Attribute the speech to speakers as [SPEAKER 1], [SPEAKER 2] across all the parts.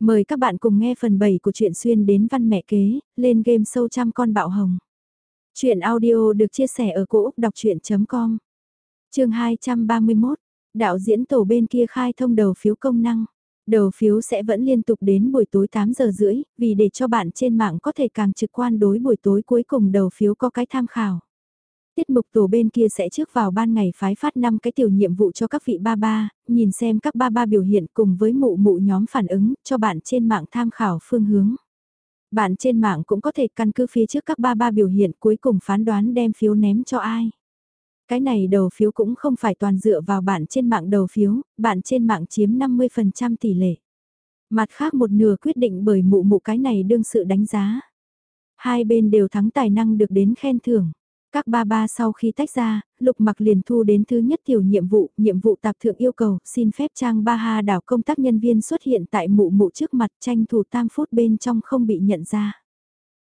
[SPEAKER 1] Mời các bạn cùng nghe phần 7 của truyện xuyên đến văn mẹ kế, lên game sâu trăm con bạo hồng. Chuyện audio được chia sẻ ở cỗ đọc chuyện.com Trường 231, đạo diễn tổ bên kia khai thông đầu phiếu công năng. Đầu phiếu sẽ vẫn liên tục đến buổi tối 8 giờ rưỡi, vì để cho bạn trên mạng có thể càng trực quan đối buổi tối cuối cùng đầu phiếu có cái tham khảo. Tiết mục tổ bên kia sẽ trước vào ban ngày phái phát 5 cái tiểu nhiệm vụ cho các vị ba ba, nhìn xem các ba ba biểu hiện cùng với mụ mụ nhóm phản ứng, cho bạn trên mạng tham khảo phương hướng. Bạn trên mạng cũng có thể căn cứ phía trước các ba ba biểu hiện cuối cùng phán đoán đem phiếu ném cho ai. Cái này đầu phiếu cũng không phải toàn dựa vào bạn trên mạng đầu phiếu, bạn trên mạng chiếm 50% tỷ lệ. Mặt khác một nửa quyết định bởi mụ mụ cái này đương sự đánh giá. Hai bên đều thắng tài năng được đến khen thưởng. Các ba ba sau khi tách ra, Lục Mặc liền thu đến thứ nhất tiểu nhiệm vụ, nhiệm vụ tạp thượng yêu cầu, xin phép Trang Ba Ha đảo công tác nhân viên xuất hiện tại mụ mụ trước mặt tranh thủ tam phút bên trong không bị nhận ra.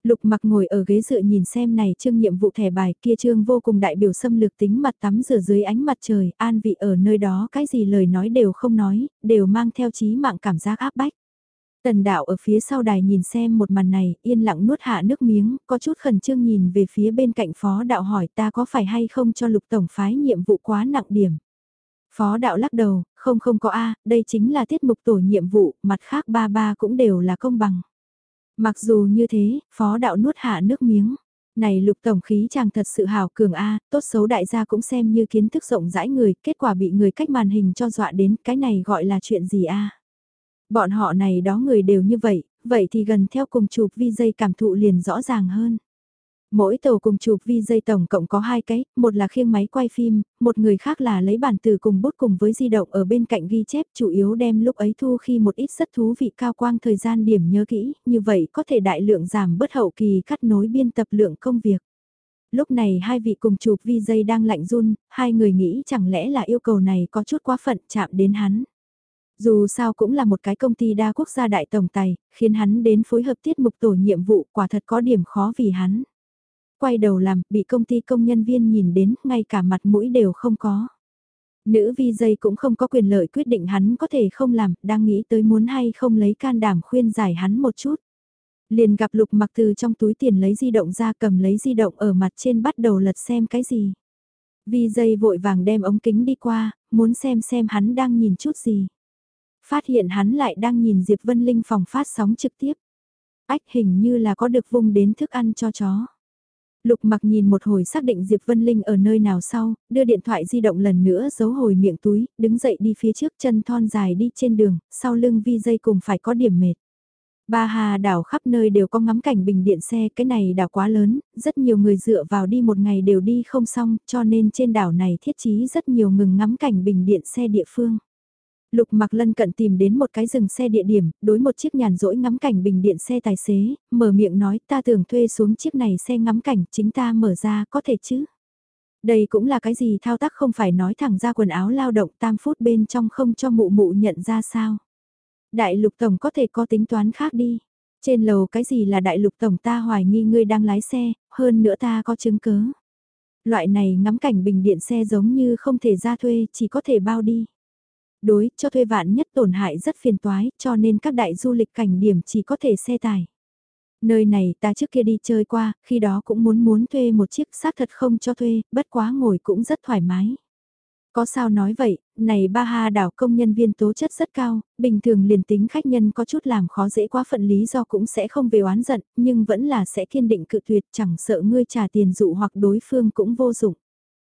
[SPEAKER 1] Lục Mặc ngồi ở ghế dựa nhìn xem này chương nhiệm vụ thẻ bài kia chương vô cùng đại biểu xâm lược tính mặt tắm rửa dưới ánh mặt trời, an vị ở nơi đó cái gì lời nói đều không nói, đều mang theo chí mạng cảm giác áp bách. Tần đạo ở phía sau đài nhìn xem một màn này, yên lặng nuốt hạ nước miếng, có chút khẩn trương nhìn về phía bên cạnh phó đạo hỏi ta có phải hay không cho lục tổng phái nhiệm vụ quá nặng điểm. Phó đạo lắc đầu, không không có A, đây chính là tiết mục tổ nhiệm vụ, mặt khác ba ba cũng đều là công bằng. Mặc dù như thế, phó đạo nuốt hạ nước miếng. Này lục tổng khí chàng thật sự hào cường A, tốt xấu đại gia cũng xem như kiến thức rộng rãi người, kết quả bị người cách màn hình cho dọa đến, cái này gọi là chuyện gì A. Bọn họ này đó người đều như vậy, vậy thì gần theo cùng chụp vi dây cảm thụ liền rõ ràng hơn. Mỗi tàu cùng chụp vi dây tổng cộng có hai cái, một là khiêng máy quay phim, một người khác là lấy bản từ cùng bút cùng với di động ở bên cạnh ghi chép chủ yếu đem lúc ấy thu khi một ít rất thú vị cao quang thời gian điểm nhớ kỹ, như vậy có thể đại lượng giảm bớt hậu kỳ cắt nối biên tập lượng công việc. Lúc này hai vị cùng chụp vi dây đang lạnh run, hai người nghĩ chẳng lẽ là yêu cầu này có chút quá phận chạm đến hắn. Dù sao cũng là một cái công ty đa quốc gia đại tổng tài, khiến hắn đến phối hợp tiết mục tổ nhiệm vụ quả thật có điểm khó vì hắn. Quay đầu làm, bị công ty công nhân viên nhìn đến, ngay cả mặt mũi đều không có. Nữ vi dây cũng không có quyền lợi quyết định hắn có thể không làm, đang nghĩ tới muốn hay không lấy can đảm khuyên giải hắn một chút. Liền gặp lục mặc từ trong túi tiền lấy di động ra cầm lấy di động ở mặt trên bắt đầu lật xem cái gì. Vi dây vội vàng đem ống kính đi qua, muốn xem xem hắn đang nhìn chút gì. Phát hiện hắn lại đang nhìn Diệp Vân Linh phòng phát sóng trực tiếp. Ách hình như là có được vung đến thức ăn cho chó. Lục mặc nhìn một hồi xác định Diệp Vân Linh ở nơi nào sau, đưa điện thoại di động lần nữa giấu hồi miệng túi, đứng dậy đi phía trước chân thon dài đi trên đường, sau lưng vi dây cùng phải có điểm mệt. Ba Hà đảo khắp nơi đều có ngắm cảnh bình điện xe, cái này đảo quá lớn, rất nhiều người dựa vào đi một ngày đều đi không xong, cho nên trên đảo này thiết trí rất nhiều ngừng ngắm cảnh bình điện xe địa phương. Lục mặc lân cận tìm đến một cái rừng xe địa điểm, đối một chiếc nhàn rỗi ngắm cảnh bình điện xe tài xế, mở miệng nói ta tưởng thuê xuống chiếc này xe ngắm cảnh, chính ta mở ra có thể chứ. Đây cũng là cái gì thao tác không phải nói thẳng ra quần áo lao động tam phút bên trong không cho mụ mụ nhận ra sao. Đại lục tổng có thể có tính toán khác đi. Trên lầu cái gì là đại lục tổng ta hoài nghi ngươi đang lái xe, hơn nữa ta có chứng cớ. Loại này ngắm cảnh bình điện xe giống như không thể ra thuê, chỉ có thể bao đi đối cho thuê vạn nhất tổn hại rất phiền toái, cho nên các đại du lịch cảnh điểm chỉ có thể xe tải. Nơi này ta trước kia đi chơi qua, khi đó cũng muốn muốn thuê một chiếc xác thật không cho thuê, bất quá ngồi cũng rất thoải mái. Có sao nói vậy, này ba ha đảo công nhân viên tố chất rất cao, bình thường liền tính khách nhân có chút làm khó dễ quá phận lý do cũng sẽ không về oán giận, nhưng vẫn là sẽ kiên định cự tuyệt chẳng sợ ngươi trả tiền dụ hoặc đối phương cũng vô dụng.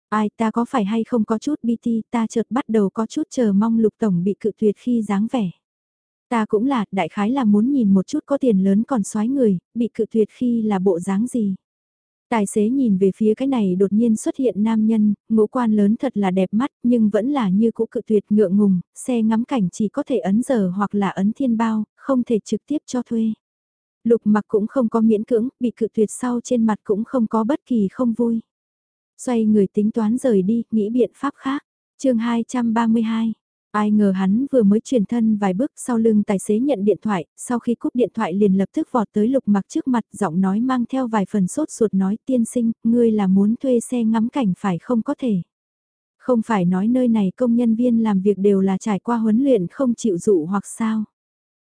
[SPEAKER 1] Ai ta có phải hay không có chút BT ta chợt bắt đầu có chút chờ mong lục tổng bị cự tuyệt khi dáng vẻ. Ta cũng là, đại khái là muốn nhìn một chút có tiền lớn còn xoái người, bị cự tuyệt khi là bộ dáng gì. Tài xế nhìn về phía cái này đột nhiên xuất hiện nam nhân, ngũ quan lớn thật là đẹp mắt nhưng vẫn là như cũ cự tuyệt ngượng ngùng, xe ngắm cảnh chỉ có thể ấn giờ hoặc là ấn thiên bao, không thể trực tiếp cho thuê. Lục mặc cũng không có miễn cưỡng, bị cự tuyệt sau trên mặt cũng không có bất kỳ không vui. Xoay người tính toán rời đi, nghĩ biện pháp khác. chương 232. Ai ngờ hắn vừa mới chuyển thân vài bước sau lưng tài xế nhận điện thoại, sau khi cúp điện thoại liền lập tức vọt tới lục mặc trước mặt giọng nói mang theo vài phần sốt ruột nói tiên sinh, ngươi là muốn thuê xe ngắm cảnh phải không có thể. Không phải nói nơi này công nhân viên làm việc đều là trải qua huấn luyện không chịu dụ hoặc sao.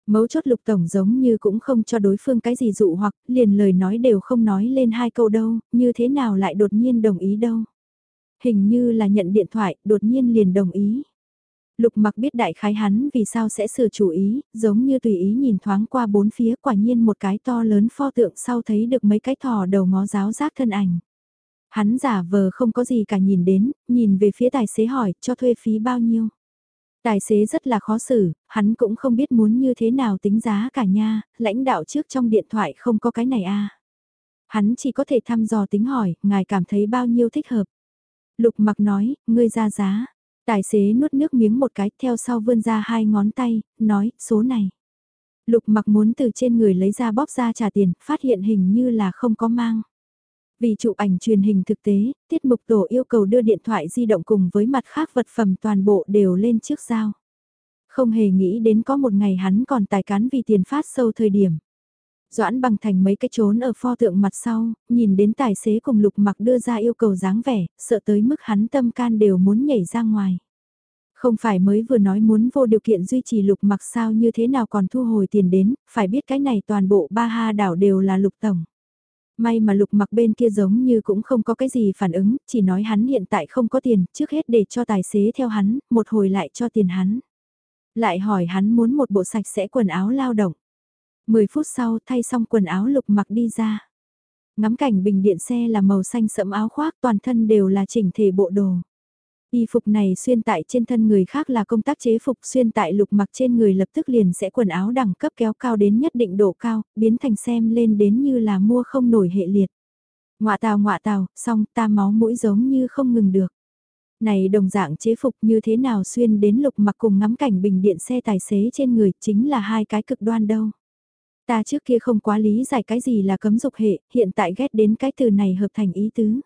[SPEAKER 1] Mấu chốt lục tổng giống như cũng không cho đối phương cái gì dụ hoặc liền lời nói đều không nói lên hai câu đâu, như thế nào lại đột nhiên đồng ý đâu. Hình như là nhận điện thoại, đột nhiên liền đồng ý. Lục mặc biết đại khái hắn vì sao sẽ sửa chủ ý, giống như tùy ý nhìn thoáng qua bốn phía quả nhiên một cái to lớn pho tượng sau thấy được mấy cái thò đầu ngó giáo giác thân ảnh. Hắn giả vờ không có gì cả nhìn đến, nhìn về phía tài xế hỏi cho thuê phí bao nhiêu. Tài xế rất là khó xử, hắn cũng không biết muốn như thế nào tính giá cả nha, lãnh đạo trước trong điện thoại không có cái này a à. Hắn chỉ có thể thăm dò tính hỏi, ngài cảm thấy bao nhiêu thích hợp. Lục mặc nói, ngươi ra giá. Tài xế nuốt nước miếng một cái theo sau vươn ra hai ngón tay, nói, số này. Lục mặc muốn từ trên người lấy ra bóp ra trả tiền, phát hiện hình như là không có mang. Vì chụp ảnh truyền hình thực tế, tiết mục tổ yêu cầu đưa điện thoại di động cùng với mặt khác vật phẩm toàn bộ đều lên trước sao. Không hề nghĩ đến có một ngày hắn còn tài cán vì tiền phát sâu thời điểm. Doãn bằng thành mấy cái trốn ở pho tượng mặt sau, nhìn đến tài xế cùng lục mặc đưa ra yêu cầu dáng vẻ, sợ tới mức hắn tâm can đều muốn nhảy ra ngoài. Không phải mới vừa nói muốn vô điều kiện duy trì lục mặc sao như thế nào còn thu hồi tiền đến, phải biết cái này toàn bộ ba ha đảo đều là lục tổng. May mà lục mặc bên kia giống như cũng không có cái gì phản ứng, chỉ nói hắn hiện tại không có tiền, trước hết để cho tài xế theo hắn, một hồi lại cho tiền hắn. Lại hỏi hắn muốn một bộ sạch sẽ quần áo lao động. 10 phút sau thay xong quần áo lục mặc đi ra. Ngắm cảnh bình điện xe là màu xanh sẫm áo khoác toàn thân đều là chỉnh thể bộ đồ. Y phục này xuyên tại trên thân người khác là công tác chế phục xuyên tại lục mặc trên người lập tức liền sẽ quần áo đẳng cấp kéo cao đến nhất định độ cao, biến thành xem lên đến như là mua không nổi hệ liệt. Ngoạ tào ngoạ tào, xong ta máu mũi giống như không ngừng được. Này đồng dạng chế phục như thế nào xuyên đến lục mặc cùng ngắm cảnh bình điện xe tài xế trên người chính là hai cái cực đoan đâu. Ta trước kia không quá lý giải cái gì là cấm dục hệ, hiện tại ghét đến cái từ này hợp thành ý tứ.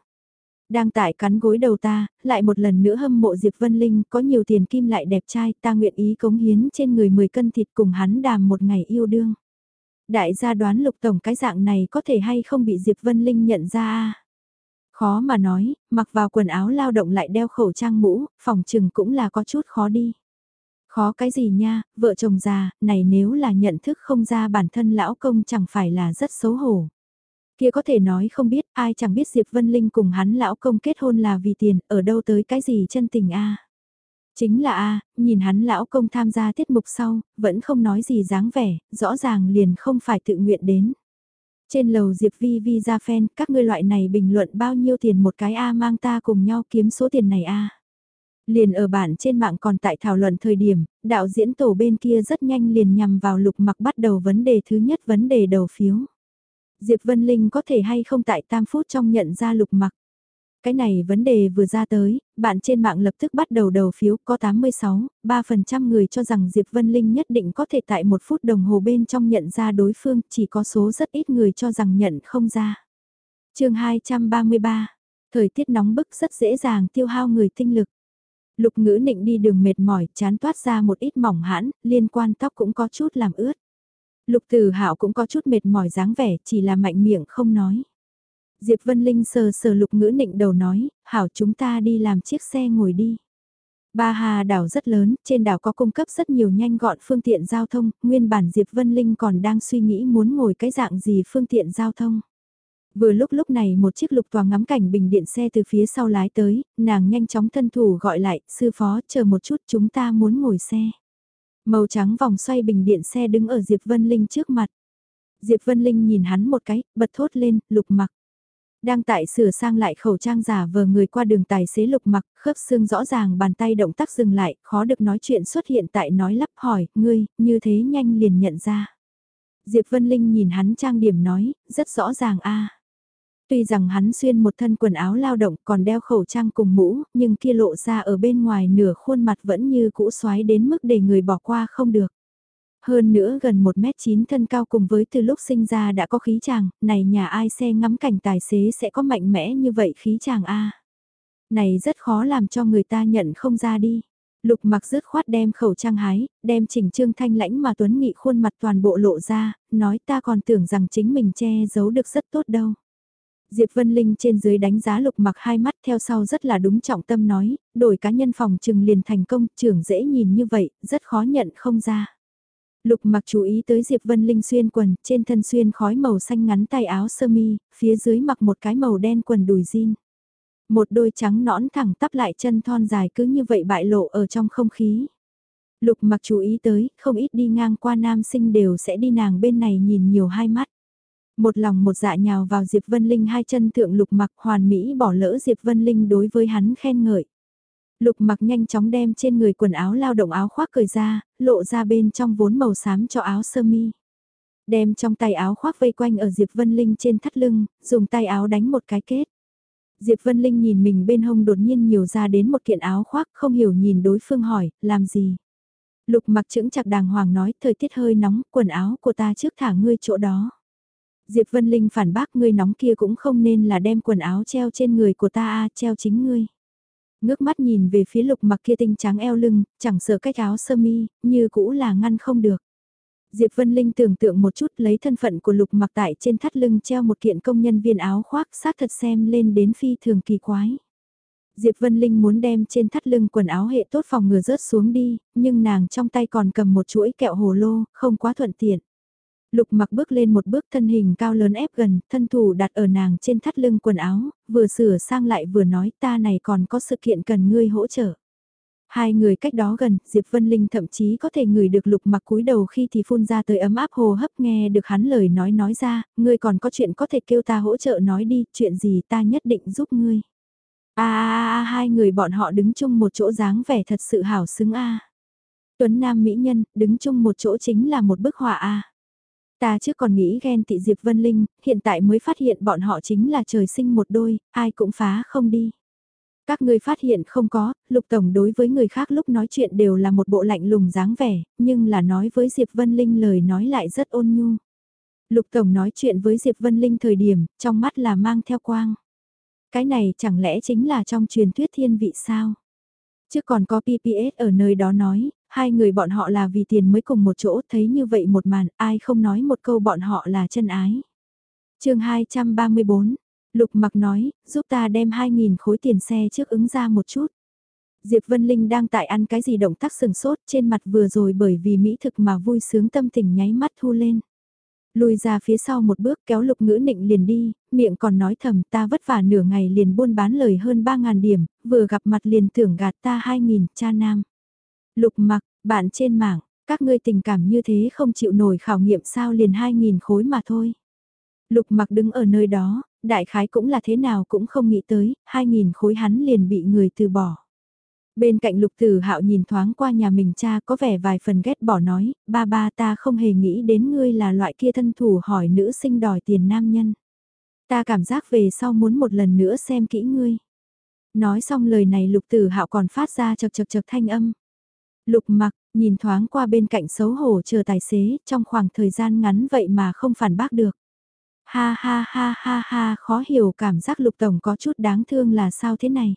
[SPEAKER 1] Đang tại cắn gối đầu ta, lại một lần nữa hâm mộ Diệp Vân Linh, có nhiều tiền kim lại đẹp trai, ta nguyện ý cống hiến trên người 10 cân thịt cùng hắn đàm một ngày yêu đương. Đại gia đoán lục tổng cái dạng này có thể hay không bị Diệp Vân Linh nhận ra à? Khó mà nói, mặc vào quần áo lao động lại đeo khẩu trang mũ, phòng trừng cũng là có chút khó đi. Khó cái gì nha, vợ chồng già, này nếu là nhận thức không ra bản thân lão công chẳng phải là rất xấu hổ. Kia có thể nói không biết, ai chẳng biết Diệp Vân Linh cùng hắn lão công kết hôn là vì tiền, ở đâu tới cái gì chân tình a Chính là a nhìn hắn lão công tham gia tiết mục sau, vẫn không nói gì dáng vẻ, rõ ràng liền không phải tự nguyện đến. Trên lầu Diệp Vi Vi ra fan, các ngươi loại này bình luận bao nhiêu tiền một cái A mang ta cùng nhau kiếm số tiền này A. Liền ở bản trên mạng còn tại thảo luận thời điểm, đạo diễn tổ bên kia rất nhanh liền nhằm vào lục mặc bắt đầu vấn đề thứ nhất vấn đề đầu phiếu. Diệp Vân Linh có thể hay không tại tam phút trong nhận ra lục mặc. Cái này vấn đề vừa ra tới, bạn trên mạng lập tức bắt đầu đầu phiếu có 86, 3% người cho rằng Diệp Vân Linh nhất định có thể tại một phút đồng hồ bên trong nhận ra đối phương, chỉ có số rất ít người cho rằng nhận không ra. chương 233, thời tiết nóng bức rất dễ dàng tiêu hao người tinh lực. Lục ngữ nịnh đi đường mệt mỏi, chán toát ra một ít mỏng hãn, liên quan tóc cũng có chút làm ướt. Lục Tử Hạo cũng có chút mệt mỏi dáng vẻ, chỉ là mạnh miệng không nói. Diệp Vân Linh sờ sờ lục ngữ nịnh đầu nói, hảo chúng ta đi làm chiếc xe ngồi đi. Ba Hà đảo rất lớn, trên đảo có cung cấp rất nhiều nhanh gọn phương tiện giao thông, nguyên bản Diệp Vân Linh còn đang suy nghĩ muốn ngồi cái dạng gì phương tiện giao thông. Vừa lúc lúc này một chiếc lục tòa ngắm cảnh bình điện xe từ phía sau lái tới, nàng nhanh chóng thân thủ gọi lại, sư phó chờ một chút chúng ta muốn ngồi xe. Màu trắng vòng xoay bình điện xe đứng ở Diệp Vân Linh trước mặt. Diệp Vân Linh nhìn hắn một cái, bật thốt lên, lục mặc. Đang tại sửa sang lại khẩu trang giả vờ người qua đường tài xế lục mặc, khớp xương rõ ràng bàn tay động tác dừng lại, khó được nói chuyện xuất hiện tại nói lắp hỏi, ngươi, như thế nhanh liền nhận ra. Diệp Vân Linh nhìn hắn trang điểm nói, rất rõ ràng a. Tuy rằng hắn xuyên một thân quần áo lao động còn đeo khẩu trang cùng mũ, nhưng kia lộ ra ở bên ngoài nửa khuôn mặt vẫn như cũ xoái đến mức để người bỏ qua không được. Hơn nữa gần 1m9 thân cao cùng với từ lúc sinh ra đã có khí chàng, này nhà ai xe ngắm cảnh tài xế sẽ có mạnh mẽ như vậy khí chàng a Này rất khó làm cho người ta nhận không ra đi. Lục mặc rứt khoát đem khẩu trang hái, đem chỉnh trương thanh lãnh mà Tuấn Nghị khuôn mặt toàn bộ lộ ra, nói ta còn tưởng rằng chính mình che giấu được rất tốt đâu. Diệp Vân Linh trên dưới đánh giá lục mặc hai mắt theo sau rất là đúng trọng tâm nói, đổi cá nhân phòng trừng liền thành công, trưởng dễ nhìn như vậy, rất khó nhận không ra. Lục mặc chú ý tới Diệp Vân Linh xuyên quần, trên thân xuyên khói màu xanh ngắn tay áo sơ mi, phía dưới mặc một cái màu đen quần đùi jean. Một đôi trắng nõn thẳng tắp lại chân thon dài cứ như vậy bại lộ ở trong không khí. Lục mặc chú ý tới, không ít đi ngang qua nam sinh đều sẽ đi nàng bên này nhìn nhiều hai mắt. Một lòng một dạ nhào vào Diệp Vân Linh hai chân thượng lục mặc hoàn mỹ bỏ lỡ Diệp Vân Linh đối với hắn khen ngợi. Lục mặc nhanh chóng đem trên người quần áo lao động áo khoác cởi ra, lộ ra bên trong vốn màu xám cho áo sơ mi. Đem trong tay áo khoác vây quanh ở Diệp Vân Linh trên thắt lưng, dùng tay áo đánh một cái kết. Diệp Vân Linh nhìn mình bên hông đột nhiên nhiều ra đến một kiện áo khoác không hiểu nhìn đối phương hỏi, làm gì? Lục mặc chững chặt đàng hoàng nói, thời tiết hơi nóng, quần áo của ta trước thả ngươi chỗ đó. Diệp Vân Linh phản bác ngươi nóng kia cũng không nên là đem quần áo treo trên người của ta a treo chính ngươi. Ngước mắt nhìn về phía lục mặc kia tinh trắng eo lưng, chẳng sợ cách áo sơ mi, như cũ là ngăn không được. Diệp Vân Linh tưởng tượng một chút lấy thân phận của lục mặc tại trên thắt lưng treo một kiện công nhân viên áo khoác sát thật xem lên đến phi thường kỳ quái. Diệp Vân Linh muốn đem trên thắt lưng quần áo hệ tốt phòng ngừa rớt xuống đi, nhưng nàng trong tay còn cầm một chuỗi kẹo hồ lô, không quá thuận tiện. Lục mặc bước lên một bước thân hình cao lớn ép gần, thân thủ đặt ở nàng trên thắt lưng quần áo, vừa sửa sang lại vừa nói ta này còn có sự kiện cần ngươi hỗ trợ. Hai người cách đó gần, Diệp Vân Linh thậm chí có thể ngửi được lục mặc cúi đầu khi thì phun ra tới ấm áp hồ hấp nghe được hắn lời nói nói ra, ngươi còn có chuyện có thể kêu ta hỗ trợ nói đi, chuyện gì ta nhất định giúp ngươi. a a a hai người bọn họ đứng chung một chỗ dáng vẻ thật sự hảo xứng a. Tuấn Nam Mỹ Nhân, đứng chung một chỗ chính là một bức họa a. Ta trước còn nghĩ ghen tị Diệp Vân Linh, hiện tại mới phát hiện bọn họ chính là trời sinh một đôi, ai cũng phá không đi. Các ngươi phát hiện không có, Lục Tổng đối với người khác lúc nói chuyện đều là một bộ lạnh lùng dáng vẻ, nhưng là nói với Diệp Vân Linh lời nói lại rất ôn nhu. Lục Tổng nói chuyện với Diệp Vân Linh thời điểm, trong mắt là mang theo quang. Cái này chẳng lẽ chính là trong truyền thuyết thiên vị sao? Chứ còn có PPS ở nơi đó nói, hai người bọn họ là vì tiền mới cùng một chỗ thấy như vậy một màn, ai không nói một câu bọn họ là chân ái. chương 234, Lục mặc nói, giúp ta đem 2.000 khối tiền xe trước ứng ra một chút. Diệp Vân Linh đang tại ăn cái gì động tác sừng sốt trên mặt vừa rồi bởi vì mỹ thực mà vui sướng tâm tình nháy mắt thu lên. Lùi ra phía sau một bước kéo lục ngữ nịnh liền đi, miệng còn nói thầm ta vất vả nửa ngày liền buôn bán lời hơn 3.000 điểm, vừa gặp mặt liền tưởng gạt ta 2.000 cha nam. Lục mặc, bạn trên mạng, các ngươi tình cảm như thế không chịu nổi khảo nghiệm sao liền 2.000 khối mà thôi. Lục mặc đứng ở nơi đó, đại khái cũng là thế nào cũng không nghĩ tới, 2.000 khối hắn liền bị người từ bỏ. Bên cạnh lục tử hạo nhìn thoáng qua nhà mình cha có vẻ vài phần ghét bỏ nói, ba ba ta không hề nghĩ đến ngươi là loại kia thân thủ hỏi nữ sinh đòi tiền nam nhân. Ta cảm giác về sau muốn một lần nữa xem kỹ ngươi. Nói xong lời này lục tử hạo còn phát ra chật chật chật thanh âm. Lục mặc, nhìn thoáng qua bên cạnh xấu hổ chờ tài xế trong khoảng thời gian ngắn vậy mà không phản bác được. Ha ha ha ha ha khó hiểu cảm giác lục tổng có chút đáng thương là sao thế này.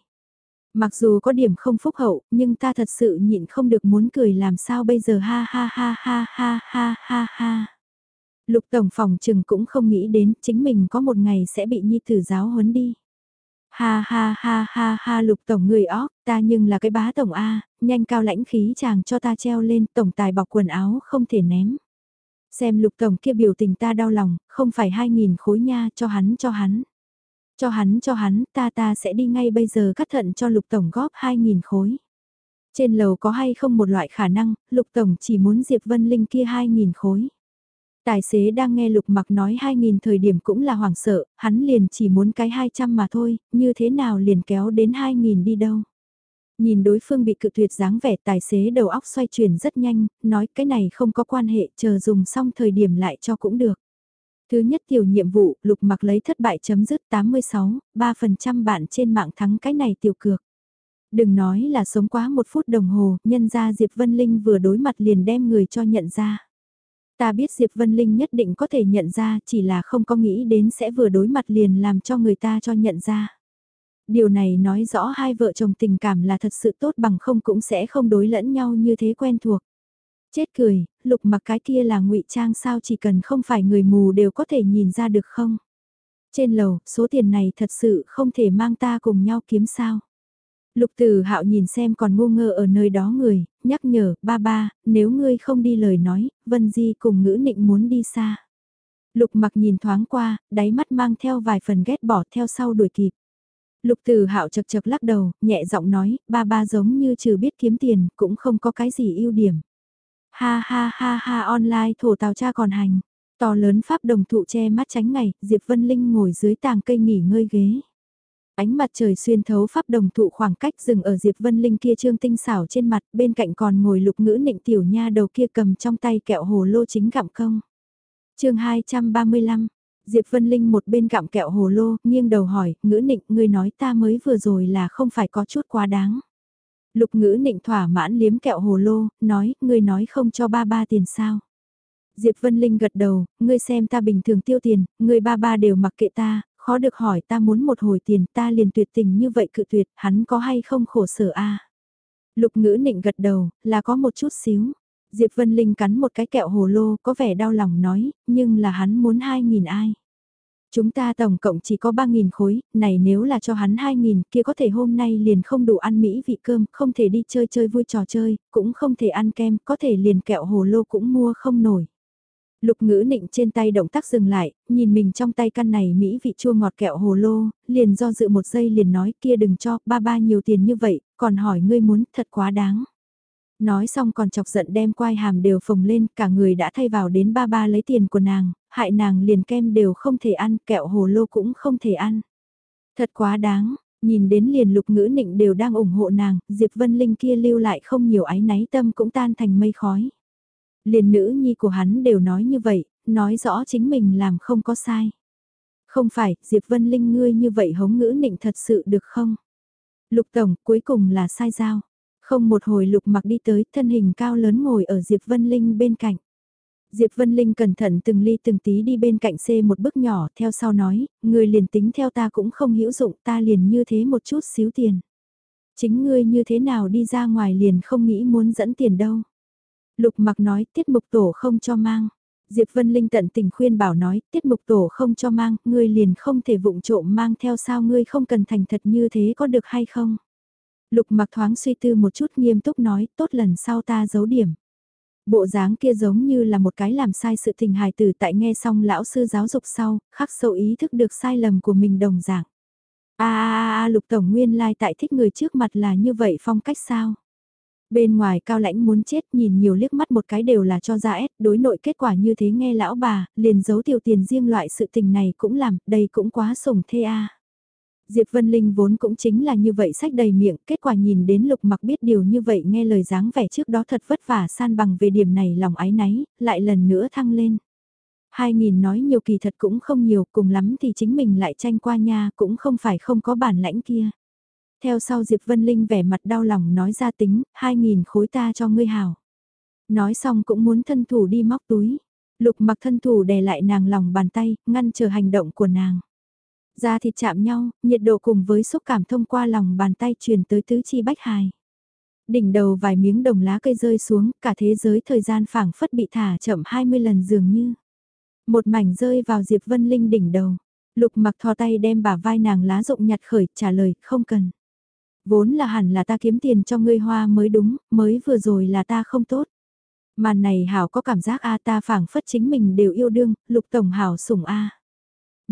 [SPEAKER 1] Mặc dù có điểm không phúc hậu, nhưng ta thật sự nhịn không được muốn cười làm sao bây giờ ha ha ha ha ha ha ha ha. Lục tổng phòng trừng cũng không nghĩ đến chính mình có một ngày sẽ bị nhi tử giáo huấn đi. Ha ha ha ha ha lục tổng người óc, ta nhưng là cái bá tổng A, nhanh cao lãnh khí chàng cho ta treo lên tổng tài bọc quần áo không thể ném. Xem lục tổng kia biểu tình ta đau lòng, không phải hai nghìn khối nha cho hắn cho hắn. Cho hắn cho hắn, ta ta sẽ đi ngay bây giờ cắt thận cho lục tổng góp hai nghìn khối. Trên lầu có hay không một loại khả năng, lục tổng chỉ muốn Diệp Vân Linh kia hai nghìn khối. Tài xế đang nghe lục mặc nói 2.000 thời điểm cũng là hoảng sợ, hắn liền chỉ muốn cái 200 mà thôi, như thế nào liền kéo đến 2.000 đi đâu. Nhìn đối phương bị cự tuyệt dáng vẻ tài xế đầu óc xoay chuyển rất nhanh, nói cái này không có quan hệ, chờ dùng xong thời điểm lại cho cũng được. Thứ nhất tiểu nhiệm vụ, lục mặc lấy thất bại chấm dứt 86, 3% bạn trên mạng thắng cái này tiểu cược. Đừng nói là sống quá một phút đồng hồ, nhân ra Diệp Vân Linh vừa đối mặt liền đem người cho nhận ra. Ta biết Diệp Vân Linh nhất định có thể nhận ra, chỉ là không có nghĩ đến sẽ vừa đối mặt liền làm cho người ta cho nhận ra. Điều này nói rõ hai vợ chồng tình cảm là thật sự tốt bằng không cũng sẽ không đối lẫn nhau như thế quen thuộc. Chết cười, lục mặc cái kia là ngụy trang sao chỉ cần không phải người mù đều có thể nhìn ra được không? Trên lầu, số tiền này thật sự không thể mang ta cùng nhau kiếm sao? Lục Tử Hạo nhìn xem còn ngu ngơ ở nơi đó người, nhắc nhở, ba ba, nếu ngươi không đi lời nói, Vân Di cùng ngữ nịnh muốn đi xa. Lục mặc nhìn thoáng qua, đáy mắt mang theo vài phần ghét bỏ theo sau đuổi kịp. Lục từ Hạo chập chập lắc đầu, nhẹ giọng nói, ba ba giống như trừ biết kiếm tiền, cũng không có cái gì ưu điểm. Ha ha ha ha online thổ tào cha còn hành. To lớn pháp đồng thụ che mắt tránh ngày, Diệp Vân Linh ngồi dưới tàng cây nghỉ ngơi ghế. Ánh mặt trời xuyên thấu pháp đồng thụ khoảng cách dừng ở Diệp Vân Linh kia trương tinh xảo trên mặt, bên cạnh còn ngồi lục ngữ nịnh tiểu nha đầu kia cầm trong tay kẹo hồ lô chính gặm công. chương 235, Diệp Vân Linh một bên gặm kẹo hồ lô, nghiêng đầu hỏi, ngữ nịnh, ngươi nói ta mới vừa rồi là không phải có chút quá đáng. Lục ngữ nịnh thỏa mãn liếm kẹo hồ lô, nói, ngươi nói không cho ba ba tiền sao. Diệp Vân Linh gật đầu, ngươi xem ta bình thường tiêu tiền, ngươi ba ba đều mặc kệ ta, khó được hỏi ta muốn một hồi tiền ta liền tuyệt tình như vậy cự tuyệt, hắn có hay không khổ sở a Lục ngữ nịnh gật đầu, là có một chút xíu. Diệp Vân Linh cắn một cái kẹo hồ lô, có vẻ đau lòng nói, nhưng là hắn muốn 2.000 ai. Chúng ta tổng cộng chỉ có 3.000 khối, này nếu là cho hắn 2.000 kia có thể hôm nay liền không đủ ăn mỹ vị cơm, không thể đi chơi chơi vui trò chơi, cũng không thể ăn kem, có thể liền kẹo hồ lô cũng mua không nổi. Lục ngữ nịnh trên tay động tác dừng lại, nhìn mình trong tay căn này mỹ vị chua ngọt kẹo hồ lô, liền do dự một giây liền nói kia đừng cho, ba ba nhiều tiền như vậy, còn hỏi ngươi muốn, thật quá đáng. Nói xong còn chọc giận đem quai hàm đều phồng lên, cả người đã thay vào đến ba ba lấy tiền của nàng, hại nàng liền kem đều không thể ăn, kẹo hồ lô cũng không thể ăn. Thật quá đáng, nhìn đến liền lục ngữ nịnh đều đang ủng hộ nàng, Diệp Vân Linh kia lưu lại không nhiều ái náy tâm cũng tan thành mây khói. Liền nữ nhi của hắn đều nói như vậy, nói rõ chính mình làm không có sai. Không phải, Diệp Vân Linh ngươi như vậy hống ngữ nịnh thật sự được không? Lục Tổng, cuối cùng là sai giao. Không một hồi lục mặc đi tới, thân hình cao lớn ngồi ở Diệp Vân Linh bên cạnh. Diệp Vân Linh cẩn thận từng ly từng tí đi bên cạnh C một bước nhỏ, theo sau nói, người liền tính theo ta cũng không hữu dụng, ta liền như thế một chút xíu tiền. Chính ngươi như thế nào đi ra ngoài liền không nghĩ muốn dẫn tiền đâu. Lục mặc nói tiết mục tổ không cho mang. Diệp Vân Linh tận tình khuyên bảo nói tiết mục tổ không cho mang, ngươi liền không thể vụng trộm mang theo sao ngươi không cần thành thật như thế có được hay không. Lục mặc thoáng suy tư một chút nghiêm túc nói tốt lần sau ta giấu điểm. Bộ dáng kia giống như là một cái làm sai sự tình hài tử tại nghe xong lão sư giáo dục sau, khắc sâu ý thức được sai lầm của mình đồng dạng. a a a lục tổng nguyên lai like tại thích người trước mặt là như vậy phong cách sao? Bên ngoài cao lãnh muốn chết nhìn nhiều liếc mắt một cái đều là cho ra ép, đối nội kết quả như thế nghe lão bà, liền giấu tiểu tiền riêng loại sự tình này cũng làm, đây cũng quá sủng thê a. Diệp Vân Linh vốn cũng chính là như vậy sách đầy miệng, kết quả nhìn đến lục mặc biết điều như vậy nghe lời dáng vẻ trước đó thật vất vả san bằng về điểm này lòng ái náy, lại lần nữa thăng lên. Hai nghìn nói nhiều kỳ thật cũng không nhiều, cùng lắm thì chính mình lại tranh qua nha, cũng không phải không có bản lãnh kia. Theo sau Diệp Vân Linh vẻ mặt đau lòng nói ra tính, hai nghìn khối ta cho ngươi hào. Nói xong cũng muốn thân thủ đi móc túi. Lục mặc thân thủ đè lại nàng lòng bàn tay, ngăn chờ hành động của nàng. Da thịt chạm nhau, nhiệt độ cùng với xúc cảm thông qua lòng bàn tay truyền tới tứ chi bách hài. Đỉnh đầu vài miếng đồng lá cây rơi xuống, cả thế giới thời gian phảng phất bị thả chậm 20 lần dường như. Một mảnh rơi vào Diệp Vân Linh đỉnh đầu. Lục mặc thò tay đem bả vai nàng lá rụng nhặt khởi, trả lời, không cần. Vốn là hẳn là ta kiếm tiền cho ngươi hoa mới đúng, mới vừa rồi là ta không tốt. Màn này Hảo có cảm giác a ta phảng phất chính mình đều yêu đương, lục tổng Hảo sủng a.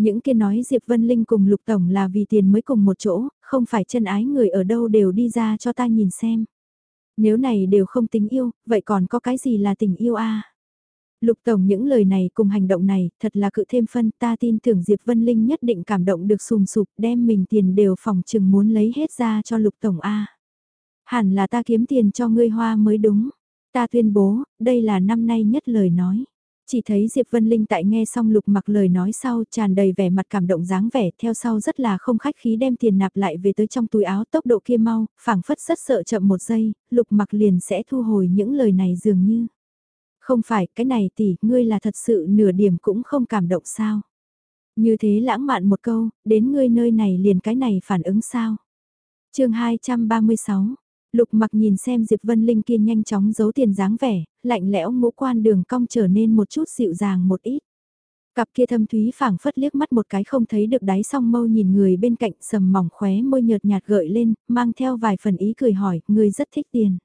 [SPEAKER 1] Những kia nói Diệp Vân Linh cùng lục tổng là vì tiền mới cùng một chỗ, không phải chân ái người ở đâu đều đi ra cho ta nhìn xem. Nếu này đều không tình yêu, vậy còn có cái gì là tình yêu a? Lục Tổng những lời này cùng hành động này thật là cự thêm phân ta tin tưởng Diệp Vân Linh nhất định cảm động được sùm sụp đem mình tiền đều phòng chừng muốn lấy hết ra cho Lục Tổng A. Hẳn là ta kiếm tiền cho ngươi hoa mới đúng. Ta tuyên bố, đây là năm nay nhất lời nói. Chỉ thấy Diệp Vân Linh tại nghe xong lục mặc lời nói sau tràn đầy vẻ mặt cảm động dáng vẻ theo sau rất là không khách khí đem tiền nạp lại về tới trong túi áo tốc độ kia mau, phảng phất rất sợ chậm một giây, lục mặc liền sẽ thu hồi những lời này dường như. Không phải, cái này tỷ, ngươi là thật sự nửa điểm cũng không cảm động sao. Như thế lãng mạn một câu, đến ngươi nơi này liền cái này phản ứng sao. chương 236, Lục mặc nhìn xem Diệp Vân Linh kia nhanh chóng giấu tiền dáng vẻ, lạnh lẽo ngũ quan đường cong trở nên một chút dịu dàng một ít. Cặp kia thâm thúy phảng phất liếc mắt một cái không thấy được đáy song mâu nhìn người bên cạnh sầm mỏng khóe môi nhợt nhạt gợi lên, mang theo vài phần ý cười hỏi, người rất thích tiền.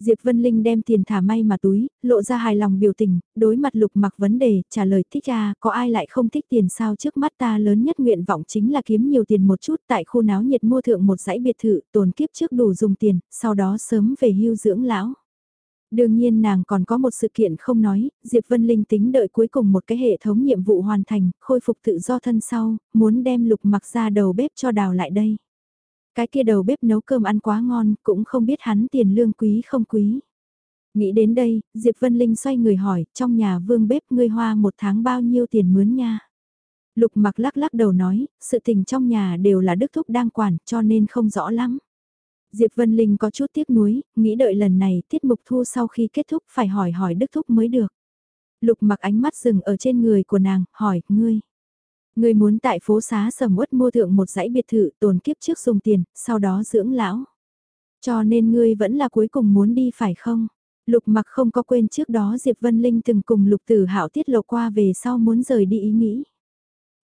[SPEAKER 1] Diệp Vân Linh đem tiền thả may mà túi, lộ ra hài lòng biểu tình, đối mặt lục mặc vấn đề, trả lời thích ra, có ai lại không thích tiền sao trước mắt ta lớn nhất nguyện vọng chính là kiếm nhiều tiền một chút tại khu náo nhiệt mua thượng một dãy biệt thự, tồn kiếp trước đủ dùng tiền, sau đó sớm về hưu dưỡng lão. Đương nhiên nàng còn có một sự kiện không nói, Diệp Vân Linh tính đợi cuối cùng một cái hệ thống nhiệm vụ hoàn thành, khôi phục tự do thân sau, muốn đem lục mặc ra đầu bếp cho đào lại đây. Cái kia đầu bếp nấu cơm ăn quá ngon, cũng không biết hắn tiền lương quý không quý. Nghĩ đến đây, Diệp Vân Linh xoay người hỏi, trong nhà vương bếp ngươi hoa một tháng bao nhiêu tiền mướn nha? Lục mặc lắc lắc đầu nói, sự tình trong nhà đều là Đức Thúc đang quản, cho nên không rõ lắm. Diệp Vân Linh có chút tiếc nuối, nghĩ đợi lần này tiết mục thu sau khi kết thúc phải hỏi hỏi Đức Thúc mới được. Lục mặc ánh mắt dừng ở trên người của nàng, hỏi, ngươi. Ngươi muốn tại phố xá sầm uất mua thượng một dãy biệt thự tồn kiếp trước dùng tiền, sau đó dưỡng lão. Cho nên ngươi vẫn là cuối cùng muốn đi phải không? Lục mặc không có quên trước đó Diệp Vân Linh từng cùng lục tử hạo tiết lộ qua về sau muốn rời đi ý nghĩ.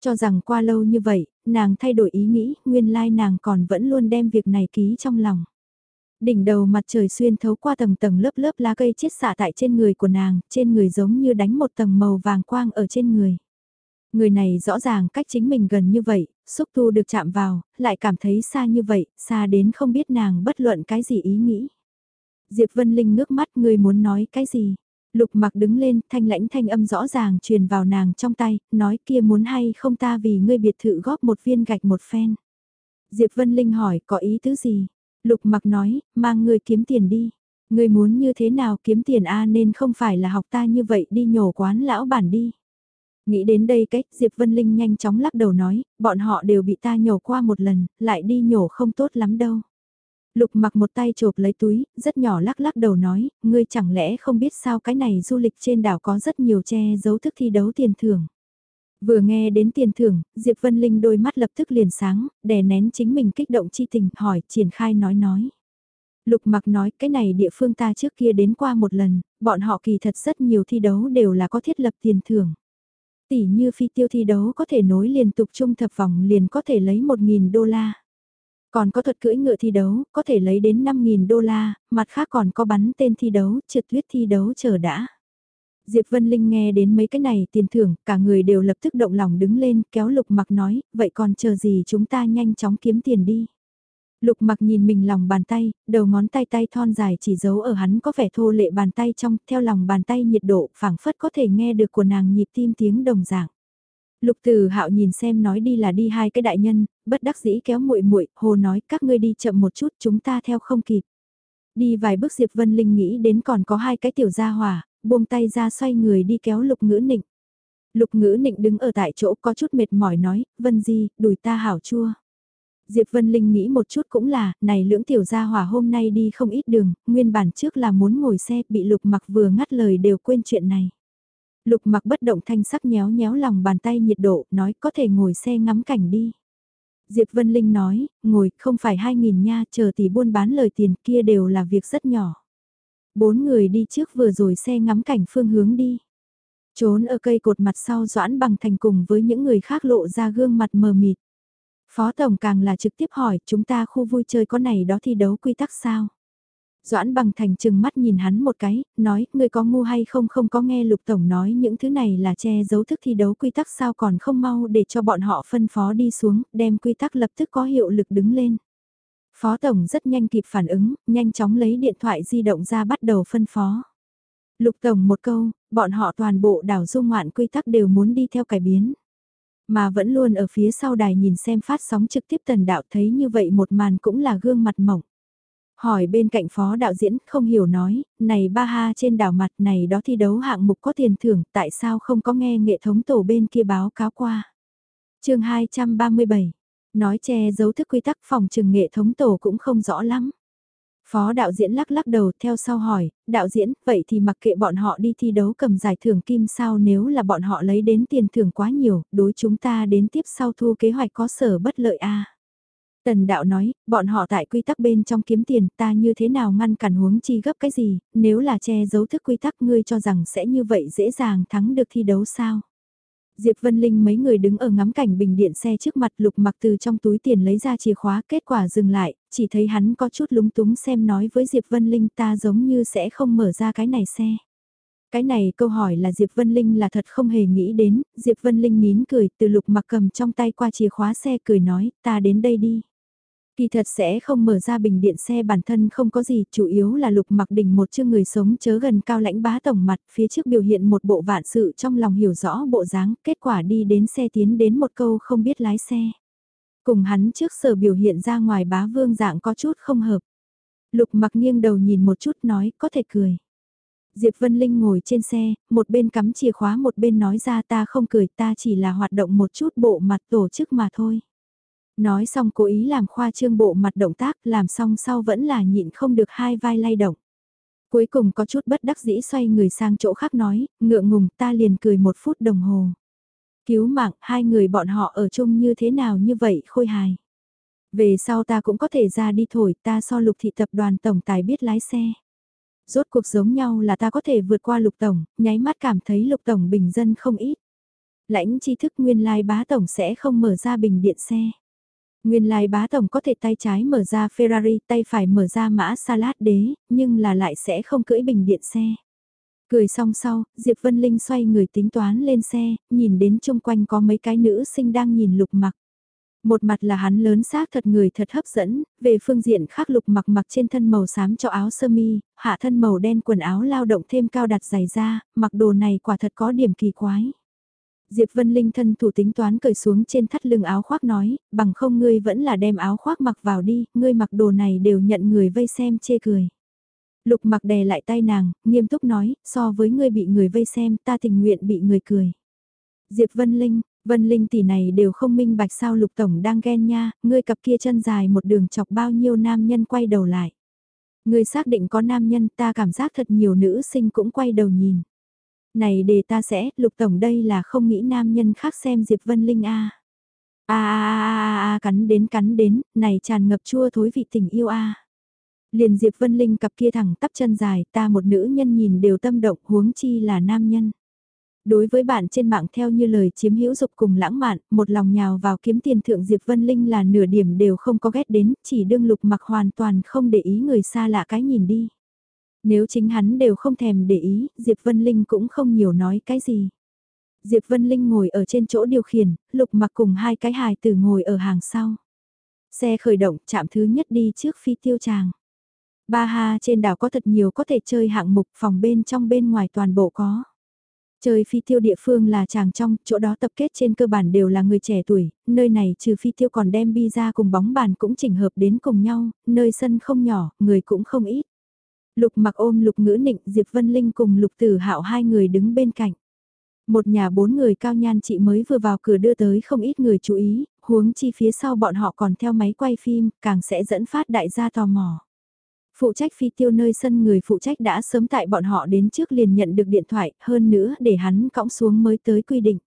[SPEAKER 1] Cho rằng qua lâu như vậy, nàng thay đổi ý nghĩ, nguyên lai nàng còn vẫn luôn đem việc này ký trong lòng. Đỉnh đầu mặt trời xuyên thấu qua tầng tầng lớp lớp lá cây chiết xạ tại trên người của nàng, trên người giống như đánh một tầng màu vàng quang ở trên người. Người này rõ ràng cách chính mình gần như vậy, xúc tu được chạm vào, lại cảm thấy xa như vậy, xa đến không biết nàng bất luận cái gì ý nghĩ. Diệp Vân Linh ngước mắt người muốn nói cái gì. Lục mặc đứng lên, thanh lãnh thanh âm rõ ràng truyền vào nàng trong tay, nói kia muốn hay không ta vì ngươi biệt thự góp một viên gạch một phen. Diệp Vân Linh hỏi có ý tứ gì? Lục mặc nói, mang ngươi kiếm tiền đi. Ngươi muốn như thế nào kiếm tiền a nên không phải là học ta như vậy đi nhổ quán lão bản đi. Nghĩ đến đây cách Diệp Vân Linh nhanh chóng lắc đầu nói, bọn họ đều bị ta nhổ qua một lần, lại đi nhổ không tốt lắm đâu. Lục mặc một tay chộp lấy túi, rất nhỏ lắc lắc đầu nói, ngươi chẳng lẽ không biết sao cái này du lịch trên đảo có rất nhiều che giấu thức thi đấu tiền thưởng. Vừa nghe đến tiền thưởng, Diệp Vân Linh đôi mắt lập tức liền sáng, đè nén chính mình kích động chi tình, hỏi, triển khai nói nói. Lục mặc nói cái này địa phương ta trước kia đến qua một lần, bọn họ kỳ thật rất nhiều thi đấu đều là có thiết lập tiền thưởng. Tỷ như phi tiêu thi đấu có thể nối liên tục trung thập vòng liền có thể lấy 1.000 đô la. Còn có thuật cưỡi ngựa thi đấu, có thể lấy đến 5.000 đô la, mặt khác còn có bắn tên thi đấu, trượt tuyết thi đấu chờ đã. Diệp Vân Linh nghe đến mấy cái này tiền thưởng, cả người đều lập tức động lòng đứng lên, kéo lục mặc nói, vậy còn chờ gì chúng ta nhanh chóng kiếm tiền đi. Lục mặc nhìn mình lòng bàn tay, đầu ngón tay tay thon dài chỉ giấu ở hắn có vẻ thô lệ bàn tay trong, theo lòng bàn tay nhiệt độ, phảng phất có thể nghe được của nàng nhịp tim tiếng đồng dạng. Lục Từ Hạo nhìn xem nói đi là đi hai cái đại nhân, bất đắc dĩ kéo muội muội, hồ nói các ngươi đi chậm một chút, chúng ta theo không kịp. Đi vài bước Diệp Vân Linh nghĩ đến còn có hai cái tiểu gia hỏa, buông tay ra xoay người đi kéo Lục Ngữ Nịnh. Lục Ngữ Nịnh đứng ở tại chỗ có chút mệt mỏi nói, "Vân Di, đùi ta hảo chua." Diệp Vân Linh nghĩ một chút cũng là, này lưỡng tiểu gia hỏa hôm nay đi không ít đường, nguyên bản trước là muốn ngồi xe, bị Lục Mặc vừa ngắt lời đều quên chuyện này. Lục mặc bất động thanh sắc nhéo nhéo lòng bàn tay nhiệt độ, nói có thể ngồi xe ngắm cảnh đi. Diệp Vân Linh nói, ngồi không phải 2.000 nha, chờ tỷ buôn bán lời tiền kia đều là việc rất nhỏ. Bốn người đi trước vừa rồi xe ngắm cảnh phương hướng đi. Trốn ở cây cột mặt sau doãn bằng thành cùng với những người khác lộ ra gương mặt mờ mịt. Phó Tổng càng là trực tiếp hỏi chúng ta khu vui chơi có này đó thi đấu quy tắc sao? Doãn bằng thành chừng mắt nhìn hắn một cái, nói, người có ngu hay không không có nghe lục tổng nói những thứ này là che giấu thức thi đấu quy tắc sao còn không mau để cho bọn họ phân phó đi xuống, đem quy tắc lập tức có hiệu lực đứng lên. Phó tổng rất nhanh kịp phản ứng, nhanh chóng lấy điện thoại di động ra bắt đầu phân phó. Lục tổng một câu, bọn họ toàn bộ đảo du ngoạn quy tắc đều muốn đi theo cải biến. Mà vẫn luôn ở phía sau đài nhìn xem phát sóng trực tiếp tần đạo thấy như vậy một màn cũng là gương mặt mỏng. Hỏi bên cạnh phó đạo diễn không hiểu nói, này ba ha trên đảo mặt này đó thi đấu hạng mục có tiền thưởng, tại sao không có nghe nghệ thống tổ bên kia báo cáo qua. chương 237, nói che giấu thức quy tắc phòng trừng nghệ thống tổ cũng không rõ lắm. Phó đạo diễn lắc lắc đầu theo sau hỏi, đạo diễn, vậy thì mặc kệ bọn họ đi thi đấu cầm giải thưởng kim sao nếu là bọn họ lấy đến tiền thưởng quá nhiều, đối chúng ta đến tiếp sau thu kế hoạch có sở bất lợi a Tần đạo nói, bọn họ tại quy tắc bên trong kiếm tiền ta như thế nào ngăn cản huống chi gấp cái gì, nếu là che giấu thức quy tắc ngươi cho rằng sẽ như vậy dễ dàng thắng được thi đấu sao. Diệp Vân Linh mấy người đứng ở ngắm cảnh bình điện xe trước mặt lục mặc từ trong túi tiền lấy ra chìa khóa kết quả dừng lại, chỉ thấy hắn có chút lúng túng xem nói với Diệp Vân Linh ta giống như sẽ không mở ra cái này xe. Cái này câu hỏi là Diệp Vân Linh là thật không hề nghĩ đến, Diệp Vân Linh nín cười từ lục mặc cầm trong tay qua chìa khóa xe cười nói ta đến đây đi. Kỳ thật sẽ không mở ra bình điện xe bản thân không có gì, chủ yếu là lục mặc đỉnh một chương người sống chớ gần cao lãnh bá tổng mặt, phía trước biểu hiện một bộ vạn sự trong lòng hiểu rõ bộ dáng, kết quả đi đến xe tiến đến một câu không biết lái xe. Cùng hắn trước sở biểu hiện ra ngoài bá vương dạng có chút không hợp. Lục mặc nghiêng đầu nhìn một chút nói có thể cười. Diệp Vân Linh ngồi trên xe, một bên cắm chìa khóa một bên nói ra ta không cười ta chỉ là hoạt động một chút bộ mặt tổ chức mà thôi. Nói xong cố ý làm khoa trương bộ mặt động tác làm xong sau vẫn là nhịn không được hai vai lay động. Cuối cùng có chút bất đắc dĩ xoay người sang chỗ khác nói, ngượng ngùng ta liền cười một phút đồng hồ. Cứu mạng, hai người bọn họ ở chung như thế nào như vậy khôi hài. Về sau ta cũng có thể ra đi thổi ta so lục thị tập đoàn tổng tài biết lái xe. Rốt cuộc giống nhau là ta có thể vượt qua lục tổng, nháy mắt cảm thấy lục tổng bình dân không ít. Lãnh tri thức nguyên lai bá tổng sẽ không mở ra bình điện xe. Nguyên lai bá tổng có thể tay trái mở ra Ferrari, tay phải mở ra mã salad đế, nhưng là lại sẽ không cưỡi bình điện xe. Cười xong sau, Diệp Vân Linh xoay người tính toán lên xe, nhìn đến chung quanh có mấy cái nữ sinh đang nhìn lục mặc. Một mặt là hắn lớn xác thật người thật hấp dẫn, về phương diện khác lục mặc mặc trên thân màu xám cho áo sơ mi, hạ thân màu đen quần áo lao động thêm cao đặt giày da, mặc đồ này quả thật có điểm kỳ quái. Diệp Vân Linh thân thủ tính toán cởi xuống trên thắt lưng áo khoác nói, bằng không ngươi vẫn là đem áo khoác mặc vào đi, ngươi mặc đồ này đều nhận người vây xem chê cười. Lục mặc đè lại tay nàng, nghiêm túc nói, so với ngươi bị người vây xem ta tình nguyện bị người cười. Diệp Vân Linh, Vân Linh tỷ này đều không minh bạch sao lục tổng đang ghen nha, ngươi cặp kia chân dài một đường chọc bao nhiêu nam nhân quay đầu lại. Ngươi xác định có nam nhân ta cảm giác thật nhiều nữ sinh cũng quay đầu nhìn. Này để ta sẽ, lục tổng đây là không nghĩ nam nhân khác xem Diệp Vân Linh a. A a a a cắn đến cắn đến, này tràn ngập chua thối vị tình yêu a. Liền Diệp Vân Linh cặp kia thẳng tắp chân dài, ta một nữ nhân nhìn đều tâm động, huống chi là nam nhân. Đối với bạn trên mạng theo như lời chiếm hữu dục cùng lãng mạn, một lòng nhào vào kiếm tiền thượng Diệp Vân Linh là nửa điểm đều không có ghét đến, chỉ đương lục mặc hoàn toàn không để ý người xa lạ cái nhìn đi. Nếu chính hắn đều không thèm để ý, Diệp Vân Linh cũng không nhiều nói cái gì. Diệp Vân Linh ngồi ở trên chỗ điều khiển, lục mặc cùng hai cái hài tử ngồi ở hàng sau. Xe khởi động chạm thứ nhất đi trước phi tiêu tràng. Ba ha trên đảo có thật nhiều có thể chơi hạng mục phòng bên trong bên ngoài toàn bộ có. Chơi phi tiêu địa phương là chàng trong, chỗ đó tập kết trên cơ bản đều là người trẻ tuổi, nơi này trừ phi tiêu còn đem bi ra cùng bóng bàn cũng chỉnh hợp đến cùng nhau, nơi sân không nhỏ, người cũng không ít. Lục mặc ôm lục ngữ nịnh Diệp Vân Linh cùng lục tử hạo hai người đứng bên cạnh. Một nhà bốn người cao nhan chị mới vừa vào cửa đưa tới không ít người chú ý, huống chi phía sau bọn họ còn theo máy quay phim, càng sẽ dẫn phát đại gia tò mò. Phụ trách phi tiêu nơi sân người phụ trách đã sớm tại bọn họ đến trước liền nhận được điện thoại, hơn nữa để hắn cõng xuống mới tới quy định.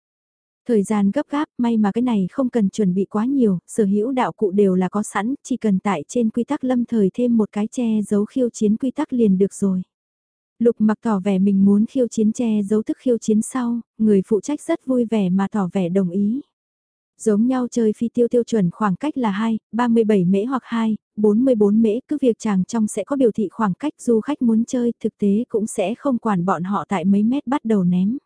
[SPEAKER 1] Thời gian gấp gáp, may mà cái này không cần chuẩn bị quá nhiều, sở hữu đạo cụ đều là có sẵn, chỉ cần tại trên quy tắc lâm thời thêm một cái che giấu khiêu chiến quy tắc liền được rồi. Lục mặc tỏ vẻ mình muốn khiêu chiến che giấu thức khiêu chiến sau, người phụ trách rất vui vẻ mà tỏ vẻ đồng ý. Giống nhau chơi phi tiêu tiêu chuẩn khoảng cách là 2, 37 mễ hoặc 2, 44 mễ cứ việc chàng trong sẽ có biểu thị khoảng cách du khách muốn chơi thực tế cũng sẽ không quản bọn họ tại mấy mét bắt đầu ném.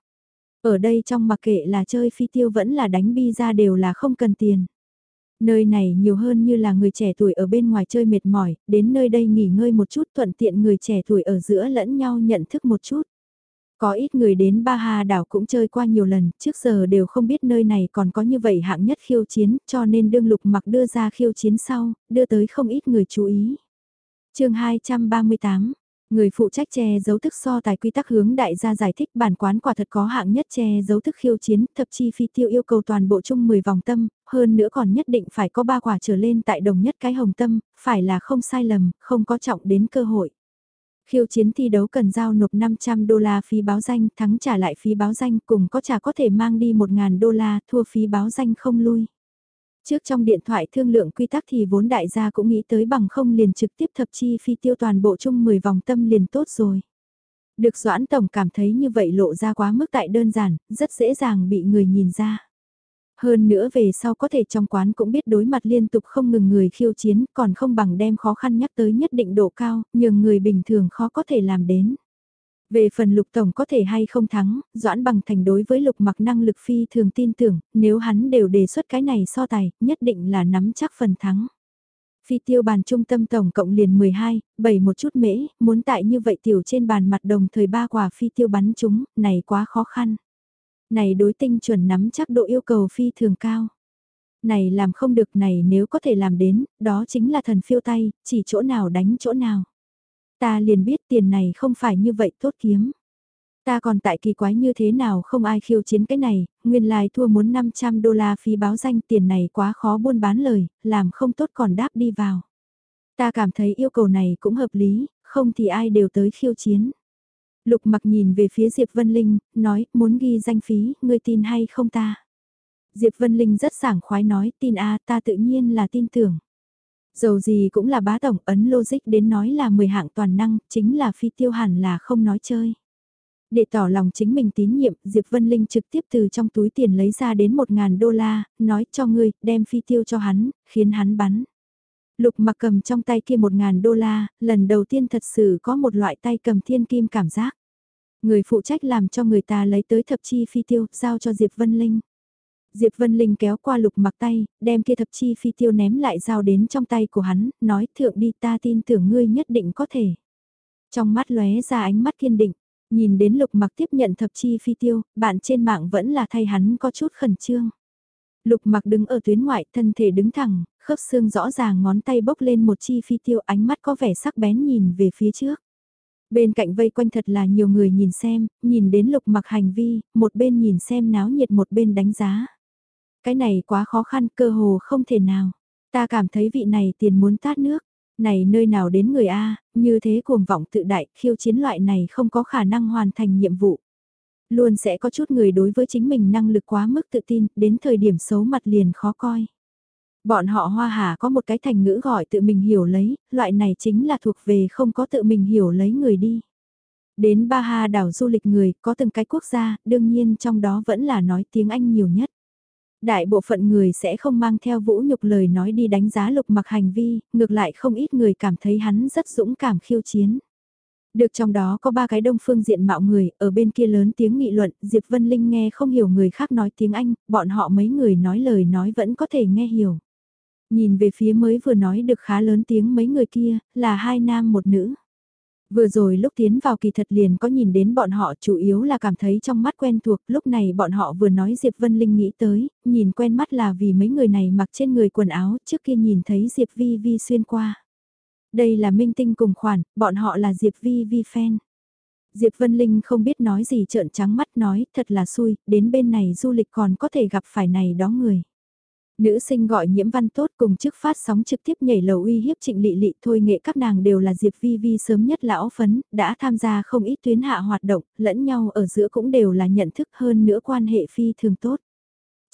[SPEAKER 1] Ở đây trong mặc kệ là chơi phi tiêu vẫn là đánh bi ra đều là không cần tiền. Nơi này nhiều hơn như là người trẻ tuổi ở bên ngoài chơi mệt mỏi, đến nơi đây nghỉ ngơi một chút thuận tiện người trẻ tuổi ở giữa lẫn nhau nhận thức một chút. Có ít người đến Ba Hà đảo cũng chơi qua nhiều lần, trước giờ đều không biết nơi này còn có như vậy hạng nhất khiêu chiến, cho nên đương lục mặc đưa ra khiêu chiến sau, đưa tới không ít người chú ý. chương 238 Người phụ trách che giấu thức so tài quy tắc hướng đại gia giải thích bản quán quả thật có hạng nhất che giấu thức khiêu chiến, thập chi phi tiêu yêu cầu toàn bộ chung 10 vòng tâm, hơn nữa còn nhất định phải có ba quả trở lên tại đồng nhất cái hồng tâm, phải là không sai lầm, không có trọng đến cơ hội. Khiêu chiến thi đấu cần giao nộp 500 đô la phí báo danh, thắng trả lại phí báo danh, cùng có trả có thể mang đi 1.000 đô la, thua phí báo danh không lui. Trước trong điện thoại thương lượng quy tắc thì vốn đại gia cũng nghĩ tới bằng không liền trực tiếp thập chi phi tiêu toàn bộ chung 10 vòng tâm liền tốt rồi. Được Doãn Tổng cảm thấy như vậy lộ ra quá mức tại đơn giản, rất dễ dàng bị người nhìn ra. Hơn nữa về sau có thể trong quán cũng biết đối mặt liên tục không ngừng người khiêu chiến, còn không bằng đem khó khăn nhắc tới nhất định độ cao, nhưng người bình thường khó có thể làm đến. Về phần lục tổng có thể hay không thắng, Doãn bằng thành đối với lục mặc năng lực phi thường tin tưởng, nếu hắn đều đề xuất cái này so tài, nhất định là nắm chắc phần thắng. Phi tiêu bàn trung tâm tổng cộng liền 12, 7 một chút mễ, muốn tại như vậy tiểu trên bàn mặt đồng thời ba quả phi tiêu bắn chúng, này quá khó khăn. Này đối tinh chuẩn nắm chắc độ yêu cầu phi thường cao. Này làm không được này nếu có thể làm đến, đó chính là thần phiêu tay, chỉ chỗ nào đánh chỗ nào. Ta liền biết tiền này không phải như vậy tốt kiếm. Ta còn tại kỳ quái như thế nào không ai khiêu chiến cái này, nguyên lai thua muốn 500 đô la phí báo danh tiền này quá khó buôn bán lời, làm không tốt còn đáp đi vào. Ta cảm thấy yêu cầu này cũng hợp lý, không thì ai đều tới khiêu chiến. Lục mặc nhìn về phía Diệp Vân Linh, nói, muốn ghi danh phí, ngươi tin hay không ta? Diệp Vân Linh rất sảng khoái nói, tin a ta tự nhiên là tin tưởng. Dầu gì cũng là bá tổng ấn logic đến nói là 10 hạng toàn năng, chính là phi tiêu hẳn là không nói chơi. Để tỏ lòng chính mình tín nhiệm, Diệp Vân Linh trực tiếp từ trong túi tiền lấy ra đến 1.000 đô la, nói cho ngươi, đem phi tiêu cho hắn, khiến hắn bắn. Lục mặc cầm trong tay kia 1.000 đô la, lần đầu tiên thật sự có một loại tay cầm thiên kim cảm giác. Người phụ trách làm cho người ta lấy tới thập chi phi tiêu, giao cho Diệp Vân Linh. Diệp Vân Linh kéo qua lục mặc tay, đem kia thập chi phi tiêu ném lại giao đến trong tay của hắn, nói thượng đi ta tin tưởng ngươi nhất định có thể. Trong mắt lóe ra ánh mắt kiên định, nhìn đến lục mặc tiếp nhận thập chi phi tiêu, bạn trên mạng vẫn là thay hắn có chút khẩn trương. Lục mặc đứng ở tuyến ngoại, thân thể đứng thẳng, khớp xương rõ ràng ngón tay bốc lên một chi phi tiêu ánh mắt có vẻ sắc bén nhìn về phía trước. Bên cạnh vây quanh thật là nhiều người nhìn xem, nhìn đến lục mặc hành vi, một bên nhìn xem náo nhiệt một bên đánh giá. Cái này quá khó khăn cơ hồ không thể nào. Ta cảm thấy vị này tiền muốn tát nước. Này nơi nào đến người A, như thế cuồng vọng tự đại, khiêu chiến loại này không có khả năng hoàn thành nhiệm vụ. Luôn sẽ có chút người đối với chính mình năng lực quá mức tự tin, đến thời điểm xấu mặt liền khó coi. Bọn họ hoa hà có một cái thành ngữ gọi tự mình hiểu lấy, loại này chính là thuộc về không có tự mình hiểu lấy người đi. Đến Ba Ha đảo du lịch người, có từng cái quốc gia, đương nhiên trong đó vẫn là nói tiếng Anh nhiều nhất. Đại bộ phận người sẽ không mang theo vũ nhục lời nói đi đánh giá lục mặc hành vi, ngược lại không ít người cảm thấy hắn rất dũng cảm khiêu chiến. Được trong đó có ba cái đông phương diện mạo người, ở bên kia lớn tiếng nghị luận, Diệp Vân Linh nghe không hiểu người khác nói tiếng Anh, bọn họ mấy người nói lời nói vẫn có thể nghe hiểu. Nhìn về phía mới vừa nói được khá lớn tiếng mấy người kia, là hai nam một nữ. Vừa rồi lúc tiến vào kỳ thật liền có nhìn đến bọn họ chủ yếu là cảm thấy trong mắt quen thuộc, lúc này bọn họ vừa nói Diệp Vân Linh nghĩ tới, nhìn quen mắt là vì mấy người này mặc trên người quần áo trước kia nhìn thấy Diệp Vi Vi xuyên qua. Đây là minh tinh cùng khoản, bọn họ là Diệp Vi Vi fan. Diệp Vân Linh không biết nói gì trợn trắng mắt nói, thật là xui, đến bên này du lịch còn có thể gặp phải này đó người. Nữ sinh gọi nhiễm văn tốt cùng chức phát sóng trực tiếp nhảy lầu uy hiếp trịnh lị lị thôi nghệ các nàng đều là Diệp Vi Vi sớm nhất lão phấn, đã tham gia không ít tuyến hạ hoạt động, lẫn nhau ở giữa cũng đều là nhận thức hơn nữa quan hệ phi thường tốt.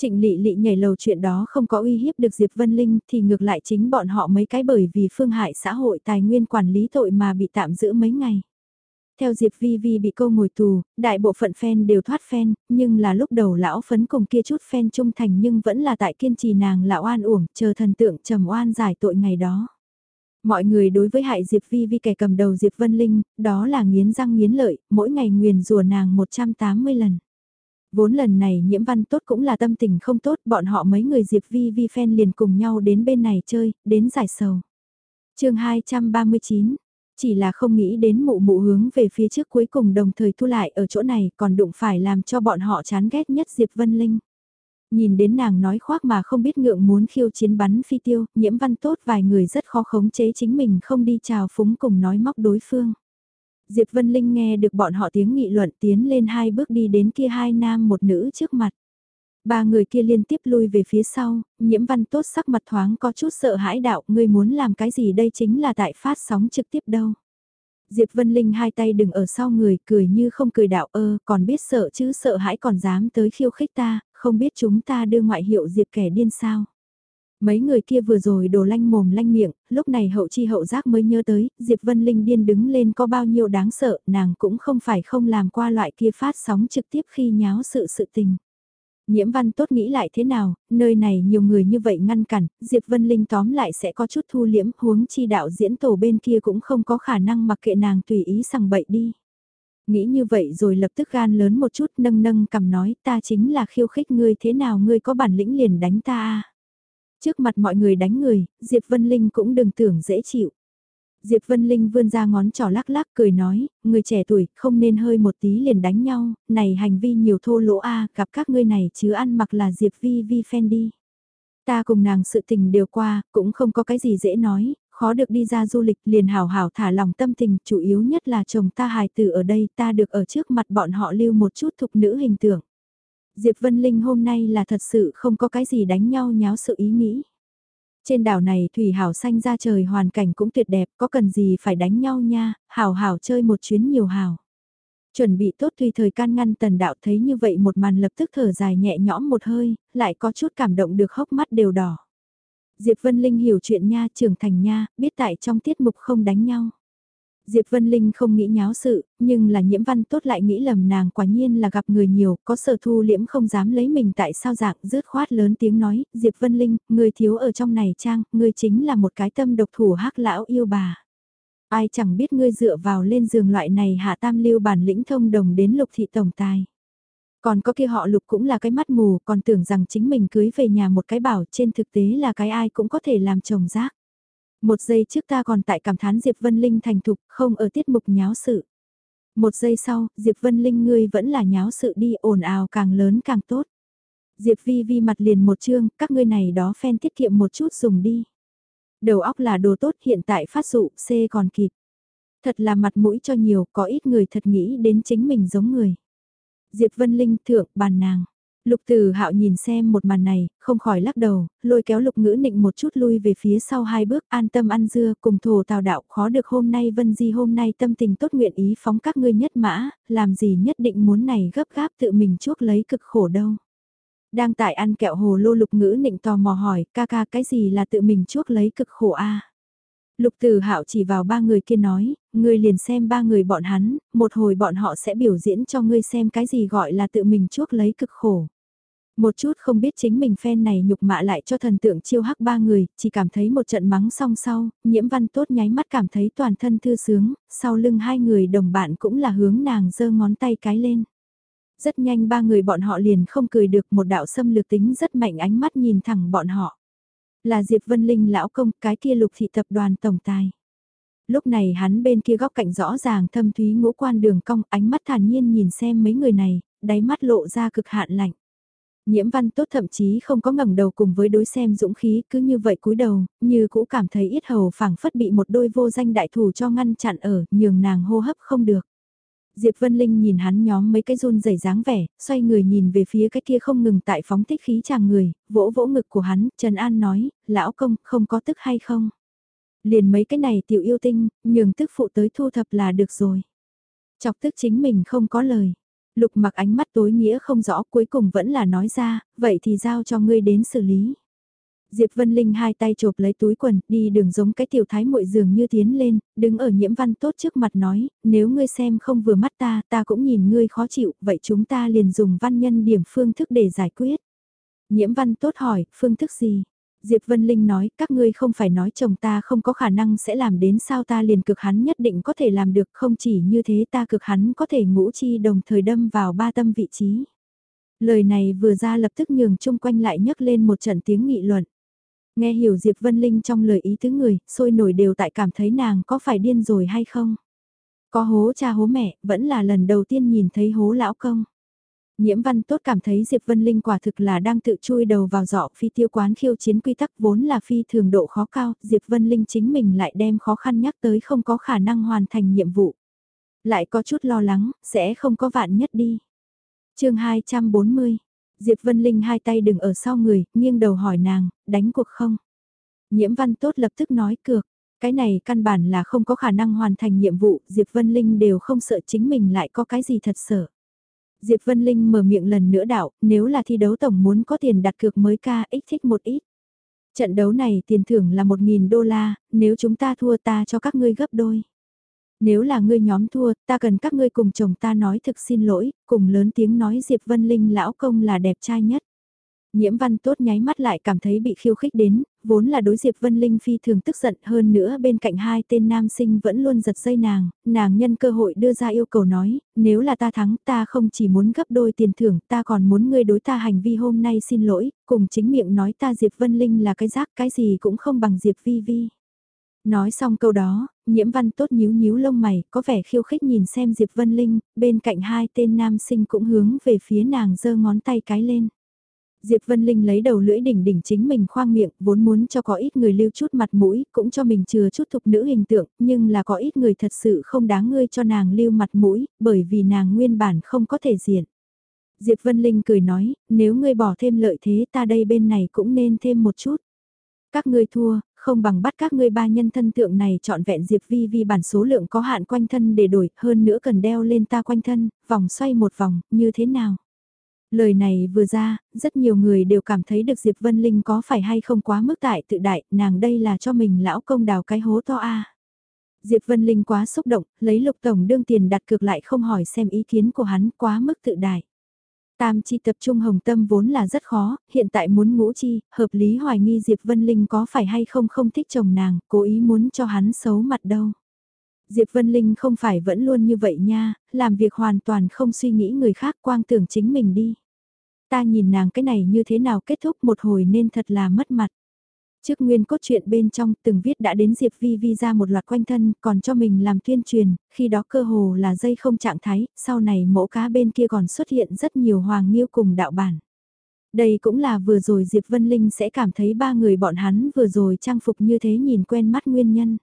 [SPEAKER 1] Trịnh lị lị nhảy lầu chuyện đó không có uy hiếp được Diệp Vân Linh thì ngược lại chính bọn họ mấy cái bởi vì phương hại xã hội tài nguyên quản lý tội mà bị tạm giữ mấy ngày. Theo Diệp Vi Vi bị câu ngồi tù, đại bộ phận fan đều thoát fan, nhưng là lúc đầu lão phấn cùng kia chút fan trung thành nhưng vẫn là tại kiên trì nàng lão oan uổng, chờ thần tượng trầm oan giải tội ngày đó. Mọi người đối với hại Diệp Vi Vi kẻ cầm đầu Diệp Vân Linh, đó là nghiến răng nghiến lợi, mỗi ngày nguyền rùa nàng 180 lần. Vốn lần này nhiễm văn tốt cũng là tâm tình không tốt, bọn họ mấy người Diệp Vi Vi fan liền cùng nhau đến bên này chơi, đến giải sầu. chương 239 chỉ là không nghĩ đến mụ mụ hướng về phía trước cuối cùng đồng thời thu lại ở chỗ này còn đụng phải làm cho bọn họ chán ghét nhất Diệp Vân Linh. Nhìn đến nàng nói khoác mà không biết ngượng muốn khiêu chiến bắn phi tiêu, nhiễm văn tốt vài người rất khó khống chế chính mình không đi chào phúng cùng nói móc đối phương. Diệp Vân Linh nghe được bọn họ tiếng nghị luận tiến lên hai bước đi đến kia hai nam một nữ trước mặt. Ba người kia liên tiếp lui về phía sau, nhiễm văn tốt sắc mặt thoáng có chút sợ hãi đạo, ngươi muốn làm cái gì đây chính là tại phát sóng trực tiếp đâu. Diệp Vân Linh hai tay đừng ở sau người, cười như không cười đạo ơ, còn biết sợ chứ sợ hãi còn dám tới khiêu khích ta, không biết chúng ta đưa ngoại hiệu Diệp kẻ điên sao. Mấy người kia vừa rồi đồ lanh mồm lanh miệng, lúc này hậu chi hậu giác mới nhớ tới, Diệp Vân Linh điên đứng lên có bao nhiêu đáng sợ, nàng cũng không phải không làm qua loại kia phát sóng trực tiếp khi nháo sự sự tình. Nhiễm văn tốt nghĩ lại thế nào, nơi này nhiều người như vậy ngăn cản, Diệp Vân Linh tóm lại sẽ có chút thu liễm huống chi đạo diễn tổ bên kia cũng không có khả năng mặc kệ nàng tùy ý sằng bậy đi. Nghĩ như vậy rồi lập tức gan lớn một chút nâng nâng cầm nói ta chính là khiêu khích ngươi thế nào ngươi có bản lĩnh liền đánh ta à? Trước mặt mọi người đánh người, Diệp Vân Linh cũng đừng tưởng dễ chịu. Diệp Vân Linh vươn ra ngón trỏ lắc lắc cười nói, người trẻ tuổi không nên hơi một tí liền đánh nhau, này hành vi nhiều thô lỗ a gặp các ngươi này chứ ăn mặc là Diệp Vi Vi fan đi. Ta cùng nàng sự tình đều qua, cũng không có cái gì dễ nói, khó được đi ra du lịch liền hào hào thả lòng tâm tình, chủ yếu nhất là chồng ta hài tử ở đây ta được ở trước mặt bọn họ lưu một chút thục nữ hình tượng. Diệp Vân Linh hôm nay là thật sự không có cái gì đánh nhau nháo sự ý nghĩ. Trên đảo này thủy hảo xanh ra trời hoàn cảnh cũng tuyệt đẹp, có cần gì phải đánh nhau nha, hảo hảo chơi một chuyến nhiều hảo. Chuẩn bị tốt tùy thời can ngăn tần đạo thấy như vậy một màn lập tức thở dài nhẹ nhõm một hơi, lại có chút cảm động được hốc mắt đều đỏ. Diệp Vân Linh hiểu chuyện nha, trưởng thành nha, biết tại trong tiết mục không đánh nhau. Diệp Vân Linh không nghĩ nháo sự, nhưng là nhiễm văn tốt lại nghĩ lầm nàng quả nhiên là gặp người nhiều, có sở thu liễm không dám lấy mình tại sao dạng rớt khoát lớn tiếng nói, Diệp Vân Linh, người thiếu ở trong này trang, người chính là một cái tâm độc thủ hắc lão yêu bà. Ai chẳng biết ngươi dựa vào lên giường loại này hạ tam lưu bản lĩnh thông đồng đến lục thị tổng tài. Còn có kia họ lục cũng là cái mắt mù, còn tưởng rằng chính mình cưới về nhà một cái bảo trên thực tế là cái ai cũng có thể làm chồng rác. Một giây trước ta còn tại cảm thán Diệp Vân Linh thành thục, không ở tiết mục nháo sự. Một giây sau, Diệp Vân Linh ngươi vẫn là nháo sự đi, ồn ào càng lớn càng tốt. Diệp Vi Vi mặt liền một chương, các ngươi này đó phen tiết kiệm một chút dùng đi. Đầu óc là đồ tốt hiện tại phát dụ, C còn kịp. Thật là mặt mũi cho nhiều, có ít người thật nghĩ đến chính mình giống người. Diệp Vân Linh thượng bàn nàng. Lục Tử Hạo nhìn xem một màn này, không khỏi lắc đầu, lôi kéo Lục Ngữ Nịnh một chút lui về phía sau hai bước, an tâm ăn dưa, cùng thổ tào đạo, khó được hôm nay Vân Di hôm nay tâm tình tốt nguyện ý phóng các ngươi nhất mã, làm gì nhất định muốn này gấp gáp tự mình chuốc lấy cực khổ đâu. Đang tại ăn kẹo hồ lô Lục Ngữ Nịnh tò mò hỏi, ca ca cái gì là tự mình chuốc lấy cực khổ a? Lục Tử Hạo chỉ vào ba người kia nói, ngươi liền xem ba người bọn hắn, một hồi bọn họ sẽ biểu diễn cho ngươi xem cái gì gọi là tự mình chuốc lấy cực khổ. Một chút không biết chính mình phen này nhục mạ lại cho thần tượng chiêu hắc ba người, chỉ cảm thấy một trận mắng song sau, nhiễm văn tốt nháy mắt cảm thấy toàn thân thư sướng, sau lưng hai người đồng bạn cũng là hướng nàng giơ ngón tay cái lên. Rất nhanh ba người bọn họ liền không cười được một đạo xâm lược tính rất mạnh ánh mắt nhìn thẳng bọn họ. Là Diệp Vân Linh lão công cái kia lục thị tập đoàn tổng tài. Lúc này hắn bên kia góc cạnh rõ ràng thâm thúy ngũ quan đường cong ánh mắt thản nhiên nhìn xem mấy người này, đáy mắt lộ ra cực hạn lạnh. Nhiễm văn tốt thậm chí không có ngẩng đầu cùng với đối xem dũng khí cứ như vậy cúi đầu, như cũ cảm thấy ít hầu phảng phất bị một đôi vô danh đại thủ cho ngăn chặn ở, nhường nàng hô hấp không được. Diệp Vân Linh nhìn hắn nhóm mấy cái run rẩy dáng vẻ, xoay người nhìn về phía cái kia không ngừng tại phóng thích khí chàng người, vỗ vỗ ngực của hắn, Trần An nói, lão công, không có tức hay không? Liền mấy cái này tiểu yêu tinh, nhường tức phụ tới thu thập là được rồi. Chọc tức chính mình không có lời. Lục mặc ánh mắt tối nghĩa không rõ cuối cùng vẫn là nói ra, vậy thì giao cho ngươi đến xử lý. Diệp Vân Linh hai tay chộp lấy túi quần, đi đường giống cái tiểu thái muội giường như tiến lên, đứng ở nhiễm văn tốt trước mặt nói, nếu ngươi xem không vừa mắt ta, ta cũng nhìn ngươi khó chịu, vậy chúng ta liền dùng văn nhân điểm phương thức để giải quyết. Nhiễm văn tốt hỏi, phương thức gì? Diệp Vân Linh nói, các ngươi không phải nói chồng ta không có khả năng sẽ làm đến sao ta liền cực hắn nhất định có thể làm được không chỉ như thế ta cực hắn có thể ngũ chi đồng thời đâm vào ba tâm vị trí. Lời này vừa ra lập tức nhường chung quanh lại nhấc lên một trận tiếng nghị luận. Nghe hiểu Diệp Vân Linh trong lời ý tứ người, sôi nổi đều tại cảm thấy nàng có phải điên rồi hay không. Có hố cha hố mẹ, vẫn là lần đầu tiên nhìn thấy hố lão công. Nhiễm văn tốt cảm thấy Diệp Vân Linh quả thực là đang tự chui đầu vào giỏ phi tiêu quán khiêu chiến quy tắc vốn là phi thường độ khó cao, Diệp Vân Linh chính mình lại đem khó khăn nhắc tới không có khả năng hoàn thành nhiệm vụ. Lại có chút lo lắng, sẽ không có vạn nhất đi. chương 240, Diệp Vân Linh hai tay đừng ở sau người, nghiêng đầu hỏi nàng, đánh cuộc không? Nhiễm văn tốt lập tức nói cược, cái này căn bản là không có khả năng hoàn thành nhiệm vụ, Diệp Vân Linh đều không sợ chính mình lại có cái gì thật sợ. Diệp Vân Linh mở miệng lần nữa đạo, nếu là thi đấu tổng muốn có tiền đặt cược mới ca ích thích một ít. Trận đấu này tiền thưởng là 1.000 đô la, nếu chúng ta thua ta cho các ngươi gấp đôi. Nếu là ngươi nhóm thua, ta cần các ngươi cùng chồng ta nói thực xin lỗi, cùng lớn tiếng nói Diệp Vân Linh lão công là đẹp trai nhất. Nhiễm văn tốt nháy mắt lại cảm thấy bị khiêu khích đến, vốn là đối Diệp Vân Linh phi thường tức giận hơn nữa bên cạnh hai tên nam sinh vẫn luôn giật dây nàng, nàng nhân cơ hội đưa ra yêu cầu nói, nếu là ta thắng ta không chỉ muốn gấp đôi tiền thưởng ta còn muốn ngươi đối ta hành vi hôm nay xin lỗi, cùng chính miệng nói ta Diệp Vân Linh là cái rác cái gì cũng không bằng Diệp Vi Vi. Nói xong câu đó, nhiễm văn tốt nhíu nhíu lông mày, có vẻ khiêu khích nhìn xem Diệp Vân Linh, bên cạnh hai tên nam sinh cũng hướng về phía nàng giơ ngón tay cái lên. Diệp Vân Linh lấy đầu lưỡi đỉnh đỉnh chính mình khoang miệng, vốn muốn cho có ít người lưu chút mặt mũi, cũng cho mình chừa chút thục nữ hình tượng, nhưng là có ít người thật sự không đáng ngươi cho nàng lưu mặt mũi, bởi vì nàng nguyên bản không có thể diện. Diệp Vân Linh cười nói, nếu ngươi bỏ thêm lợi thế ta đây bên này cũng nên thêm một chút. Các ngươi thua, không bằng bắt các ngươi ba nhân thân tượng này chọn vẹn Diệp Vi Vi bản số lượng có hạn quanh thân để đổi, hơn nữa cần đeo lên ta quanh thân, vòng xoay một vòng, như thế nào? Lời này vừa ra, rất nhiều người đều cảm thấy được Diệp Vân Linh có phải hay không quá mức tại tự đại, nàng đây là cho mình lão công đào cái hố to a. Diệp Vân Linh quá xúc động, lấy lục tổng đương tiền đặt cược lại không hỏi xem ý kiến của hắn quá mức tự đại. Tam chi tập trung hồng tâm vốn là rất khó, hiện tại muốn ngũ chi, hợp lý hoài nghi Diệp Vân Linh có phải hay không không thích chồng nàng, cố ý muốn cho hắn xấu mặt đâu. Diệp Vân Linh không phải vẫn luôn như vậy nha, làm việc hoàn toàn không suy nghĩ người khác quang tưởng chính mình đi. Ta nhìn nàng cái này như thế nào kết thúc một hồi nên thật là mất mặt. Trước nguyên cốt truyện bên trong từng viết đã đến Diệp Vi Vi ra một loạt quanh thân còn cho mình làm tuyên truyền, khi đó cơ hồ là dây không trạng thái, sau này mẫu cá bên kia còn xuất hiện rất nhiều hoàng nghiêu cùng đạo bản. Đây cũng là vừa rồi Diệp Vân Linh sẽ cảm thấy ba người bọn hắn vừa rồi trang phục như thế nhìn quen mắt nguyên nhân.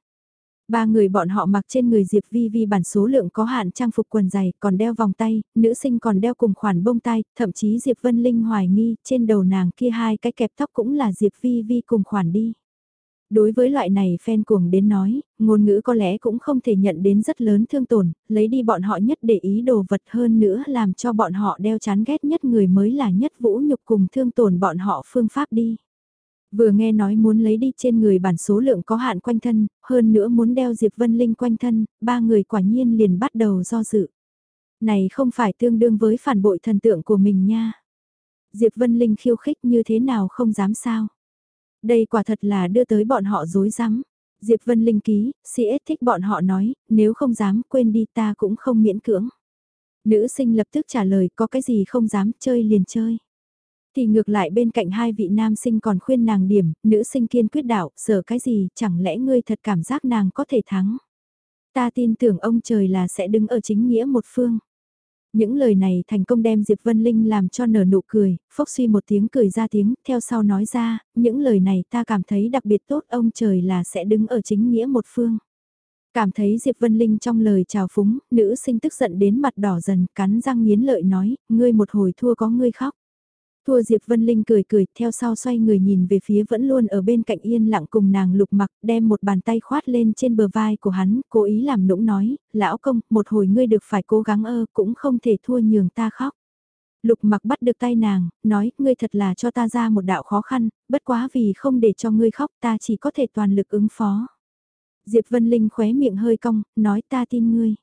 [SPEAKER 1] Ba người bọn họ mặc trên người Diệp Vi Vi bản số lượng có hạn trang phục quần dày, còn đeo vòng tay, nữ sinh còn đeo cùng khoản bông tai, thậm chí Diệp Vân Linh hoài nghi, trên đầu nàng kia hai cái kẹp tóc cũng là Diệp Vi Vi cùng khoản đi. Đối với loại này fan cuồng đến nói, ngôn ngữ có lẽ cũng không thể nhận đến rất lớn thương tổn, lấy đi bọn họ nhất để ý đồ vật hơn nữa làm cho bọn họ đeo chán ghét nhất người mới là nhất vũ nhục cùng thương tổn bọn họ phương pháp đi. Vừa nghe nói muốn lấy đi trên người bản số lượng có hạn quanh thân, hơn nữa muốn đeo Diệp Vân Linh quanh thân, ba người quả nhiên liền bắt đầu do dự. Này không phải tương đương với phản bội thần tượng của mình nha. Diệp Vân Linh khiêu khích như thế nào không dám sao. Đây quả thật là đưa tới bọn họ dối rắm Diệp Vân Linh ký, CS thích bọn họ nói, nếu không dám quên đi ta cũng không miễn cưỡng. Nữ sinh lập tức trả lời có cái gì không dám chơi liền chơi. Thì ngược lại bên cạnh hai vị nam sinh còn khuyên nàng điểm, nữ sinh kiên quyết đạo, sợ cái gì, chẳng lẽ ngươi thật cảm giác nàng có thể thắng. Ta tin tưởng ông trời là sẽ đứng ở chính nghĩa một phương. Những lời này thành công đem Diệp Vân Linh làm cho nở nụ cười, phốc suy một tiếng cười ra tiếng, theo sau nói ra, những lời này ta cảm thấy đặc biệt tốt ông trời là sẽ đứng ở chính nghĩa một phương. Cảm thấy Diệp Vân Linh trong lời chào phúng, nữ sinh tức giận đến mặt đỏ dần, cắn răng nghiến lợi nói, ngươi một hồi thua có ngươi khóc. Thua Diệp Vân Linh cười cười, theo sau xoay người nhìn về phía vẫn luôn ở bên cạnh yên lặng cùng nàng lục mặc, đem một bàn tay khoát lên trên bờ vai của hắn, cố ý làm nũng nói, lão công, một hồi ngươi được phải cố gắng ơ, cũng không thể thua nhường ta khóc. Lục mặc bắt được tay nàng, nói, ngươi thật là cho ta ra một đạo khó khăn, bất quá vì không để cho ngươi khóc ta chỉ có thể toàn lực ứng phó. Diệp Vân Linh khóe miệng hơi cong, nói ta tin ngươi.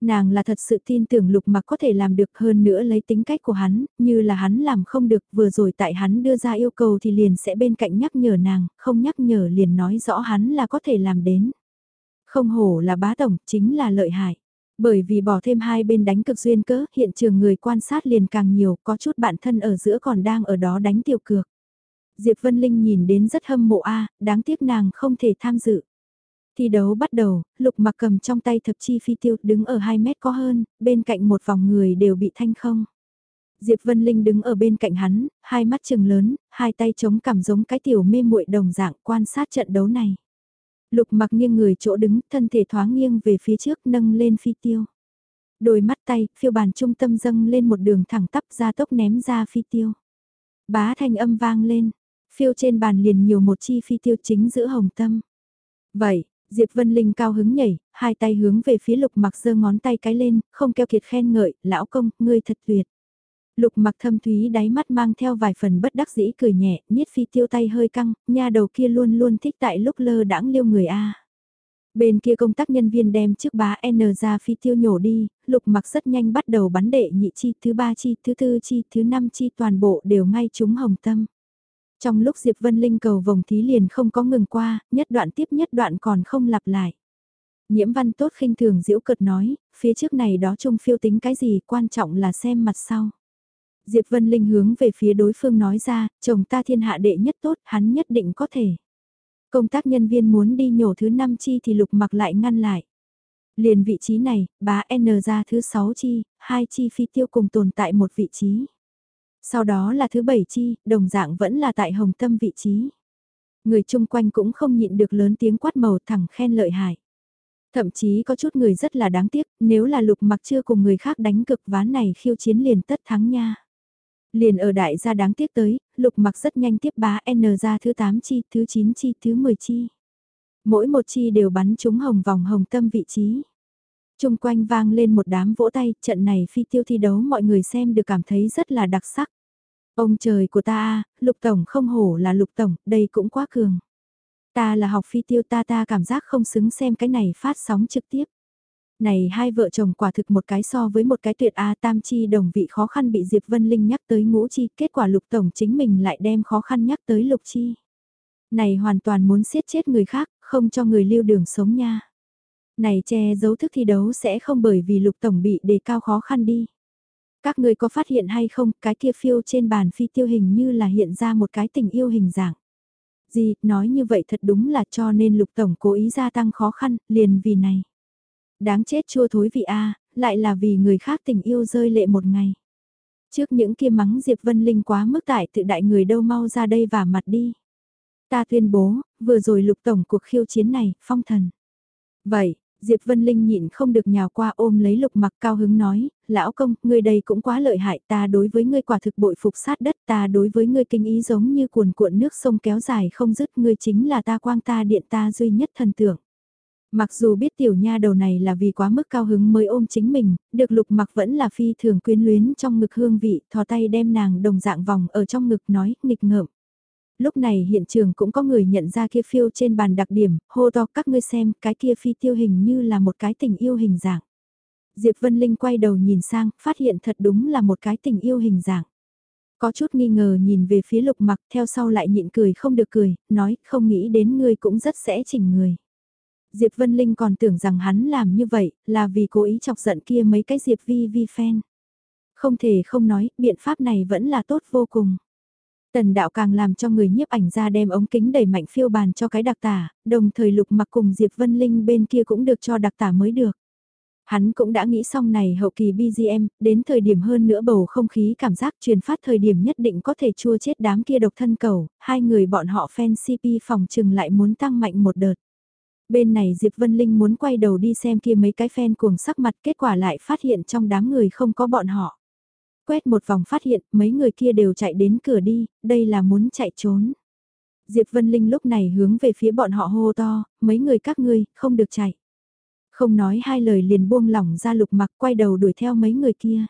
[SPEAKER 1] Nàng là thật sự tin tưởng lục mặc có thể làm được hơn nữa lấy tính cách của hắn, như là hắn làm không được vừa rồi tại hắn đưa ra yêu cầu thì liền sẽ bên cạnh nhắc nhở nàng, không nhắc nhở liền nói rõ hắn là có thể làm đến. Không hổ là bá tổng, chính là lợi hại. Bởi vì bỏ thêm hai bên đánh cực duyên cớ, hiện trường người quan sát liền càng nhiều, có chút bạn thân ở giữa còn đang ở đó đánh tiểu cược. Diệp Vân Linh nhìn đến rất hâm mộ a, đáng tiếc nàng không thể tham dự. Thi đấu bắt đầu, lục mặc cầm trong tay thập chi phi tiêu đứng ở 2 mét có hơn, bên cạnh một vòng người đều bị thanh không. Diệp Vân Linh đứng ở bên cạnh hắn, hai mắt trừng lớn, hai tay chống cảm giống cái tiểu mê muội đồng dạng quan sát trận đấu này. Lục mặc nghiêng người chỗ đứng, thân thể thoáng nghiêng về phía trước nâng lên phi tiêu. Đôi mắt tay, phiêu bàn trung tâm dâng lên một đường thẳng tắp ra tốc ném ra phi tiêu. Bá thanh âm vang lên, phiêu trên bàn liền nhiều một chi phi tiêu chính giữa hồng tâm. Vậy, Diệp Vân Linh cao hứng nhảy, hai tay hướng về phía lục mặc giơ ngón tay cái lên, không keo kiệt khen ngợi, lão công, ngươi thật tuyệt. Lục mặc thâm thúy đáy mắt mang theo vài phần bất đắc dĩ cười nhẹ, niết phi tiêu tay hơi căng, nha đầu kia luôn luôn thích tại lúc lơ đãng liêu người A. Bên kia công tác nhân viên đem chiếc bá N ra phi tiêu nhổ đi, lục mặc rất nhanh bắt đầu bắn đệ nhị chi, thứ ba chi, thứ tư chi, thứ năm chi toàn bộ đều ngay trúng hồng tâm. Trong lúc Diệp Vân Linh cầu vòng thí liền không có ngừng qua, nhất đoạn tiếp nhất đoạn còn không lặp lại. Nhiễm văn tốt khinh thường diễu cợt nói, phía trước này đó chung phiêu tính cái gì quan trọng là xem mặt sau. Diệp Vân Linh hướng về phía đối phương nói ra, chồng ta thiên hạ đệ nhất tốt, hắn nhất định có thể. Công tác nhân viên muốn đi nhổ thứ 5 chi thì lục mặc lại ngăn lại. Liền vị trí này, bá N ra thứ 6 chi, hai chi phi tiêu cùng tồn tại một vị trí. Sau đó là thứ bảy chi, đồng dạng vẫn là tại hồng tâm vị trí. Người chung quanh cũng không nhịn được lớn tiếng quát màu thẳng khen lợi hại. Thậm chí có chút người rất là đáng tiếc, nếu là lục mặc chưa cùng người khác đánh cực ván này khiêu chiến liền tất thắng nha. Liền ở đại gia đáng tiếc tới, lục mặc rất nhanh tiếp bá N ra thứ 8 chi, thứ 9 chi, thứ 10 chi. Mỗi một chi đều bắn trúng hồng vòng hồng tâm vị trí. Trung quanh vang lên một đám vỗ tay, trận này phi tiêu thi đấu mọi người xem được cảm thấy rất là đặc sắc. Ông trời của ta lục tổng không hổ là lục tổng, đây cũng quá cường. Ta là học phi tiêu ta ta cảm giác không xứng xem cái này phát sóng trực tiếp. Này hai vợ chồng quả thực một cái so với một cái tuyệt A tam chi đồng vị khó khăn bị Diệp Vân Linh nhắc tới ngũ chi, kết quả lục tổng chính mình lại đem khó khăn nhắc tới lục chi. Này hoàn toàn muốn siết chết người khác, không cho người lưu đường sống nha. Này che giấu thức thi đấu sẽ không bởi vì lục tổng bị đề cao khó khăn đi. Các người có phát hiện hay không, cái kia phiêu trên bàn phi tiêu hình như là hiện ra một cái tình yêu hình dạng. Gì, nói như vậy thật đúng là cho nên lục tổng cố ý gia tăng khó khăn, liền vì này. Đáng chết chua thối vị A, lại là vì người khác tình yêu rơi lệ một ngày. Trước những kia mắng Diệp Vân Linh quá mức tại tự đại người đâu mau ra đây và mặt đi. Ta tuyên bố, vừa rồi lục tổng cuộc khiêu chiến này, phong thần. Vậy, Diệp Vân Linh nhịn không được nhào qua ôm lấy lục mặc cao hứng nói, lão công, ngươi đây cũng quá lợi hại ta đối với ngươi quả thực bội phục sát đất ta đối với ngươi kinh ý giống như cuồn cuộn nước sông kéo dài không dứt ngươi chính là ta quang ta điện ta duy nhất thần tượng. Mặc dù biết tiểu nha đầu này là vì quá mức cao hứng mới ôm chính mình, được lục mặc vẫn là phi thường quyến luyến trong ngực hương vị, thò tay đem nàng đồng dạng vòng ở trong ngực nói, nghịch ngợm. Lúc này hiện trường cũng có người nhận ra kia phiêu trên bàn đặc điểm, hô to các ngươi xem, cái kia phi tiêu hình như là một cái tình yêu hình dạng. Diệp Vân Linh quay đầu nhìn sang, phát hiện thật đúng là một cái tình yêu hình dạng. Có chút nghi ngờ nhìn về phía lục mặc theo sau lại nhịn cười không được cười, nói không nghĩ đến ngươi cũng rất sẽ chỉnh người. Diệp Vân Linh còn tưởng rằng hắn làm như vậy là vì cố ý chọc giận kia mấy cái Diệp Vi Vi fan. Không thể không nói, biện pháp này vẫn là tốt vô cùng. Tần đạo càng làm cho người nhiếp ảnh ra đem ống kính đẩy mạnh phiêu bàn cho cái đặc tả, đồng thời lục mặc cùng Diệp Vân Linh bên kia cũng được cho đặc tả mới được. Hắn cũng đã nghĩ xong này hậu kỳ BGM, đến thời điểm hơn nữa bầu không khí cảm giác truyền phát thời điểm nhất định có thể chua chết đám kia độc thân cầu, hai người bọn họ fan CP phòng trừng lại muốn tăng mạnh một đợt. Bên này Diệp Vân Linh muốn quay đầu đi xem kia mấy cái fan cuồng sắc mặt kết quả lại phát hiện trong đám người không có bọn họ. Quét một vòng phát hiện mấy người kia đều chạy đến cửa đi, đây là muốn chạy trốn. Diệp Vân Linh lúc này hướng về phía bọn họ hô to, mấy người các ngươi, không được chạy. Không nói hai lời liền buông lỏng ra lục mặc quay đầu đuổi theo mấy người kia.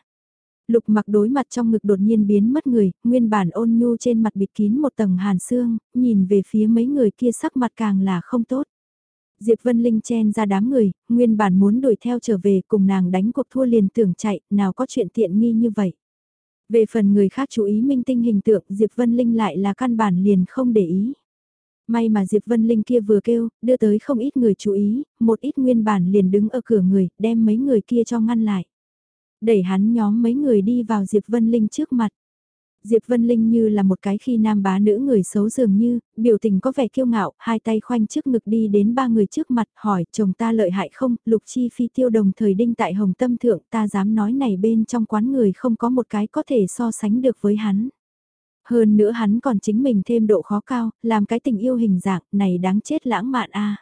[SPEAKER 1] Lục mặc đối mặt trong ngực đột nhiên biến mất người, nguyên bản ôn nhu trên mặt bịt kín một tầng hàn xương, nhìn về phía mấy người kia sắc mặt càng là không tốt. Diệp Vân Linh chen ra đám người, nguyên bản muốn đuổi theo trở về cùng nàng đánh cuộc thua liền tưởng chạy, nào có chuyện tiện nghi như vậy. Về phần người khác chú ý minh tinh hình tượng Diệp Vân Linh lại là căn bản liền không để ý. May mà Diệp Vân Linh kia vừa kêu, đưa tới không ít người chú ý, một ít nguyên bản liền đứng ở cửa người, đem mấy người kia cho ngăn lại. Đẩy hắn nhóm mấy người đi vào Diệp Vân Linh trước mặt. Diệp Vân Linh như là một cái khi nam bá nữ người xấu dường như, biểu tình có vẻ kiêu ngạo, hai tay khoanh trước ngực đi đến ba người trước mặt hỏi chồng ta lợi hại không, lục chi phi tiêu đồng thời đinh tại hồng tâm thượng ta dám nói này bên trong quán người không có một cái có thể so sánh được với hắn. Hơn nữa hắn còn chính mình thêm độ khó cao, làm cái tình yêu hình dạng này đáng chết lãng mạn a.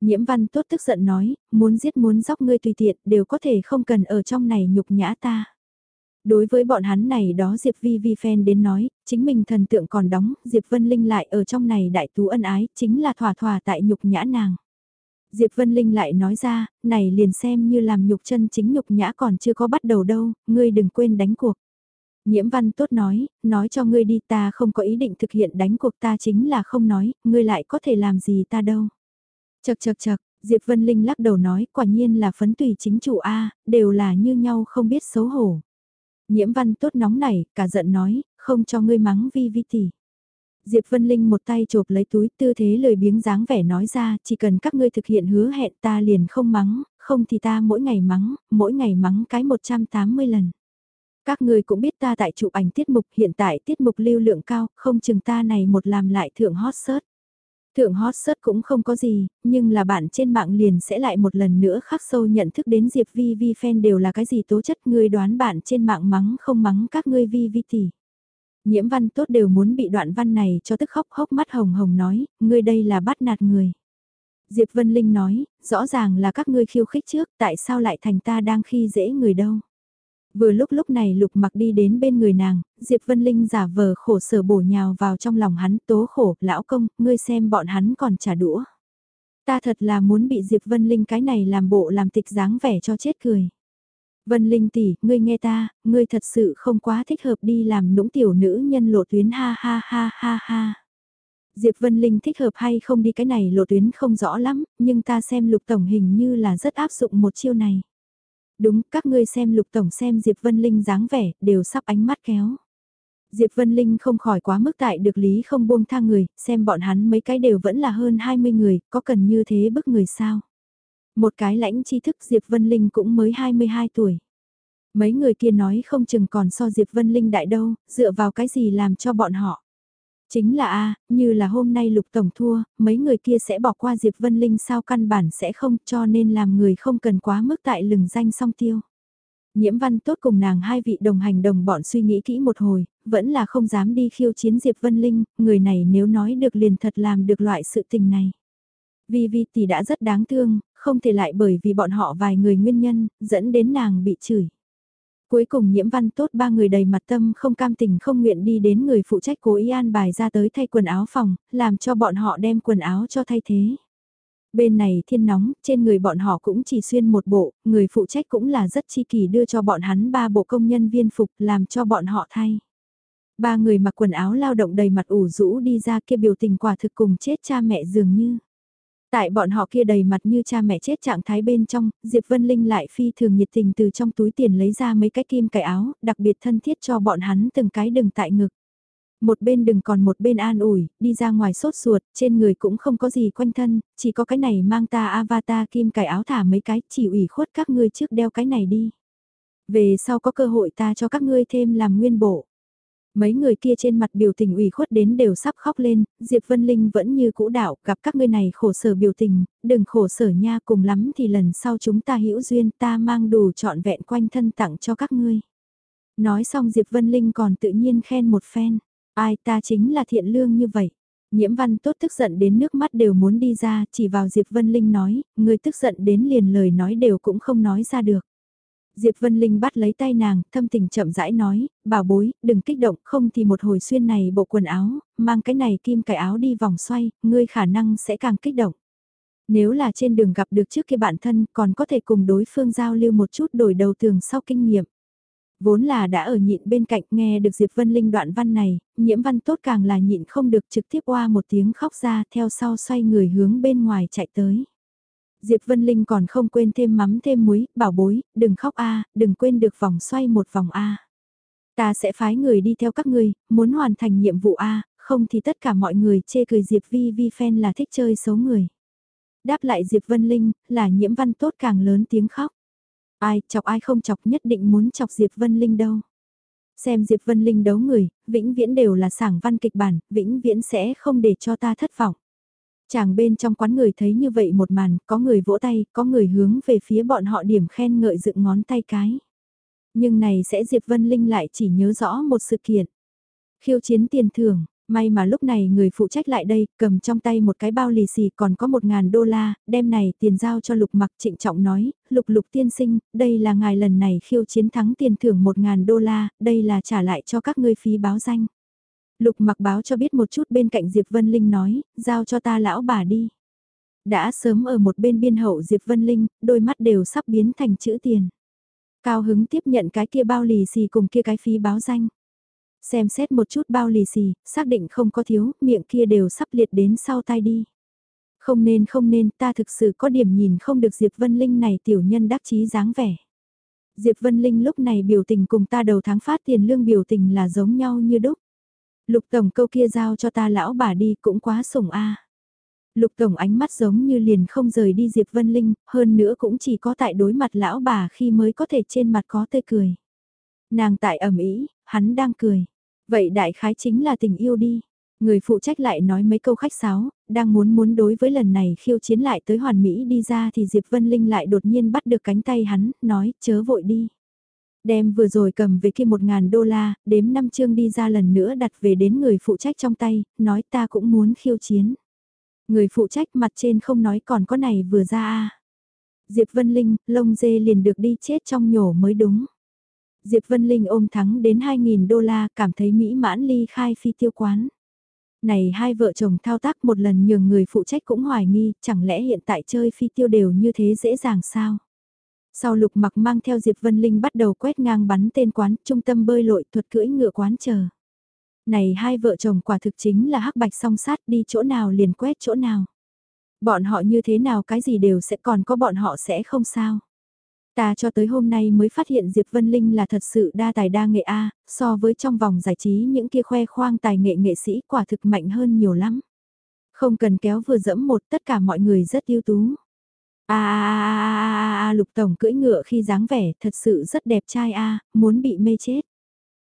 [SPEAKER 1] Nhiễm văn tốt tức giận nói, muốn giết muốn dóc ngươi tùy tiện đều có thể không cần ở trong này nhục nhã ta. Đối với bọn hắn này đó Diệp Vi Vi fan đến nói, chính mình thần tượng còn đóng, Diệp Vân Linh lại ở trong này đại tú ân ái, chính là thỏa thỏa tại nhục nhã nàng. Diệp Vân Linh lại nói ra, này liền xem như làm nhục chân chính nhục nhã còn chưa có bắt đầu đâu, ngươi đừng quên đánh cuộc. Nhiễm văn tốt nói, nói cho ngươi đi ta không có ý định thực hiện đánh cuộc ta chính là không nói, ngươi lại có thể làm gì ta đâu. Chật chật chật, Diệp Vân Linh lắc đầu nói, quả nhiên là phấn tùy chính chủ A, đều là như nhau không biết xấu hổ. Nhiễm văn tốt nóng nảy, cả giận nói, không cho ngươi mắng vi vi tỷ. Diệp Vân Linh một tay chộp lấy túi tư thế lời biếng dáng vẻ nói ra, chỉ cần các ngươi thực hiện hứa hẹn ta liền không mắng, không thì ta mỗi ngày mắng, mỗi ngày mắng cái 180 lần. Các ngươi cũng biết ta tại chụp ảnh tiết mục hiện tại tiết mục lưu lượng cao, không chừng ta này một làm lại thượng hot search. Thượng hot search cũng không có gì, nhưng là bạn trên mạng liền sẽ lại một lần nữa khắc sâu nhận thức đến Diệp Vi Vi fan đều là cái gì tố chất ngươi đoán bạn trên mạng mắng không mắng các ngươi Vi Vi tỷ. Nhiễm văn tốt đều muốn bị đoạn văn này cho tức khóc hốc mắt hồng hồng nói, ngươi đây là bắt nạt người. Diệp Vân Linh nói, rõ ràng là các ngươi khiêu khích trước, tại sao lại thành ta đang khi dễ người đâu. Vừa lúc lúc này lục mặc đi đến bên người nàng, Diệp Vân Linh giả vờ khổ sở bổ nhào vào trong lòng hắn tố khổ, lão công, ngươi xem bọn hắn còn trả đũa. Ta thật là muốn bị Diệp Vân Linh cái này làm bộ làm tịch dáng vẻ cho chết cười. Vân Linh tỷ, ngươi nghe ta, ngươi thật sự không quá thích hợp đi làm nũng tiểu nữ nhân lộ tuyến ha ha ha ha ha. Diệp Vân Linh thích hợp hay không đi cái này lộ tuyến không rõ lắm, nhưng ta xem lục tổng hình như là rất áp dụng một chiêu này. Đúng, các ngươi xem lục tổng xem Diệp Vân Linh dáng vẻ, đều sắp ánh mắt kéo. Diệp Vân Linh không khỏi quá mức tại được lý không buông tha người, xem bọn hắn mấy cái đều vẫn là hơn 20 người, có cần như thế bức người sao? Một cái lãnh tri thức Diệp Vân Linh cũng mới 22 tuổi. Mấy người kia nói không chừng còn so Diệp Vân Linh đại đâu, dựa vào cái gì làm cho bọn họ. Chính là a như là hôm nay lục tổng thua, mấy người kia sẽ bỏ qua Diệp Vân Linh sao căn bản sẽ không cho nên làm người không cần quá mức tại lừng danh song tiêu. Nhiễm văn tốt cùng nàng hai vị đồng hành đồng bọn suy nghĩ kỹ một hồi, vẫn là không dám đi khiêu chiến Diệp Vân Linh, người này nếu nói được liền thật làm được loại sự tình này. Vì vì tỷ đã rất đáng thương, không thể lại bởi vì bọn họ vài người nguyên nhân, dẫn đến nàng bị chửi. Cuối cùng nhiễm văn tốt ba người đầy mặt tâm không cam tình không nguyện đi đến người phụ trách cố ý an bài ra tới thay quần áo phòng, làm cho bọn họ đem quần áo cho thay thế. Bên này thiên nóng, trên người bọn họ cũng chỉ xuyên một bộ, người phụ trách cũng là rất chi kỳ đưa cho bọn hắn ba bộ công nhân viên phục làm cho bọn họ thay. Ba người mặc quần áo lao động đầy mặt ủ rũ đi ra kia biểu tình quả thực cùng chết cha mẹ dường như. Tại bọn họ kia đầy mặt như cha mẹ chết trạng thái bên trong, Diệp Vân Linh lại phi thường nhiệt tình từ trong túi tiền lấy ra mấy cái kim cải áo, đặc biệt thân thiết cho bọn hắn từng cái đừng tại ngực. Một bên đừng còn một bên an ủi, đi ra ngoài sốt ruột, trên người cũng không có gì quanh thân, chỉ có cái này mang ta avatar kim cải áo thả mấy cái, chỉ ủy khuất các ngươi trước đeo cái này đi. Về sau có cơ hội ta cho các ngươi thêm làm nguyên bộ. Mấy người kia trên mặt biểu tình ủy khuất đến đều sắp khóc lên, Diệp Vân Linh vẫn như cũ đạo, gặp các ngươi này khổ sở biểu tình, đừng khổ sở nha cùng lắm thì lần sau chúng ta hữu duyên ta mang đủ trọn vẹn quanh thân tặng cho các ngươi. Nói xong Diệp Vân Linh còn tự nhiên khen một phen, ai ta chính là thiện lương như vậy. Nhiễm văn tốt tức giận đến nước mắt đều muốn đi ra, chỉ vào Diệp Vân Linh nói, người tức giận đến liền lời nói đều cũng không nói ra được. Diệp Vân Linh bắt lấy tay nàng, thâm tình chậm rãi nói, bảo bối, đừng kích động, không thì một hồi xuyên này bộ quần áo, mang cái này kim cái áo đi vòng xoay, ngươi khả năng sẽ càng kích động. Nếu là trên đường gặp được trước kia bạn thân, còn có thể cùng đối phương giao lưu một chút đổi đầu tường sau kinh nghiệm. Vốn là đã ở nhịn bên cạnh nghe được Diệp Vân Linh đoạn văn này, nhiễm văn tốt càng là nhịn không được trực tiếp qua một tiếng khóc ra theo sau xoay người hướng bên ngoài chạy tới. Diệp Vân Linh còn không quên thêm mắm thêm muối, bảo bối, đừng khóc a, đừng quên được vòng xoay một vòng a. Ta sẽ phái người đi theo các ngươi, muốn hoàn thành nhiệm vụ a, không thì tất cả mọi người chê cười Diệp Vi Vi fan là thích chơi xấu người. Đáp lại Diệp Vân Linh, là nhiễm văn tốt càng lớn tiếng khóc. Ai, chọc ai không chọc nhất định muốn chọc Diệp Vân Linh đâu. Xem Diệp Vân Linh đấu người, vĩnh viễn đều là sảng văn kịch bản, vĩnh viễn sẽ không để cho ta thất vọng. Chàng bên trong quán người thấy như vậy một màn, có người vỗ tay, có người hướng về phía bọn họ điểm khen ngợi dựng ngón tay cái. Nhưng này sẽ Diệp Vân Linh lại chỉ nhớ rõ một sự kiện. Khiêu chiến tiền thưởng, may mà lúc này người phụ trách lại đây, cầm trong tay một cái bao lì xì còn có một ngàn đô la, đem này tiền giao cho lục mặc trịnh trọng nói, lục lục tiên sinh, đây là ngài lần này khiêu chiến thắng tiền thưởng một ngàn đô la, đây là trả lại cho các ngươi phí báo danh. Lục mặc báo cho biết một chút bên cạnh Diệp Vân Linh nói, giao cho ta lão bà đi. Đã sớm ở một bên biên hậu Diệp Vân Linh, đôi mắt đều sắp biến thành chữ tiền. Cao hứng tiếp nhận cái kia bao lì xì cùng kia cái phí báo danh. Xem xét một chút bao lì xì, xác định không có thiếu, miệng kia đều sắp liệt đến sau tay đi. Không nên không nên, ta thực sự có điểm nhìn không được Diệp Vân Linh này tiểu nhân đắc chí dáng vẻ. Diệp Vân Linh lúc này biểu tình cùng ta đầu tháng phát tiền lương biểu tình là giống nhau như đúc. Lục Tổng câu kia giao cho ta lão bà đi cũng quá sủng a. Lục Tổng ánh mắt giống như liền không rời đi Diệp Vân Linh, hơn nữa cũng chỉ có tại đối mặt lão bà khi mới có thể trên mặt có tươi cười. Nàng tại ẩm ý, hắn đang cười. Vậy đại khái chính là tình yêu đi. Người phụ trách lại nói mấy câu khách sáo, đang muốn muốn đối với lần này khiêu chiến lại tới hoàn mỹ đi ra thì Diệp Vân Linh lại đột nhiên bắt được cánh tay hắn, nói chớ vội đi. Đem vừa rồi cầm về kia một ngàn đô la, đếm năm chương đi ra lần nữa đặt về đến người phụ trách trong tay, nói ta cũng muốn khiêu chiến. Người phụ trách mặt trên không nói còn có này vừa ra a Diệp Vân Linh, lông dê liền được đi chết trong nhổ mới đúng. Diệp Vân Linh ôm thắng đến 2.000 đô la cảm thấy mỹ mãn ly khai phi tiêu quán. Này hai vợ chồng thao tác một lần nhường người phụ trách cũng hoài nghi, chẳng lẽ hiện tại chơi phi tiêu đều như thế dễ dàng sao? Sau lục mặc mang theo Diệp Vân Linh bắt đầu quét ngang bắn tên quán, trung tâm bơi lội thuật cưỡi ngựa quán chờ. Này hai vợ chồng quả thực chính là hắc bạch song sát đi chỗ nào liền quét chỗ nào. Bọn họ như thế nào cái gì đều sẽ còn có bọn họ sẽ không sao. Ta cho tới hôm nay mới phát hiện Diệp Vân Linh là thật sự đa tài đa nghệ A, so với trong vòng giải trí những kia khoe khoang tài nghệ nghệ sĩ quả thực mạnh hơn nhiều lắm. Không cần kéo vừa dẫm một tất cả mọi người rất ưu tú. A a a lục tổng cưỡi ngựa khi dáng vẻ thật sự rất đẹp trai a, muốn bị mê chết.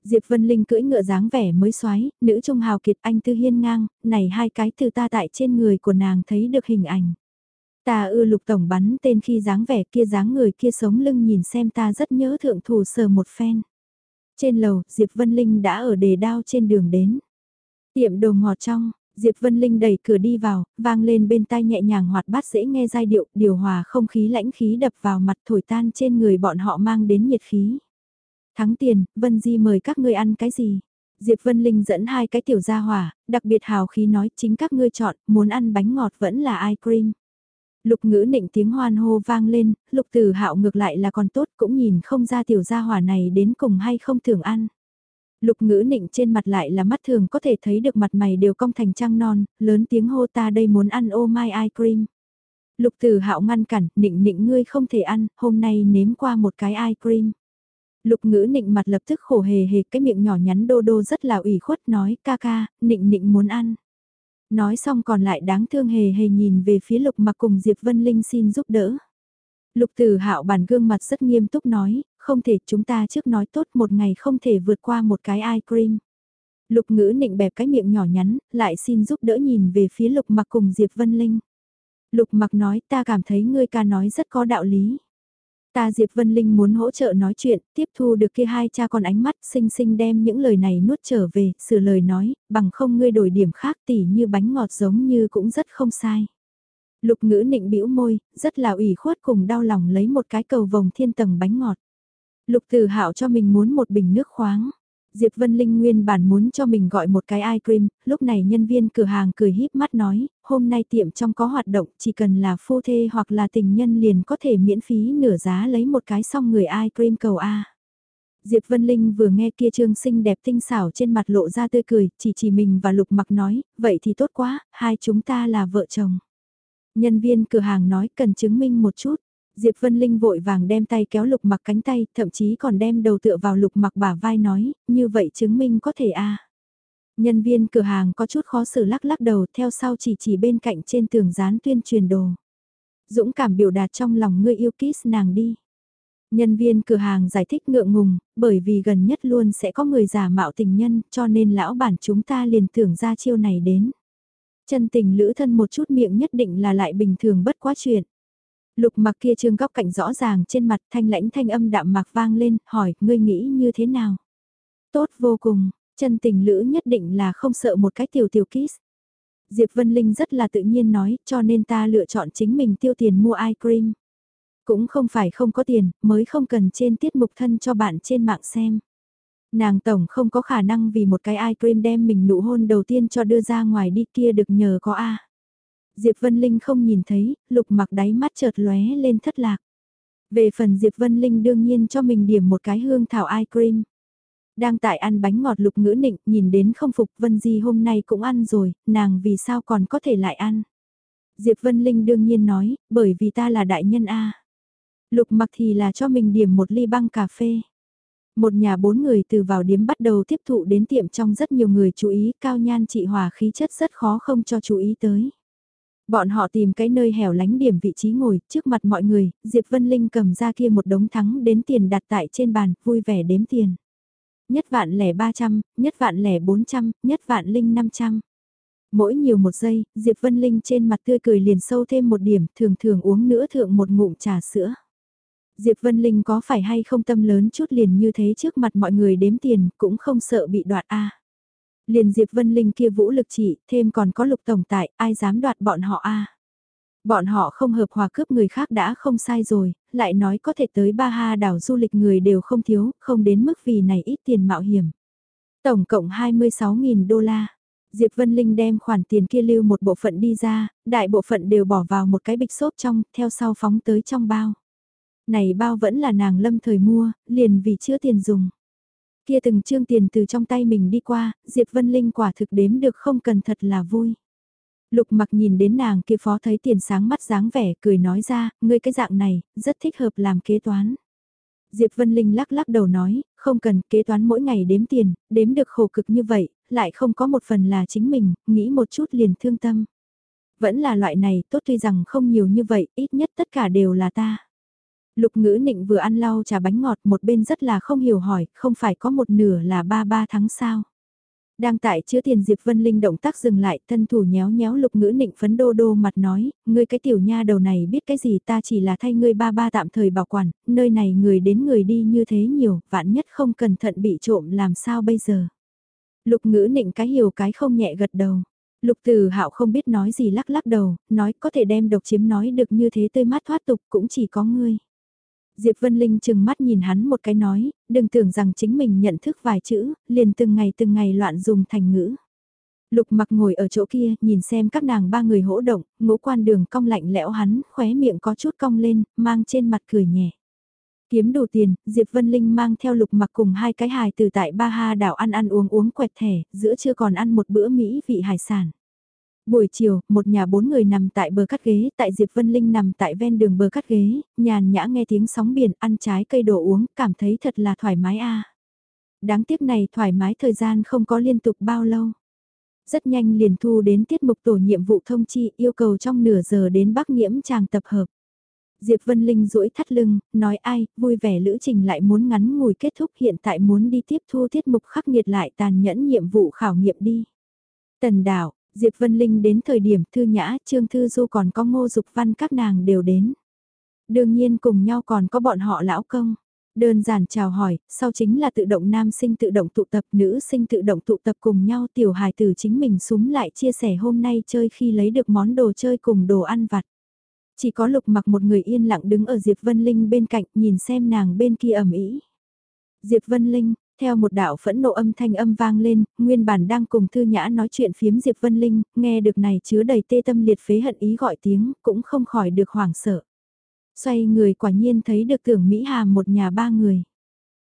[SPEAKER 1] Diệp Vân Linh cưỡi ngựa dáng vẻ mới xoáy nữ trung hào kiệt anh tư hiên ngang, này hai cái từ ta tại trên người của nàng thấy được hình ảnh. Ta ưa lục tổng bắn tên khi dáng vẻ kia dáng người kia sống lưng nhìn xem ta rất nhớ thượng thủ sờ một phen. Trên lầu, Diệp Vân Linh đã ở đề đao trên đường đến. Tiệm đồ ngọt trong, Diệp Vân Linh đẩy cửa đi vào, vang lên bên tai nhẹ nhàng hoạt bát dễ nghe giai điệu, điều hòa không khí lãnh khí đập vào mặt thổi tan trên người bọn họ mang đến nhiệt khí. Thắng tiền, Vân Di mời các ngươi ăn cái gì? Diệp Vân Linh dẫn hai cái tiểu gia hỏa, đặc biệt hào khí nói chính các ngươi chọn, muốn ăn bánh ngọt vẫn là ice cream. Lục ngữ nịnh tiếng hoan hô vang lên, lục tử hạo ngược lại là còn tốt cũng nhìn không ra tiểu gia hỏa này đến cùng hay không thường ăn. Lục ngữ nịnh trên mặt lại là mắt thường có thể thấy được mặt mày đều cong thành trăng non, lớn tiếng hô ta đây muốn ăn ô mai ice cream. Lục tử hạo ngăn cản, nịnh nịnh ngươi không thể ăn, hôm nay nếm qua một cái ice cream. Lục ngữ nịnh mặt lập tức khổ hề hề cái miệng nhỏ nhắn đô đô rất là ủy khuất nói ca ca, nịnh nịnh muốn ăn. Nói xong còn lại đáng thương hề hề nhìn về phía lục mặc cùng Diệp Vân Linh xin giúp đỡ. Lục tử hạo bản gương mặt rất nghiêm túc nói, không thể chúng ta trước nói tốt một ngày không thể vượt qua một cái ice cream. Lục ngữ nịnh bẹp cái miệng nhỏ nhắn, lại xin giúp đỡ nhìn về phía lục mặc cùng Diệp Vân Linh. Lục mặc nói ta cảm thấy ngươi ca nói rất có đạo lý. Ta Diệp Vân Linh muốn hỗ trợ nói chuyện, tiếp thu được kia hai cha con ánh mắt, xinh xinh đem những lời này nuốt trở về, sửa lời nói, bằng không ngươi đổi điểm khác tỉ như bánh ngọt giống như cũng rất không sai. Lục ngữ nịnh bĩu môi, rất là ủy khuất cùng đau lòng lấy một cái cầu vồng thiên tầng bánh ngọt. Lục Từ Hạo cho mình muốn một bình nước khoáng. Diệp Vân Linh nguyên bản muốn cho mình gọi một cái ice cream, lúc này nhân viên cửa hàng cười híp mắt nói, hôm nay tiệm trong có hoạt động, chỉ cần là phu thê hoặc là tình nhân liền có thể miễn phí nửa giá lấy một cái xong người ice cream cầu A. Diệp Vân Linh vừa nghe kia trương xinh đẹp tinh xảo trên mặt lộ ra tươi cười, chỉ chỉ mình và Lục Mặc nói, vậy thì tốt quá, hai chúng ta là vợ chồng. Nhân viên cửa hàng nói cần chứng minh một chút. Diệp Vân Linh vội vàng đem tay kéo lục mặc cánh tay, thậm chí còn đem đầu tựa vào lục mặc bả vai nói, như vậy chứng minh có thể à. Nhân viên cửa hàng có chút khó xử lắc lắc đầu theo sau chỉ chỉ bên cạnh trên tường dán tuyên truyền đồ. Dũng cảm biểu đạt trong lòng ngươi yêu kiss nàng đi. Nhân viên cửa hàng giải thích ngượng ngùng, bởi vì gần nhất luôn sẽ có người giả mạo tình nhân cho nên lão bản chúng ta liền tưởng ra chiêu này đến. Chân tình lữ thân một chút miệng nhất định là lại bình thường bất quá chuyện. Lục mặc kia trương góc cạnh rõ ràng trên mặt thanh lãnh thanh âm đạm mạc vang lên, hỏi, ngươi nghĩ như thế nào? Tốt vô cùng, chân tình lữ nhất định là không sợ một cái tiểu tiểu kiss. Diệp Vân Linh rất là tự nhiên nói, cho nên ta lựa chọn chính mình tiêu tiền mua ice cream. Cũng không phải không có tiền, mới không cần trên tiết mục thân cho bạn trên mạng xem. Nàng tổng không có khả năng vì một cái ice cream đem mình nụ hôn đầu tiên cho đưa ra ngoài đi kia được nhờ có A. Diệp Vân Linh không nhìn thấy, lục mặc đáy mắt chợt lóe lên thất lạc. Về phần Diệp Vân Linh đương nhiên cho mình điểm một cái hương thảo ice cream. Đang tại ăn bánh ngọt lục ngữ nịnh, nhìn đến không phục Vân Di hôm nay cũng ăn rồi, nàng vì sao còn có thể lại ăn. Diệp Vân Linh đương nhiên nói, bởi vì ta là đại nhân A. Lục mặc thì là cho mình điểm một ly băng cà phê. Một nhà bốn người từ vào điếm bắt đầu tiếp thụ đến tiệm trong rất nhiều người chú ý, cao nhan trị hòa khí chất rất khó không cho chú ý tới. Bọn họ tìm cái nơi hẻo lánh điểm vị trí ngồi, trước mặt mọi người, Diệp Vân Linh cầm ra kia một đống thắng đến tiền đặt tại trên bàn, vui vẻ đếm tiền. Nhất vạn lẻ ba trăm, nhất vạn lẻ bốn trăm, nhất vạn linh năm trăm. Mỗi nhiều một giây, Diệp Vân Linh trên mặt tươi cười liền sâu thêm một điểm, thường thường uống nữa thượng một ngụm trà sữa. Diệp Vân Linh có phải hay không tâm lớn chút liền như thế trước mặt mọi người đếm tiền, cũng không sợ bị đoạt a. Liền Diệp Vân Linh kia vũ lực chỉ, thêm còn có lục tổng tại, ai dám đoạt bọn họ a? Bọn họ không hợp hòa cướp người khác đã không sai rồi, lại nói có thể tới ba ha đảo du lịch người đều không thiếu, không đến mức vì này ít tiền mạo hiểm. Tổng cộng 26.000 đô la. Diệp Vân Linh đem khoản tiền kia lưu một bộ phận đi ra, đại bộ phận đều bỏ vào một cái bịch xốp trong, theo sau phóng tới trong bao. Này bao vẫn là nàng lâm thời mua, liền vì chưa tiền dùng. Kia từng trương tiền từ trong tay mình đi qua, Diệp Vân Linh quả thực đếm được không cần thật là vui. Lục mặc nhìn đến nàng kia phó thấy tiền sáng mắt dáng vẻ cười nói ra, ngươi cái dạng này, rất thích hợp làm kế toán. Diệp Vân Linh lắc lắc đầu nói, không cần kế toán mỗi ngày đếm tiền, đếm được khổ cực như vậy, lại không có một phần là chính mình, nghĩ một chút liền thương tâm. Vẫn là loại này tốt tuy rằng không nhiều như vậy, ít nhất tất cả đều là ta. Lục ngữ nịnh vừa ăn lau trà bánh ngọt một bên rất là không hiểu hỏi, không phải có một nửa là ba ba tháng sao. Đang tại chứa tiền Diệp Vân Linh động tác dừng lại, thân thủ nhéo nhéo lục ngữ nịnh phấn đô đô mặt nói, ngươi cái tiểu nha đầu này biết cái gì ta chỉ là thay ngươi ba ba tạm thời bảo quản, nơi này người đến người đi như thế nhiều, vạn nhất không cẩn thận bị trộm làm sao bây giờ. Lục ngữ nịnh cái hiểu cái không nhẹ gật đầu. Lục Từ Hạo không biết nói gì lắc lắc đầu, nói có thể đem độc chiếm nói được như thế tươi mát thoát tục cũng chỉ có ngươi. Diệp Vân Linh chừng mắt nhìn hắn một cái nói, đừng tưởng rằng chính mình nhận thức vài chữ, liền từng ngày từng ngày loạn dùng thành ngữ. Lục mặc ngồi ở chỗ kia, nhìn xem các nàng ba người hỗ động, ngũ quan đường cong lạnh lẽo hắn, khóe miệng có chút cong lên, mang trên mặt cười nhẹ. Kiếm đủ tiền, Diệp Vân Linh mang theo lục mặc cùng hai cái hài từ tại Ba Ha đảo ăn ăn uống uống quẹt thẻ, giữa chưa còn ăn một bữa Mỹ vị hải sản. Buổi chiều, một nhà bốn người nằm tại bờ cắt ghế, tại Diệp Vân Linh nằm tại ven đường bờ cắt ghế, nhàn nhã nghe tiếng sóng biển, ăn trái cây đồ uống, cảm thấy thật là thoải mái a. Đáng tiếc này thoải mái thời gian không có liên tục bao lâu. Rất nhanh liền thu đến tiết mục tổ nhiệm vụ thông chi yêu cầu trong nửa giờ đến Bắc Nghiễm chàng tập hợp. Diệp Vân Linh duỗi thắt lưng, nói ai, vui vẻ lữ trình lại muốn ngắn ngủi kết thúc hiện tại muốn đi tiếp thu tiết mục khắc nghiệt lại tàn nhẫn nhiệm vụ khảo nghiệm đi. Tần đảo, Diệp Vân Linh đến thời điểm Thư Nhã, Trương Thư Du còn có ngô dục văn các nàng đều đến. Đương nhiên cùng nhau còn có bọn họ lão công. Đơn giản chào hỏi, sau chính là tự động nam sinh tự động tụ tập, nữ sinh tự động tụ tập cùng nhau tiểu hài tử chính mình súng lại chia sẻ hôm nay chơi khi lấy được món đồ chơi cùng đồ ăn vặt. Chỉ có lục mặc một người yên lặng đứng ở Diệp Vân Linh bên cạnh nhìn xem nàng bên kia ẩm ý. Diệp Vân Linh, theo một đạo phẫn nộ âm thanh âm vang lên, nguyên bản đang cùng Thư Nhã nói chuyện phiếm Diệp Vân Linh, nghe được này chứa đầy tê tâm liệt phế hận ý gọi tiếng, cũng không khỏi được hoảng sợ. Xoay người quả nhiên thấy được tưởng Mỹ Hàm một nhà ba người.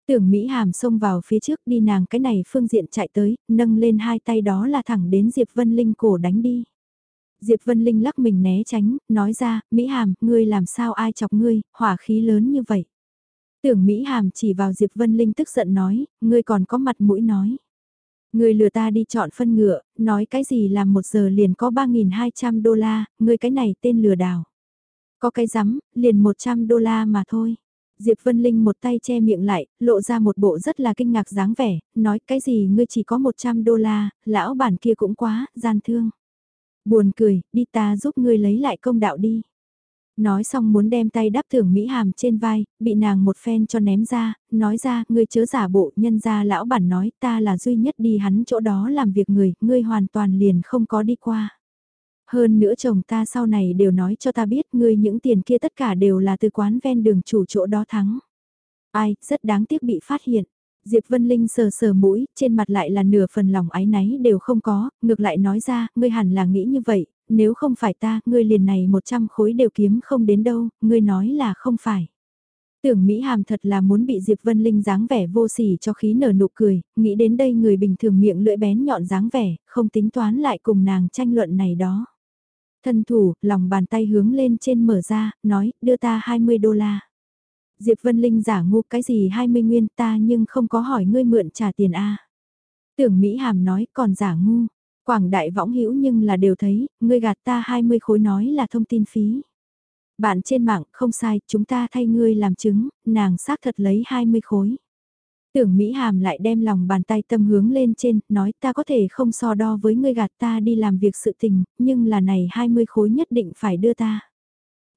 [SPEAKER 1] Tưởng Mỹ Hàm xông vào phía trước đi nàng cái này phương diện chạy tới, nâng lên hai tay đó là thẳng đến Diệp Vân Linh cổ đánh đi. Diệp Vân Linh lắc mình né tránh, nói ra, Mỹ Hàm, ngươi làm sao ai chọc ngươi, hỏa khí lớn như vậy. Tưởng Mỹ Hàm chỉ vào Diệp Vân Linh tức giận nói, ngươi còn có mặt mũi nói. Ngươi lừa ta đi chọn phân ngựa, nói cái gì làm một giờ liền có 3.200 đô la, ngươi cái này tên lừa đảo. Có cái rắm, liền 100 đô la mà thôi. Diệp Vân Linh một tay che miệng lại, lộ ra một bộ rất là kinh ngạc dáng vẻ, nói cái gì ngươi chỉ có 100 đô la, lão bản kia cũng quá, gian thương. Buồn cười, đi ta giúp ngươi lấy lại công đạo đi. Nói xong muốn đem tay đáp thưởng Mỹ Hàm trên vai, bị nàng một phen cho ném ra, nói ra, ngươi chớ giả bộ, nhân ra lão bản nói ta là duy nhất đi hắn chỗ đó làm việc người, ngươi hoàn toàn liền không có đi qua. Hơn nữa chồng ta sau này đều nói cho ta biết ngươi những tiền kia tất cả đều là từ quán ven đường chủ chỗ đó thắng. Ai, rất đáng tiếc bị phát hiện. Diệp Vân Linh sờ sờ mũi, trên mặt lại là nửa phần lòng ái náy đều không có, ngược lại nói ra, ngươi hẳn là nghĩ như vậy, nếu không phải ta, ngươi liền này 100 khối đều kiếm không đến đâu, ngươi nói là không phải. Tưởng Mỹ Hàm thật là muốn bị Diệp Vân Linh dáng vẻ vô sỉ cho khí nở nụ cười, nghĩ đến đây người bình thường miệng lưỡi bén nhọn dáng vẻ, không tính toán lại cùng nàng tranh luận này đó. Thân thủ, lòng bàn tay hướng lên trên mở ra, nói, đưa ta 20 đô la. Diệp Vân Linh giả ngu cái gì 20 nguyên ta nhưng không có hỏi ngươi mượn trả tiền a. Tưởng Mỹ Hàm nói còn giả ngu, quảng đại võng hữu nhưng là đều thấy, ngươi gạt ta 20 khối nói là thông tin phí. Bạn trên mạng, không sai, chúng ta thay ngươi làm chứng, nàng xác thật lấy 20 khối. Tưởng Mỹ Hàm lại đem lòng bàn tay tâm hướng lên trên, nói ta có thể không so đo với ngươi gạt ta đi làm việc sự tình, nhưng là này 20 khối nhất định phải đưa ta.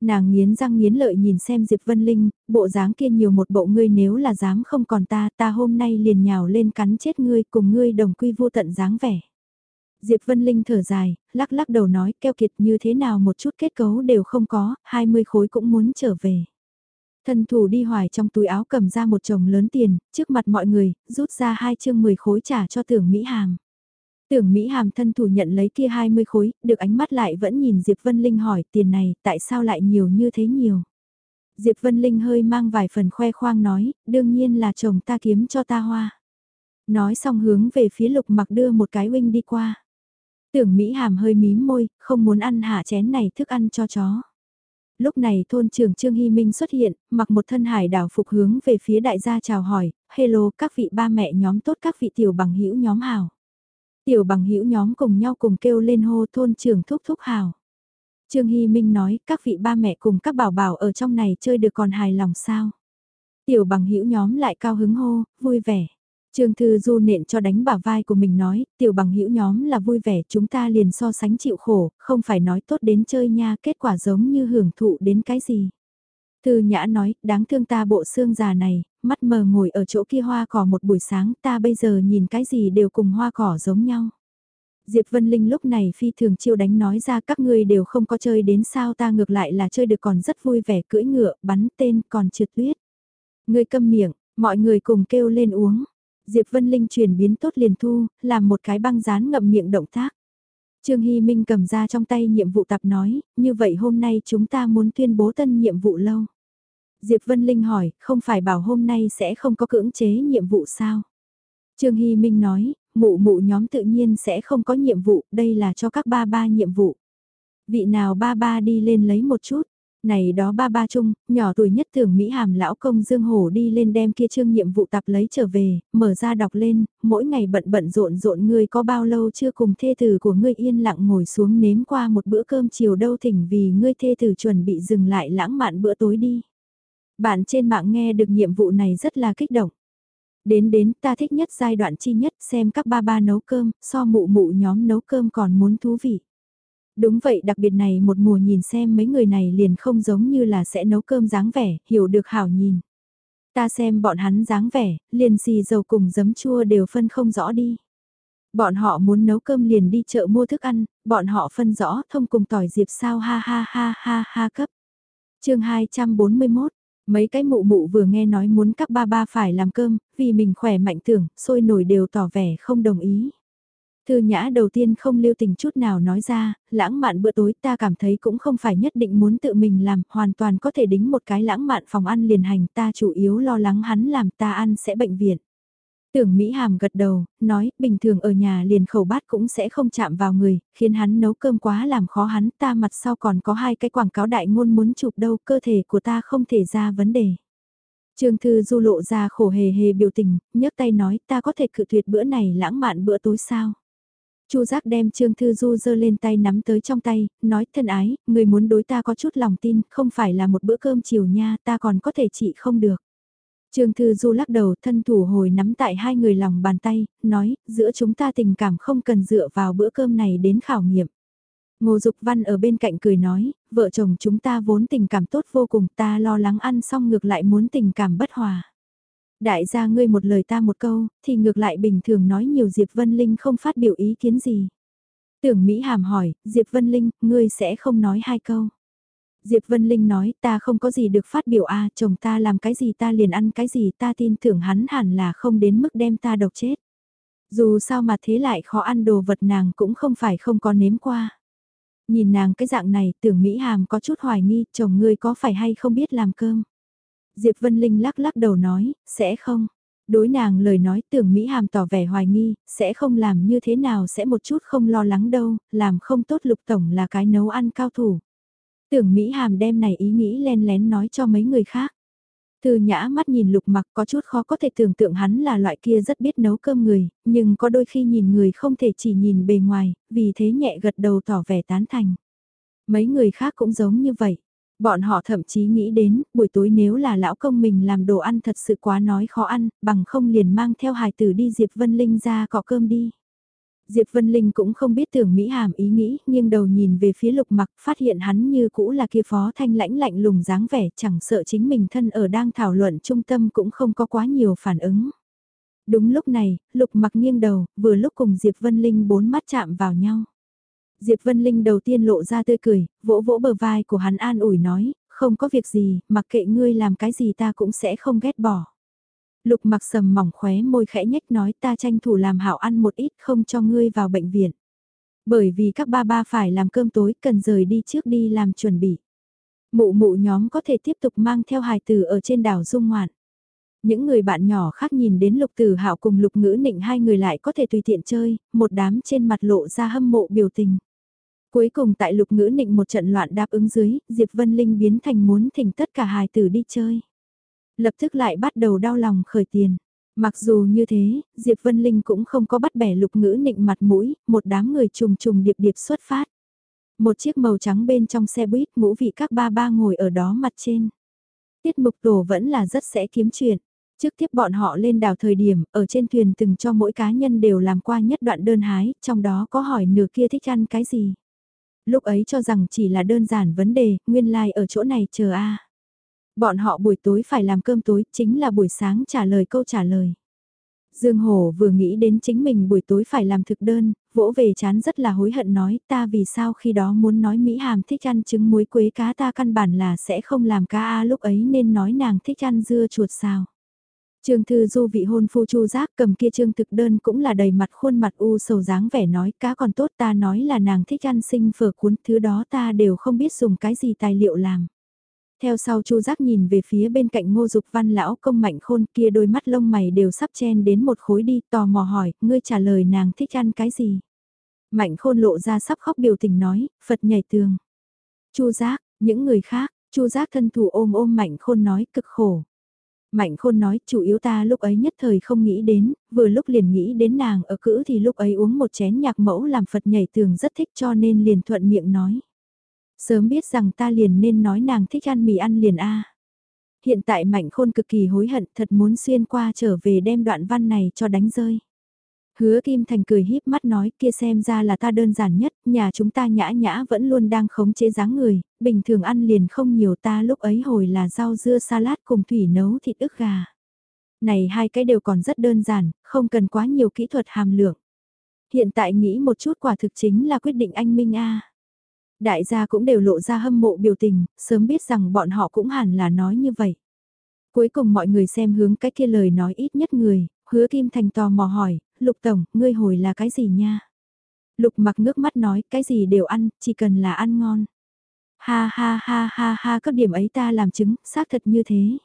[SPEAKER 1] Nàng nghiến răng nghiến lợi nhìn xem Diệp Vân Linh, bộ dáng kia nhiều một bộ ngươi nếu là dám không còn ta, ta hôm nay liền nhào lên cắn chết ngươi cùng ngươi đồng quy vô tận dáng vẻ. Diệp Vân Linh thở dài, lắc lắc đầu nói keo kiệt như thế nào một chút kết cấu đều không có, 20 khối cũng muốn trở về. Thân thủ đi hoài trong túi áo cầm ra một chồng lớn tiền, trước mặt mọi người, rút ra hai chương 10 khối trả cho tưởng Mỹ Hàm. Tưởng Mỹ Hàm thân thủ nhận lấy kia 20 khối, được ánh mắt lại vẫn nhìn Diệp Vân Linh hỏi tiền này tại sao lại nhiều như thế nhiều. Diệp Vân Linh hơi mang vài phần khoe khoang nói, đương nhiên là chồng ta kiếm cho ta hoa. Nói xong hướng về phía lục mặc đưa một cái huynh đi qua. Tưởng Mỹ Hàm hơi mím môi, không muốn ăn hạ chén này thức ăn cho chó. Lúc này thôn trưởng Trương Hy Minh xuất hiện, mặc một thân hải đảo phục hướng về phía đại gia chào hỏi, hello các vị ba mẹ nhóm tốt các vị tiểu bằng hữu nhóm hào. Tiểu bằng hữu nhóm cùng nhau cùng kêu lên hô thôn trưởng thúc thúc hào. Trương Hy Minh nói các vị ba mẹ cùng các bảo bảo ở trong này chơi được còn hài lòng sao. Tiểu bằng hữu nhóm lại cao hứng hô, vui vẻ. Trương Thư Du nện cho đánh bả vai của mình nói, tiểu bằng hữu nhóm là vui vẻ chúng ta liền so sánh chịu khổ, không phải nói tốt đến chơi nha, kết quả giống như hưởng thụ đến cái gì. Thư Nhã nói, đáng thương ta bộ xương già này, mắt mờ ngồi ở chỗ kia hoa cỏ một buổi sáng, ta bây giờ nhìn cái gì đều cùng hoa cỏ giống nhau. Diệp Vân Linh lúc này phi thường chiêu đánh nói ra các ngươi đều không có chơi đến sao ta ngược lại là chơi được còn rất vui vẻ cưỡi ngựa, bắn tên còn trượt tuyết. Ngươi câm miệng, mọi người cùng kêu lên uống. Diệp Vân Linh chuyển biến tốt liền thu, làm một cái băng dán ngậm miệng động tác. Trương Hy Minh cầm ra trong tay nhiệm vụ tập nói, như vậy hôm nay chúng ta muốn tuyên bố tân nhiệm vụ lâu. Diệp Vân Linh hỏi, không phải bảo hôm nay sẽ không có cưỡng chế nhiệm vụ sao? Trương Hy Minh nói, mụ mụ nhóm tự nhiên sẽ không có nhiệm vụ, đây là cho các ba ba nhiệm vụ. Vị nào ba ba đi lên lấy một chút, này đó ba ba chung, nhỏ tuổi nhất tưởng Mỹ Hàm lão công Dương Hổ đi lên đem kia chương nhiệm vụ tập lấy trở về, mở ra đọc lên, mỗi ngày bận bận rộn rộn ngươi có bao lâu chưa cùng thê tử của ngươi yên lặng ngồi xuống nếm qua một bữa cơm chiều đâu thỉnh vì ngươi thê tử chuẩn bị dừng lại lãng mạn bữa tối đi. Bạn trên mạng nghe được nhiệm vụ này rất là kích động. Đến đến ta thích nhất giai đoạn chi nhất xem các ba ba nấu cơm, so mụ mụ nhóm nấu cơm còn muốn thú vị. Đúng vậy đặc biệt này một mùa nhìn xem mấy người này liền không giống như là sẽ nấu cơm dáng vẻ, hiểu được hảo nhìn. Ta xem bọn hắn dáng vẻ, liền xì dầu cùng giấm chua đều phân không rõ đi. Bọn họ muốn nấu cơm liền đi chợ mua thức ăn, bọn họ phân rõ thông cùng tỏi diệp sao ha ha ha ha ha cấp. chương 241, mấy cái mụ mụ vừa nghe nói muốn các ba ba phải làm cơm, vì mình khỏe mạnh tưởng, sôi nổi đều tỏ vẻ không đồng ý. Thư nhã đầu tiên không lưu tình chút nào nói ra, lãng mạn bữa tối ta cảm thấy cũng không phải nhất định muốn tự mình làm, hoàn toàn có thể đính một cái lãng mạn phòng ăn liền hành ta chủ yếu lo lắng hắn làm ta ăn sẽ bệnh viện. Tưởng Mỹ Hàm gật đầu, nói, bình thường ở nhà liền khẩu bát cũng sẽ không chạm vào người, khiến hắn nấu cơm quá làm khó hắn, ta mặt sau còn có hai cái quảng cáo đại ngôn muốn chụp đâu, cơ thể của ta không thể ra vấn đề. Trương Thư Du lộ ra khổ hề hề biểu tình, nhấc tay nói ta có thể cự tuyệt bữa này lãng mạn bữa tối sao. Chu Giác đem Trương Thư Du giơ lên tay nắm tới trong tay, nói thân ái, người muốn đối ta có chút lòng tin, không phải là một bữa cơm chiều nha, ta còn có thể trị không được. Trương Thư Du lắc đầu thân thủ hồi nắm tại hai người lòng bàn tay, nói, giữa chúng ta tình cảm không cần dựa vào bữa cơm này đến khảo nghiệm. Ngô Dục Văn ở bên cạnh cười nói, vợ chồng chúng ta vốn tình cảm tốt vô cùng ta lo lắng ăn xong ngược lại muốn tình cảm bất hòa. Đại gia ngươi một lời ta một câu, thì ngược lại bình thường nói nhiều Diệp Vân Linh không phát biểu ý kiến gì. Tưởng Mỹ Hàm hỏi, Diệp Vân Linh, ngươi sẽ không nói hai câu. Diệp Vân Linh nói, ta không có gì được phát biểu a à, chồng ta làm cái gì ta liền ăn cái gì ta tin tưởng hắn hẳn là không đến mức đem ta độc chết. Dù sao mà thế lại khó ăn đồ vật nàng cũng không phải không có nếm qua. Nhìn nàng cái dạng này tưởng Mỹ Hàm có chút hoài nghi chồng ngươi có phải hay không biết làm cơm. Diệp Vân Linh lắc lắc đầu nói, sẽ không. Đối nàng lời nói tưởng Mỹ Hàm tỏ vẻ hoài nghi, sẽ không làm như thế nào sẽ một chút không lo lắng đâu, làm không tốt lục tổng là cái nấu ăn cao thủ. Tưởng Mỹ Hàm đem này ý nghĩ len lén nói cho mấy người khác. Từ nhã mắt nhìn lục mặc có chút khó có thể tưởng tượng hắn là loại kia rất biết nấu cơm người, nhưng có đôi khi nhìn người không thể chỉ nhìn bề ngoài, vì thế nhẹ gật đầu tỏ vẻ tán thành. Mấy người khác cũng giống như vậy. Bọn họ thậm chí nghĩ đến, buổi tối nếu là lão công mình làm đồ ăn thật sự quá nói khó ăn, bằng không liền mang theo hài tử đi Diệp Vân Linh ra cọ cơm đi. Diệp Vân Linh cũng không biết tưởng Mỹ Hàm ý nghĩ, nhưng đầu nhìn về phía lục mặc phát hiện hắn như cũ là kia phó thanh lãnh lạnh lùng dáng vẻ chẳng sợ chính mình thân ở đang thảo luận trung tâm cũng không có quá nhiều phản ứng. Đúng lúc này, lục mặc nghiêng đầu, vừa lúc cùng Diệp Vân Linh bốn mắt chạm vào nhau. Diệp Vân Linh đầu tiên lộ ra tươi cười, vỗ vỗ bờ vai của hắn an ủi nói, không có việc gì, mặc kệ ngươi làm cái gì ta cũng sẽ không ghét bỏ. Lục mặc sầm mỏng khóe môi khẽ nhếch nói ta tranh thủ làm hảo ăn một ít không cho ngươi vào bệnh viện. Bởi vì các ba ba phải làm cơm tối cần rời đi trước đi làm chuẩn bị. Mụ mụ nhóm có thể tiếp tục mang theo hài tử ở trên đảo dung ngoạn. Những người bạn nhỏ khác nhìn đến lục tử hạo cùng lục ngữ nịnh hai người lại có thể tùy tiện chơi, một đám trên mặt lộ ra hâm mộ biểu tình. Cuối cùng tại lục ngữ nịnh một trận loạn đáp ứng dưới, Diệp Vân Linh biến thành muốn thỉnh tất cả hài tử đi chơi. Lập tức lại bắt đầu đau lòng khởi tiền. Mặc dù như thế, Diệp Vân Linh cũng không có bắt bẻ lục ngữ nịnh mặt mũi, một đám người trùng trùng điệp điệp xuất phát. Một chiếc màu trắng bên trong xe buýt ngũ vị các ba ba ngồi ở đó mặt trên. Tiết mục tổ vẫn là rất sẽ kiếm chuyện. Trước tiếp bọn họ lên đảo thời điểm, ở trên thuyền từng cho mỗi cá nhân đều làm qua nhất đoạn đơn hái, trong đó có hỏi nửa kia thích ăn cái gì. Lúc ấy cho rằng chỉ là đơn giản vấn đề, nguyên lai like ở chỗ này chờ a. Bọn họ buổi tối phải làm cơm tối, chính là buổi sáng trả lời câu trả lời. Dương Hổ vừa nghĩ đến chính mình buổi tối phải làm thực đơn, vỗ về chán rất là hối hận nói ta vì sao khi đó muốn nói Mỹ Hàm thích ăn trứng muối quế cá ta căn bản là sẽ không làm cá A lúc ấy nên nói nàng thích ăn dưa chuột sao. Trương Thư Du vị hôn phu chu giác cầm kia trương thực đơn cũng là đầy mặt khuôn mặt u sầu dáng vẻ nói cá còn tốt ta nói là nàng thích ăn sinh phở cuốn thứ đó ta đều không biết dùng cái gì tài liệu làm. Theo sau chu giác nhìn về phía bên cạnh ngô dục văn lão công mạnh khôn kia đôi mắt lông mày đều sắp chen đến một khối đi tò mò hỏi ngươi trả lời nàng thích ăn cái gì. Mạnh khôn lộ ra sắp khóc biểu tình nói, Phật nhảy tường. chu giác, những người khác, chu giác thân thủ ôm ôm mạnh khôn nói cực khổ. Mạnh khôn nói chủ yếu ta lúc ấy nhất thời không nghĩ đến, vừa lúc liền nghĩ đến nàng ở cữ thì lúc ấy uống một chén nhạc mẫu làm Phật nhảy tường rất thích cho nên liền thuận miệng nói. Sớm biết rằng ta liền nên nói nàng thích ăn mì ăn liền a. Hiện tại mạnh khôn cực kỳ hối hận thật muốn xuyên qua trở về đem đoạn văn này cho đánh rơi. Hứa Kim Thành cười híp mắt nói kia xem ra là ta đơn giản nhất, nhà chúng ta nhã nhã vẫn luôn đang khống chế dáng người, bình thường ăn liền không nhiều ta lúc ấy hồi là rau dưa salad cùng thủy nấu thịt ức gà. Này hai cái đều còn rất đơn giản, không cần quá nhiều kỹ thuật hàm lượng. Hiện tại nghĩ một chút quả thực chính là quyết định anh Minh A. Đại gia cũng đều lộ ra hâm mộ biểu tình, sớm biết rằng bọn họ cũng hẳn là nói như vậy. Cuối cùng mọi người xem hướng cái kia lời nói ít nhất người, hứa Kim Thành tò mò hỏi, Lục Tổng, ngươi hồi là cái gì nha? Lục mặc ngước mắt nói, cái gì đều ăn, chỉ cần là ăn ngon. Ha ha ha ha ha cấp điểm ấy ta làm chứng, xác thật như thế.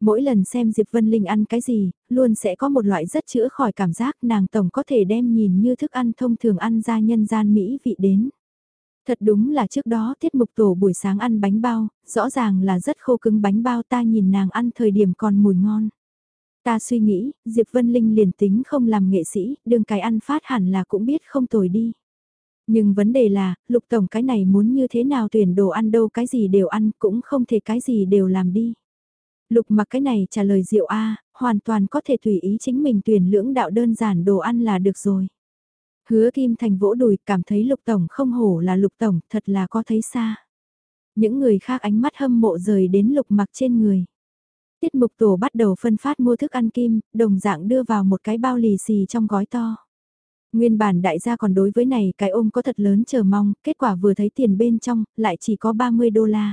[SPEAKER 1] Mỗi lần xem Diệp Vân Linh ăn cái gì, luôn sẽ có một loại rất chữa khỏi cảm giác nàng tổng có thể đem nhìn như thức ăn thông thường ăn ra nhân gian Mỹ vị đến. Thật đúng là trước đó tiết mục tổ buổi sáng ăn bánh bao, rõ ràng là rất khô cứng bánh bao ta nhìn nàng ăn thời điểm còn mùi ngon. Ta suy nghĩ, Diệp Vân Linh liền tính không làm nghệ sĩ, đương cái ăn phát hẳn là cũng biết không tồi đi. Nhưng vấn đề là, lục tổng cái này muốn như thế nào tuyển đồ ăn đâu cái gì đều ăn cũng không thể cái gì đều làm đi. Lục mặc cái này trả lời diệu A, hoàn toàn có thể tùy ý chính mình tuyển lưỡng đạo đơn giản đồ ăn là được rồi. Hứa Kim Thành vỗ đùi cảm thấy lục tổng không hổ là lục tổng thật là có thấy xa. Những người khác ánh mắt hâm mộ rời đến lục mặc trên người. Tiết mục tổ bắt đầu phân phát mua thức ăn kim, đồng dạng đưa vào một cái bao lì xì trong gói to. Nguyên bản đại gia còn đối với này cái ôm có thật lớn chờ mong, kết quả vừa thấy tiền bên trong, lại chỉ có 30 đô la.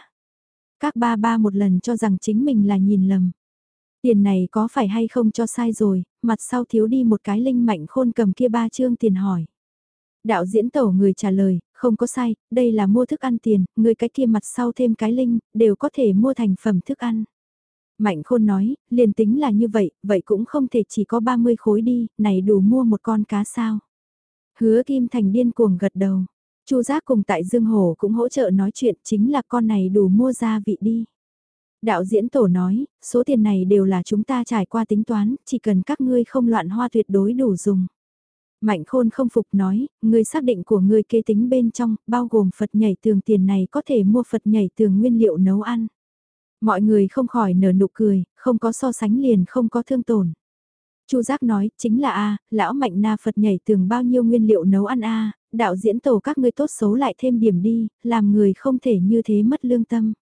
[SPEAKER 1] Các ba ba một lần cho rằng chính mình là nhìn lầm. Tiền này có phải hay không cho sai rồi, mặt sau thiếu đi một cái linh mạnh khôn cầm kia ba chương tiền hỏi. Đạo diễn tổ người trả lời, không có sai, đây là mua thức ăn tiền, người cái kia mặt sau thêm cái linh, đều có thể mua thành phẩm thức ăn. Mạnh khôn nói, liền tính là như vậy, vậy cũng không thể chỉ có 30 khối đi, này đủ mua một con cá sao. Hứa Kim Thành điên cuồng gật đầu. Chu Giác cùng tại Dương Hồ cũng hỗ trợ nói chuyện chính là con này đủ mua gia vị đi. Đạo diễn tổ nói, số tiền này đều là chúng ta trải qua tính toán, chỉ cần các ngươi không loạn hoa tuyệt đối đủ dùng. Mạnh khôn không phục nói, người xác định của người kế tính bên trong, bao gồm Phật nhảy tường tiền này có thể mua Phật nhảy tường nguyên liệu nấu ăn. Mọi người không khỏi nở nụ cười, không có so sánh liền không có thương tổn. Chu Giác nói, chính là a, lão mạnh na Phật nhảy tường bao nhiêu nguyên liệu nấu ăn a, đạo diễn tổ các ngươi tốt xấu lại thêm điểm đi, làm người không thể như thế mất lương tâm.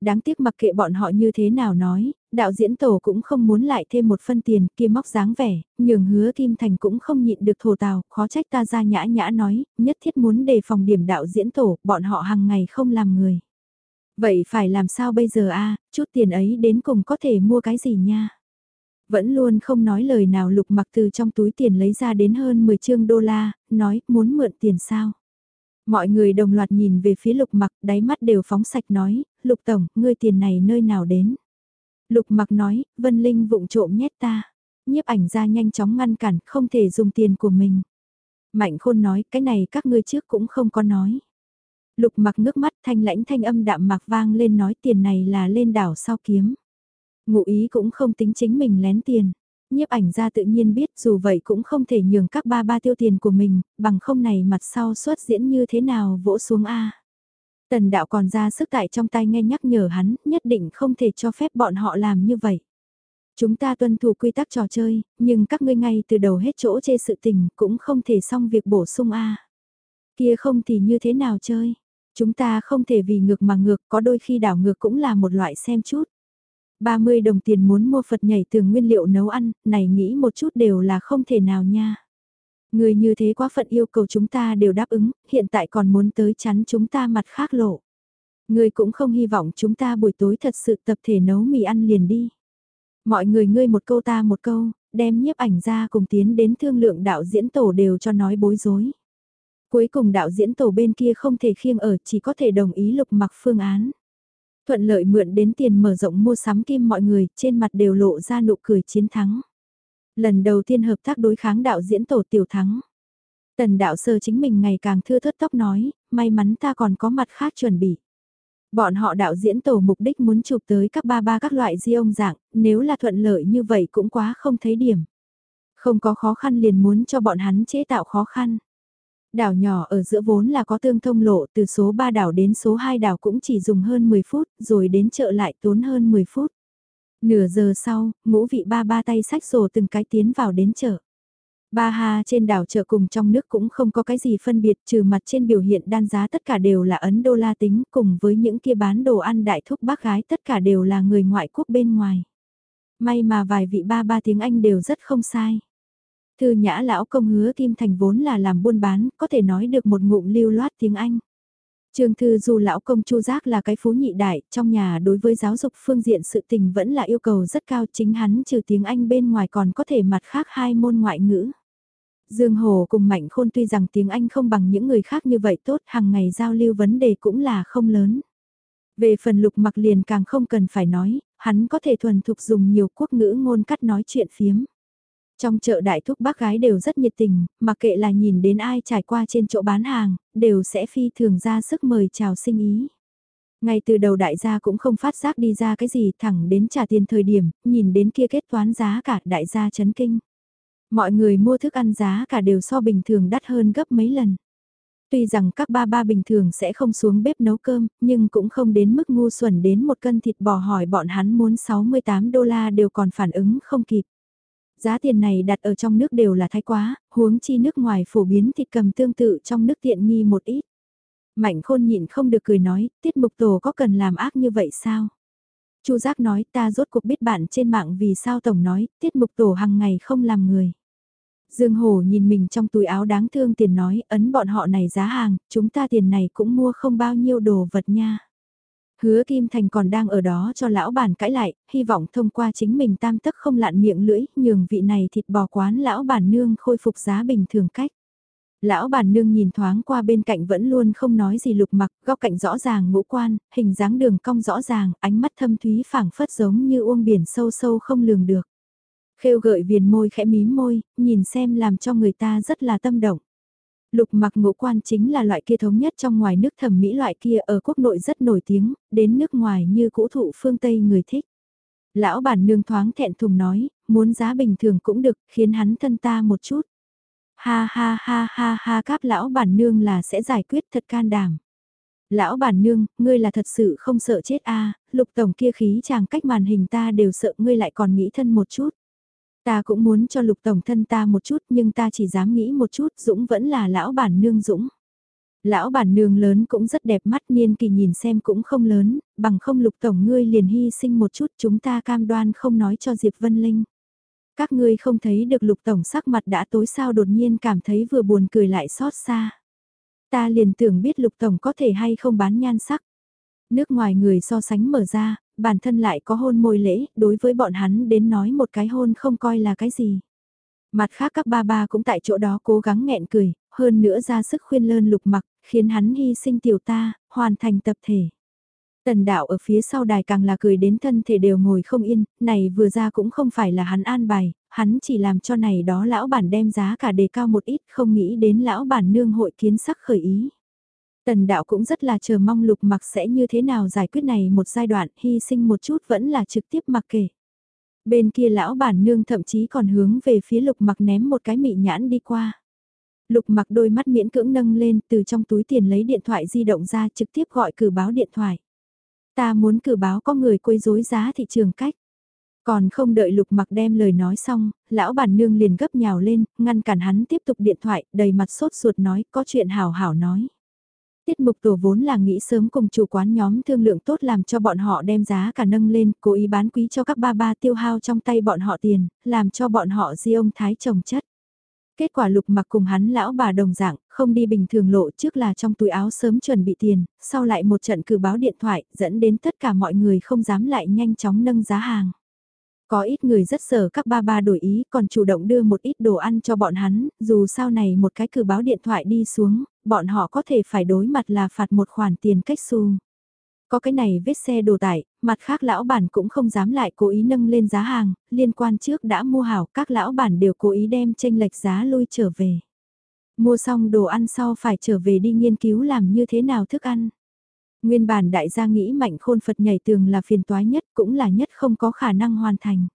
[SPEAKER 1] Đáng tiếc mặc kệ bọn họ như thế nào nói, đạo diễn tổ cũng không muốn lại thêm một phân tiền kia móc dáng vẻ, nhường hứa Kim Thành cũng không nhịn được thổ tào, khó trách ta ra nhã nhã nói, nhất thiết muốn đề phòng điểm đạo diễn tổ, bọn họ hàng ngày không làm người. Vậy phải làm sao bây giờ a chút tiền ấy đến cùng có thể mua cái gì nha? Vẫn luôn không nói lời nào lục mặc từ trong túi tiền lấy ra đến hơn 10 chương đô la, nói muốn mượn tiền sao? Mọi người đồng loạt nhìn về phía lục mặc, đáy mắt đều phóng sạch nói, lục tổng, ngươi tiền này nơi nào đến? Lục mặc nói, Vân Linh vụng trộm nhét ta. Nhiếp ảnh ra nhanh chóng ngăn cản, không thể dùng tiền của mình. Mạnh khôn nói, cái này các ngươi trước cũng không có nói. Lục mặc ngước mắt thanh lãnh thanh âm đạm mạc vang lên nói tiền này là lên đảo sao kiếm. Ngụ ý cũng không tính chính mình lén tiền. Nhiếp ảnh ra tự nhiên biết dù vậy cũng không thể nhường các ba ba tiêu tiền của mình, bằng không này mặt sau xuất diễn như thế nào vỗ xuống A. Tần đạo còn ra sức tại trong tay nghe nhắc nhở hắn, nhất định không thể cho phép bọn họ làm như vậy. Chúng ta tuân thủ quy tắc trò chơi, nhưng các ngươi ngay từ đầu hết chỗ chê sự tình cũng không thể xong việc bổ sung A. Kia không thì như thế nào chơi? Chúng ta không thể vì ngược mà ngược, có đôi khi đảo ngược cũng là một loại xem chút. 30 đồng tiền muốn mua Phật nhảy tường nguyên liệu nấu ăn, này nghĩ một chút đều là không thể nào nha. Người như thế quá phận yêu cầu chúng ta đều đáp ứng, hiện tại còn muốn tới chắn chúng ta mặt khác lộ. Người cũng không hy vọng chúng ta buổi tối thật sự tập thể nấu mì ăn liền đi. Mọi người ngươi một câu ta một câu, đem nhiếp ảnh ra cùng tiến đến thương lượng đạo diễn tổ đều cho nói bối rối. Cuối cùng đạo diễn tổ bên kia không thể khiêng ở chỉ có thể đồng ý lục mặc phương án. Thuận lợi mượn đến tiền mở rộng mua sắm kim mọi người trên mặt đều lộ ra nụ cười chiến thắng. Lần đầu tiên hợp tác đối kháng đạo diễn tổ tiểu thắng. Tần đạo sơ chính mình ngày càng thưa thớt tóc nói, may mắn ta còn có mặt khác chuẩn bị. Bọn họ đạo diễn tổ mục đích muốn chụp tới các ba ba các loại di ông dạng, nếu là thuận lợi như vậy cũng quá không thấy điểm. Không có khó khăn liền muốn cho bọn hắn chế tạo khó khăn. Đảo nhỏ ở giữa vốn là có tương thông lộ từ số 3 đảo đến số 2 đảo cũng chỉ dùng hơn 10 phút, rồi đến chợ lại tốn hơn 10 phút. Nửa giờ sau, ngũ vị ba ba tay sách rổ từng cái tiến vào đến chợ. Ba ha trên đảo chợ cùng trong nước cũng không có cái gì phân biệt trừ mặt trên biểu hiện đan giá tất cả đều là Ấn đô la tính cùng với những kia bán đồ ăn đại thúc bác gái tất cả đều là người ngoại quốc bên ngoài. May mà vài vị ba ba tiếng Anh đều rất không sai. Thư nhã lão công hứa Kim Thành vốn là làm buôn bán, có thể nói được một ngụm lưu loát tiếng Anh. Trương Thư dù lão công Chu Giác là cái phú nhị đại, trong nhà đối với giáo dục phương diện sự tình vẫn là yêu cầu rất cao chính hắn trừ tiếng Anh bên ngoài còn có thể mặt khác hai môn ngoại ngữ. Dương Hồ cùng Mạnh Khôn tuy rằng tiếng Anh không bằng những người khác như vậy tốt, hàng ngày giao lưu vấn đề cũng là không lớn. Về phần lục mặc liền càng không cần phải nói, hắn có thể thuần thục dùng nhiều quốc ngữ ngôn cắt nói chuyện phiếm. Trong chợ đại thúc bác gái đều rất nhiệt tình, mặc kệ là nhìn đến ai trải qua trên chỗ bán hàng, đều sẽ phi thường ra sức mời chào sinh ý. Ngay từ đầu đại gia cũng không phát giác đi ra cái gì thẳng đến trả tiền thời điểm, nhìn đến kia kết toán giá cả đại gia chấn kinh. Mọi người mua thức ăn giá cả đều so bình thường đắt hơn gấp mấy lần. Tuy rằng các ba ba bình thường sẽ không xuống bếp nấu cơm, nhưng cũng không đến mức ngu xuẩn đến một cân thịt bò hỏi bọn hắn muốn 68 đô la đều còn phản ứng không kịp. Giá tiền này đặt ở trong nước đều là thái quá, huống chi nước ngoài phổ biến thịt cầm tương tự trong nước tiện nghi một ít. Mạnh khôn nhịn không được cười nói, tiết mục tổ có cần làm ác như vậy sao? Chu Giác nói ta rốt cuộc biết bạn trên mạng vì sao Tổng nói, tiết mục tổ hàng ngày không làm người. Dương hồ nhìn mình trong túi áo đáng thương tiền nói, ấn bọn họ này giá hàng, chúng ta tiền này cũng mua không bao nhiêu đồ vật nha. Hứa Kim Thành còn đang ở đó cho lão bản cãi lại, hy vọng thông qua chính mình tam tức không lạn miệng lưỡi, nhường vị này thịt bò quán lão bản nương khôi phục giá bình thường cách. Lão bản nương nhìn thoáng qua bên cạnh vẫn luôn không nói gì lục mặc, góc cạnh rõ ràng ngũ quan, hình dáng đường cong rõ ràng, ánh mắt thâm thúy phảng phất giống như uông biển sâu sâu không lường được. Khêu gợi viền môi khẽ mím môi, nhìn xem làm cho người ta rất là tâm động. Lục mặc ngũ quan chính là loại kia thống nhất trong ngoài nước thẩm mỹ loại kia ở quốc nội rất nổi tiếng, đến nước ngoài như cũ thụ phương Tây người thích. Lão bản nương thoáng thẹn thùng nói, muốn giá bình thường cũng được, khiến hắn thân ta một chút. Ha ha ha ha ha cáp lão bản nương là sẽ giải quyết thật can đảm. Lão bản nương, ngươi là thật sự không sợ chết a lục tổng kia khí chàng cách màn hình ta đều sợ ngươi lại còn nghĩ thân một chút. Ta cũng muốn cho lục tổng thân ta một chút nhưng ta chỉ dám nghĩ một chút Dũng vẫn là lão bản nương Dũng. Lão bản nương lớn cũng rất đẹp mắt niên kỳ nhìn xem cũng không lớn, bằng không lục tổng ngươi liền hy sinh một chút chúng ta cam đoan không nói cho Diệp Vân Linh. Các ngươi không thấy được lục tổng sắc mặt đã tối sao đột nhiên cảm thấy vừa buồn cười lại xót xa. Ta liền tưởng biết lục tổng có thể hay không bán nhan sắc. Nước ngoài người so sánh mở ra, bản thân lại có hôn môi lễ, đối với bọn hắn đến nói một cái hôn không coi là cái gì. Mặt khác các ba ba cũng tại chỗ đó cố gắng nghẹn cười, hơn nữa ra sức khuyên lơn lục mặc, khiến hắn hy sinh tiểu ta, hoàn thành tập thể. Tần đạo ở phía sau đài càng là cười đến thân thể đều ngồi không yên, này vừa ra cũng không phải là hắn an bài, hắn chỉ làm cho này đó lão bản đem giá cả đề cao một ít không nghĩ đến lão bản nương hội kiến sắc khởi ý. Tần đạo cũng rất là chờ mong lục mặc sẽ như thế nào giải quyết này một giai đoạn hy sinh một chút vẫn là trực tiếp mặc kể. Bên kia lão bản nương thậm chí còn hướng về phía lục mặc ném một cái mị nhãn đi qua. Lục mặc đôi mắt miễn cưỡng nâng lên từ trong túi tiền lấy điện thoại di động ra trực tiếp gọi cử báo điện thoại. Ta muốn cử báo có người quấy rối giá thị trường cách. Còn không đợi lục mặc đem lời nói xong, lão bản nương liền gấp nhào lên, ngăn cản hắn tiếp tục điện thoại, đầy mặt sốt ruột nói có chuyện hảo hảo nói. Tiết mục tổ vốn là nghĩ sớm cùng chủ quán nhóm thương lượng tốt làm cho bọn họ đem giá cả nâng lên, cố ý bán quý cho các ba ba tiêu hao trong tay bọn họ tiền, làm cho bọn họ di ông thái trồng chất. Kết quả lục mặc cùng hắn lão bà đồng dạng, không đi bình thường lộ trước là trong túi áo sớm chuẩn bị tiền, sau lại một trận cử báo điện thoại, dẫn đến tất cả mọi người không dám lại nhanh chóng nâng giá hàng. Có ít người rất sợ các ba ba đổi ý còn chủ động đưa một ít đồ ăn cho bọn hắn, dù sau này một cái cử báo điện thoại đi xuống, bọn họ có thể phải đối mặt là phạt một khoản tiền cách xu. Có cái này vết xe đồ tải, mặt khác lão bản cũng không dám lại cố ý nâng lên giá hàng, liên quan trước đã mua hảo các lão bản đều cố ý đem tranh lệch giá lui trở về. Mua xong đồ ăn sau phải trở về đi nghiên cứu làm như thế nào thức ăn. Nguyên bản đại gia nghĩ mạnh khôn Phật nhảy tường là phiền toái nhất cũng là nhất không có khả năng hoàn thành.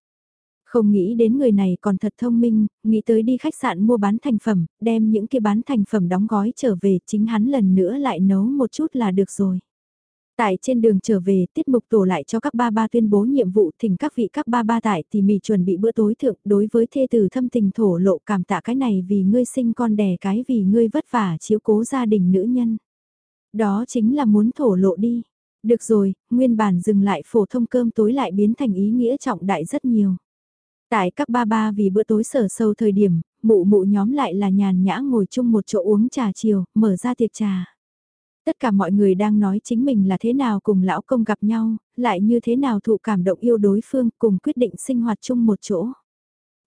[SPEAKER 1] Không nghĩ đến người này còn thật thông minh, nghĩ tới đi khách sạn mua bán thành phẩm, đem những cái bán thành phẩm đóng gói trở về chính hắn lần nữa lại nấu một chút là được rồi. Tại trên đường trở về, tiết mục tổ lại cho các ba ba tuyên bố nhiệm vụ thỉnh các vị các ba ba tại tỉ mỉ chuẩn bị bữa tối thượng đối với thê tử thâm tình thổ lộ cảm tạ cái này vì ngươi sinh con đẻ cái vì ngươi vất vả chiếu cố gia đình nữ nhân. Đó chính là muốn thổ lộ đi. Được rồi, nguyên bản dừng lại phổ thông cơm tối lại biến thành ý nghĩa trọng đại rất nhiều. Tại các ba ba vì bữa tối sở sâu thời điểm, mụ mụ nhóm lại là nhàn nhã ngồi chung một chỗ uống trà chiều, mở ra tiệc trà. Tất cả mọi người đang nói chính mình là thế nào cùng lão công gặp nhau, lại như thế nào thụ cảm động yêu đối phương cùng quyết định sinh hoạt chung một chỗ.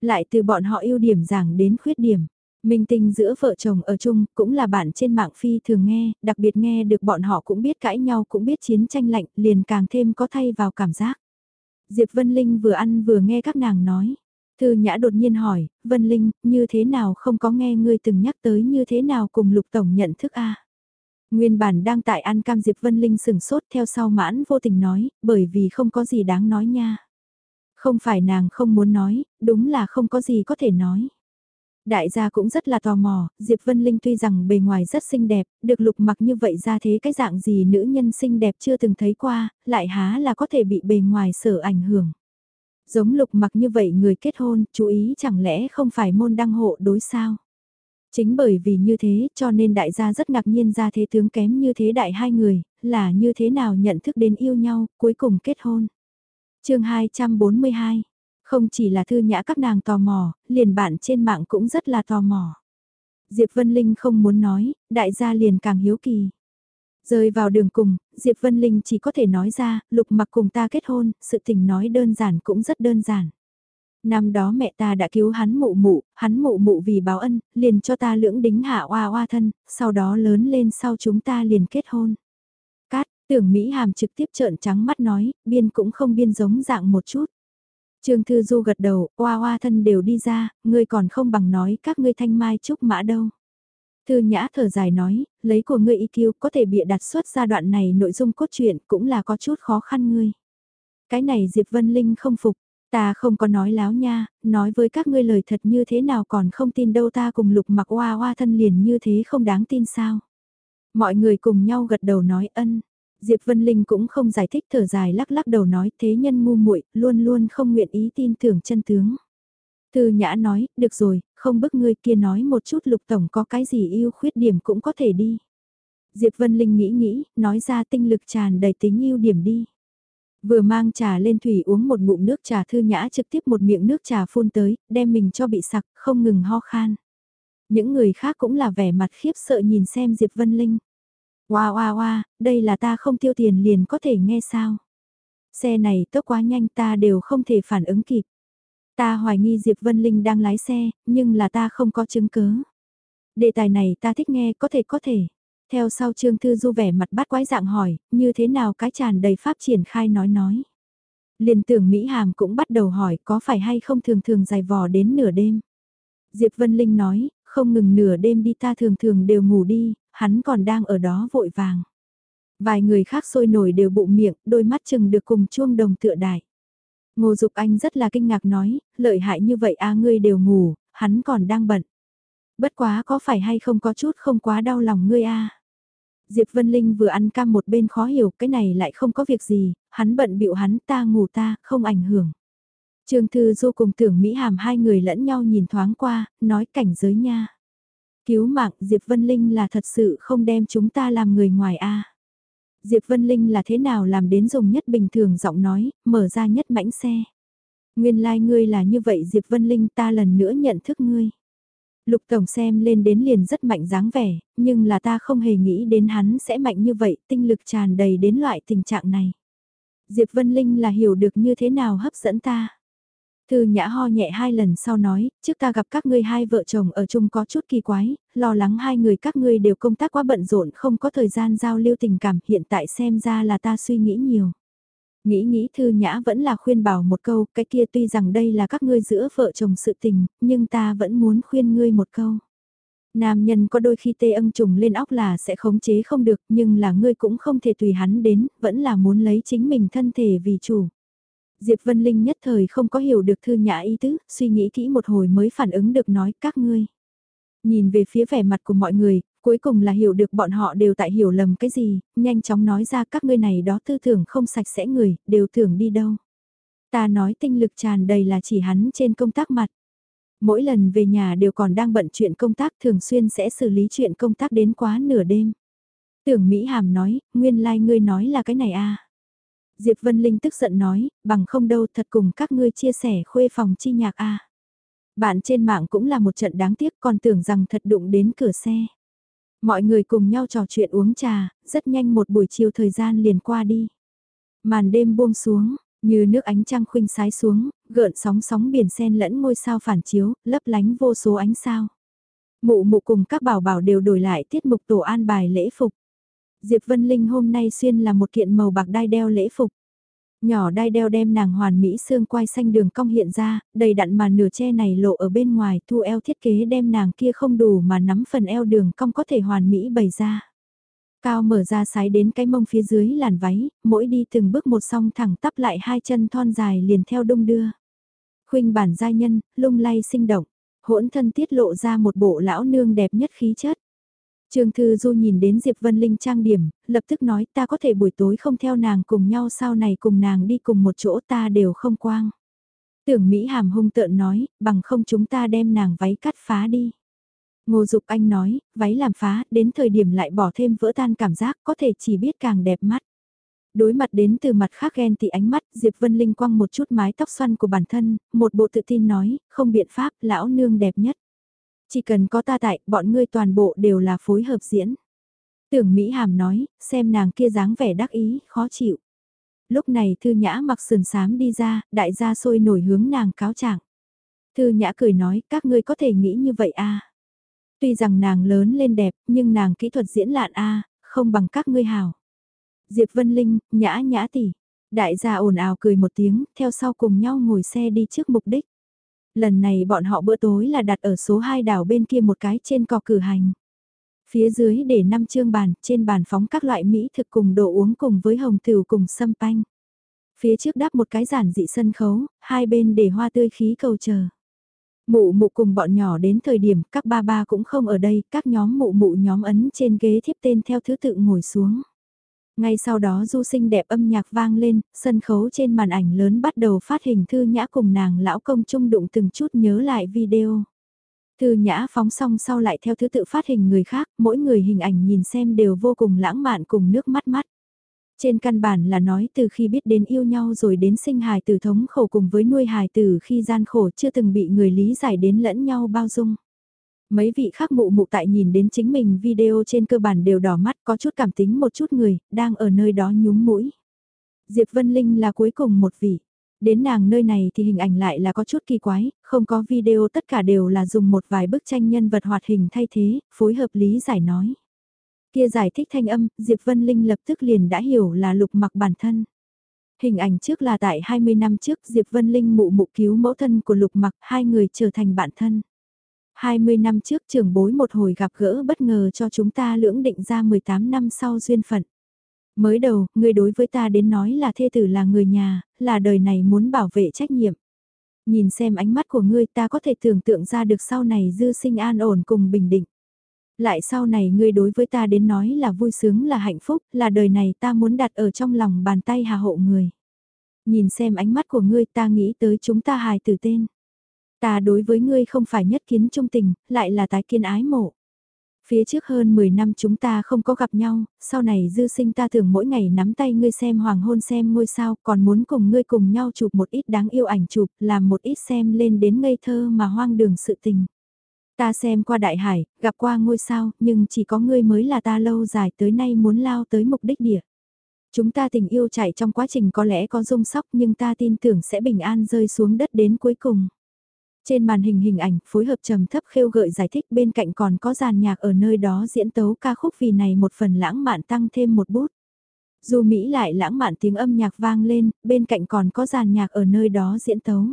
[SPEAKER 1] Lại từ bọn họ ưu điểm giảng đến khuyết điểm. Minh tinh giữa vợ chồng ở chung cũng là bạn trên mạng phi thường nghe, đặc biệt nghe được bọn họ cũng biết cãi nhau cũng biết chiến tranh lạnh liền càng thêm có thay vào cảm giác. Diệp Vân Linh vừa ăn vừa nghe các nàng nói. Thư Nhã đột nhiên hỏi, Vân Linh, như thế nào không có nghe ngươi từng nhắc tới như thế nào cùng Lục Tổng nhận thức a Nguyên bản đang tại ăn cam Diệp Vân Linh sừng sốt theo sau mãn vô tình nói, bởi vì không có gì đáng nói nha. Không phải nàng không muốn nói, đúng là không có gì có thể nói. Đại gia cũng rất là tò mò, Diệp Vân Linh tuy rằng bề ngoài rất xinh đẹp, được lục mặc như vậy ra thế cái dạng gì nữ nhân xinh đẹp chưa từng thấy qua, lại há là có thể bị bề ngoài sở ảnh hưởng. Giống lục mặc như vậy người kết hôn, chú ý chẳng lẽ không phải môn đăng hộ đối sao? Chính bởi vì như thế cho nên đại gia rất ngạc nhiên ra thế tướng kém như thế đại hai người, là như thế nào nhận thức đến yêu nhau, cuối cùng kết hôn. chương 242 không chỉ là thư nhã các nàng tò mò, liền bạn trên mạng cũng rất là tò mò. Diệp Vân Linh không muốn nói, đại gia liền càng hiếu kỳ. Rơi vào đường cùng, Diệp Vân Linh chỉ có thể nói ra, lục mặc cùng ta kết hôn, sự tình nói đơn giản cũng rất đơn giản. Năm đó mẹ ta đã cứu hắn mụ mụ, hắn mụ mụ vì báo ân, liền cho ta lưỡng đính hạ oa oa thân, sau đó lớn lên sau chúng ta liền kết hôn. Cát, tưởng Mỹ Hàm trực tiếp trợn trắng mắt nói, biên cũng không biên giống dạng một chút. Trương Thư Du gật đầu, oa oa thân đều đi ra, ngươi còn không bằng nói các ngươi thanh mai trúc mã đâu. Thư Nhã thở dài nói, lấy của ngươi IQ có thể bịa đặt xuất ra đoạn này nội dung cốt truyện cũng là có chút khó khăn ngươi. Cái này Diệp Vân Linh không phục, ta không có nói láo nha, nói với các ngươi lời thật như thế nào còn không tin đâu ta cùng lục mặc oa oa thân liền như thế không đáng tin sao. Mọi người cùng nhau gật đầu nói ân. Diệp Vân Linh cũng không giải thích thở dài lắc lắc đầu nói thế nhân ngu muội luôn luôn không nguyện ý tin tưởng chân tướng. Thư Nhã nói, được rồi, không bức ngươi kia nói một chút lục tổng có cái gì yêu khuyết điểm cũng có thể đi. Diệp Vân Linh nghĩ nghĩ, nói ra tinh lực tràn đầy tính yêu điểm đi. Vừa mang trà lên thủy uống một ngụm nước trà thư nhã trực tiếp một miệng nước trà phun tới, đem mình cho bị sặc, không ngừng ho khan. Những người khác cũng là vẻ mặt khiếp sợ nhìn xem Diệp Vân Linh. Hoa hoa hoa, đây là ta không tiêu tiền liền có thể nghe sao. Xe này tốc quá nhanh ta đều không thể phản ứng kịp. Ta hoài nghi Diệp Vân Linh đang lái xe, nhưng là ta không có chứng cứ. Đề tài này ta thích nghe có thể có thể. Theo sau Trương Thư Du vẻ mặt bát quái dạng hỏi, như thế nào cái tràn đầy pháp triển khai nói nói. Liền tưởng Mỹ Hàm cũng bắt đầu hỏi có phải hay không thường thường dài vò đến nửa đêm. Diệp Vân Linh nói, không ngừng nửa đêm đi ta thường thường đều ngủ đi, hắn còn đang ở đó vội vàng. Vài người khác sôi nổi đều bụng miệng, đôi mắt chừng được cùng chuông đồng tựa đại. Ngô Dục Anh rất là kinh ngạc nói, lợi hại như vậy a ngươi đều ngủ, hắn còn đang bận. Bất quá có phải hay không có chút không quá đau lòng ngươi a Diệp Vân Linh vừa ăn cam một bên khó hiểu, cái này lại không có việc gì, hắn bận bịu hắn ta ngủ ta, không ảnh hưởng. Trương Thư Du cùng tưởng Mỹ Hàm hai người lẫn nhau nhìn thoáng qua, nói cảnh giới nha. Cứu mạng Diệp Vân Linh là thật sự không đem chúng ta làm người ngoài a. Diệp Vân Linh là thế nào làm đến dùng nhất bình thường giọng nói, mở ra nhất mãnh xe. Nguyên lai like ngươi là như vậy Diệp Vân Linh ta lần nữa nhận thức ngươi. Lục Tổng xem lên đến liền rất mạnh dáng vẻ, nhưng là ta không hề nghĩ đến hắn sẽ mạnh như vậy, tinh lực tràn đầy đến loại tình trạng này. Diệp Vân Linh là hiểu được như thế nào hấp dẫn ta. Thư nhã ho nhẹ hai lần sau nói, trước ta gặp các ngươi hai vợ chồng ở chung có chút kỳ quái, lo lắng hai người các ngươi đều công tác quá bận rộn không có thời gian giao lưu tình cảm hiện tại xem ra là ta suy nghĩ nhiều. Nghĩ nghĩ thư nhã vẫn là khuyên bảo một câu, cái kia tuy rằng đây là các ngươi giữa vợ chồng sự tình, nhưng ta vẫn muốn khuyên ngươi một câu. Nam nhân có đôi khi tê âm trùng lên óc là sẽ khống chế không được, nhưng là ngươi cũng không thể tùy hắn đến, vẫn là muốn lấy chính mình thân thể vì chủ. Diệp Vân Linh nhất thời không có hiểu được thư nhã ý tứ, suy nghĩ kỹ một hồi mới phản ứng được nói các ngươi. Nhìn về phía vẻ mặt của mọi người, cuối cùng là hiểu được bọn họ đều tại hiểu lầm cái gì, nhanh chóng nói ra các ngươi này đó tư tưởng không sạch sẽ người, đều tưởng đi đâu. Ta nói tinh lực tràn đầy là chỉ hắn trên công tác mặt. Mỗi lần về nhà đều còn đang bận chuyện công tác thường xuyên sẽ xử lý chuyện công tác đến quá nửa đêm. Tưởng Mỹ Hàm nói, nguyên lai like ngươi nói là cái này à. Diệp Vân Linh tức giận nói, bằng không đâu thật cùng các ngươi chia sẻ khuê phòng chi nhạc a. Bạn trên mạng cũng là một trận đáng tiếc còn tưởng rằng thật đụng đến cửa xe. Mọi người cùng nhau trò chuyện uống trà, rất nhanh một buổi chiều thời gian liền qua đi. Màn đêm buông xuống, như nước ánh trăng khuynh sái xuống, gợn sóng sóng biển sen lẫn ngôi sao phản chiếu, lấp lánh vô số ánh sao. Mụ mụ cùng các bảo bảo đều đổi lại tiết mục tổ an bài lễ phục. Diệp Vân Linh hôm nay xuyên là một kiện màu bạc đai đeo lễ phục. Nhỏ đai đeo đem nàng hoàn mỹ xương quai xanh đường cong hiện ra, đầy đặn mà nửa che này lộ ở bên ngoài thu eo thiết kế đem nàng kia không đủ mà nắm phần eo đường cong có thể hoàn mỹ bày ra. Cao mở ra sái đến cái mông phía dưới làn váy, mỗi đi từng bước một song thẳng tắp lại hai chân thon dài liền theo đông đưa. Khuynh bản giai nhân, lung lay sinh động, hỗn thân tiết lộ ra một bộ lão nương đẹp nhất khí chất. Trương Thư Du nhìn đến Diệp Vân Linh trang điểm, lập tức nói ta có thể buổi tối không theo nàng cùng nhau sau này cùng nàng đi cùng một chỗ ta đều không quang. Tưởng Mỹ hàm hung tợn nói, bằng không chúng ta đem nàng váy cắt phá đi. Ngô Dục Anh nói, váy làm phá, đến thời điểm lại bỏ thêm vỡ tan cảm giác có thể chỉ biết càng đẹp mắt. Đối mặt đến từ mặt khác ghen thì ánh mắt, Diệp Vân Linh quăng một chút mái tóc xoăn của bản thân, một bộ tự tin nói, không biện pháp, lão nương đẹp nhất. Chỉ cần có ta tại, bọn ngươi toàn bộ đều là phối hợp diễn. Tưởng Mỹ Hàm nói, xem nàng kia dáng vẻ đắc ý, khó chịu. Lúc này thư nhã mặc sườn sám đi ra, đại gia sôi nổi hướng nàng cáo trạng. Thư Nhã cười nói, các ngươi có thể nghĩ như vậy à. Tuy rằng nàng lớn lên đẹp, nhưng nàng kỹ thuật diễn lạn a không bằng các ngươi hào. Diệp Vân Linh, Nhã Nhã tỷ, Đại gia ồn ào cười một tiếng, theo sau cùng nhau ngồi xe đi trước mục đích. Lần này bọn họ bữa tối là đặt ở số 2 đảo bên kia một cái trên cò cử hành. Phía dưới để 5 chương bàn, trên bàn phóng các loại mỹ thực cùng đồ uống cùng với hồng tửu cùng sâm panh. Phía trước đắp một cái giản dị sân khấu, hai bên để hoa tươi khí cầu chờ. Mụ mụ cùng bọn nhỏ đến thời điểm các ba ba cũng không ở đây, các nhóm mụ mụ nhóm ấn trên ghế thiếp tên theo thứ tự ngồi xuống. Ngay sau đó du sinh đẹp âm nhạc vang lên, sân khấu trên màn ảnh lớn bắt đầu phát hình thư nhã cùng nàng lão công trung đụng từng chút nhớ lại video. Thư nhã phóng xong sau lại theo thứ tự phát hình người khác, mỗi người hình ảnh nhìn xem đều vô cùng lãng mạn cùng nước mắt mắt. Trên căn bản là nói từ khi biết đến yêu nhau rồi đến sinh hài tử thống khổ cùng với nuôi hài tử khi gian khổ chưa từng bị người lý giải đến lẫn nhau bao dung. Mấy vị khác mụ mụ tại nhìn đến chính mình video trên cơ bản đều đỏ mắt có chút cảm tính một chút người, đang ở nơi đó nhúng mũi. Diệp Vân Linh là cuối cùng một vị. Đến nàng nơi này thì hình ảnh lại là có chút kỳ quái, không có video tất cả đều là dùng một vài bức tranh nhân vật hoạt hình thay thế, phối hợp lý giải nói. Kia giải thích thanh âm, Diệp Vân Linh lập tức liền đã hiểu là lục mặc bản thân. Hình ảnh trước là tại 20 năm trước Diệp Vân Linh mụ mụ cứu mẫu thân của lục mặc, hai người trở thành bạn thân. 20 năm trước trưởng bối một hồi gặp gỡ bất ngờ cho chúng ta lưỡng định ra 18 năm sau duyên phận. Mới đầu, người đối với ta đến nói là thê tử là người nhà, là đời này muốn bảo vệ trách nhiệm. Nhìn xem ánh mắt của ngươi ta có thể tưởng tượng ra được sau này dư sinh an ổn cùng bình định. Lại sau này ngươi đối với ta đến nói là vui sướng là hạnh phúc, là đời này ta muốn đặt ở trong lòng bàn tay hà hộ người. Nhìn xem ánh mắt của ngươi ta nghĩ tới chúng ta hài từ tên. Ta đối với ngươi không phải nhất kiến trung tình, lại là tái kiên ái mộ. Phía trước hơn 10 năm chúng ta không có gặp nhau, sau này dư sinh ta thường mỗi ngày nắm tay ngươi xem hoàng hôn xem ngôi sao, còn muốn cùng ngươi cùng nhau chụp một ít đáng yêu ảnh chụp, làm một ít xem lên đến ngây thơ mà hoang đường sự tình. Ta xem qua đại hải, gặp qua ngôi sao, nhưng chỉ có ngươi mới là ta lâu dài tới nay muốn lao tới mục đích địa. Chúng ta tình yêu chạy trong quá trình có lẽ có rung sóc nhưng ta tin tưởng sẽ bình an rơi xuống đất đến cuối cùng. Trên màn hình hình ảnh phối hợp trầm thấp khêu gợi giải thích bên cạnh còn có giàn nhạc ở nơi đó diễn tấu ca khúc vì này một phần lãng mạn tăng thêm một bút. Dù Mỹ lại lãng mạn tiếng âm nhạc vang lên, bên cạnh còn có giàn nhạc ở nơi đó diễn tấu.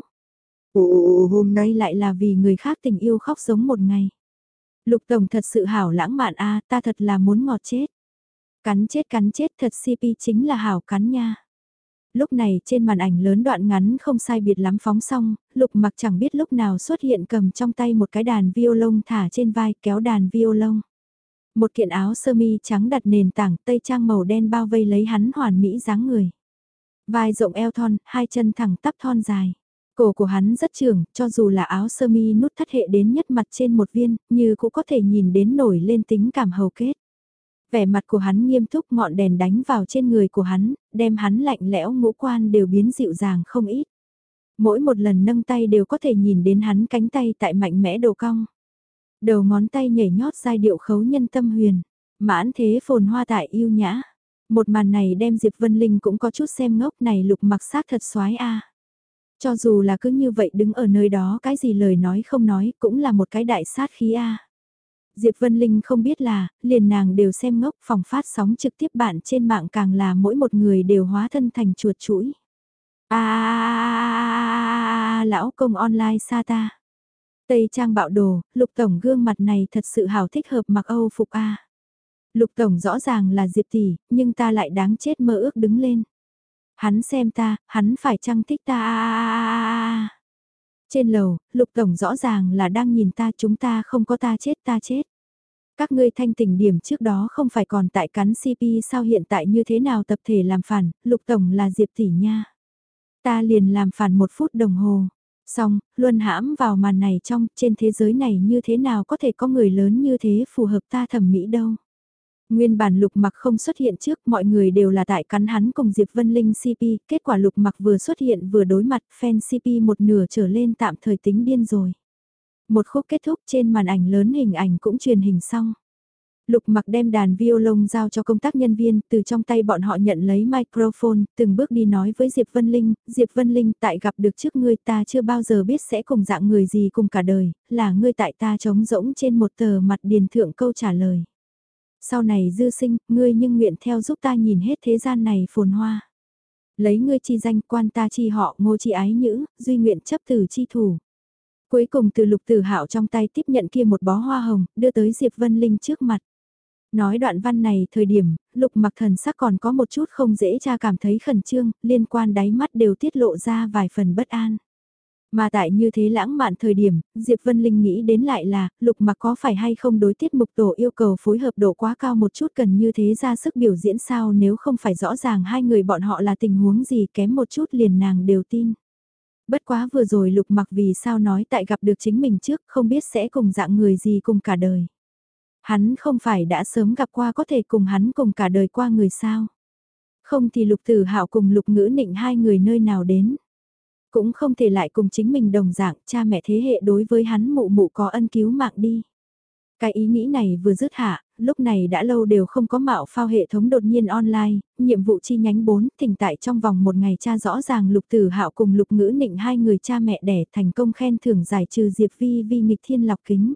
[SPEAKER 1] Ồ, hôm nay lại là vì người khác tình yêu khóc sống một ngày. Lục Tổng thật sự hảo lãng mạn a ta thật là muốn ngọt chết. Cắn chết cắn chết thật CP chính là hảo cắn nha lúc này trên màn ảnh lớn đoạn ngắn không sai biệt lắm phóng xong, lục mặc chẳng biết lúc nào xuất hiện cầm trong tay một cái đàn violon thả trên vai kéo đàn violon. Một kiện áo sơ mi trắng đặt nền tảng tây trang màu đen bao vây lấy hắn hoàn mỹ dáng người. Vai rộng eo thon, hai chân thẳng tắp thon dài. Cổ của hắn rất trường, cho dù là áo sơ mi nút thắt hệ đến nhất mặt trên một viên, như cũng có thể nhìn đến nổi lên tính cảm hầu kết. Vẻ mặt của hắn nghiêm túc ngọn đèn đánh vào trên người của hắn, đem hắn lạnh lẽo ngũ quan đều biến dịu dàng không ít. Mỗi một lần nâng tay đều có thể nhìn đến hắn cánh tay tại mạnh mẽ đồ cong. Đầu ngón tay nhảy nhót giai điệu khấu nhân tâm huyền, mãn thế phồn hoa tại yêu nhã. Một màn này đem Diệp Vân Linh cũng có chút xem ngốc này lục mặc sát thật xoái a. Cho dù là cứ như vậy đứng ở nơi đó cái gì lời nói không nói cũng là một cái đại sát khí a. Diệp Vân Linh không biết là, liền nàng đều xem ngốc phòng phát sóng trực tiếp bạn trên mạng càng là mỗi một người đều hóa thân thành chuột chuỗi. À, lão công online xa ta. Tây trang bạo đồ, lục tổng gương mặt này thật sự hào thích hợp mặc Âu phục A. Lục tổng rõ ràng là Diệp tỷ, nhưng ta lại đáng chết mơ ước đứng lên. Hắn xem ta, hắn phải chăng thích ta trên lầu, lục tổng rõ ràng là đang nhìn ta chúng ta không có ta chết ta chết. Các ngươi thanh tỉnh điểm trước đó không phải còn tại cắn CP sao hiện tại như thế nào tập thể làm phản, lục tổng là Diệp tỷ nha. Ta liền làm phản một phút đồng hồ. Xong, luôn hãm vào màn này trong, trên thế giới này như thế nào có thể có người lớn như thế phù hợp ta thẩm mỹ đâu. Nguyên bản lục mặc không xuất hiện trước mọi người đều là tại cắn hắn cùng Diệp Vân Linh CP, kết quả lục mặc vừa xuất hiện vừa đối mặt fan CP một nửa trở lên tạm thời tính điên rồi. Một khúc kết thúc trên màn ảnh lớn hình ảnh cũng truyền hình xong. Lục mặc đem đàn violon giao cho công tác nhân viên, từ trong tay bọn họ nhận lấy microphone, từng bước đi nói với Diệp Vân Linh, Diệp Vân Linh tại gặp được trước ngươi ta chưa bao giờ biết sẽ cùng dạng người gì cùng cả đời, là ngươi tại ta trống rỗng trên một tờ mặt điền thượng câu trả lời. Sau này dư sinh, ngươi nhưng nguyện theo giúp ta nhìn hết thế gian này phồn hoa. Lấy ngươi chi danh quan ta chi họ ngô chi ái nhữ, duy nguyện chấp từ chi thủ. Cuối cùng từ lục tử hạo trong tay tiếp nhận kia một bó hoa hồng, đưa tới Diệp Vân Linh trước mặt. Nói đoạn văn này thời điểm, lục mặc thần sắc còn có một chút không dễ cha cảm thấy khẩn trương, liên quan đáy mắt đều tiết lộ ra vài phần bất an. Mà tại như thế lãng mạn thời điểm, Diệp Vân Linh nghĩ đến lại là, lục mặc có phải hay không đối tiết mục tổ yêu cầu phối hợp độ quá cao một chút cần như thế ra sức biểu diễn sao nếu không phải rõ ràng hai người bọn họ là tình huống gì kém một chút liền nàng đều tin. Bất quá vừa rồi lục mặc vì sao nói tại gặp được chính mình trước không biết sẽ cùng dạng người gì cùng cả đời. Hắn không phải đã sớm gặp qua có thể cùng hắn cùng cả đời qua người sao. Không thì lục tử hạo cùng lục ngữ nịnh hai người nơi nào đến. Cũng không thể lại cùng chính mình đồng dạng cha mẹ thế hệ đối với hắn mụ mụ có ân cứu mạng đi. Cái ý nghĩ này vừa dứt hạ, lúc này đã lâu đều không có mạo phao hệ thống đột nhiên online, nhiệm vụ chi nhánh 4, thỉnh tại trong vòng một ngày cha rõ ràng lục tử hạo cùng lục ngữ nịnh hai người cha mẹ đẻ thành công khen thưởng giải trừ Diệp Vi vi nghịch thiên lọc kính.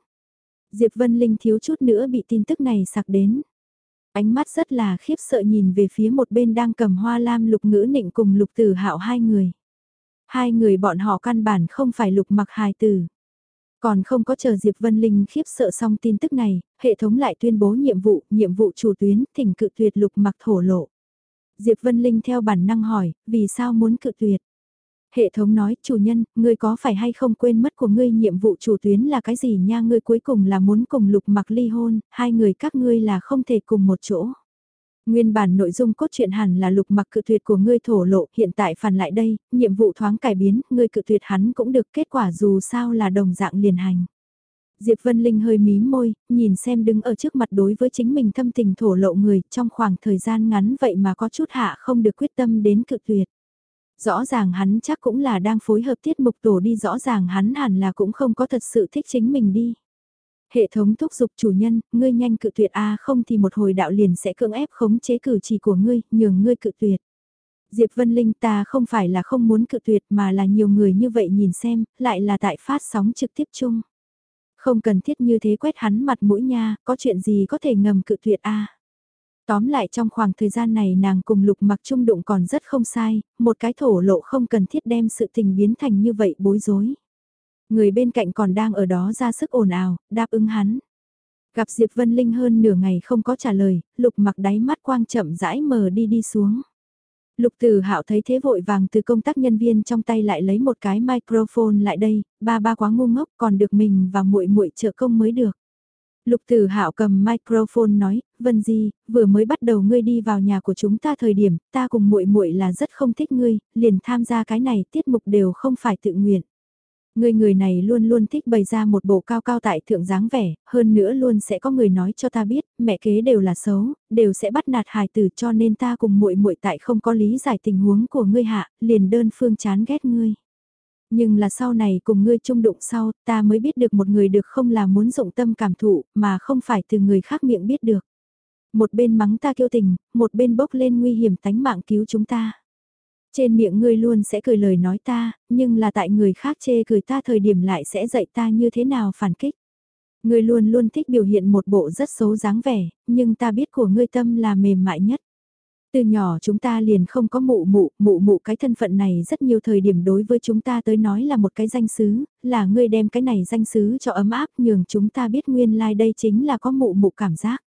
[SPEAKER 1] Diệp Vân Linh thiếu chút nữa bị tin tức này sặc đến. Ánh mắt rất là khiếp sợ nhìn về phía một bên đang cầm hoa lam lục ngữ nịnh cùng lục tử hạo hai người. Hai người bọn họ căn bản không phải lục mặc hài tử. Còn không có chờ Diệp Vân Linh khiếp sợ xong tin tức này, hệ thống lại tuyên bố nhiệm vụ, nhiệm vụ chủ tuyến, thỉnh cự tuyệt lục mặc thổ lộ. Diệp Vân Linh theo bản năng hỏi, vì sao muốn cự tuyệt? Hệ thống nói, chủ nhân, ngươi có phải hay không quên mất của ngươi nhiệm vụ chủ tuyến là cái gì nha ngươi cuối cùng là muốn cùng lục mặc ly hôn, hai người các ngươi là không thể cùng một chỗ. Nguyên bản nội dung cốt truyện hẳn là lục mặc cự tuyệt của ngươi thổ lộ, hiện tại phản lại đây, nhiệm vụ thoáng cải biến, ngươi cự tuyệt hắn cũng được kết quả dù sao là đồng dạng liền hành. Diệp Vân Linh hơi mí môi, nhìn xem đứng ở trước mặt đối với chính mình thâm tình thổ lộ người trong khoảng thời gian ngắn vậy mà có chút hạ không được quyết tâm đến cự tuyệt. Rõ ràng hắn chắc cũng là đang phối hợp tiết mục tổ đi rõ ràng hắn hẳn là cũng không có thật sự thích chính mình đi. Hệ thống thúc giục chủ nhân, ngươi nhanh cự tuyệt a không thì một hồi đạo liền sẽ cưỡng ép khống chế cử chỉ của ngươi, nhường ngươi cự tuyệt. Diệp Vân Linh ta không phải là không muốn cự tuyệt mà là nhiều người như vậy nhìn xem, lại là tại phát sóng trực tiếp chung. Không cần thiết như thế quét hắn mặt mũi nha, có chuyện gì có thể ngầm cự tuyệt a Tóm lại trong khoảng thời gian này nàng cùng lục mặc trung đụng còn rất không sai, một cái thổ lộ không cần thiết đem sự tình biến thành như vậy bối rối. Người bên cạnh còn đang ở đó ra sức ồn ào, đáp ứng hắn. Gặp Diệp Vân Linh hơn nửa ngày không có trả lời, lục mặc đáy mắt quang chậm rãi mờ đi đi xuống. Lục Tử Hạo thấy thế vội vàng từ công tác nhân viên trong tay lại lấy một cái microphone lại đây, ba ba quá ngu ngốc còn được mình và muội muội trợ công mới được. Lục Tử Hạo cầm microphone nói, "Vân Di, vừa mới bắt đầu ngươi đi vào nhà của chúng ta thời điểm, ta cùng muội muội là rất không thích ngươi, liền tham gia cái này tiết mục đều không phải tự nguyện." Người người này luôn luôn thích bày ra một bộ cao cao tại thượng dáng vẻ, hơn nữa luôn sẽ có người nói cho ta biết, mẹ kế đều là xấu, đều sẽ bắt nạt hài tử cho nên ta cùng muội muội tại không có lý giải tình huống của ngươi hạ, liền đơn phương chán ghét ngươi. Nhưng là sau này cùng ngươi chung đụng sau, ta mới biết được một người được không là muốn dụng tâm cảm thụ, mà không phải từ người khác miệng biết được. Một bên mắng ta kiêu tình, một bên bốc lên nguy hiểm tánh mạng cứu chúng ta. Trên miệng ngươi luôn sẽ cười lời nói ta, nhưng là tại người khác chê cười ta thời điểm lại sẽ dạy ta như thế nào phản kích. Ngươi luôn luôn thích biểu hiện một bộ rất xấu dáng vẻ, nhưng ta biết của ngươi tâm là mềm mại nhất. Từ nhỏ chúng ta liền không có mụ mụ, mụ mụ cái thân phận này rất nhiều thời điểm đối với chúng ta tới nói là một cái danh xứ, là ngươi đem cái này danh xứ cho ấm áp nhường chúng ta biết nguyên lai like đây chính là có mụ mụ cảm giác.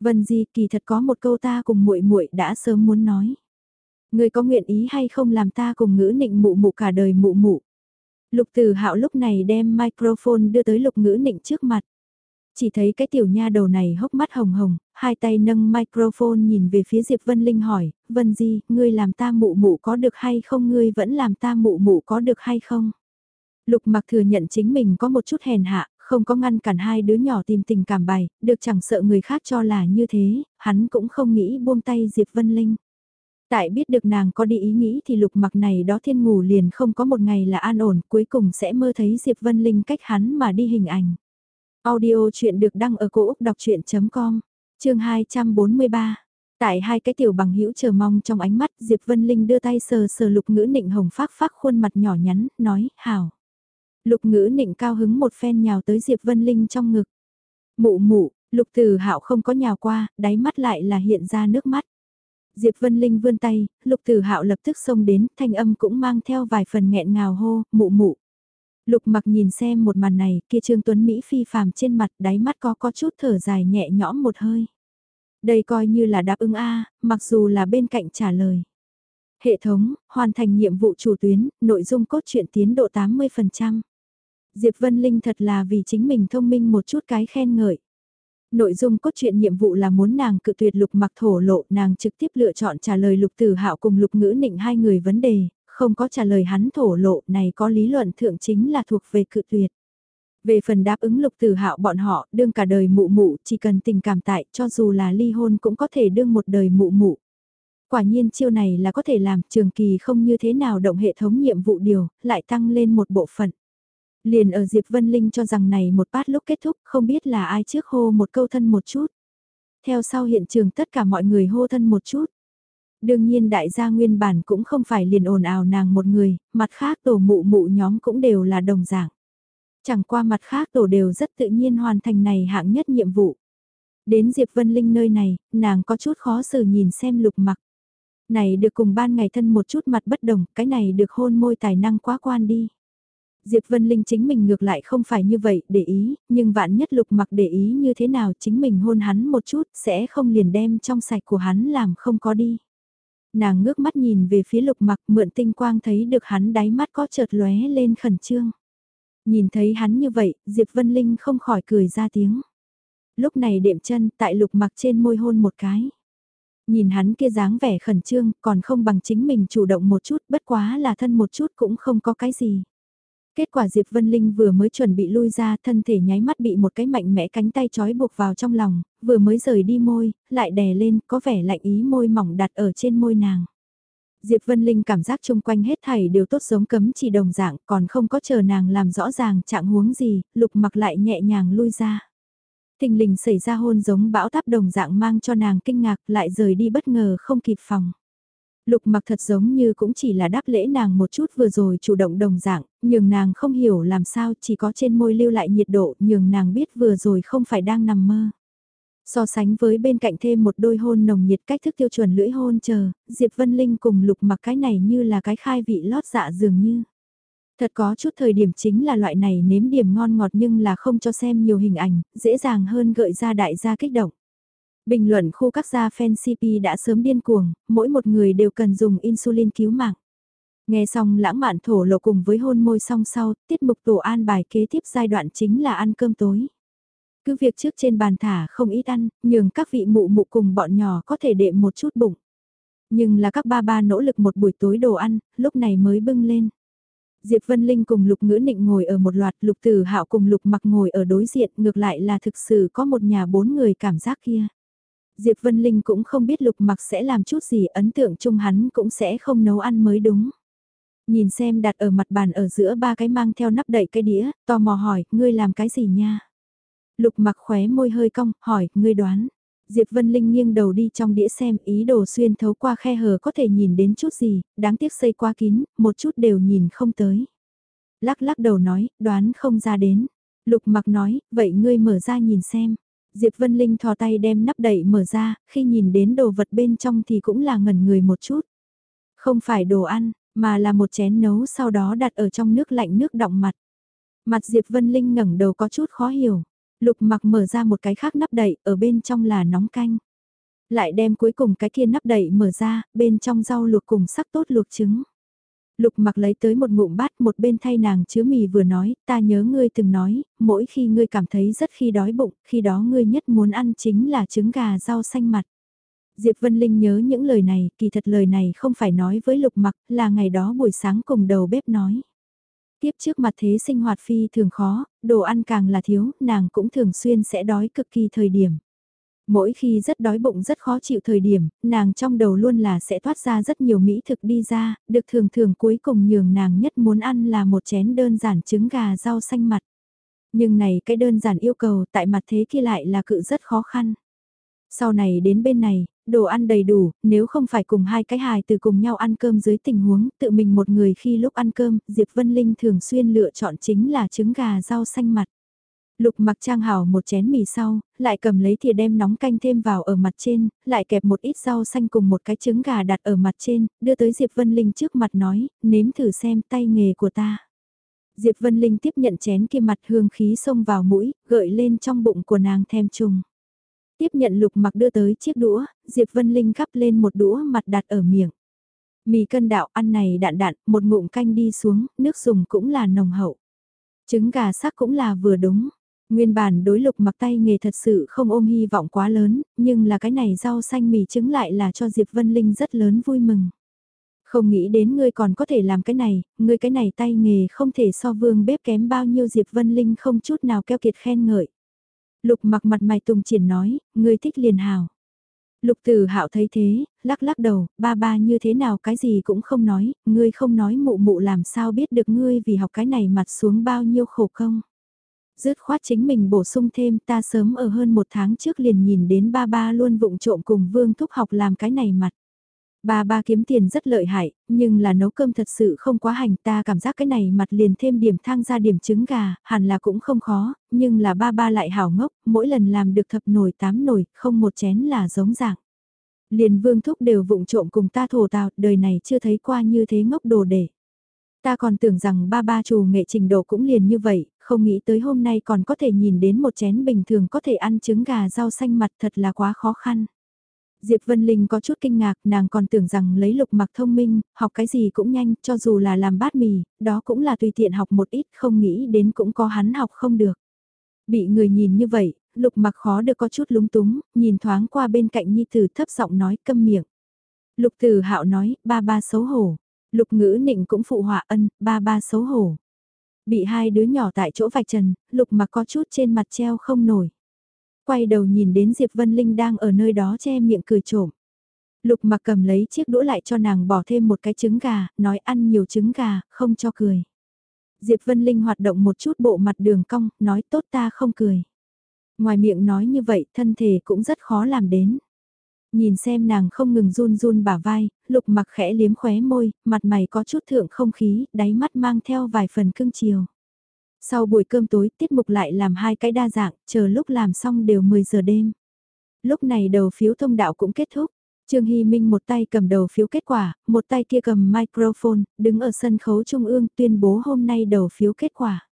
[SPEAKER 1] Vân Di kỳ thật có một câu ta cùng muội muội đã sớm muốn nói. Ngươi có nguyện ý hay không làm ta cùng ngữ nịnh mụ mụ cả đời mụ mụ. Lục Tử Hạo lúc này đem microphone đưa tới Lục Ngữ Nịnh trước mặt. Chỉ thấy cái tiểu nha đầu này hốc mắt hồng hồng, hai tay nâng microphone nhìn về phía Diệp Vân Linh hỏi, Vân Di, ngươi làm ta mụ mụ có được hay không ngươi vẫn làm ta mụ mụ có được hay không? Lục mặc thừa nhận chính mình có một chút hèn hạ, không có ngăn cản hai đứa nhỏ tìm tình cảm bày, được chẳng sợ người khác cho là như thế, hắn cũng không nghĩ buông tay Diệp Vân Linh. Tại biết được nàng có đi ý nghĩ thì lục mặc này đó thiên ngủ liền không có một ngày là an ổn, cuối cùng sẽ mơ thấy Diệp Vân Linh cách hắn mà đi hình ảnh. Audio chuyện được đăng ở cổ Úc đọc chuyện.com chương 243 Tại hai cái tiểu bằng hữu chờ mong trong ánh mắt, Diệp Vân Linh đưa tay sờ sờ lục ngữ nịnh hồng phác phác khuôn mặt nhỏ nhắn, nói, hảo. Lục ngữ nịnh cao hứng một phen nhào tới Diệp Vân Linh trong ngực. Mụ mụ, lục từ hạo không có nhào qua, đáy mắt lại là hiện ra nước mắt. Diệp Vân Linh vươn tay, lục tử hạo lập tức xông đến, thanh âm cũng mang theo vài phần nghẹn ngào hô, mụ mụ. Lục mặc nhìn xem một màn này, kia Trương Tuấn Mỹ phi phàm trên mặt, đáy mắt có có chút thở dài nhẹ nhõm một hơi. Đây coi như là đáp ứng A, mặc dù là bên cạnh trả lời. Hệ thống, hoàn thành nhiệm vụ chủ tuyến, nội dung cốt truyện tiến độ 80%. Diệp Vân Linh thật là vì chính mình thông minh một chút cái khen ngợi. Nội dung cốt truyện nhiệm vụ là muốn nàng cự tuyệt lục mặc thổ lộ, nàng trực tiếp lựa chọn trả lời lục tử hạo cùng lục ngữ nịnh hai người vấn đề, không có trả lời hắn thổ lộ này có lý luận thượng chính là thuộc về cự tuyệt. Về phần đáp ứng lục tử hạo bọn họ, đương cả đời mụ mụ, chỉ cần tình cảm tại, cho dù là ly hôn cũng có thể đương một đời mụ mụ. Quả nhiên chiêu này là có thể làm, trường kỳ không như thế nào động hệ thống nhiệm vụ điều, lại tăng lên một bộ phận. Liền ở Diệp Vân Linh cho rằng này một bát lúc kết thúc, không biết là ai trước hô một câu thân một chút. Theo sau hiện trường tất cả mọi người hô thân một chút. Đương nhiên đại gia nguyên bản cũng không phải liền ồn ào nàng một người, mặt khác tổ mụ mụ nhóm cũng đều là đồng dạng. Chẳng qua mặt khác tổ đều rất tự nhiên hoàn thành này hạng nhất nhiệm vụ. Đến Diệp Vân Linh nơi này, nàng có chút khó xử nhìn xem lục mặc. Này được cùng ban ngày thân một chút mặt bất đồng, cái này được hôn môi tài năng quá quan đi. Diệp Vân Linh chính mình ngược lại không phải như vậy, để ý, nhưng vạn nhất lục mặc để ý như thế nào chính mình hôn hắn một chút, sẽ không liền đem trong sạch của hắn làm không có đi. Nàng ngước mắt nhìn về phía lục mặc mượn tinh quang thấy được hắn đáy mắt có chợt lóe lên khẩn trương. Nhìn thấy hắn như vậy, Diệp Vân Linh không khỏi cười ra tiếng. Lúc này đệm chân tại lục mặc trên môi hôn một cái. Nhìn hắn kia dáng vẻ khẩn trương, còn không bằng chính mình chủ động một chút, bất quá là thân một chút cũng không có cái gì. Kết quả Diệp Vân Linh vừa mới chuẩn bị lui ra thân thể nháy mắt bị một cái mạnh mẽ cánh tay trói buộc vào trong lòng, vừa mới rời đi môi, lại đè lên, có vẻ lạnh ý môi mỏng đặt ở trên môi nàng. Diệp Vân Linh cảm giác chung quanh hết thảy đều tốt giống cấm chỉ đồng dạng, còn không có chờ nàng làm rõ ràng trạng huống gì, lục mặc lại nhẹ nhàng lui ra. Tình lình xảy ra hôn giống bão táp đồng dạng mang cho nàng kinh ngạc lại rời đi bất ngờ không kịp phòng. Lục mặc thật giống như cũng chỉ là đáp lễ nàng một chút vừa rồi chủ động đồng dạng, nhường nàng không hiểu làm sao chỉ có trên môi lưu lại nhiệt độ nhường nàng biết vừa rồi không phải đang nằm mơ. So sánh với bên cạnh thêm một đôi hôn nồng nhiệt cách thức tiêu chuẩn lưỡi hôn chờ, Diệp Vân Linh cùng lục mặc cái này như là cái khai vị lót dạ dường như. Thật có chút thời điểm chính là loại này nếm điểm ngon ngọt nhưng là không cho xem nhiều hình ảnh, dễ dàng hơn gợi ra đại gia kích động. Bình luận khu các gia fan CP đã sớm điên cuồng, mỗi một người đều cần dùng insulin cứu mạng. Nghe xong lãng mạn thổ lộ cùng với hôn môi song sau, tiết mục tổ an bài kế tiếp giai đoạn chính là ăn cơm tối. Cứ việc trước trên bàn thả không ít ăn, nhường các vị mụ mụ cùng bọn nhỏ có thể đệm một chút bụng. Nhưng là các ba ba nỗ lực một buổi tối đồ ăn, lúc này mới bưng lên. Diệp Vân Linh cùng Lục Ngữ Nịnh ngồi ở một loạt, Lục Tử Hạo cùng Lục Mặc ngồi ở đối diện, ngược lại là thực sự có một nhà bốn người cảm giác kia. Diệp Vân Linh cũng không biết Lục Mặc sẽ làm chút gì, ấn tượng chung hắn cũng sẽ không nấu ăn mới đúng. Nhìn xem đặt ở mặt bàn ở giữa ba cái mang theo nắp đậy cái đĩa, tò mò hỏi, ngươi làm cái gì nha? Lục mặc khóe môi hơi cong, hỏi, ngươi đoán. Diệp Vân Linh nghiêng đầu đi trong đĩa xem ý đồ xuyên thấu qua khe hở có thể nhìn đến chút gì, đáng tiếc xây qua kín, một chút đều nhìn không tới. Lắc lắc đầu nói, đoán không ra đến. Lục mặc nói, vậy ngươi mở ra nhìn xem. Diệp Vân Linh thò tay đem nắp đậy mở ra, khi nhìn đến đồ vật bên trong thì cũng là ngẩn người một chút. Không phải đồ ăn, mà là một chén nấu sau đó đặt ở trong nước lạnh nước đọng mặt. Mặt Diệp Vân Linh ngẩng đầu có chút khó hiểu. Lục mặc mở ra một cái khác nắp đậy, ở bên trong là nóng canh. Lại đem cuối cùng cái kia nắp đậy mở ra, bên trong rau luộc cùng sắc tốt luộc trứng. Lục mặc lấy tới một ngụm bát một bên thay nàng chứa mì vừa nói, ta nhớ ngươi từng nói, mỗi khi ngươi cảm thấy rất khi đói bụng, khi đó ngươi nhất muốn ăn chính là trứng gà rau xanh mặt. Diệp Vân Linh nhớ những lời này, kỳ thật lời này không phải nói với lục mặc, là ngày đó buổi sáng cùng đầu bếp nói. Tiếp trước mặt thế sinh hoạt phi thường khó, đồ ăn càng là thiếu, nàng cũng thường xuyên sẽ đói cực kỳ thời điểm. Mỗi khi rất đói bụng rất khó chịu thời điểm, nàng trong đầu luôn là sẽ thoát ra rất nhiều mỹ thực đi ra, được thường thường cuối cùng nhường nàng nhất muốn ăn là một chén đơn giản trứng gà rau xanh mặt. Nhưng này cái đơn giản yêu cầu tại mặt thế kia lại là cự rất khó khăn. Sau này đến bên này, đồ ăn đầy đủ, nếu không phải cùng hai cái hài từ cùng nhau ăn cơm dưới tình huống, tự mình một người khi lúc ăn cơm, Diệp Vân Linh thường xuyên lựa chọn chính là trứng gà rau xanh mặt. Lục mặc trang hào một chén mì sau, lại cầm lấy thìa đem nóng canh thêm vào ở mặt trên, lại kẹp một ít rau xanh cùng một cái trứng gà đặt ở mặt trên, đưa tới Diệp Vân Linh trước mặt nói, nếm thử xem tay nghề của ta. Diệp Vân Linh tiếp nhận chén kia mặt hương khí xông vào mũi, gợi lên trong bụng của nàng thèm trùng. Tiếp nhận lục mặc đưa tới chiếc đũa, Diệp Vân Linh gắp lên một đũa mặt đặt ở miệng. Mì cân đạo ăn này đạn đạn, một ngụm canh đi xuống, nước dùng cũng là nồng hậu. Trứng gà sắc cũng là vừa đúng. Nguyên bản đối lục mặc tay nghề thật sự không ôm hy vọng quá lớn, nhưng là cái này rau xanh mì trứng lại là cho Diệp Vân Linh rất lớn vui mừng. Không nghĩ đến ngươi còn có thể làm cái này, ngươi cái này tay nghề không thể so vương bếp kém bao nhiêu Diệp Vân Linh không chút nào keo kiệt khen ngợi. Lục mặc mặt mày tùng triển nói, ngươi thích liền hào. Lục tử hạo thấy thế, lắc lắc đầu, ba ba như thế nào cái gì cũng không nói, ngươi không nói mụ mụ làm sao biết được ngươi vì học cái này mặt xuống bao nhiêu khổ không. Dứt khoát chính mình bổ sung thêm ta sớm ở hơn một tháng trước liền nhìn đến ba ba luôn vụng trộm cùng vương thúc học làm cái này mặt. Ba ba kiếm tiền rất lợi hại, nhưng là nấu cơm thật sự không quá hành ta cảm giác cái này mặt liền thêm điểm thang ra điểm trứng gà, hẳn là cũng không khó, nhưng là ba ba lại hảo ngốc, mỗi lần làm được thập nồi tám nồi, không một chén là giống dạng. Liền vương thúc đều vụng trộm cùng ta thổ tào, đời này chưa thấy qua như thế ngốc đồ để. Ta còn tưởng rằng ba ba chủ nghệ trình độ cũng liền như vậy, không nghĩ tới hôm nay còn có thể nhìn đến một chén bình thường có thể ăn trứng gà rau xanh mặt thật là quá khó khăn. Diệp Vân Linh có chút kinh ngạc, nàng còn tưởng rằng lấy lục mặc thông minh, học cái gì cũng nhanh, cho dù là làm bát mì, đó cũng là tùy tiện học một ít, không nghĩ đến cũng có hắn học không được. Bị người nhìn như vậy, lục mặc khó được có chút lúng túng, nhìn thoáng qua bên cạnh nhi tử thấp giọng nói câm miệng. Lục tử hạo nói, ba ba xấu hổ. Lục ngữ nịnh cũng phụ họa ân, ba ba xấu hổ. Bị hai đứa nhỏ tại chỗ vạch trần, lục mặc có chút trên mặt treo không nổi. Quay đầu nhìn đến Diệp Vân Linh đang ở nơi đó che miệng cười trộm. Lục mặc cầm lấy chiếc đũa lại cho nàng bỏ thêm một cái trứng gà, nói ăn nhiều trứng gà, không cho cười. Diệp Vân Linh hoạt động một chút bộ mặt đường cong, nói tốt ta không cười. Ngoài miệng nói như vậy, thân thể cũng rất khó làm đến. Nhìn xem nàng không ngừng run run bả vai, lục mặc khẽ liếm khóe môi, mặt mày có chút thượng không khí, đáy mắt mang theo vài phần cưng chiều. Sau buổi cơm tối tiết mục lại làm hai cái đa dạng, chờ lúc làm xong đều 10 giờ đêm. Lúc này đầu phiếu thông đạo cũng kết thúc. Trương Hy Minh một tay cầm đầu phiếu kết quả, một tay kia cầm microphone, đứng ở sân khấu trung ương tuyên bố hôm nay đầu phiếu kết quả.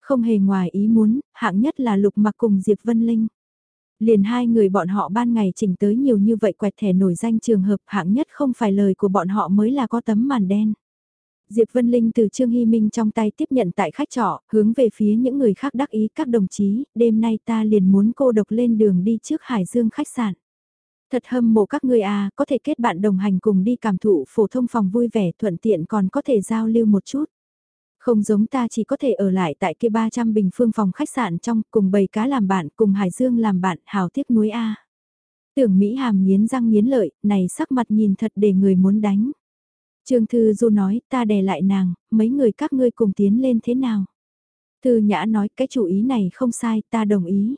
[SPEAKER 1] Không hề ngoài ý muốn, hạng nhất là Lục Mặc cùng Diệp Vân Linh. Liền hai người bọn họ ban ngày chỉnh tới nhiều như vậy quẹt thẻ nổi danh trường hợp hạng nhất không phải lời của bọn họ mới là có tấm màn đen. Diệp Vân Linh từ Trương Hy Minh trong tay tiếp nhận tại khách trọ, hướng về phía những người khác đắc ý các đồng chí, đêm nay ta liền muốn cô độc lên đường đi trước Hải Dương khách sạn. Thật hâm mộ các người à, có thể kết bạn đồng hành cùng đi cảm thụ phổ thông phòng vui vẻ thuận tiện còn có thể giao lưu một chút. Không giống ta chỉ có thể ở lại tại kia 300 bình phương phòng khách sạn trong cùng bầy cá làm bạn cùng Hải Dương làm bạn hào tiếc núi A. Tưởng Mỹ Hàm nghiến răng nghiến lợi, này sắc mặt nhìn thật để người muốn đánh. Trương Thư Du nói, ta đè lại nàng, mấy người các ngươi cùng tiến lên thế nào? Thư Nhã nói, cái chủ ý này không sai, ta đồng ý.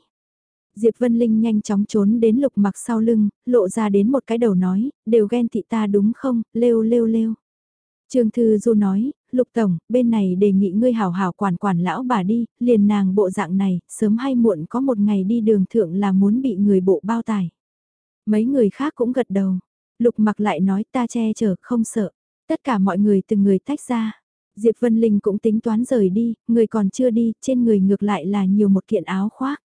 [SPEAKER 1] Diệp Vân Linh nhanh chóng trốn đến lục mặc sau lưng, lộ ra đến một cái đầu nói, đều ghen thị ta đúng không, lêu lêu lêu. Trương Thư Du nói, Lục Tổng, bên này đề nghị ngươi hảo hảo quản quản lão bà đi, liền nàng bộ dạng này, sớm hay muộn có một ngày đi đường thượng là muốn bị người bộ bao tải. Mấy người khác cũng gật đầu. Lục mặc lại nói ta che chở không sợ. Tất cả mọi người từng người tách ra. Diệp Vân Linh cũng tính toán rời đi, người còn chưa đi, trên người ngược lại là nhiều một kiện áo khoác.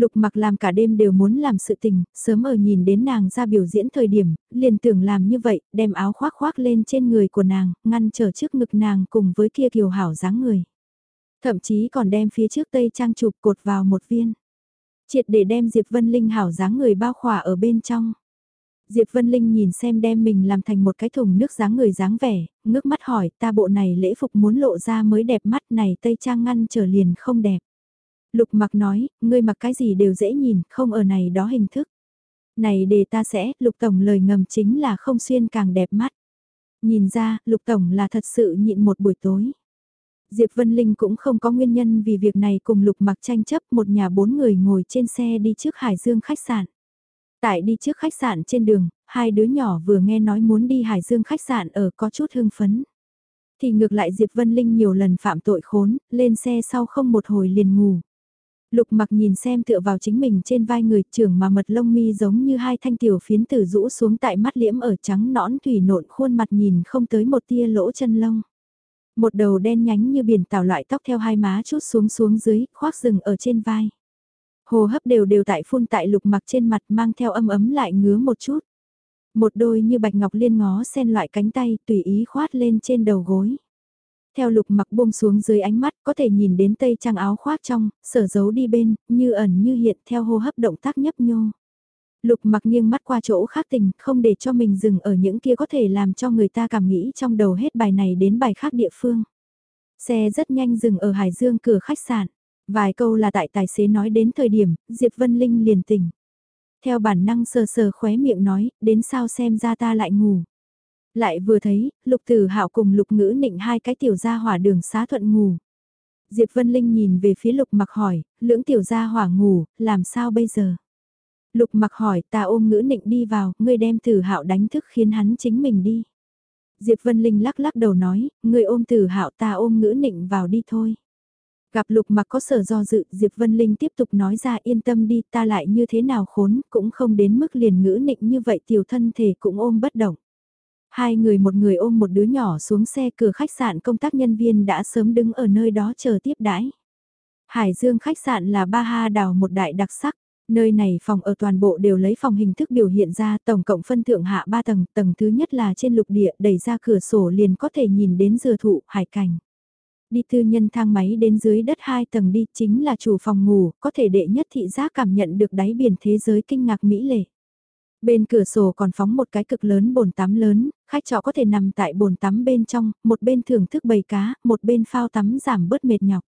[SPEAKER 1] Lục mặc làm cả đêm đều muốn làm sự tình, sớm ở nhìn đến nàng ra biểu diễn thời điểm, liền tưởng làm như vậy, đem áo khoác khoác lên trên người của nàng, ngăn trở trước ngực nàng cùng với kia kiều hảo dáng người. Thậm chí còn đem phía trước tây trang chụp cột vào một viên. Triệt để đem Diệp Vân Linh hảo dáng người bao khỏa ở bên trong. Diệp Vân Linh nhìn xem đem mình làm thành một cái thùng nước dáng người dáng vẻ, ngước mắt hỏi ta bộ này lễ phục muốn lộ ra mới đẹp mắt này tây trang ngăn trở liền không đẹp. Lục mặc nói, ngươi mặc cái gì đều dễ nhìn, không ở này đó hình thức. Này để ta sẽ, lục tổng lời ngầm chính là không xuyên càng đẹp mắt. Nhìn ra, lục tổng là thật sự nhịn một buổi tối. Diệp Vân Linh cũng không có nguyên nhân vì việc này cùng lục mặc tranh chấp một nhà bốn người ngồi trên xe đi trước Hải Dương khách sạn. Tại đi trước khách sạn trên đường, hai đứa nhỏ vừa nghe nói muốn đi Hải Dương khách sạn ở có chút hưng phấn. Thì ngược lại Diệp Vân Linh nhiều lần phạm tội khốn, lên xe sau không một hồi liền ngủ. Lục mặc nhìn xem tựa vào chính mình trên vai người trưởng mà mật lông mi giống như hai thanh tiểu phiến tử rũ xuống tại mắt liễm ở trắng nõn thủy nộn khuôn mặt nhìn không tới một tia lỗ chân lông. Một đầu đen nhánh như biển tảo loại tóc theo hai má chút xuống xuống dưới, khoác rừng ở trên vai. Hồ hấp đều đều tại phun tại lục mặc trên mặt mang theo âm ấm lại ngứa một chút. Một đôi như bạch ngọc liên ngó sen loại cánh tay tùy ý khoát lên trên đầu gối. Theo lục mặc buông xuống dưới ánh mắt có thể nhìn đến tây trang áo khoác trong, sở giấu đi bên, như ẩn như hiện theo hô hấp động tác nhấp nhô. Lục mặc nghiêng mắt qua chỗ khác tình, không để cho mình dừng ở những kia có thể làm cho người ta cảm nghĩ trong đầu hết bài này đến bài khác địa phương. Xe rất nhanh dừng ở Hải Dương cửa khách sạn. Vài câu là tại tài xế nói đến thời điểm, Diệp Vân Linh liền tỉnh. Theo bản năng sờ sờ khóe miệng nói, đến sao xem ra ta lại ngủ. Lại vừa thấy, lục tử hạo cùng lục ngữ nịnh hai cái tiểu gia hỏa đường xá thuận ngủ. Diệp Vân Linh nhìn về phía lục mặc hỏi, lưỡng tiểu gia hỏa ngủ, làm sao bây giờ? Lục mặc hỏi, ta ôm ngữ nịnh đi vào, ngươi đem tử hạo đánh thức khiến hắn chính mình đi. Diệp Vân Linh lắc lắc đầu nói, ngươi ôm tử hạo ta ôm ngữ nịnh vào đi thôi. Gặp lục mặc có sở do dự, Diệp Vân Linh tiếp tục nói ra yên tâm đi ta lại như thế nào khốn, cũng không đến mức liền ngữ nịnh như vậy tiểu thân thể cũng ôm bất động. Hai người một người ôm một đứa nhỏ xuống xe cửa khách sạn công tác nhân viên đã sớm đứng ở nơi đó chờ tiếp đãi. Hải Dương khách sạn là ba ha đào một đại đặc sắc. Nơi này phòng ở toàn bộ đều lấy phòng hình thức biểu hiện ra tổng cộng phân thượng hạ 3 tầng, tầng thứ nhất là trên lục địa đẩy ra cửa sổ liền có thể nhìn đến dừa thụ, hải cảnh. Đi tư nhân thang máy đến dưới đất 2 tầng đi chính là chủ phòng ngủ, có thể đệ nhất thị giác cảm nhận được đáy biển thế giới kinh ngạc mỹ lệ. Bên cửa sổ còn phóng một cái cực lớn bồn tắm lớn, khách trọ có thể nằm tại bồn tắm bên trong, một bên thưởng thức bầy cá, một bên phao tắm giảm bớt mệt nhọc.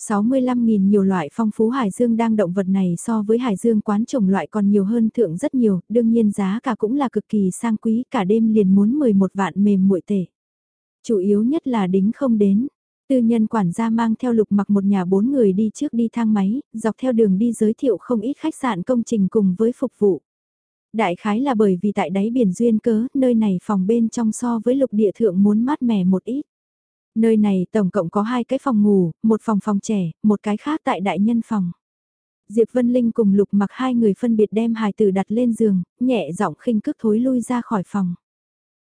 [SPEAKER 1] 65.000 nhiều loại phong phú hải dương đang động vật này so với hải dương quán trồng loại còn nhiều hơn thượng rất nhiều, đương nhiên giá cả cũng là cực kỳ sang quý cả đêm liền muốn 11 vạn mềm muội tể. Chủ yếu nhất là đính không đến. Tư nhân quản gia mang theo lục mặc một nhà bốn người đi trước đi thang máy, dọc theo đường đi giới thiệu không ít khách sạn công trình cùng với phục vụ. Đại khái là bởi vì tại đáy biển duyên cớ, nơi này phòng bên trong so với lục địa thượng muốn mát mẻ một ít. Nơi này tổng cộng có hai cái phòng ngủ, một phòng phòng trẻ, một cái khác tại đại nhân phòng. Diệp Vân Linh cùng Lục mặc hai người phân biệt đem hài tử đặt lên giường, nhẹ giọng khinh cước thối lui ra khỏi phòng.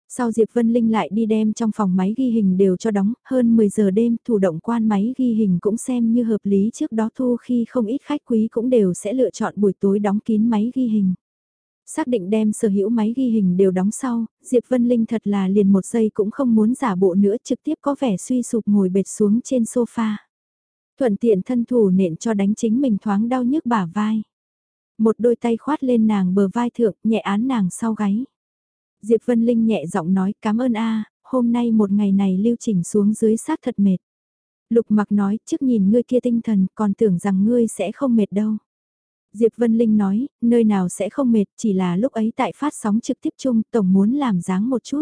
[SPEAKER 1] Sau Diệp Vân Linh lại đi đem trong phòng máy ghi hình đều cho đóng, hơn 10 giờ đêm thủ động quan máy ghi hình cũng xem như hợp lý trước đó thu khi không ít khách quý cũng đều sẽ lựa chọn buổi tối đóng kín máy ghi hình. Xác định đem sở hữu máy ghi hình đều đóng sau, Diệp Vân Linh thật là liền một giây cũng không muốn giả bộ nữa trực tiếp có vẻ suy sụp ngồi bệt xuống trên sofa. Thuận tiện thân thủ nện cho đánh chính mình thoáng đau nhức bả vai. Một đôi tay khoát lên nàng bờ vai thượng nhẹ án nàng sau gáy. Diệp Vân Linh nhẹ giọng nói cảm ơn a hôm nay một ngày này lưu chỉnh xuống dưới sát thật mệt. Lục mặc nói trước nhìn ngươi kia tinh thần còn tưởng rằng ngươi sẽ không mệt đâu. Diệp Vân Linh nói, nơi nào sẽ không mệt, chỉ là lúc ấy tại phát sóng trực tiếp chung, tổng muốn làm dáng một chút.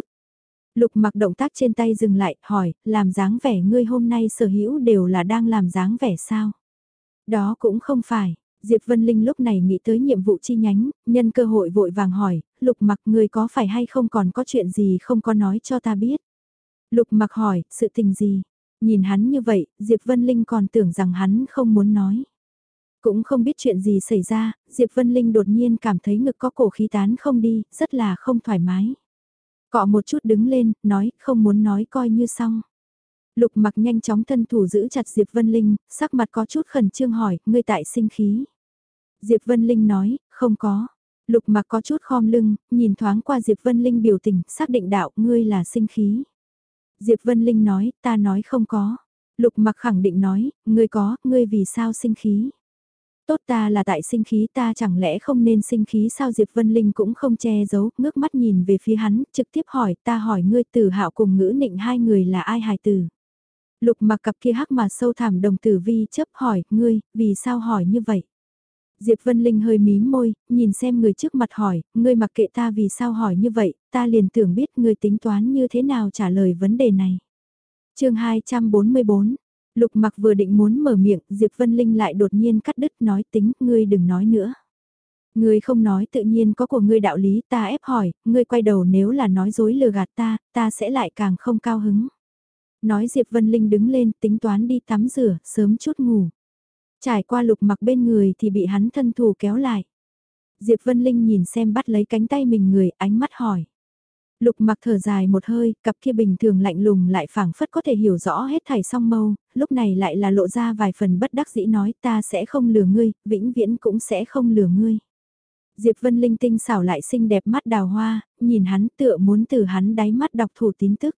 [SPEAKER 1] Lục mặc động tác trên tay dừng lại, hỏi, làm dáng vẻ ngươi hôm nay sở hữu đều là đang làm dáng vẻ sao? Đó cũng không phải, Diệp Vân Linh lúc này nghĩ tới nhiệm vụ chi nhánh, nhân cơ hội vội vàng hỏi, lục mặc ngươi có phải hay không còn có chuyện gì không có nói cho ta biết? Lục mặc hỏi, sự tình gì? Nhìn hắn như vậy, Diệp Vân Linh còn tưởng rằng hắn không muốn nói. Cũng không biết chuyện gì xảy ra, Diệp Vân Linh đột nhiên cảm thấy ngực có cổ khí tán không đi, rất là không thoải mái. Cọ một chút đứng lên, nói, không muốn nói coi như xong. Lục mặc nhanh chóng thân thủ giữ chặt Diệp Vân Linh, sắc mặt có chút khẩn trương hỏi, ngươi tại sinh khí. Diệp Vân Linh nói, không có. Lục mặc có chút khom lưng, nhìn thoáng qua Diệp Vân Linh biểu tình, xác định đạo, ngươi là sinh khí. Diệp Vân Linh nói, ta nói không có. Lục mặc khẳng định nói, ngươi có, ngươi vì sao sinh khí. Tốt ta là tại sinh khí ta chẳng lẽ không nên sinh khí sao Diệp Vân Linh cũng không che giấu, ngước mắt nhìn về phía hắn, trực tiếp hỏi ta hỏi ngươi tử hạo cùng ngữ nịnh hai người là ai hài tử. Lục mặc cặp kia hắc mà sâu thẳm đồng tử vi chấp hỏi, ngươi, vì sao hỏi như vậy? Diệp Vân Linh hơi mím môi, nhìn xem người trước mặt hỏi, ngươi mặc kệ ta vì sao hỏi như vậy, ta liền tưởng biết ngươi tính toán như thế nào trả lời vấn đề này. chương 244, Lục mặc vừa định muốn mở miệng, Diệp Vân Linh lại đột nhiên cắt đứt nói tính, ngươi đừng nói nữa. Ngươi không nói tự nhiên có của ngươi đạo lý ta ép hỏi, ngươi quay đầu nếu là nói dối lừa gạt ta, ta sẽ lại càng không cao hứng. Nói Diệp Vân Linh đứng lên tính toán đi tắm rửa, sớm chút ngủ. Trải qua lục mặc bên người thì bị hắn thân thù kéo lại. Diệp Vân Linh nhìn xem bắt lấy cánh tay mình người, ánh mắt hỏi. Lục mặc thở dài một hơi, cặp kia bình thường lạnh lùng lại phảng phất có thể hiểu rõ hết thảy song mâu, lúc này lại là lộ ra vài phần bất đắc dĩ nói ta sẽ không lừa ngươi, vĩnh viễn cũng sẽ không lừa ngươi. Diệp Vân Linh tinh xảo lại xinh đẹp mắt đào hoa, nhìn hắn tựa muốn từ hắn đáy mắt đọc thủ tín tức.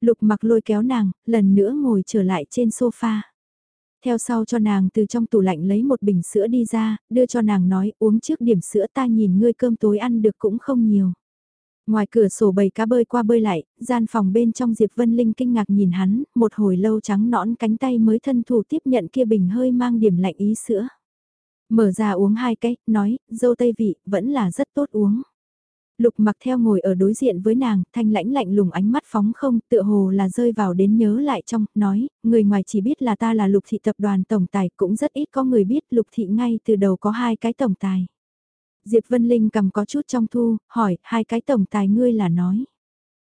[SPEAKER 1] Lục mặc lôi kéo nàng, lần nữa ngồi trở lại trên sofa. Theo sau cho nàng từ trong tủ lạnh lấy một bình sữa đi ra, đưa cho nàng nói uống trước điểm sữa ta nhìn ngươi cơm tối ăn được cũng không nhiều. Ngoài cửa sổ bầy cá bơi qua bơi lại, gian phòng bên trong Diệp Vân Linh kinh ngạc nhìn hắn, một hồi lâu trắng nõn cánh tay mới thân thủ tiếp nhận kia bình hơi mang điểm lạnh ý sữa. Mở ra uống hai cái, nói, dâu tây vị, vẫn là rất tốt uống. Lục mặc theo ngồi ở đối diện với nàng, thanh lãnh lạnh lùng ánh mắt phóng không, tựa hồ là rơi vào đến nhớ lại trong, nói, người ngoài chỉ biết là ta là lục thị tập đoàn tổng tài, cũng rất ít có người biết lục thị ngay từ đầu có hai cái tổng tài. Diệp Vân Linh cầm có chút trong thu, hỏi, hai cái tổng tài ngươi là nói.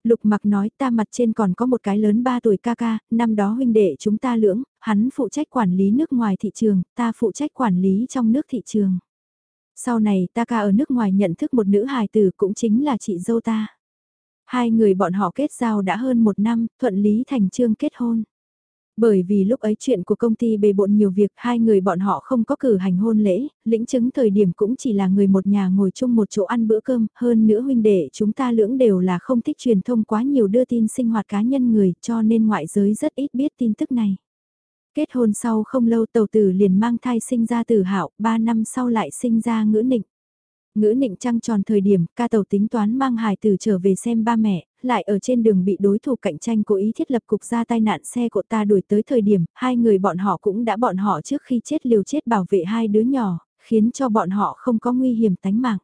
[SPEAKER 1] Lục mặc nói ta mặt trên còn có một cái lớn 3 tuổi ca ca, năm đó huynh đệ chúng ta lưỡng, hắn phụ trách quản lý nước ngoài thị trường, ta phụ trách quản lý trong nước thị trường. Sau này ta ca ở nước ngoài nhận thức một nữ hài tử cũng chính là chị dâu ta. Hai người bọn họ kết giao đã hơn một năm, thuận lý thành trương kết hôn. Bởi vì lúc ấy chuyện của công ty bề bộn nhiều việc hai người bọn họ không có cử hành hôn lễ, lĩnh chứng thời điểm cũng chỉ là người một nhà ngồi chung một chỗ ăn bữa cơm, hơn nữa huynh đệ chúng ta lưỡng đều là không thích truyền thông quá nhiều đưa tin sinh hoạt cá nhân người cho nên ngoại giới rất ít biết tin tức này. Kết hôn sau không lâu tàu tử liền mang thai sinh ra tử hạo, 3 năm sau lại sinh ra ngữ nịnh. Ngữ nịnh trăng tròn thời điểm, ca tàu tính toán mang hài tử trở về xem ba mẹ, lại ở trên đường bị đối thủ cạnh tranh cố ý thiết lập cục ra tai nạn xe của ta đuổi tới thời điểm, hai người bọn họ cũng đã bọn họ trước khi chết liều chết bảo vệ hai đứa nhỏ, khiến cho bọn họ không có nguy hiểm tánh mạng.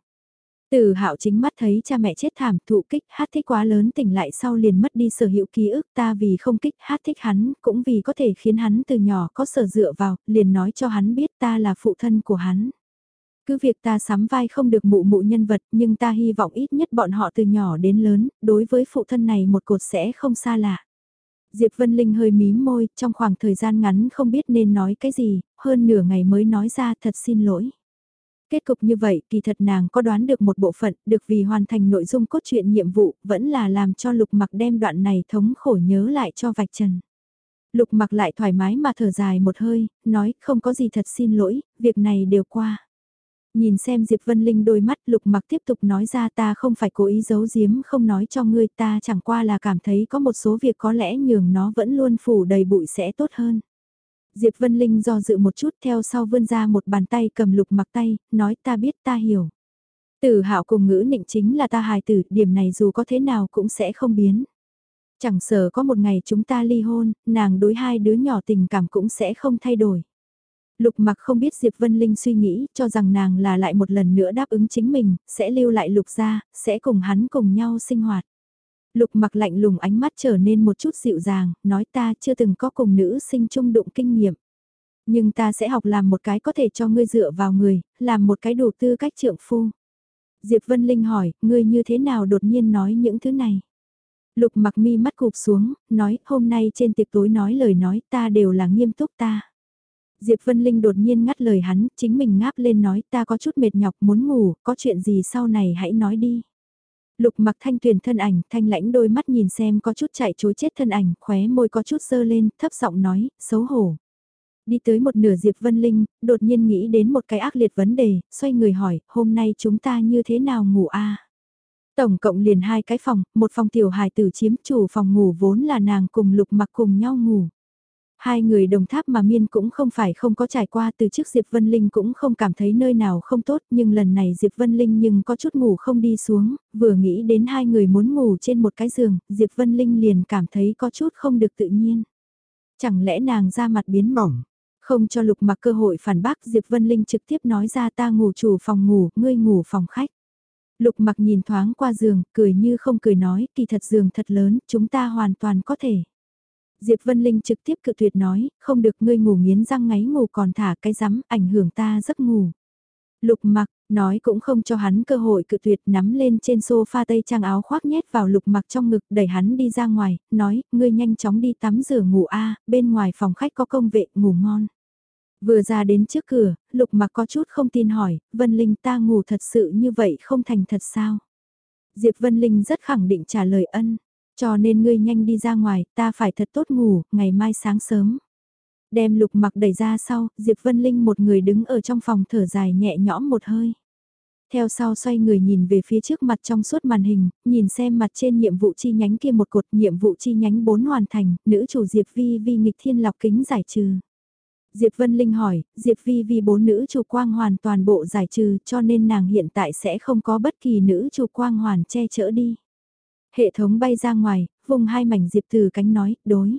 [SPEAKER 1] Từ hạo chính mắt thấy cha mẹ chết thảm thụ kích hát thích quá lớn tỉnh lại sau liền mất đi sở hữu ký ức ta vì không kích hát thích hắn cũng vì có thể khiến hắn từ nhỏ có sở dựa vào liền nói cho hắn biết ta là phụ thân của hắn. Cứ việc ta sắm vai không được mụ mụ nhân vật nhưng ta hy vọng ít nhất bọn họ từ nhỏ đến lớn, đối với phụ thân này một cột sẽ không xa lạ. Diệp Vân Linh hơi mím môi, trong khoảng thời gian ngắn không biết nên nói cái gì, hơn nửa ngày mới nói ra thật xin lỗi. Kết cục như vậy, kỳ thật nàng có đoán được một bộ phận, được vì hoàn thành nội dung cốt truyện nhiệm vụ, vẫn là làm cho lục mặc đem đoạn này thống khổ nhớ lại cho vạch trần. Lục mặc lại thoải mái mà thở dài một hơi, nói không có gì thật xin lỗi, việc này đều qua. Nhìn xem Diệp Vân Linh đôi mắt lục mặc tiếp tục nói ra ta không phải cố ý giấu giếm không nói cho ngươi ta chẳng qua là cảm thấy có một số việc có lẽ nhường nó vẫn luôn phủ đầy bụi sẽ tốt hơn. Diệp Vân Linh do dự một chút theo sau vươn ra một bàn tay cầm lục mặc tay, nói ta biết ta hiểu. Tử hạo cùng ngữ nịnh chính là ta hài tử, điểm này dù có thế nào cũng sẽ không biến. Chẳng sợ có một ngày chúng ta ly hôn, nàng đối hai đứa nhỏ tình cảm cũng sẽ không thay đổi. Lục mặc không biết Diệp Vân Linh suy nghĩ, cho rằng nàng là lại một lần nữa đáp ứng chính mình, sẽ lưu lại lục ra, sẽ cùng hắn cùng nhau sinh hoạt. Lục mặc lạnh lùng ánh mắt trở nên một chút dịu dàng, nói ta chưa từng có cùng nữ sinh chung đụng kinh nghiệm. Nhưng ta sẽ học làm một cái có thể cho ngươi dựa vào người, làm một cái đủ tư cách trượng phu. Diệp Vân Linh hỏi, ngươi như thế nào đột nhiên nói những thứ này? Lục mặc mi mắt cụp xuống, nói, hôm nay trên tiệc tối nói lời nói ta đều là nghiêm túc ta. Diệp Vân Linh đột nhiên ngắt lời hắn, chính mình ngáp lên nói ta có chút mệt nhọc muốn ngủ, có chuyện gì sau này hãy nói đi. Lục mặc thanh tuyền thân ảnh, thanh lãnh đôi mắt nhìn xem có chút chạy chối chết thân ảnh, khóe môi có chút sơ lên, thấp giọng nói, xấu hổ. Đi tới một nửa Diệp Vân Linh, đột nhiên nghĩ đến một cái ác liệt vấn đề, xoay người hỏi, hôm nay chúng ta như thế nào ngủ a? Tổng cộng liền hai cái phòng, một phòng tiểu hài tử chiếm chủ phòng ngủ vốn là nàng cùng lục mặc cùng nhau ngủ. Hai người đồng tháp mà miên cũng không phải không có trải qua từ trước Diệp Vân Linh cũng không cảm thấy nơi nào không tốt nhưng lần này Diệp Vân Linh nhưng có chút ngủ không đi xuống, vừa nghĩ đến hai người muốn ngủ trên một cái giường, Diệp Vân Linh liền cảm thấy có chút không được tự nhiên. Chẳng lẽ nàng ra mặt biến mỏng, không cho lục mặc cơ hội phản bác Diệp Vân Linh trực tiếp nói ra ta ngủ chủ phòng ngủ, ngươi ngủ phòng khách. Lục mặc nhìn thoáng qua giường, cười như không cười nói, kỳ thật giường thật lớn, chúng ta hoàn toàn có thể. Diệp Vân Linh trực tiếp cự tuyệt nói, không được ngươi ngủ nghiến răng ngáy ngủ còn thả cái rắm, ảnh hưởng ta giấc ngủ. Lục mặc, nói cũng không cho hắn cơ hội cự tuyệt nắm lên trên sofa tây trang áo khoác nhét vào lục mặc trong ngực đẩy hắn đi ra ngoài, nói, ngươi nhanh chóng đi tắm rửa ngủ a bên ngoài phòng khách có công vệ ngủ ngon. Vừa ra đến trước cửa, lục mặc có chút không tin hỏi, Vân Linh ta ngủ thật sự như vậy không thành thật sao? Diệp Vân Linh rất khẳng định trả lời ân, cho nên ngươi nhanh đi ra ngoài, ta phải thật tốt ngủ, ngày mai sáng sớm. Đem lục mặc đẩy ra sau, Diệp Vân Linh một người đứng ở trong phòng thở dài nhẹ nhõm một hơi. Theo sau xoay người nhìn về phía trước mặt trong suốt màn hình, nhìn xem mặt trên nhiệm vụ chi nhánh kia một cột nhiệm vụ chi nhánh 4 hoàn thành, nữ chủ Diệp Vi Vi nghịch thiên lọc kính giải trừ. Diệp Vân Linh hỏi, Diệp Vi Vi bốn nữ chủ quang hoàn toàn bộ giải trừ cho nên nàng hiện tại sẽ không có bất kỳ nữ chủ quang hoàn che chở đi. Hệ thống bay ra ngoài, vùng hai mảnh Diệp từ cánh nói, đối.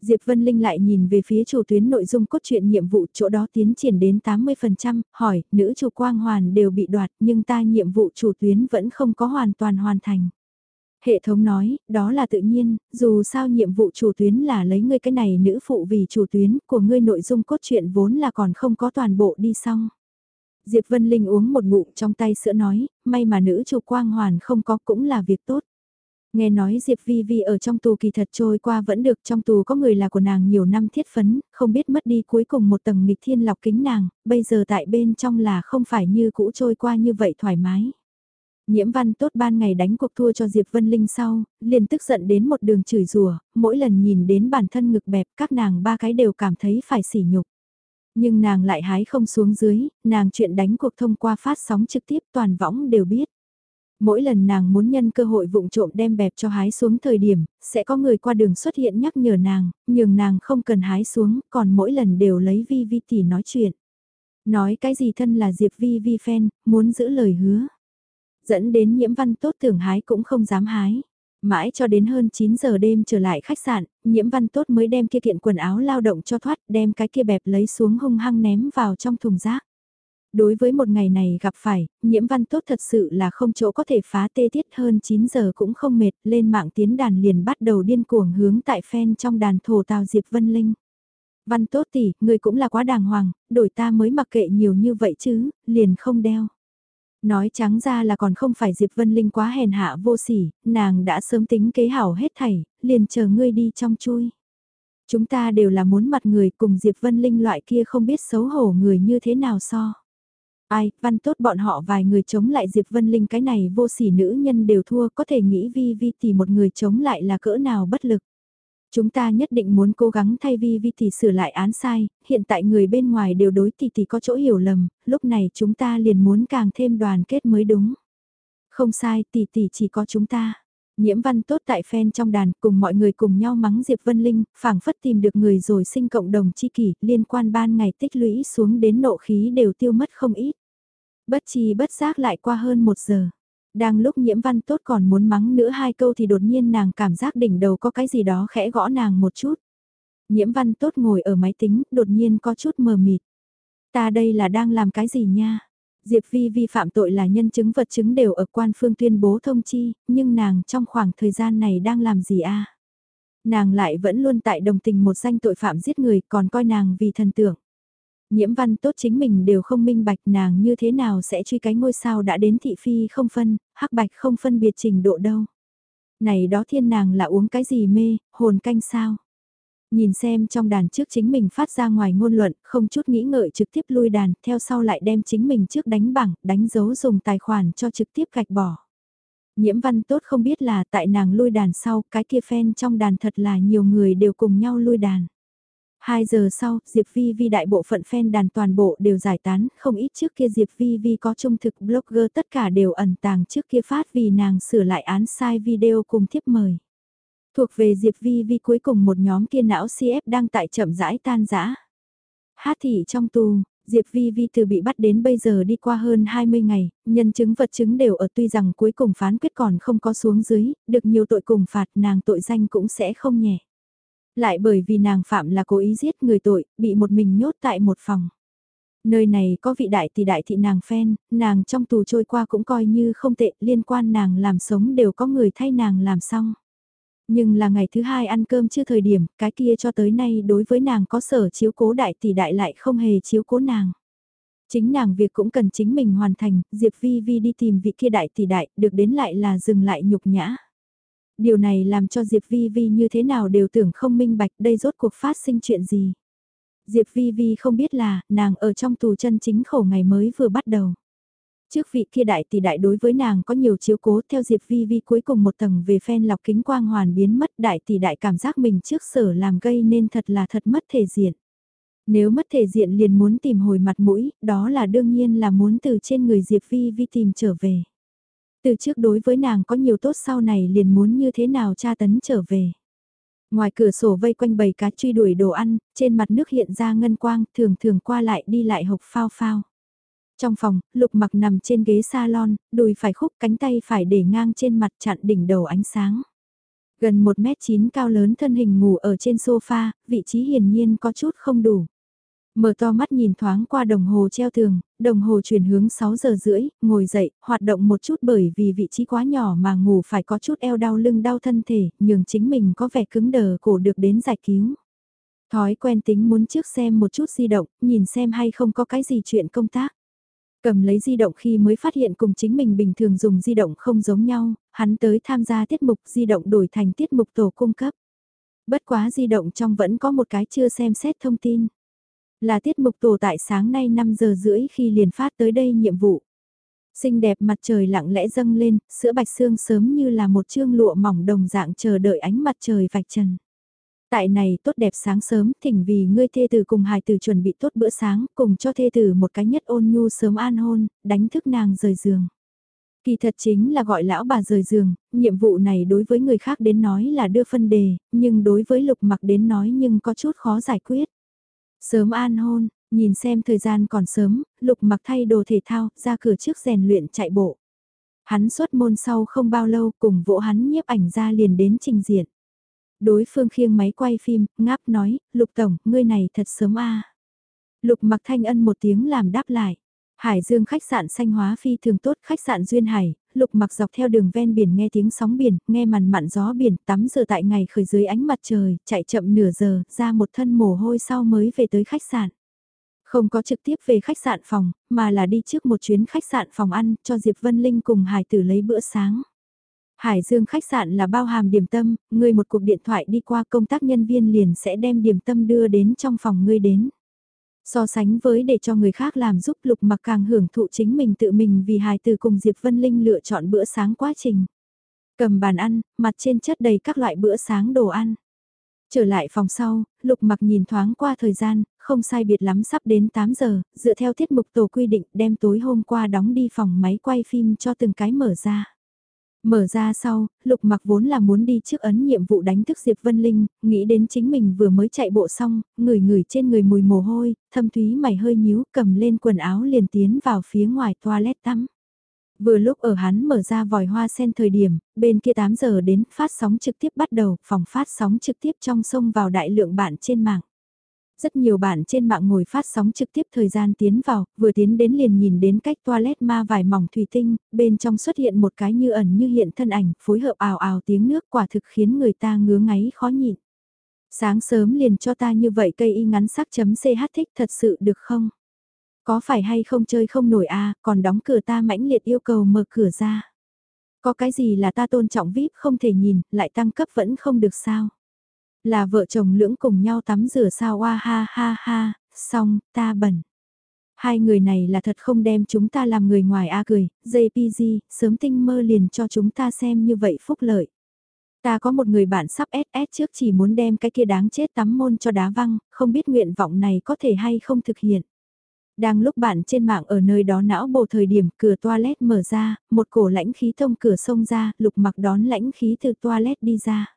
[SPEAKER 1] Diệp Vân Linh lại nhìn về phía chủ tuyến nội dung cốt truyện nhiệm vụ chỗ đó tiến triển đến 80%, hỏi, nữ chủ quang hoàn đều bị đoạt nhưng ta nhiệm vụ chủ tuyến vẫn không có hoàn toàn hoàn thành. Hệ thống nói, đó là tự nhiên, dù sao nhiệm vụ chủ tuyến là lấy ngươi cái này nữ phụ vì chủ tuyến của ngươi nội dung cốt truyện vốn là còn không có toàn bộ đi xong. Diệp Vân Linh uống một ngụm trong tay sữa nói, may mà nữ chủ quang hoàn không có cũng là việc tốt. Nghe nói Diệp Vi Vi ở trong tù kỳ thật trôi qua vẫn được trong tù có người là của nàng nhiều năm thiết phấn, không biết mất đi cuối cùng một tầng nghịch thiên lọc kính nàng, bây giờ tại bên trong là không phải như cũ trôi qua như vậy thoải mái. Nhiễm văn tốt ban ngày đánh cuộc thua cho Diệp Vân Linh sau, liền tức giận đến một đường chửi rủa mỗi lần nhìn đến bản thân ngực bẹp các nàng ba cái đều cảm thấy phải sỉ nhục. Nhưng nàng lại hái không xuống dưới, nàng chuyện đánh cuộc thông qua phát sóng trực tiếp toàn võng đều biết. Mỗi lần nàng muốn nhân cơ hội vụng trộm đem bẹp cho hái xuống thời điểm, sẽ có người qua đường xuất hiện nhắc nhở nàng, nhường nàng không cần hái xuống, còn mỗi lần đều lấy vi vi tỷ nói chuyện. Nói cái gì thân là Diệp vi vi fan, muốn giữ lời hứa. Dẫn đến nhiễm văn tốt tưởng hái cũng không dám hái. Mãi cho đến hơn 9 giờ đêm trở lại khách sạn, nhiễm văn tốt mới đem kia kiện quần áo lao động cho thoát, đem cái kia bẹp lấy xuống hung hăng ném vào trong thùng rác. Đối với một ngày này gặp phải, nhiễm văn tốt thật sự là không chỗ có thể phá tê tiết hơn 9 giờ cũng không mệt, lên mạng tiến đàn liền bắt đầu điên cuồng hướng tại fan trong đàn thổ tào Diệp Vân Linh. Văn tốt tỷ, người cũng là quá đàng hoàng, đổi ta mới mặc kệ nhiều như vậy chứ, liền không đeo. Nói trắng ra là còn không phải Diệp Vân Linh quá hèn hạ vô sỉ, nàng đã sớm tính kế hảo hết thảy, liền chờ ngươi đi trong chui. Chúng ta đều là muốn mặt người cùng Diệp Vân Linh loại kia không biết xấu hổ người như thế nào so. Ai, văn tốt bọn họ vài người chống lại Diệp Vân Linh cái này vô sỉ nữ nhân đều thua có thể nghĩ vi vi thì một người chống lại là cỡ nào bất lực. Chúng ta nhất định muốn cố gắng thay vi vi tỷ sửa lại án sai, hiện tại người bên ngoài đều đối tỷ tỷ có chỗ hiểu lầm, lúc này chúng ta liền muốn càng thêm đoàn kết mới đúng. Không sai, tỷ tỷ chỉ có chúng ta. Nhiễm văn tốt tại fan trong đàn cùng mọi người cùng nhau mắng Diệp Vân Linh, phảng phất tìm được người rồi sinh cộng đồng chi kỷ liên quan ban ngày tích lũy xuống đến nộ khí đều tiêu mất không ít. Bất chi bất giác lại qua hơn một giờ. Đang lúc nhiễm văn tốt còn muốn mắng nữa hai câu thì đột nhiên nàng cảm giác đỉnh đầu có cái gì đó khẽ gõ nàng một chút. Nhiễm văn tốt ngồi ở máy tính, đột nhiên có chút mờ mịt. Ta đây là đang làm cái gì nha? Diệp Vi vi phạm tội là nhân chứng vật chứng đều ở quan phương tuyên bố thông chi, nhưng nàng trong khoảng thời gian này đang làm gì a? Nàng lại vẫn luôn tại đồng tình một danh tội phạm giết người còn coi nàng vì thần tượng. Nhiễm văn tốt chính mình đều không minh bạch nàng như thế nào sẽ truy cái ngôi sao đã đến thị phi không phân, hắc bạch không phân biệt trình độ đâu. Này đó thiên nàng là uống cái gì mê, hồn canh sao. Nhìn xem trong đàn trước chính mình phát ra ngoài ngôn luận, không chút nghĩ ngợi trực tiếp lui đàn, theo sau lại đem chính mình trước đánh bảng, đánh dấu dùng tài khoản cho trực tiếp gạch bỏ. Nhiễm văn tốt không biết là tại nàng lui đàn sau, cái kia fan trong đàn thật là nhiều người đều cùng nhau lui đàn. 2 giờ sau, Diệp Vi Vi đại bộ phận fan đàn toàn bộ đều giải tán, không ít trước kia Diệp Vi Vi có trung thực blogger tất cả đều ẩn tàng trước kia phát vì nàng sửa lại án sai video cùng thiếp mời. Thuộc về Diệp Vi Vi cuối cùng một nhóm kia não CF đang tại chậm rãi tan rã. Hát thị trong tù, Diệp Vi Vi từ bị bắt đến bây giờ đi qua hơn 20 ngày, nhân chứng vật chứng đều ở tuy rằng cuối cùng phán quyết còn không có xuống dưới, được nhiều tội cùng phạt nàng tội danh cũng sẽ không nhẹ. Lại bởi vì nàng phạm là cố ý giết người tội, bị một mình nhốt tại một phòng. Nơi này có vị đại tỷ đại thị nàng phen, nàng trong tù trôi qua cũng coi như không tệ, liên quan nàng làm sống đều có người thay nàng làm xong. Nhưng là ngày thứ hai ăn cơm chưa thời điểm, cái kia cho tới nay đối với nàng có sở chiếu cố đại tỷ đại lại không hề chiếu cố nàng. Chính nàng việc cũng cần chính mình hoàn thành, Diệp Vi Vi đi tìm vị kia đại tỷ đại, được đến lại là dừng lại nhục nhã. Điều này làm cho Diệp Vi Vi như thế nào đều tưởng không minh bạch đây rốt cuộc phát sinh chuyện gì. Diệp Vi Vi không biết là, nàng ở trong tù chân chính khổ ngày mới vừa bắt đầu. Trước vị kia đại tỷ đại đối với nàng có nhiều chiếu cố theo Diệp Vi Vi cuối cùng một tầng về phen lọc kính quang hoàn biến mất đại tỷ đại cảm giác mình trước sở làm gây nên thật là thật mất thể diện. Nếu mất thể diện liền muốn tìm hồi mặt mũi, đó là đương nhiên là muốn từ trên người Diệp Vi Vi tìm trở về. Từ trước đối với nàng có nhiều tốt sau này liền muốn như thế nào tra tấn trở về. Ngoài cửa sổ vây quanh bầy cá truy đuổi đồ ăn, trên mặt nước hiện ra ngân quang, thường thường qua lại đi lại hộc phao phao. Trong phòng, lục mặc nằm trên ghế salon, đùi phải khúc cánh tay phải để ngang trên mặt chặn đỉnh đầu ánh sáng. Gần 1m9 cao lớn thân hình ngủ ở trên sofa, vị trí hiển nhiên có chút không đủ. Mở to mắt nhìn thoáng qua đồng hồ treo tường, đồng hồ chuyển hướng 6 giờ rưỡi, ngồi dậy, hoạt động một chút bởi vì vị trí quá nhỏ mà ngủ phải có chút eo đau lưng đau thân thể, nhường chính mình có vẻ cứng đờ cổ được đến giải cứu. Thói quen tính muốn trước xem một chút di động, nhìn xem hay không có cái gì chuyện công tác. Cầm lấy di động khi mới phát hiện cùng chính mình bình thường dùng di động không giống nhau, hắn tới tham gia tiết mục di động đổi thành tiết mục tổ cung cấp. Bất quá di động trong vẫn có một cái chưa xem xét thông tin. Là tiết mục tổ tại sáng nay 5 giờ rưỡi khi liền phát tới đây nhiệm vụ. Xinh đẹp mặt trời lặng lẽ dâng lên, sữa bạch xương sớm như là một chương lụa mỏng đồng dạng chờ đợi ánh mặt trời vạch trần. Tại này tốt đẹp sáng sớm, thỉnh vì ngươi thê tử cùng hài tử chuẩn bị tốt bữa sáng, cùng cho thê tử một cái nhất ôn nhu sớm an hôn, đánh thức nàng rời giường. Kỳ thật chính là gọi lão bà rời giường, nhiệm vụ này đối với người khác đến nói là đưa phân đề, nhưng đối với lục mặc đến nói nhưng có chút khó giải quyết. Sớm an hôn, nhìn xem thời gian còn sớm, lục mặc thay đồ thể thao, ra cửa trước rèn luyện chạy bộ. Hắn xuất môn sau không bao lâu cùng vỗ hắn nhiếp ảnh ra liền đến trình diện. Đối phương khiêng máy quay phim, ngáp nói, lục tổng, ngươi này thật sớm a Lục mặc thanh ân một tiếng làm đáp lại. Hải Dương khách sạn xanh hóa phi thường tốt, khách sạn Duyên Hải, lục mặc dọc theo đường ven biển nghe tiếng sóng biển, nghe màn mặn gió biển, tắm giờ tại ngày khởi dưới ánh mặt trời, chạy chậm nửa giờ, ra một thân mồ hôi sau mới về tới khách sạn. Không có trực tiếp về khách sạn phòng, mà là đi trước một chuyến khách sạn phòng ăn, cho Diệp Vân Linh cùng Hải Tử lấy bữa sáng. Hải Dương khách sạn là bao hàm điểm tâm, người một cuộc điện thoại đi qua công tác nhân viên liền sẽ đem điểm tâm đưa đến trong phòng ngươi đến. So sánh với để cho người khác làm giúp lục mặc càng hưởng thụ chính mình tự mình vì hài từ cùng Diệp Vân Linh lựa chọn bữa sáng quá trình. Cầm bàn ăn, mặt trên chất đầy các loại bữa sáng đồ ăn. Trở lại phòng sau, lục mặc nhìn thoáng qua thời gian, không sai biệt lắm sắp đến 8 giờ, dựa theo tiết mục tổ quy định đem tối hôm qua đóng đi phòng máy quay phim cho từng cái mở ra. Mở ra sau, Lục mặc vốn là muốn đi trước ấn nhiệm vụ đánh thức Diệp Vân Linh, nghĩ đến chính mình vừa mới chạy bộ xong, người người trên người mùi mồ hôi, thâm thúy mày hơi nhíu cầm lên quần áo liền tiến vào phía ngoài toilet tắm. Vừa lúc ở hắn mở ra vòi hoa sen thời điểm, bên kia 8 giờ đến phát sóng trực tiếp bắt đầu, phòng phát sóng trực tiếp trong sông vào đại lượng bạn trên mạng. Rất nhiều bạn trên mạng ngồi phát sóng trực tiếp thời gian tiến vào, vừa tiến đến liền nhìn đến cách toilet ma vải mỏng thủy tinh, bên trong xuất hiện một cái như ẩn như hiện thân ảnh, phối hợp ào ào tiếng nước quả thực khiến người ta ngứa ngáy khó nhịn. Sáng sớm liền cho ta như vậy cây y ngắn sắc chấm ch thích thật sự được không? Có phải hay không chơi không nổi a à, còn đóng cửa ta mãnh liệt yêu cầu mở cửa ra. Có cái gì là ta tôn trọng VIP không thể nhìn, lại tăng cấp vẫn không được sao? Là vợ chồng lưỡng cùng nhau tắm rửa sao oa ha ha ha, xong, ta bẩn. Hai người này là thật không đem chúng ta làm người ngoài a cười, JPG, sớm tinh mơ liền cho chúng ta xem như vậy phúc lợi. Ta có một người bạn sắp SS trước chỉ muốn đem cái kia đáng chết tắm môn cho đá văng, không biết nguyện vọng này có thể hay không thực hiện. Đang lúc bạn trên mạng ở nơi đó não bộ thời điểm cửa toilet mở ra, một cổ lãnh khí thông cửa sông ra, lục mặc đón lãnh khí từ toilet đi ra.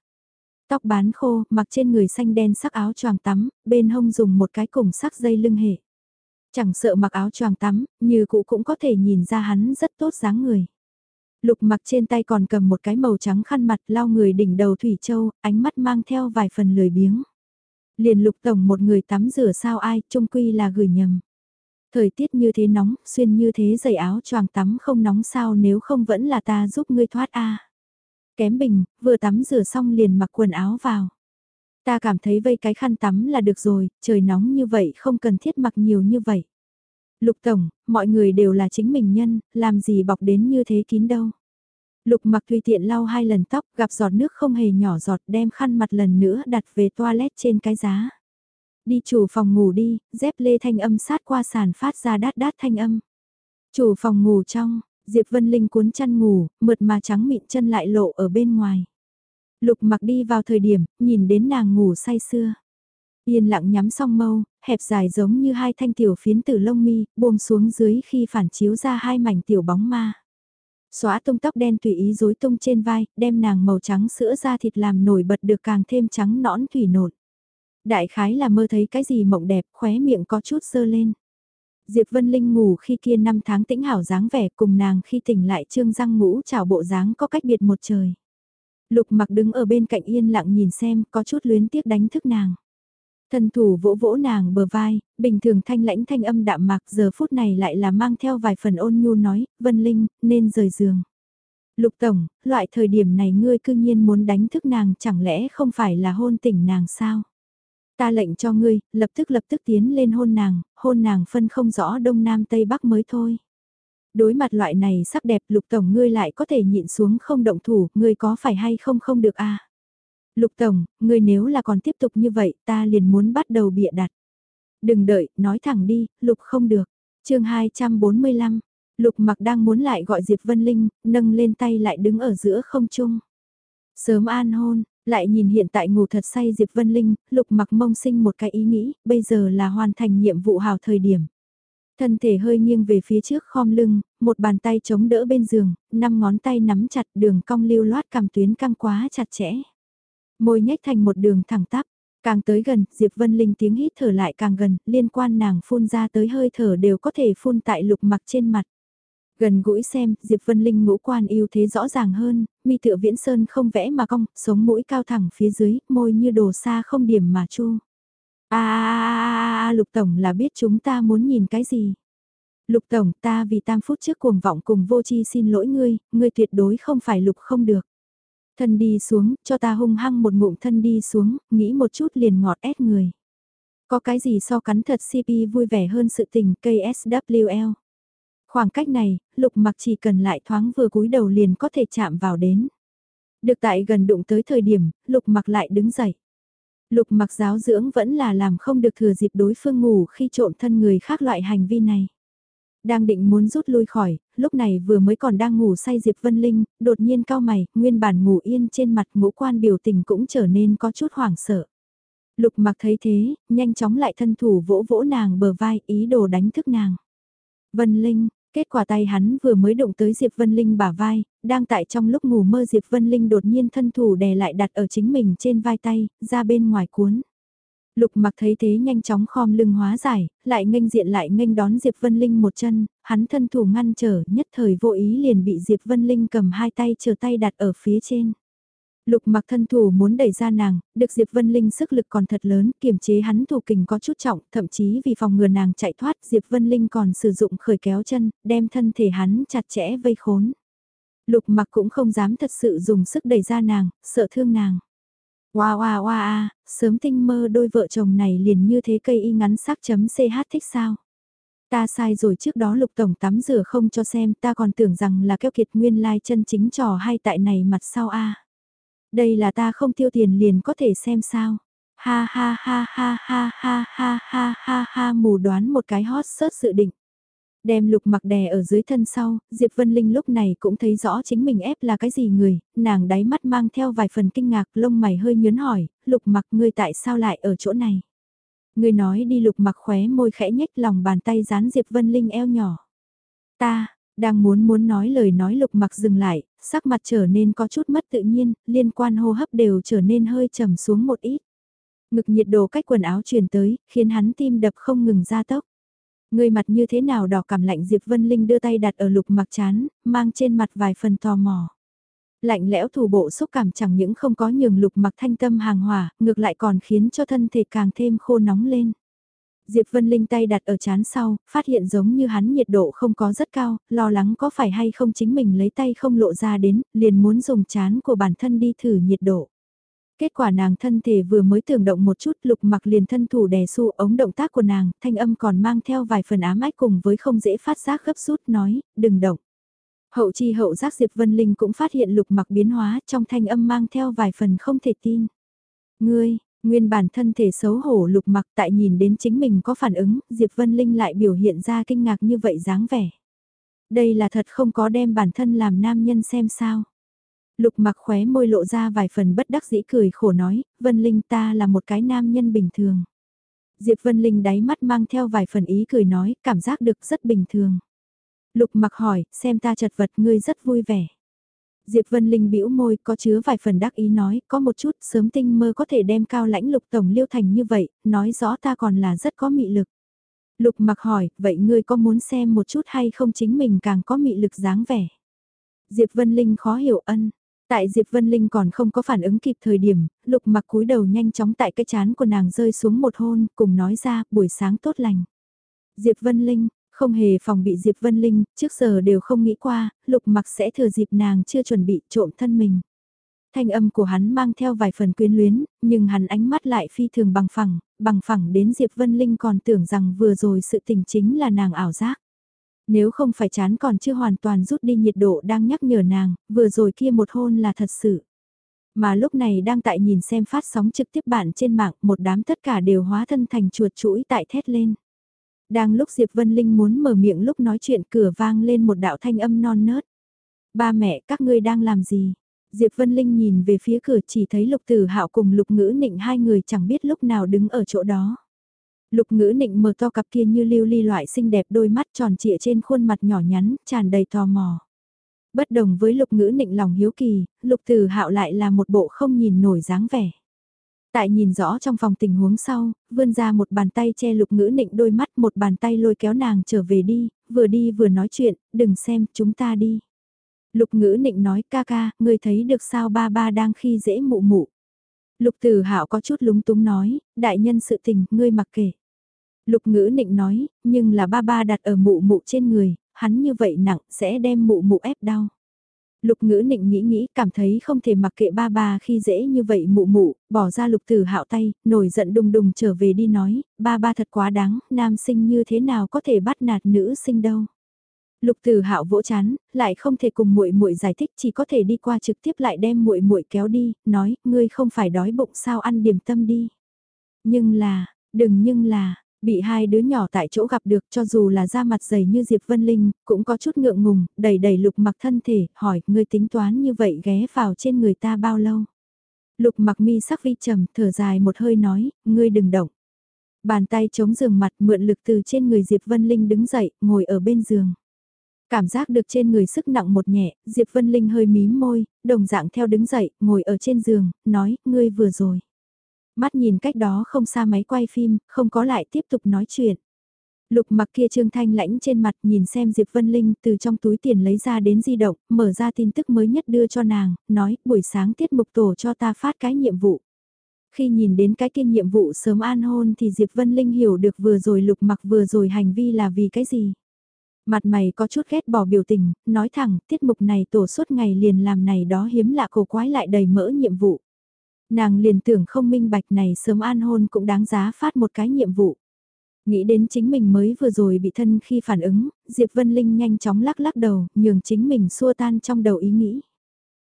[SPEAKER 1] Tóc bán khô, mặc trên người xanh đen sắc áo choàng tắm, bên hông dùng một cái cùng sắc dây lưng hệ. Chẳng sợ mặc áo choàng tắm, như cụ cũng có thể nhìn ra hắn rất tốt dáng người. Lục mặc trên tay còn cầm một cái màu trắng khăn mặt lau người đỉnh đầu Thủy Châu, ánh mắt mang theo vài phần lười biếng. Liền lục tổng một người tắm rửa sao ai, trung quy là gửi nhầm. Thời tiết như thế nóng, xuyên như thế giày áo choàng tắm không nóng sao nếu không vẫn là ta giúp ngươi thoát a Kém bình, vừa tắm rửa xong liền mặc quần áo vào. Ta cảm thấy vây cái khăn tắm là được rồi, trời nóng như vậy không cần thiết mặc nhiều như vậy. Lục Tổng, mọi người đều là chính mình nhân, làm gì bọc đến như thế kín đâu. Lục mặc tùy tiện lau hai lần tóc, gặp giọt nước không hề nhỏ giọt đem khăn mặt lần nữa đặt về toilet trên cái giá. Đi chủ phòng ngủ đi, dép lê thanh âm sát qua sàn phát ra đát đát thanh âm. Chủ phòng ngủ trong, Diệp Vân Linh cuốn chăn ngủ, mượt mà trắng mịn chân lại lộ ở bên ngoài. Lục mặc đi vào thời điểm, nhìn đến nàng ngủ say sưa. Yên lặng nhắm song mâu, hẹp dài giống như hai thanh tiểu phiến tử lông mi, buông xuống dưới khi phản chiếu ra hai mảnh tiểu bóng ma. Xóa tung tóc đen tùy ý rối tung trên vai, đem nàng màu trắng sữa ra thịt làm nổi bật được càng thêm trắng nõn thủy nột. Đại khái là mơ thấy cái gì mộng đẹp, khóe miệng có chút sơ lên. Diệp Vân Linh ngủ khi kia năm tháng tĩnh hảo dáng vẻ cùng nàng khi tỉnh lại trương răng ngũ chào bộ dáng có cách biệt một trời. Lục mặc đứng ở bên cạnh yên lặng nhìn xem có chút luyến tiếc đánh thức nàng. Thần thủ vỗ vỗ nàng bờ vai, bình thường thanh lãnh thanh âm đạm mạc giờ phút này lại là mang theo vài phần ôn nhu nói, Vân Linh, nên rời giường. Lục Tổng, loại thời điểm này ngươi cư nhiên muốn đánh thức nàng chẳng lẽ không phải là hôn tỉnh nàng sao? Ta lệnh cho ngươi, lập tức lập tức tiến lên hôn nàng, hôn nàng phân không rõ đông nam tây bắc mới thôi. Đối mặt loại này sắc đẹp lục tổng ngươi lại có thể nhịn xuống không động thủ, ngươi có phải hay không không được a Lục tổng, ngươi nếu là còn tiếp tục như vậy ta liền muốn bắt đầu bịa đặt. Đừng đợi, nói thẳng đi, lục không được. chương 245, lục mặc đang muốn lại gọi Diệp Vân Linh, nâng lên tay lại đứng ở giữa không trung. Sớm an hôn, lại nhìn hiện tại ngủ thật say Diệp Vân Linh, lục mặc mông sinh một cái ý nghĩ, bây giờ là hoàn thành nhiệm vụ hào thời điểm. Thân thể hơi nghiêng về phía trước khom lưng, một bàn tay chống đỡ bên giường, năm ngón tay nắm chặt đường cong lưu loát cằm tuyến căng quá chặt chẽ. Môi nhếch thành một đường thẳng tắp, càng tới gần, Diệp Vân Linh tiếng hít thở lại càng gần, liên quan nàng phun ra tới hơi thở đều có thể phun tại lục mặc trên mặt. Gần gũi xem, Diệp Vân Linh ngũ quan yêu thế rõ ràng hơn, mi tựa viễn sơn không vẽ mà cong, sống mũi cao thẳng phía dưới, môi như đồ xa không điểm mà chu. À, Lục Tổng là biết chúng ta muốn nhìn cái gì. Lục Tổng ta vì tam phút trước cuồng vọng cùng vô chi xin lỗi ngươi, ngươi tuyệt đối không phải Lục không được. Thân đi xuống, cho ta hung hăng một ngụm thân đi xuống, nghĩ một chút liền ngọt ép người. Có cái gì so cắn thật CP vui vẻ hơn sự tình KSWL. Khoảng cách này, lục mặc chỉ cần lại thoáng vừa cúi đầu liền có thể chạm vào đến. Được tại gần đụng tới thời điểm, lục mặc lại đứng dậy. Lục mặc giáo dưỡng vẫn là làm không được thừa dịp đối phương ngủ khi trộm thân người khác loại hành vi này. Đang định muốn rút lui khỏi, lúc này vừa mới còn đang ngủ say Diệp Vân Linh, đột nhiên cao mày, nguyên bản ngủ yên trên mặt ngũ quan biểu tình cũng trở nên có chút hoảng sợ. Lục mặc thấy thế, nhanh chóng lại thân thủ vỗ vỗ nàng bờ vai ý đồ đánh thức nàng. Vân Linh, Kết quả tay hắn vừa mới động tới Diệp Vân Linh bả vai, đang tại trong lúc ngủ mơ Diệp Vân Linh đột nhiên thân thủ đè lại đặt ở chính mình trên vai tay, ra bên ngoài cuốn. Lục mặc thấy thế nhanh chóng khom lưng hóa giải, lại nghênh diện lại nghênh đón Diệp Vân Linh một chân, hắn thân thủ ngăn trở nhất thời vô ý liền bị Diệp Vân Linh cầm hai tay chờ tay đặt ở phía trên. Lục mặc thân thủ muốn đẩy ra nàng, được Diệp Vân Linh sức lực còn thật lớn, kiềm chế hắn thủ kình có chút trọng, thậm chí vì phòng ngừa nàng chạy thoát, Diệp Vân Linh còn sử dụng khởi kéo chân, đem thân thể hắn chặt chẽ vây khốn. Lục mặc cũng không dám thật sự dùng sức đẩy ra nàng, sợ thương nàng. Wa wa wa a, sớm tinh mơ đôi vợ chồng này liền như thế cây y ngắn sắc chấm ch thích sao. Ta sai rồi trước đó lục tổng tắm rửa không cho xem ta còn tưởng rằng là keo kiệt nguyên lai chân chính trò hay tại này mặt sau a đây là ta không tiêu tiền liền có thể xem sao. Ha ha ha ha ha ha ha ha ha ha mù đoán một cái hot sớt sự định. Đem lục mặc đè ở dưới thân sau, Diệp Vân Linh lúc này cũng thấy rõ chính mình ép là cái gì người, nàng đáy mắt mang theo vài phần kinh ngạc lông mày hơi nhớn hỏi, lục mặc ngươi tại sao lại ở chỗ này. Ngươi nói đi lục mặc khóe môi khẽ nhếch lòng bàn tay dán Diệp Vân Linh eo nhỏ. Ta, đang muốn muốn nói lời nói lục mặc dừng lại, sắc mặt trở nên có chút mất tự nhiên, liên quan hô hấp đều trở nên hơi trầm xuống một ít. Ngực nhiệt độ cách quần áo truyền tới, khiến hắn tim đập không ngừng ra tốc. Người mặt như thế nào đỏ cảm lạnh Diệp Vân Linh đưa tay đặt ở lục mặc chán, mang trên mặt vài phần tò mò. Lạnh lẽo thủ bộ xúc cảm chẳng những không có nhường lục mặc thanh tâm hàng hòa, ngược lại còn khiến cho thân thể càng thêm khô nóng lên. Diệp Vân Linh tay đặt ở chán sau, phát hiện giống như hắn nhiệt độ không có rất cao, lo lắng có phải hay không chính mình lấy tay không lộ ra đến, liền muốn dùng chán của bản thân đi thử nhiệt độ. Kết quả nàng thân thể vừa mới tưởng động một chút lục mặc liền thân thủ đè xu ống động tác của nàng, thanh âm còn mang theo vài phần ám ách cùng với không dễ phát giác gấp rút nói, đừng động. Hậu chi hậu giác Diệp Vân Linh cũng phát hiện lục mặc biến hóa trong thanh âm mang theo vài phần không thể tin. Ngươi, nguyên bản thân thể xấu hổ lục mặc tại nhìn đến chính mình có phản ứng, Diệp Vân Linh lại biểu hiện ra kinh ngạc như vậy dáng vẻ. Đây là thật không có đem bản thân làm nam nhân xem sao. Lục mặc khóe môi lộ ra vài phần bất đắc dĩ cười khổ nói, Vân Linh ta là một cái nam nhân bình thường. Diệp Vân Linh đáy mắt mang theo vài phần ý cười nói, cảm giác được rất bình thường. Lục mặc hỏi, xem ta chật vật ngươi rất vui vẻ. Diệp Vân Linh bĩu môi có chứa vài phần đắc ý nói, có một chút sớm tinh mơ có thể đem cao lãnh lục tổng liêu thành như vậy, nói rõ ta còn là rất có mị lực. Lục mặc hỏi, vậy ngươi có muốn xem một chút hay không chính mình càng có mị lực dáng vẻ? Diệp Vân Linh khó hiểu ân. Tại Diệp Vân Linh còn không có phản ứng kịp thời điểm, lục mặc cúi đầu nhanh chóng tại cái chán của nàng rơi xuống một hôn, cùng nói ra, buổi sáng tốt lành. Diệp Vân Linh, không hề phòng bị Diệp Vân Linh, trước giờ đều không nghĩ qua, lục mặc sẽ thừa dịp nàng chưa chuẩn bị trộm thân mình. Thanh âm của hắn mang theo vài phần quyến luyến, nhưng hắn ánh mắt lại phi thường bằng phẳng, bằng phẳng đến Diệp Vân Linh còn tưởng rằng vừa rồi sự tình chính là nàng ảo giác. Nếu không phải chán còn chưa hoàn toàn rút đi nhiệt độ đang nhắc nhở nàng, vừa rồi kia một hôn là thật sự. Mà lúc này đang tại nhìn xem phát sóng trực tiếp bạn trên mạng, một đám tất cả đều hóa thân thành chuột chuỗi tại thét lên. Đang lúc Diệp Vân Linh muốn mở miệng lúc nói chuyện cửa vang lên một đạo thanh âm non nớt. Ba mẹ các ngươi đang làm gì? Diệp Vân Linh nhìn về phía cửa chỉ thấy Lục Tử Hạo cùng Lục Ngữ Nịnh hai người chẳng biết lúc nào đứng ở chỗ đó. Lục Ngữ Nịnh mở to cặp kia như lưu ly loại xinh đẹp đôi mắt tròn trịa trên khuôn mặt nhỏ nhắn, tràn đầy tò mò. Bất đồng với Lục Ngữ Nịnh lòng hiếu kỳ, Lục Tử Hạo lại là một bộ không nhìn nổi dáng vẻ. Tại nhìn rõ trong phòng tình huống sau, vươn ra một bàn tay che lục ngữ nịnh đôi mắt một bàn tay lôi kéo nàng trở về đi, vừa đi vừa nói chuyện, đừng xem, chúng ta đi. Lục ngữ nịnh nói ca ca, ngươi thấy được sao ba ba đang khi dễ mụ mụ. Lục tử hạo có chút lúng túng nói, đại nhân sự tình, ngươi mặc kệ. Lục ngữ nịnh nói, nhưng là ba ba đặt ở mụ mụ trên người, hắn như vậy nặng sẽ đem mụ mụ ép đau. Lục ngữ nịnh nghĩ nghĩ cảm thấy không thể mặc kệ ba ba khi dễ như vậy mụ mụ, bỏ ra lục tử hạo tay, nổi giận đùng đùng trở về đi nói, ba ba thật quá đáng, nam sinh như thế nào có thể bắt nạt nữ sinh đâu. Lục Tử Hạo vỗ chán, lại không thể cùng muội muội giải thích, chỉ có thể đi qua trực tiếp lại đem muội muội kéo đi, nói, ngươi không phải đói bụng sao ăn điểm tâm đi. Nhưng là, đừng nhưng là, Bị hai đứa nhỏ tại chỗ gặp được cho dù là da mặt dày như Diệp Vân Linh, cũng có chút ngượng ngùng, đầy đầy lục mặc thân thể, hỏi, ngươi tính toán như vậy ghé vào trên người ta bao lâu? Lục mặc mi sắc vi trầm, thở dài một hơi nói, ngươi đừng động. Bàn tay chống giường mặt mượn lực từ trên người Diệp Vân Linh đứng dậy, ngồi ở bên giường. Cảm giác được trên người sức nặng một nhẹ, Diệp Vân Linh hơi mím môi, đồng dạng theo đứng dậy, ngồi ở trên giường, nói, ngươi vừa rồi mắt nhìn cách đó không xa máy quay phim, không có lại tiếp tục nói chuyện. Lục mặc kia trương thanh lãnh trên mặt nhìn xem Diệp Vân Linh từ trong túi tiền lấy ra đến di động, mở ra tin tức mới nhất đưa cho nàng, nói buổi sáng tiết mục tổ cho ta phát cái nhiệm vụ. Khi nhìn đến cái kia nhiệm vụ sớm an hôn thì Diệp Vân Linh hiểu được vừa rồi lục mặc vừa rồi hành vi là vì cái gì. Mặt mày có chút ghét bỏ biểu tình, nói thẳng tiết mục này tổ suốt ngày liền làm này đó hiếm lạ cổ quái lại đầy mỡ nhiệm vụ. Nàng liền tưởng không minh bạch này sớm an hôn cũng đáng giá phát một cái nhiệm vụ. Nghĩ đến chính mình mới vừa rồi bị thân khi phản ứng, Diệp Vân Linh nhanh chóng lắc lắc đầu, nhường chính mình xua tan trong đầu ý nghĩ.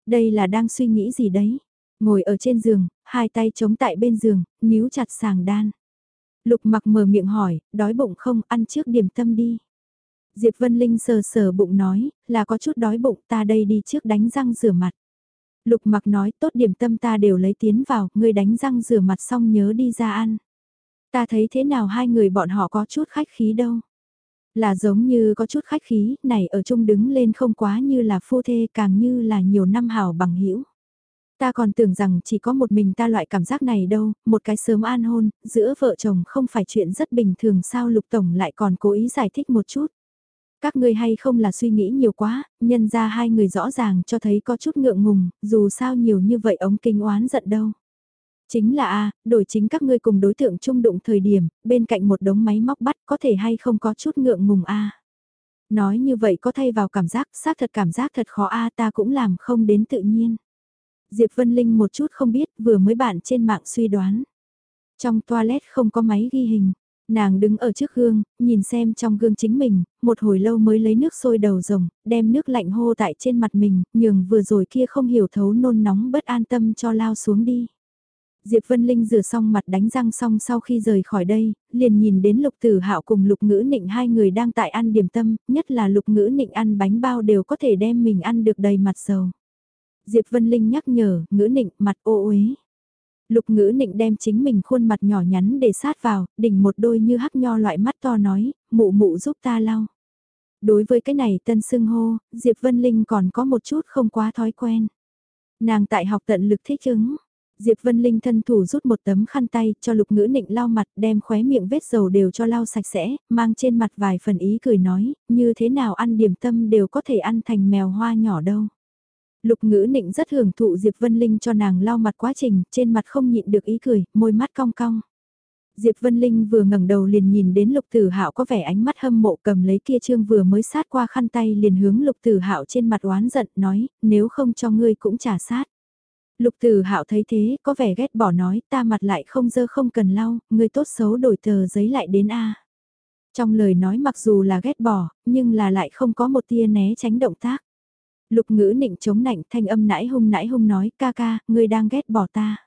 [SPEAKER 1] Đây là đang suy nghĩ gì đấy? Ngồi ở trên giường, hai tay chống tại bên giường, níu chặt sàng đan. Lục mặc mở miệng hỏi, đói bụng không, ăn trước điểm tâm đi. Diệp Vân Linh sờ sờ bụng nói, là có chút đói bụng ta đây đi trước đánh răng rửa mặt. Lục mặc nói tốt điểm tâm ta đều lấy tiến vào, ngươi đánh răng rửa mặt xong nhớ đi ra ăn. Ta thấy thế nào hai người bọn họ có chút khách khí đâu. Là giống như có chút khách khí, này ở chung đứng lên không quá như là phu thê càng như là nhiều năm hào bằng hữu Ta còn tưởng rằng chỉ có một mình ta loại cảm giác này đâu, một cái sớm an hôn, giữa vợ chồng không phải chuyện rất bình thường sao Lục Tổng lại còn cố ý giải thích một chút. Các ngươi hay không là suy nghĩ nhiều quá, nhân ra hai người rõ ràng cho thấy có chút ngượng ngùng, dù sao nhiều như vậy ống kinh oán giận đâu. Chính là a đổi chính các ngươi cùng đối tượng chung đụng thời điểm, bên cạnh một đống máy móc bắt có thể hay không có chút ngượng ngùng a Nói như vậy có thay vào cảm giác, xác thật cảm giác thật khó a ta cũng làm không đến tự nhiên. Diệp Vân Linh một chút không biết vừa mới bạn trên mạng suy đoán. Trong toilet không có máy ghi hình. Nàng đứng ở trước gương, nhìn xem trong gương chính mình, một hồi lâu mới lấy nước sôi đầu rồng, đem nước lạnh hô tại trên mặt mình, nhường vừa rồi kia không hiểu thấu nôn nóng bất an tâm cho lao xuống đi. Diệp Vân Linh rửa xong mặt đánh răng xong sau khi rời khỏi đây, liền nhìn đến Lục Tử Hạo cùng Lục Ngữ Nịnh hai người đang tại ăn điểm tâm, nhất là Lục Ngữ Nịnh ăn bánh bao đều có thể đem mình ăn được đầy mặt dầu. Diệp Vân Linh nhắc nhở, Ngữ Nịnh mặt ô uế. Lục Ngữ Nịnh đem chính mình khuôn mặt nhỏ nhắn để sát vào, đỉnh một đôi như hắc nho loại mắt to nói, mụ mụ giúp ta lau. Đối với cái này tân sưng hô, Diệp Vân Linh còn có một chút không quá thói quen. Nàng tại học tận lực thích ứng Diệp Vân Linh thân thủ rút một tấm khăn tay cho lục ngữ nịnh lau mặt đem khóe miệng vết dầu đều cho lau sạch sẽ, mang trên mặt vài phần ý cười nói, như thế nào ăn điểm tâm đều có thể ăn thành mèo hoa nhỏ đâu. Lục ngữ nịnh rất hưởng thụ Diệp Vân Linh cho nàng lau mặt quá trình, trên mặt không nhịn được ý cười, môi mắt cong cong. Diệp Vân Linh vừa ngẩng đầu liền nhìn đến Lục Tử Hạo có vẻ ánh mắt hâm mộ cầm lấy kia trương vừa mới sát qua khăn tay liền hướng Lục Tử Hạo trên mặt oán giận nói, nếu không cho ngươi cũng trả sát. Lục Tử Hạo thấy thế, có vẻ ghét bỏ nói, ta mặt lại không dơ không cần lau, ngươi tốt xấu đổi tờ giấy lại đến a. Trong lời nói mặc dù là ghét bỏ, nhưng là lại không có một tia né tránh động tác. Lục ngữ nịnh chống nạnh thanh âm nãi hung nãi hung nói, ca ca, ngươi đang ghét bỏ ta.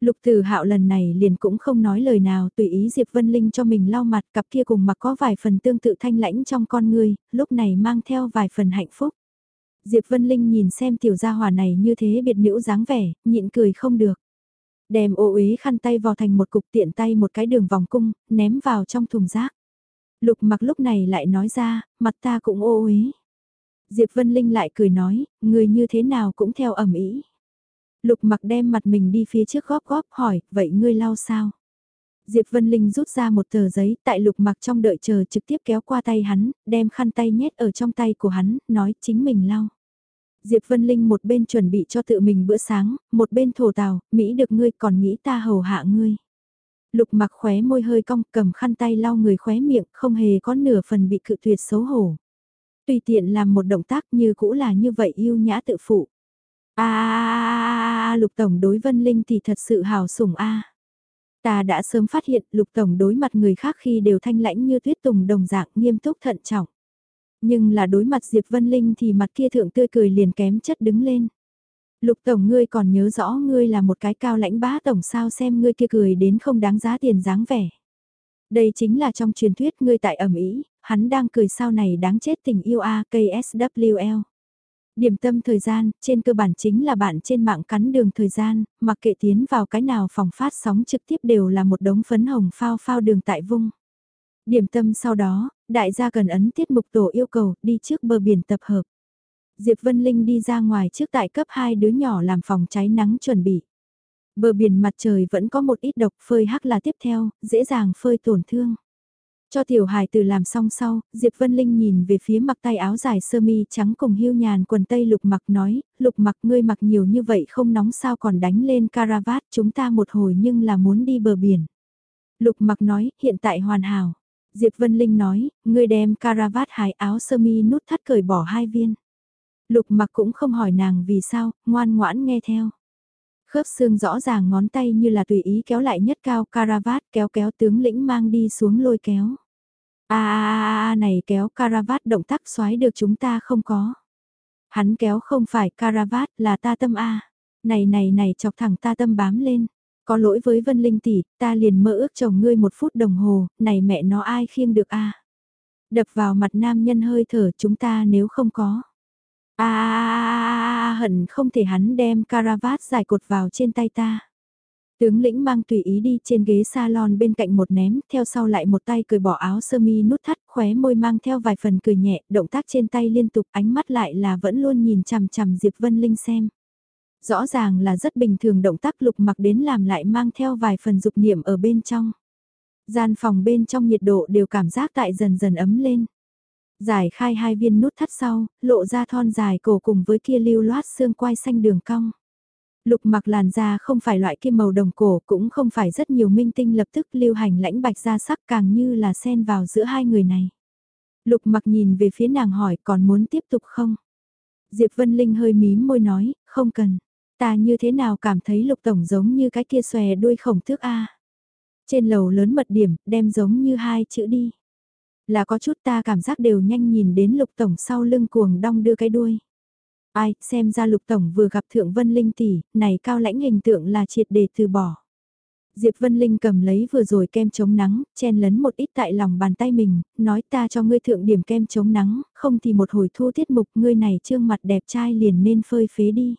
[SPEAKER 1] Lục Tử Hạo lần này liền cũng không nói lời nào, tùy ý Diệp Vân Linh cho mình lau mặt, cặp kia cùng mặc có vài phần tương tự thanh lãnh trong con người, lúc này mang theo vài phần hạnh phúc. Diệp Vân Linh nhìn xem tiểu gia hỏa này như thế biệt nữ dáng vẻ, nhịn cười không được. Đem ô uế khăn tay vào thành một cục tiện tay một cái đường vòng cung, ném vào trong thùng rác. Lục mặc lúc này lại nói ra, mặt ta cũng ô uế. Diệp Vân Linh lại cười nói, người như thế nào cũng theo ẩm ý. Lục mặc đem mặt mình đi phía trước góp góp hỏi, vậy ngươi lau sao? Diệp Vân Linh rút ra một tờ giấy, tại lục mặc trong đợi chờ trực tiếp kéo qua tay hắn, đem khăn tay nhét ở trong tay của hắn, nói chính mình lau. Diệp Vân Linh một bên chuẩn bị cho tự mình bữa sáng, một bên thổ tào, Mỹ được ngươi còn nghĩ ta hầu hạ ngươi. Lục mặc khóe môi hơi cong cầm khăn tay lau người khóe miệng, không hề có nửa phần bị cự tuyệt xấu hổ. Tùy tiện làm một động tác như cũ là như vậy yêu nhã tự phụ. a lục tổng đối Vân Linh thì thật sự hào sủng a. Ta đã sớm phát hiện lục tổng đối mặt người khác khi đều thanh lãnh như tuyết tùng đồng dạng nghiêm túc thận trọng. Nhưng là đối mặt Diệp Vân Linh thì mặt kia thượng tươi cười liền kém chất đứng lên. Lục tổng ngươi còn nhớ rõ ngươi là một cái cao lãnh bá tổng sao xem ngươi kia cười đến không đáng giá tiền dáng vẻ. Đây chính là trong truyền thuyết ngươi tại ẩm ý, hắn đang cười sao này đáng chết tình yêu A KSWL. Điểm tâm thời gian, trên cơ bản chính là bạn trên mạng cắn đường thời gian, mặc kệ tiến vào cái nào phòng phát sóng trực tiếp đều là một đống phấn hồng phao phao đường tại vung. Điểm tâm sau đó, đại gia cần ấn tiết mục tổ yêu cầu đi trước bờ biển tập hợp. Diệp Vân Linh đi ra ngoài trước tại cấp 2 đứa nhỏ làm phòng cháy nắng chuẩn bị. Bờ biển mặt trời vẫn có một ít độc phơi hắc là tiếp theo, dễ dàng phơi tổn thương. Cho tiểu hài từ làm xong sau, Diệp Vân Linh nhìn về phía mặc tay áo dài sơ mi trắng cùng hưu nhàn quần tây lục mặc nói, lục mặc ngươi mặc nhiều như vậy không nóng sao còn đánh lên caravat chúng ta một hồi nhưng là muốn đi bờ biển. Lục mặc nói, hiện tại hoàn hảo. Diệp Vân Linh nói, ngươi đem caravat hài áo sơ mi nút thắt cởi bỏ hai viên. Lục mặc cũng không hỏi nàng vì sao, ngoan ngoãn nghe theo. Khớp xương rõ ràng ngón tay như là tùy ý kéo lại nhất cao caravat kéo kéo tướng lĩnh mang đi xuống lôi kéo a a a này kéo caravat động tác xoáy được chúng ta không có. Hắn kéo không phải caravat là ta tâm a. Này này này chọc thẳng ta tâm bám lên. Có lỗi với Vân Linh tỷ, ta liền mơ ước chồng ngươi một phút đồng hồ, này mẹ nó ai khiêng được a? Đập vào mặt nam nhân hơi thở chúng ta nếu không có. A hận không thể hắn đem caravat dài cột vào trên tay ta. Tướng lĩnh mang tùy ý đi trên ghế salon bên cạnh một ném, theo sau lại một tay cười bỏ áo sơ mi nút thắt, khóe môi mang theo vài phần cười nhẹ, động tác trên tay liên tục, ánh mắt lại là vẫn luôn nhìn chằm chằm Diệp Vân Linh xem. Rõ ràng là rất bình thường động tác lục mặc đến làm lại mang theo vài phần dục niệm ở bên trong. Gian phòng bên trong nhiệt độ đều cảm giác tại dần dần ấm lên. Giải khai hai viên nút thắt sau, lộ ra thon dài cổ cùng với kia lưu loát xương quai xanh đường cong. Lục mặc làn da không phải loại kim màu đồng cổ cũng không phải rất nhiều minh tinh lập tức lưu hành lãnh bạch da sắc càng như là xen vào giữa hai người này. Lục mặc nhìn về phía nàng hỏi còn muốn tiếp tục không? Diệp Vân Linh hơi mím môi nói, không cần. Ta như thế nào cảm thấy lục tổng giống như cái kia xòe đuôi khổng thước A. Trên lầu lớn mật điểm, đem giống như hai chữ đi. Là có chút ta cảm giác đều nhanh nhìn đến lục tổng sau lưng cuồng đong đưa cái đuôi. Ai, xem ra lục tổng vừa gặp thượng vân linh tỷ, này cao lãnh hình tượng là triệt để từ bỏ. Diệp Vân Linh cầm lấy vừa rồi kem chống nắng, chen lấn một ít tại lòng bàn tay mình, nói ta cho ngươi thượng điểm kem chống nắng, không thì một hồi thu tiết mục ngươi này trương mặt đẹp trai liền nên phơi phế đi.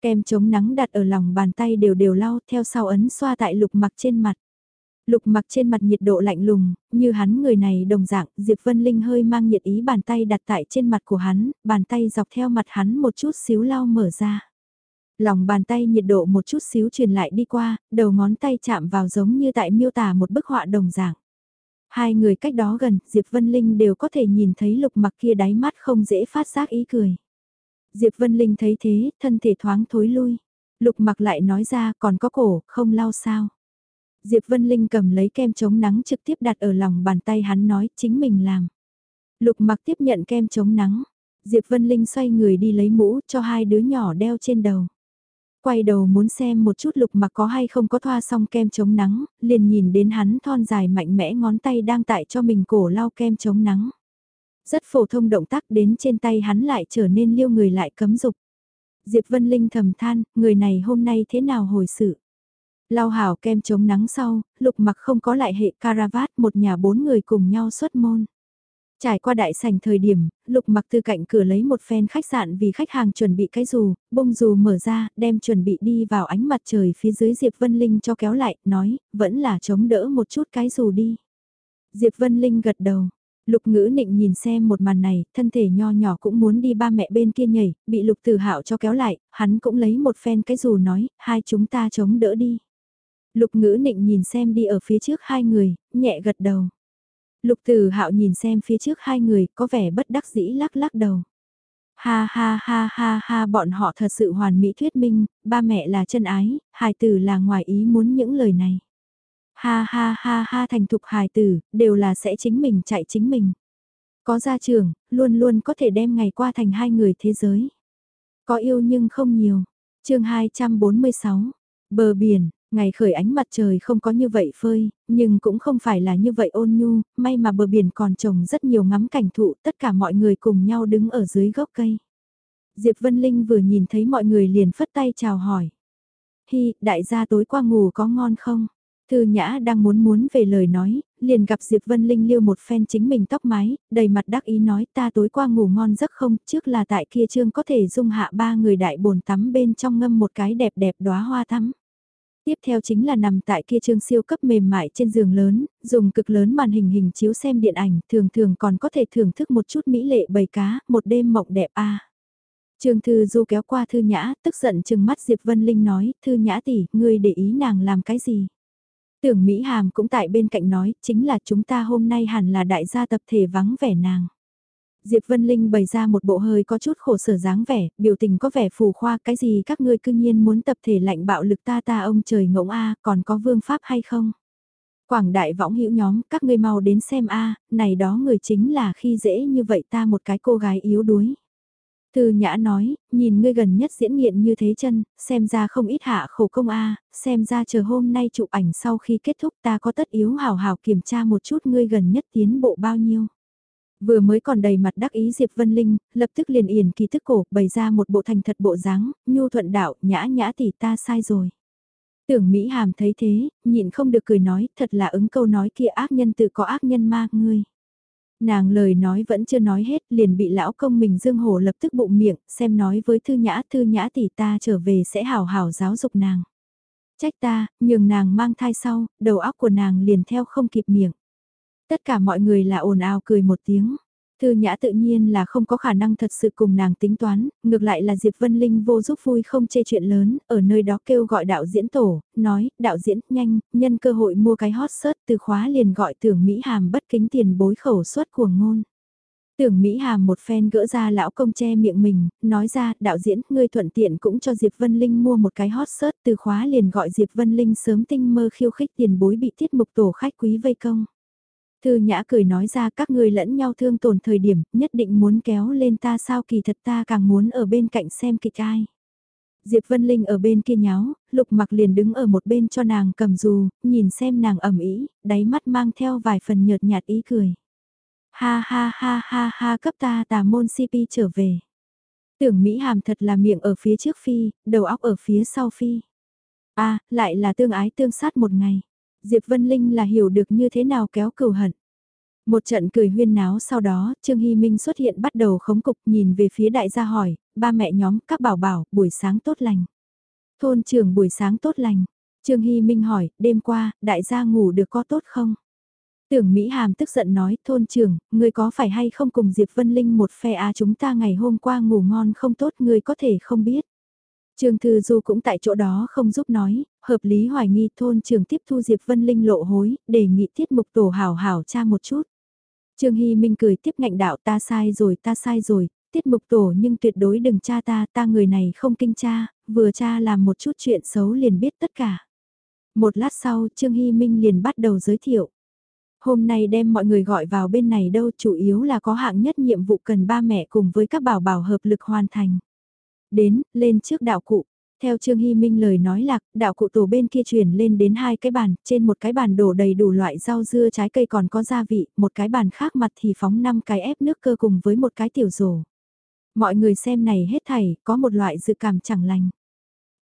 [SPEAKER 1] Kem chống nắng đặt ở lòng bàn tay đều đều lau theo sau ấn xoa tại lục mặc trên mặt. Lục mặc trên mặt nhiệt độ lạnh lùng, như hắn người này đồng dạng, Diệp Vân Linh hơi mang nhiệt ý bàn tay đặt tại trên mặt của hắn, bàn tay dọc theo mặt hắn một chút xíu lau mở ra. Lòng bàn tay nhiệt độ một chút xíu truyền lại đi qua, đầu ngón tay chạm vào giống như tại miêu tả một bức họa đồng dạng. Hai người cách đó gần, Diệp Vân Linh đều có thể nhìn thấy lục mặc kia đáy mắt không dễ phát giác ý cười. Diệp Vân Linh thấy thế, thân thể thoáng thối lui. Lục mặc lại nói ra còn có cổ, không lau sao. Diệp Vân Linh cầm lấy kem chống nắng trực tiếp đặt ở lòng bàn tay hắn nói chính mình làm. Lục mặc tiếp nhận kem chống nắng. Diệp Vân Linh xoay người đi lấy mũ cho hai đứa nhỏ đeo trên đầu. Quay đầu muốn xem một chút lục mặc có hay không có thoa xong kem chống nắng, liền nhìn đến hắn thon dài mạnh mẽ ngón tay đang tại cho mình cổ lau kem chống nắng. Rất phổ thông động tác đến trên tay hắn lại trở nên liêu người lại cấm dục. Diệp Vân Linh thầm than, người này hôm nay thế nào hồi sự. Lau hảo kem chống nắng sau, lục mặc không có lại hệ caravat một nhà bốn người cùng nhau xuất môn. Trải qua đại sảnh thời điểm, lục mặc từ cạnh cửa lấy một phen khách sạn vì khách hàng chuẩn bị cái dù, bông dù mở ra, đem chuẩn bị đi vào ánh mặt trời phía dưới Diệp Vân Linh cho kéo lại, nói, vẫn là chống đỡ một chút cái dù đi. Diệp Vân Linh gật đầu, Lục ngữ nịnh nhìn xem một màn này, thân thể nho nhỏ cũng muốn đi ba mẹ bên kia nhảy, bị lục tử hạo cho kéo lại, hắn cũng lấy một phen cái dù nói, hai chúng ta chống đỡ đi. Lục ngữ nịnh nhìn xem đi ở phía trước hai người, nhẹ gật đầu. Lục tử hạo nhìn xem phía trước hai người, có vẻ bất đắc dĩ lắc lắc đầu. Ha ha ha ha ha bọn họ thật sự hoàn mỹ thuyết minh, ba mẹ là chân ái, hài tử là ngoài ý muốn những lời này. Ha ha ha ha thành thục hài tử, đều là sẽ chính mình chạy chính mình. Có gia trưởng, luôn luôn có thể đem ngày qua thành hai người thế giới. Có yêu nhưng không nhiều. chương 246, bờ biển, ngày khởi ánh mặt trời không có như vậy phơi, nhưng cũng không phải là như vậy ôn nhu, may mà bờ biển còn trồng rất nhiều ngắm cảnh thụ, tất cả mọi người cùng nhau đứng ở dưới gốc cây. Diệp Vân Linh vừa nhìn thấy mọi người liền phất tay chào hỏi. Hi, đại gia tối qua ngủ có ngon không? Thư Nhã đang muốn muốn về lời nói, liền gặp Diệp Vân Linh liêu một phen chính mình tóc mái, đầy mặt đắc ý nói ta tối qua ngủ ngon giấc không, trước là tại kia trương có thể dung hạ ba người đại bồn tắm bên trong ngâm một cái đẹp đẹp đóa hoa tắm. Tiếp theo chính là nằm tại kia trương siêu cấp mềm mại trên giường lớn, dùng cực lớn màn hình hình chiếu xem điện ảnh, thường thường còn có thể thưởng thức một chút mỹ lệ bầy cá, một đêm mộng đẹp a. Trương Thư Du kéo qua Thư Nhã, tức giận chừng mắt Diệp Vân Linh nói, Thư Nhã tỷ, ngươi để ý nàng làm cái gì? Tưởng Mỹ Hàm cũng tại bên cạnh nói, chính là chúng ta hôm nay hẳn là đại gia tập thể vắng vẻ nàng. Diệp Vân Linh bày ra một bộ hơi có chút khổ sở dáng vẻ, biểu tình có vẻ phù khoa, cái gì các ngươi cư nhiên muốn tập thể lạnh bạo lực ta ta ông trời ngỗng a, còn có vương pháp hay không? Quảng đại võng hữu nhóm, các ngươi mau đến xem a, này đó người chính là khi dễ như vậy ta một cái cô gái yếu đuối. Từ nhã nói, nhìn ngươi gần nhất diễn nghiện như thế chân, xem ra không ít hạ khổ công a, xem ra chờ hôm nay chụp ảnh sau khi kết thúc ta có tất yếu hào hào kiểm tra một chút ngươi gần nhất tiến bộ bao nhiêu. Vừa mới còn đầy mặt đắc ý Diệp Vân Linh, lập tức liền yển kỳ thức cổ, bày ra một bộ thành thật bộ dáng, nhu thuận đạo, nhã nhã tỷ ta sai rồi. Tưởng Mỹ Hàm thấy thế, nhịn không được cười nói, thật là ứng câu nói kia ác nhân tự có ác nhân ma, ngươi. Nàng lời nói vẫn chưa nói hết, liền bị lão công mình Dương Hổ lập tức bụng miệng, xem nói với Thư Nhã, Thư Nhã tỷ ta trở về sẽ hào hào giáo dục nàng. Trách ta, nhường nàng mang thai sau, đầu óc của nàng liền theo không kịp miệng. Tất cả mọi người là ồn ào cười một tiếng. Thư Nhã tự nhiên là không có khả năng thật sự cùng nàng tính toán, ngược lại là Diệp Vân Linh vô giúp vui không chê chuyện lớn, ở nơi đó kêu gọi đạo diễn tổ, nói, đạo diễn, nhanh, nhân cơ hội mua cái hot search từ khóa liền gọi tưởng Mỹ Hàm bất kính tiền bối khẩu suất của ngôn. Tưởng Mỹ Hàm một phen gỡ ra lão công che miệng mình, nói ra, đạo diễn, ngươi thuận tiện cũng cho Diệp Vân Linh mua một cái hot search từ khóa liền gọi Diệp Vân Linh sớm tinh mơ khiêu khích tiền bối bị tiết mục tổ khách quý vây công. Thư Nhã cười nói ra các ngươi lẫn nhau thương tổn thời điểm, nhất định muốn kéo lên ta sao kỳ thật ta càng muốn ở bên cạnh xem kịch ai. Diệp Vân Linh ở bên kia nháo, Lục Mặc liền đứng ở một bên cho nàng cầm dù, nhìn xem nàng ẩm ý, đáy mắt mang theo vài phần nhợt nhạt ý cười. Ha ha ha ha ha cấp ta tà môn CP trở về. Tưởng Mỹ Hàm thật là miệng ở phía trước phi, đầu óc ở phía sau phi. a lại là tương ái tương sát một ngày. Diệp Vân Linh là hiểu được như thế nào kéo cừu hận. Một trận cười huyên náo sau đó, Trương Hy Minh xuất hiện bắt đầu khống cục nhìn về phía đại gia hỏi, ba mẹ nhóm các bảo bảo, buổi sáng tốt lành. Thôn trưởng buổi sáng tốt lành. Trương Hy Minh hỏi, đêm qua, đại gia ngủ được có tốt không? Tưởng Mỹ Hàm tức giận nói, thôn trưởng, người có phải hay không cùng Diệp Vân Linh một phe á chúng ta ngày hôm qua ngủ ngon không tốt người có thể không biết. Trương Thư Du cũng tại chỗ đó không giúp nói, hợp lý hoài nghi thôn trường tiếp thu Diệp Vân Linh lộ hối, đề nghị tiết mục tổ hảo hảo cha một chút. Trương Hy Minh cười tiếp ngạnh đạo ta sai rồi ta sai rồi, tiết mục tổ nhưng tuyệt đối đừng cha ta, ta người này không kinh cha, vừa cha làm một chút chuyện xấu liền biết tất cả. Một lát sau Trương Hy Minh liền bắt đầu giới thiệu. Hôm nay đem mọi người gọi vào bên này đâu chủ yếu là có hạng nhất nhiệm vụ cần ba mẹ cùng với các bảo bảo hợp lực hoàn thành. Đến, lên trước đạo cụ. Theo Trương Hy Minh lời nói lạc, đạo cụ tổ bên kia chuyển lên đến hai cái bàn, trên một cái bàn đổ đầy đủ loại rau dưa trái cây còn có gia vị, một cái bàn khác mặt thì phóng 5 cái ép nước cơ cùng với một cái tiểu rổ. Mọi người xem này hết thảy, có một loại dự cảm chẳng lành.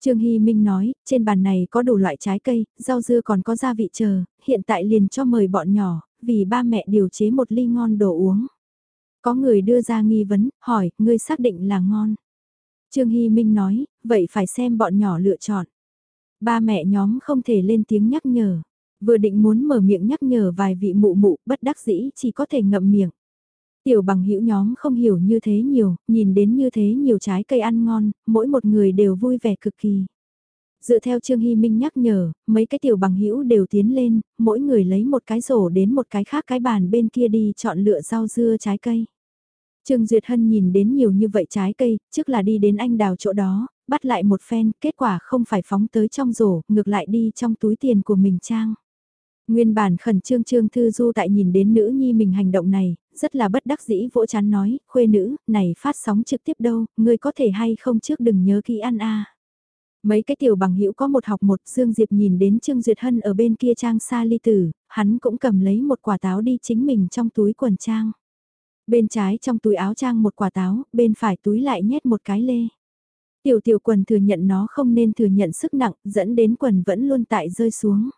[SPEAKER 1] Trương Hy Minh nói, trên bàn này có đủ loại trái cây, rau dưa còn có gia vị chờ, hiện tại liền cho mời bọn nhỏ, vì ba mẹ điều chế một ly ngon đồ uống. Có người đưa ra nghi vấn, hỏi, ngươi xác định là ngon. Trương Hy Minh nói, vậy phải xem bọn nhỏ lựa chọn. Ba mẹ nhóm không thể lên tiếng nhắc nhở. Vừa định muốn mở miệng nhắc nhở vài vị mụ mụ bất đắc dĩ chỉ có thể ngậm miệng. Tiểu bằng hữu nhóm không hiểu như thế nhiều, nhìn đến như thế nhiều trái cây ăn ngon, mỗi một người đều vui vẻ cực kỳ. Dựa theo Trương Hy Minh nhắc nhở, mấy cái tiểu bằng hữu đều tiến lên, mỗi người lấy một cái rổ đến một cái khác cái bàn bên kia đi chọn lựa rau dưa trái cây. Trương Duyệt Hân nhìn đến nhiều như vậy trái cây, trước là đi đến anh đào chỗ đó, bắt lại một phen, kết quả không phải phóng tới trong rổ, ngược lại đi trong túi tiền của mình trang. Nguyên bản khẩn trương trương thư du tại nhìn đến nữ nhi mình hành động này, rất là bất đắc dĩ vỗ chán nói, khuê nữ, này phát sóng trực tiếp đâu, ngươi có thể hay không trước đừng nhớ kỹ ăn a. Mấy cái tiểu bằng hữu có một học một, Dương Diệp nhìn đến Trương Duyệt Hân ở bên kia trang xa ly tử, hắn cũng cầm lấy một quả táo đi chính mình trong túi quần trang. Bên trái trong túi áo trang một quả táo, bên phải túi lại nhét một cái lê. Tiểu tiểu quần thừa nhận nó không nên thừa nhận sức nặng, dẫn đến quần vẫn luôn tại rơi xuống.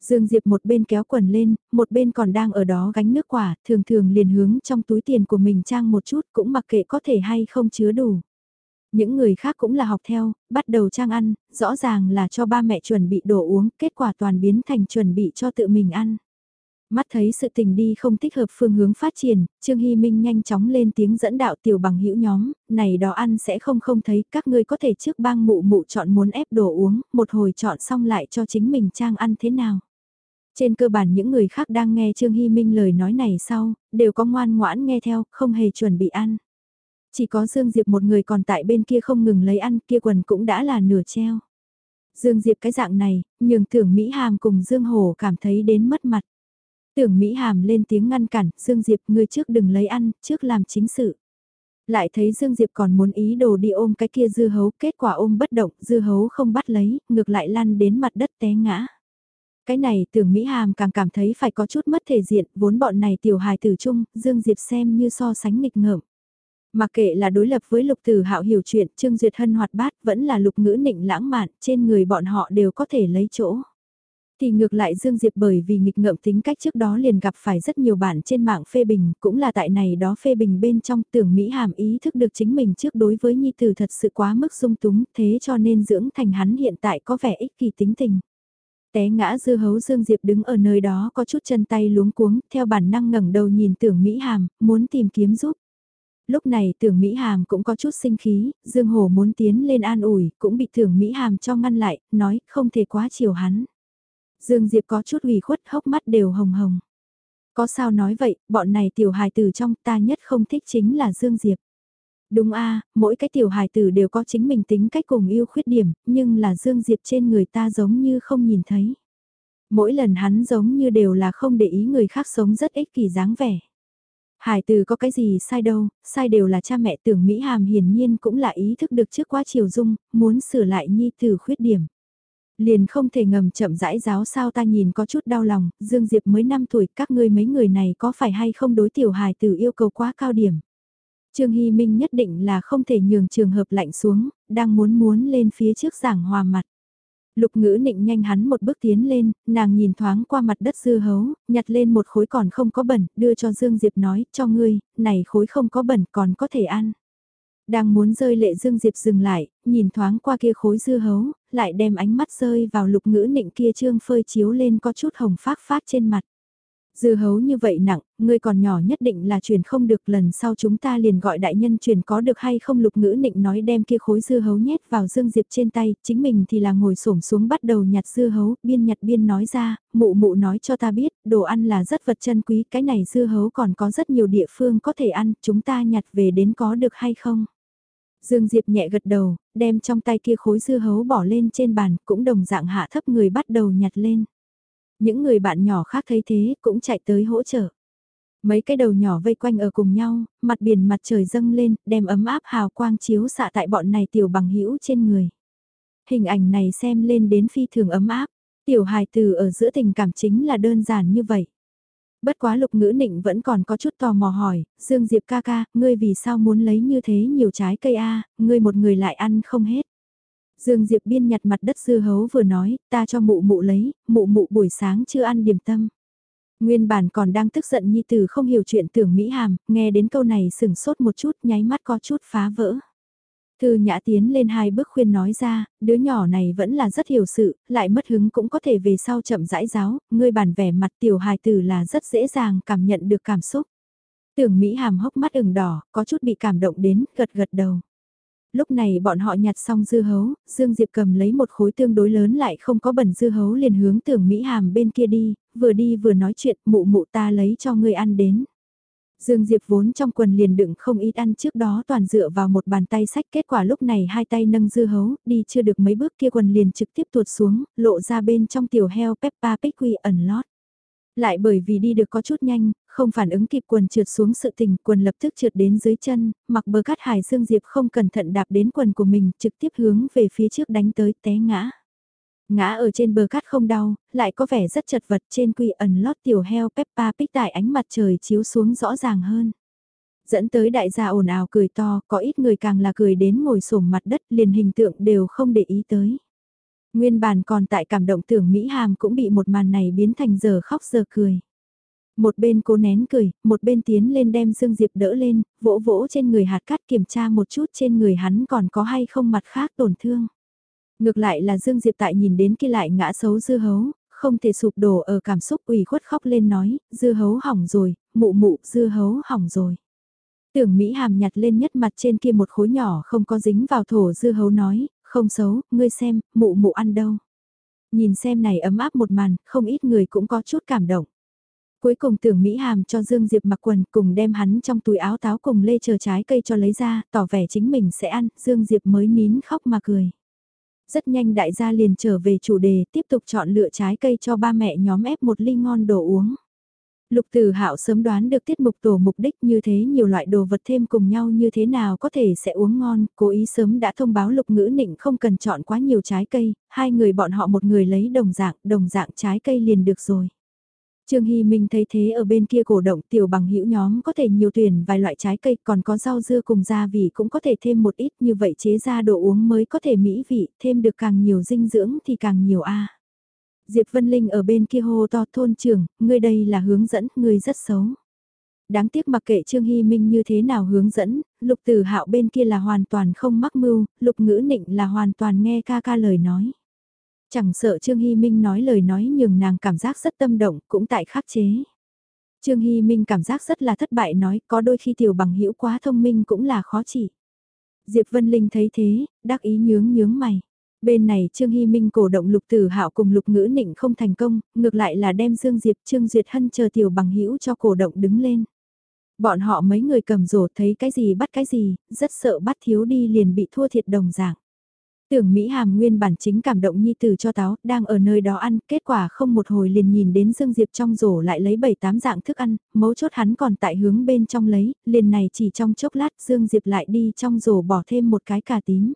[SPEAKER 1] Dương Diệp một bên kéo quần lên, một bên còn đang ở đó gánh nước quả, thường thường liền hướng trong túi tiền của mình trang một chút cũng mặc kệ có thể hay không chứa đủ. Những người khác cũng là học theo, bắt đầu trang ăn, rõ ràng là cho ba mẹ chuẩn bị đồ uống, kết quả toàn biến thành chuẩn bị cho tự mình ăn. Mắt thấy sự tình đi không thích hợp phương hướng phát triển, Trương Hy Minh nhanh chóng lên tiếng dẫn đạo tiểu bằng hữu nhóm, này đó ăn sẽ không không thấy, các ngươi có thể trước bang mụ mụ chọn muốn ép đồ uống, một hồi chọn xong lại cho chính mình trang ăn thế nào. Trên cơ bản những người khác đang nghe Trương Hy Minh lời nói này sau, đều có ngoan ngoãn nghe theo, không hề chuẩn bị ăn. Chỉ có Dương Diệp một người còn tại bên kia không ngừng lấy ăn, kia quần cũng đã là nửa treo. Dương Diệp cái dạng này, nhường tưởng Mỹ Hàm cùng Dương Hồ cảm thấy đến mất mặt. Tưởng Mỹ Hàm lên tiếng ngăn cản, Dương Diệp ngươi trước đừng lấy ăn, trước làm chính sự. Lại thấy Dương Diệp còn muốn ý đồ đi ôm cái kia dư hấu, kết quả ôm bất động, dư hấu không bắt lấy, ngược lại lăn đến mặt đất té ngã. Cái này tưởng Mỹ Hàm càng cảm thấy phải có chút mất thể diện, vốn bọn này tiểu hài tử chung, Dương Diệp xem như so sánh nghịch ngợm. Mà kệ là đối lập với lục tử hạo hiểu chuyện, Trương Duyệt Hân hoạt bát vẫn là lục ngữ nịnh lãng mạn, trên người bọn họ đều có thể lấy chỗ. Thì ngược lại Dương Diệp bởi vì nghịch ngợm tính cách trước đó liền gặp phải rất nhiều bản trên mạng phê bình, cũng là tại này đó phê bình bên trong tưởng Mỹ Hàm ý thức được chính mình trước đối với Nhi Tử thật sự quá mức dung túng, thế cho nên dưỡng thành hắn hiện tại có vẻ ích kỷ tính tình. Té ngã dư hấu Dương Diệp đứng ở nơi đó có chút chân tay luống cuống, theo bản năng ngẩng đầu nhìn tưởng Mỹ Hàm, muốn tìm kiếm giúp. Lúc này tưởng Mỹ Hàm cũng có chút sinh khí, Dương Hồ muốn tiến lên an ủi, cũng bị tưởng Mỹ Hàm cho ngăn lại, nói không thể quá chiều hắn. Dương Diệp có chút ủy khuất hốc mắt đều hồng hồng. Có sao nói vậy, bọn này tiểu hài tử trong ta nhất không thích chính là Dương Diệp. Đúng a mỗi cái tiểu hài tử đều có chính mình tính cách cùng yêu khuyết điểm, nhưng là Dương Diệp trên người ta giống như không nhìn thấy. Mỗi lần hắn giống như đều là không để ý người khác sống rất ích kỷ dáng vẻ. Hải tử có cái gì sai đâu, sai đều là cha mẹ tưởng Mỹ Hàm hiển nhiên cũng là ý thức được trước quá chiều dung, muốn sửa lại nhi tử khuyết điểm. Liền không thể ngầm chậm rãi giáo sao ta nhìn có chút đau lòng, Dương Diệp mới 5 tuổi, các ngươi mấy người này có phải hay không đối tiểu hài tử yêu cầu quá cao điểm. Trương Hy Minh nhất định là không thể nhường trường hợp lạnh xuống, đang muốn muốn lên phía trước giảng hòa mặt. Lục ngữ nịnh nhanh hắn một bước tiến lên, nàng nhìn thoáng qua mặt đất dư hấu, nhặt lên một khối còn không có bẩn, đưa cho Dương Diệp nói, cho ngươi, này khối không có bẩn còn có thể ăn. Đang muốn rơi lệ Dương Diệp dừng lại, nhìn thoáng qua kia khối dưa hấu, lại đem ánh mắt rơi vào lục ngữ nịnh kia trương phơi chiếu lên có chút hồng phát phát trên mặt. dưa hấu như vậy nặng, ngươi còn nhỏ nhất định là truyền không được lần sau chúng ta liền gọi đại nhân truyền có được hay không lục ngữ nịnh nói đem kia khối dưa hấu nhét vào dương diệp trên tay, chính mình thì là ngồi xổm xuống bắt đầu nhặt dưa hấu, biên nhặt biên nói ra, mụ mụ nói cho ta biết, đồ ăn là rất vật chân quý, cái này dưa hấu còn có rất nhiều địa phương có thể ăn, chúng ta nhặt về đến có được hay không? Dương Diệp nhẹ gật đầu, đem trong tay kia khối dư hấu bỏ lên trên bàn, cũng đồng dạng hạ thấp người bắt đầu nhặt lên. Những người bạn nhỏ khác thấy thế cũng chạy tới hỗ trợ. Mấy cái đầu nhỏ vây quanh ở cùng nhau, mặt biển mặt trời dâng lên, đem ấm áp hào quang chiếu xạ tại bọn này tiểu bằng hữu trên người. Hình ảnh này xem lên đến phi thường ấm áp, tiểu hài từ ở giữa tình cảm chính là đơn giản như vậy. Bất quá lục ngữ nịnh vẫn còn có chút tò mò hỏi, Dương Diệp ca ca, ngươi vì sao muốn lấy như thế nhiều trái cây a ngươi một người lại ăn không hết. Dương Diệp biên nhặt mặt đất dư hấu vừa nói, ta cho mụ mụ lấy, mụ mụ buổi sáng chưa ăn điểm tâm. Nguyên bản còn đang tức giận Nhi Tử không hiểu chuyện tưởng Mỹ Hàm, nghe đến câu này sừng sốt một chút nháy mắt có chút phá vỡ. Thư Nhã tiến lên hai bước khuyên nói ra, đứa nhỏ này vẫn là rất hiểu sự, lại mất hứng cũng có thể về sau chậm rãi giáo, ngươi bản vẻ mặt tiểu hài tử là rất dễ dàng cảm nhận được cảm xúc. Tưởng Mỹ Hàm hốc mắt ửng đỏ, có chút bị cảm động đến, gật gật đầu. Lúc này bọn họ nhặt xong dư hấu, Dương Diệp cầm lấy một khối tương đối lớn lại không có bẩn dư hấu liền hướng tưởng Mỹ Hàm bên kia đi, vừa đi vừa nói chuyện mụ mụ ta lấy cho ngươi ăn đến. Dương Diệp vốn trong quần liền đựng không ít ăn trước đó toàn dựa vào một bàn tay sách kết quả lúc này hai tay nâng dư hấu, đi chưa được mấy bước kia quần liền trực tiếp tuột xuống, lộ ra bên trong tiểu heo Peppa Pig quy ẩn lót. Lại bởi vì đi được có chút nhanh, không phản ứng kịp quần trượt xuống sự tình, quần lập tức trượt đến dưới chân, mặc bờ cát hải Dương Diệp không cẩn thận đạp đến quần của mình, trực tiếp hướng về phía trước đánh tới té ngã. Ngã ở trên bờ cát không đau, lại có vẻ rất chật vật trên quy ẩn lót tiểu heo Peppa Pig tại ánh mặt trời chiếu xuống rõ ràng hơn. Dẫn tới đại gia ồn ào cười to, có ít người càng là cười đến ngồi sổm mặt đất liền hình tượng đều không để ý tới. Nguyên bản còn tại cảm động tưởng Mỹ Hàm cũng bị một màn này biến thành giờ khóc giờ cười. Một bên cố nén cười, một bên tiến lên đem Dương Diệp đỡ lên, vỗ vỗ trên người hạt cát kiểm tra một chút trên người hắn còn có hay không mặt khác tổn thương. Ngược lại là Dương Diệp tại nhìn đến kia lại ngã xấu dư hấu, không thể sụp đổ ở cảm xúc ủy khuất khóc lên nói, dư hấu hỏng rồi, mụ mụ dư hấu hỏng rồi. Tưởng Mỹ hàm nhặt lên nhất mặt trên kia một khối nhỏ không có dính vào thổ dư hấu nói, không xấu, ngươi xem, mụ mụ ăn đâu. Nhìn xem này ấm áp một màn, không ít người cũng có chút cảm động. Cuối cùng tưởng Mỹ Hàm cho Dương Diệp mặc quần cùng đem hắn trong túi áo táo cùng lê chờ trái cây cho lấy ra, tỏ vẻ chính mình sẽ ăn, Dương Diệp mới nín khóc mà cười. Rất nhanh đại gia liền trở về chủ đề tiếp tục chọn lựa trái cây cho ba mẹ nhóm ép một ly ngon đồ uống. Lục Tử Hạo sớm đoán được tiết mục tổ mục đích như thế nhiều loại đồ vật thêm cùng nhau như thế nào có thể sẽ uống ngon, cố ý sớm đã thông báo Lục Ngữ Nịnh không cần chọn quá nhiều trái cây, hai người bọn họ một người lấy đồng dạng, đồng dạng trái cây liền được rồi. Trương Hy Minh thấy thế ở bên kia cổ động tiểu bằng hữu nhóm có thể nhiều tuyển vài loại trái cây còn có rau dưa cùng gia vị cũng có thể thêm một ít như vậy chế ra đồ uống mới có thể mỹ vị, thêm được càng nhiều dinh dưỡng thì càng nhiều a. Diệp Vân Linh ở bên kia hô to thôn trưởng, ngươi đây là hướng dẫn, ngươi rất xấu. Đáng tiếc mặc kệ Trương Hy Minh như thế nào hướng dẫn, lục tử hạo bên kia là hoàn toàn không mắc mưu, lục ngữ nịnh là hoàn toàn nghe ca ca lời nói. Chẳng sợ Trương Hy Minh nói lời nói nhường nàng cảm giác rất tâm động, cũng tại khắc chế. Trương Hy Minh cảm giác rất là thất bại nói có đôi khi tiểu bằng hữu quá thông minh cũng là khó chỉ. Diệp Vân Linh thấy thế, đắc ý nhướng nhướng mày. Bên này Trương Hy Minh cổ động Lục Tử Hạo cùng Lục Ngữ Nịnh không thành công, ngược lại là đem Dương Diệp Trương Duyệt Hân chờ tiểu bằng hữu cho cổ động đứng lên. Bọn họ mấy người cầm rổ thấy cái gì bắt cái gì, rất sợ bắt thiếu đi liền bị thua thiệt đồng dạng. Tưởng Mỹ Hàm nguyên bản chính cảm động nhi tử cho táo, đang ở nơi đó ăn, kết quả không một hồi liền nhìn đến Dương Diệp trong rổ lại lấy 7-8 dạng thức ăn, mấu chốt hắn còn tại hướng bên trong lấy, liền này chỉ trong chốc lát Dương Diệp lại đi trong rổ bỏ thêm một cái cà tím.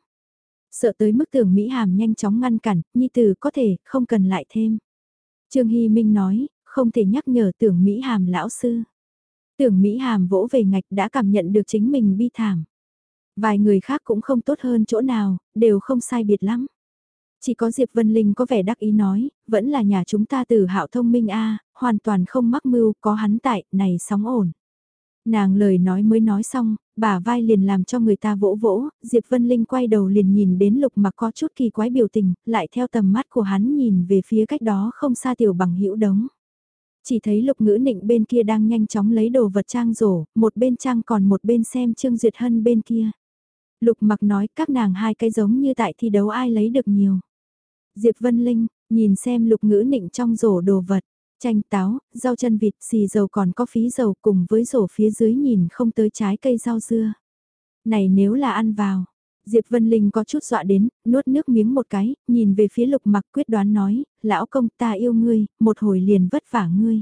[SPEAKER 1] Sợ tới mức tưởng Mỹ Hàm nhanh chóng ngăn cản, nhi tử có thể, không cần lại thêm. Trương Hy Minh nói, không thể nhắc nhở tưởng Mỹ Hàm lão sư. Tưởng Mỹ Hàm vỗ về ngạch đã cảm nhận được chính mình bi thảm. Vài người khác cũng không tốt hơn chỗ nào, đều không sai biệt lắm. Chỉ có Diệp Vân Linh có vẻ đắc ý nói, vẫn là nhà chúng ta từ hạo thông minh a hoàn toàn không mắc mưu, có hắn tại, này sóng ổn. Nàng lời nói mới nói xong, bà vai liền làm cho người ta vỗ vỗ, Diệp Vân Linh quay đầu liền nhìn đến lục mặc có chút kỳ quái biểu tình, lại theo tầm mắt của hắn nhìn về phía cách đó không xa tiểu bằng hữu đống. Chỉ thấy lục ngữ nịnh bên kia đang nhanh chóng lấy đồ vật trang rổ, một bên trang còn một bên xem Trương Duyệt Hân bên kia. Lục mặc nói các nàng hai cái giống như tại thi đấu ai lấy được nhiều. Diệp Vân Linh, nhìn xem lục ngữ nịnh trong rổ đồ vật, chanh táo, rau chân vịt, xì dầu còn có phí dầu cùng với rổ phía dưới nhìn không tới trái cây rau dưa. Này nếu là ăn vào, Diệp Vân Linh có chút dọa đến, nuốt nước miếng một cái, nhìn về phía lục mặc quyết đoán nói, lão công ta yêu ngươi, một hồi liền vất vả ngươi.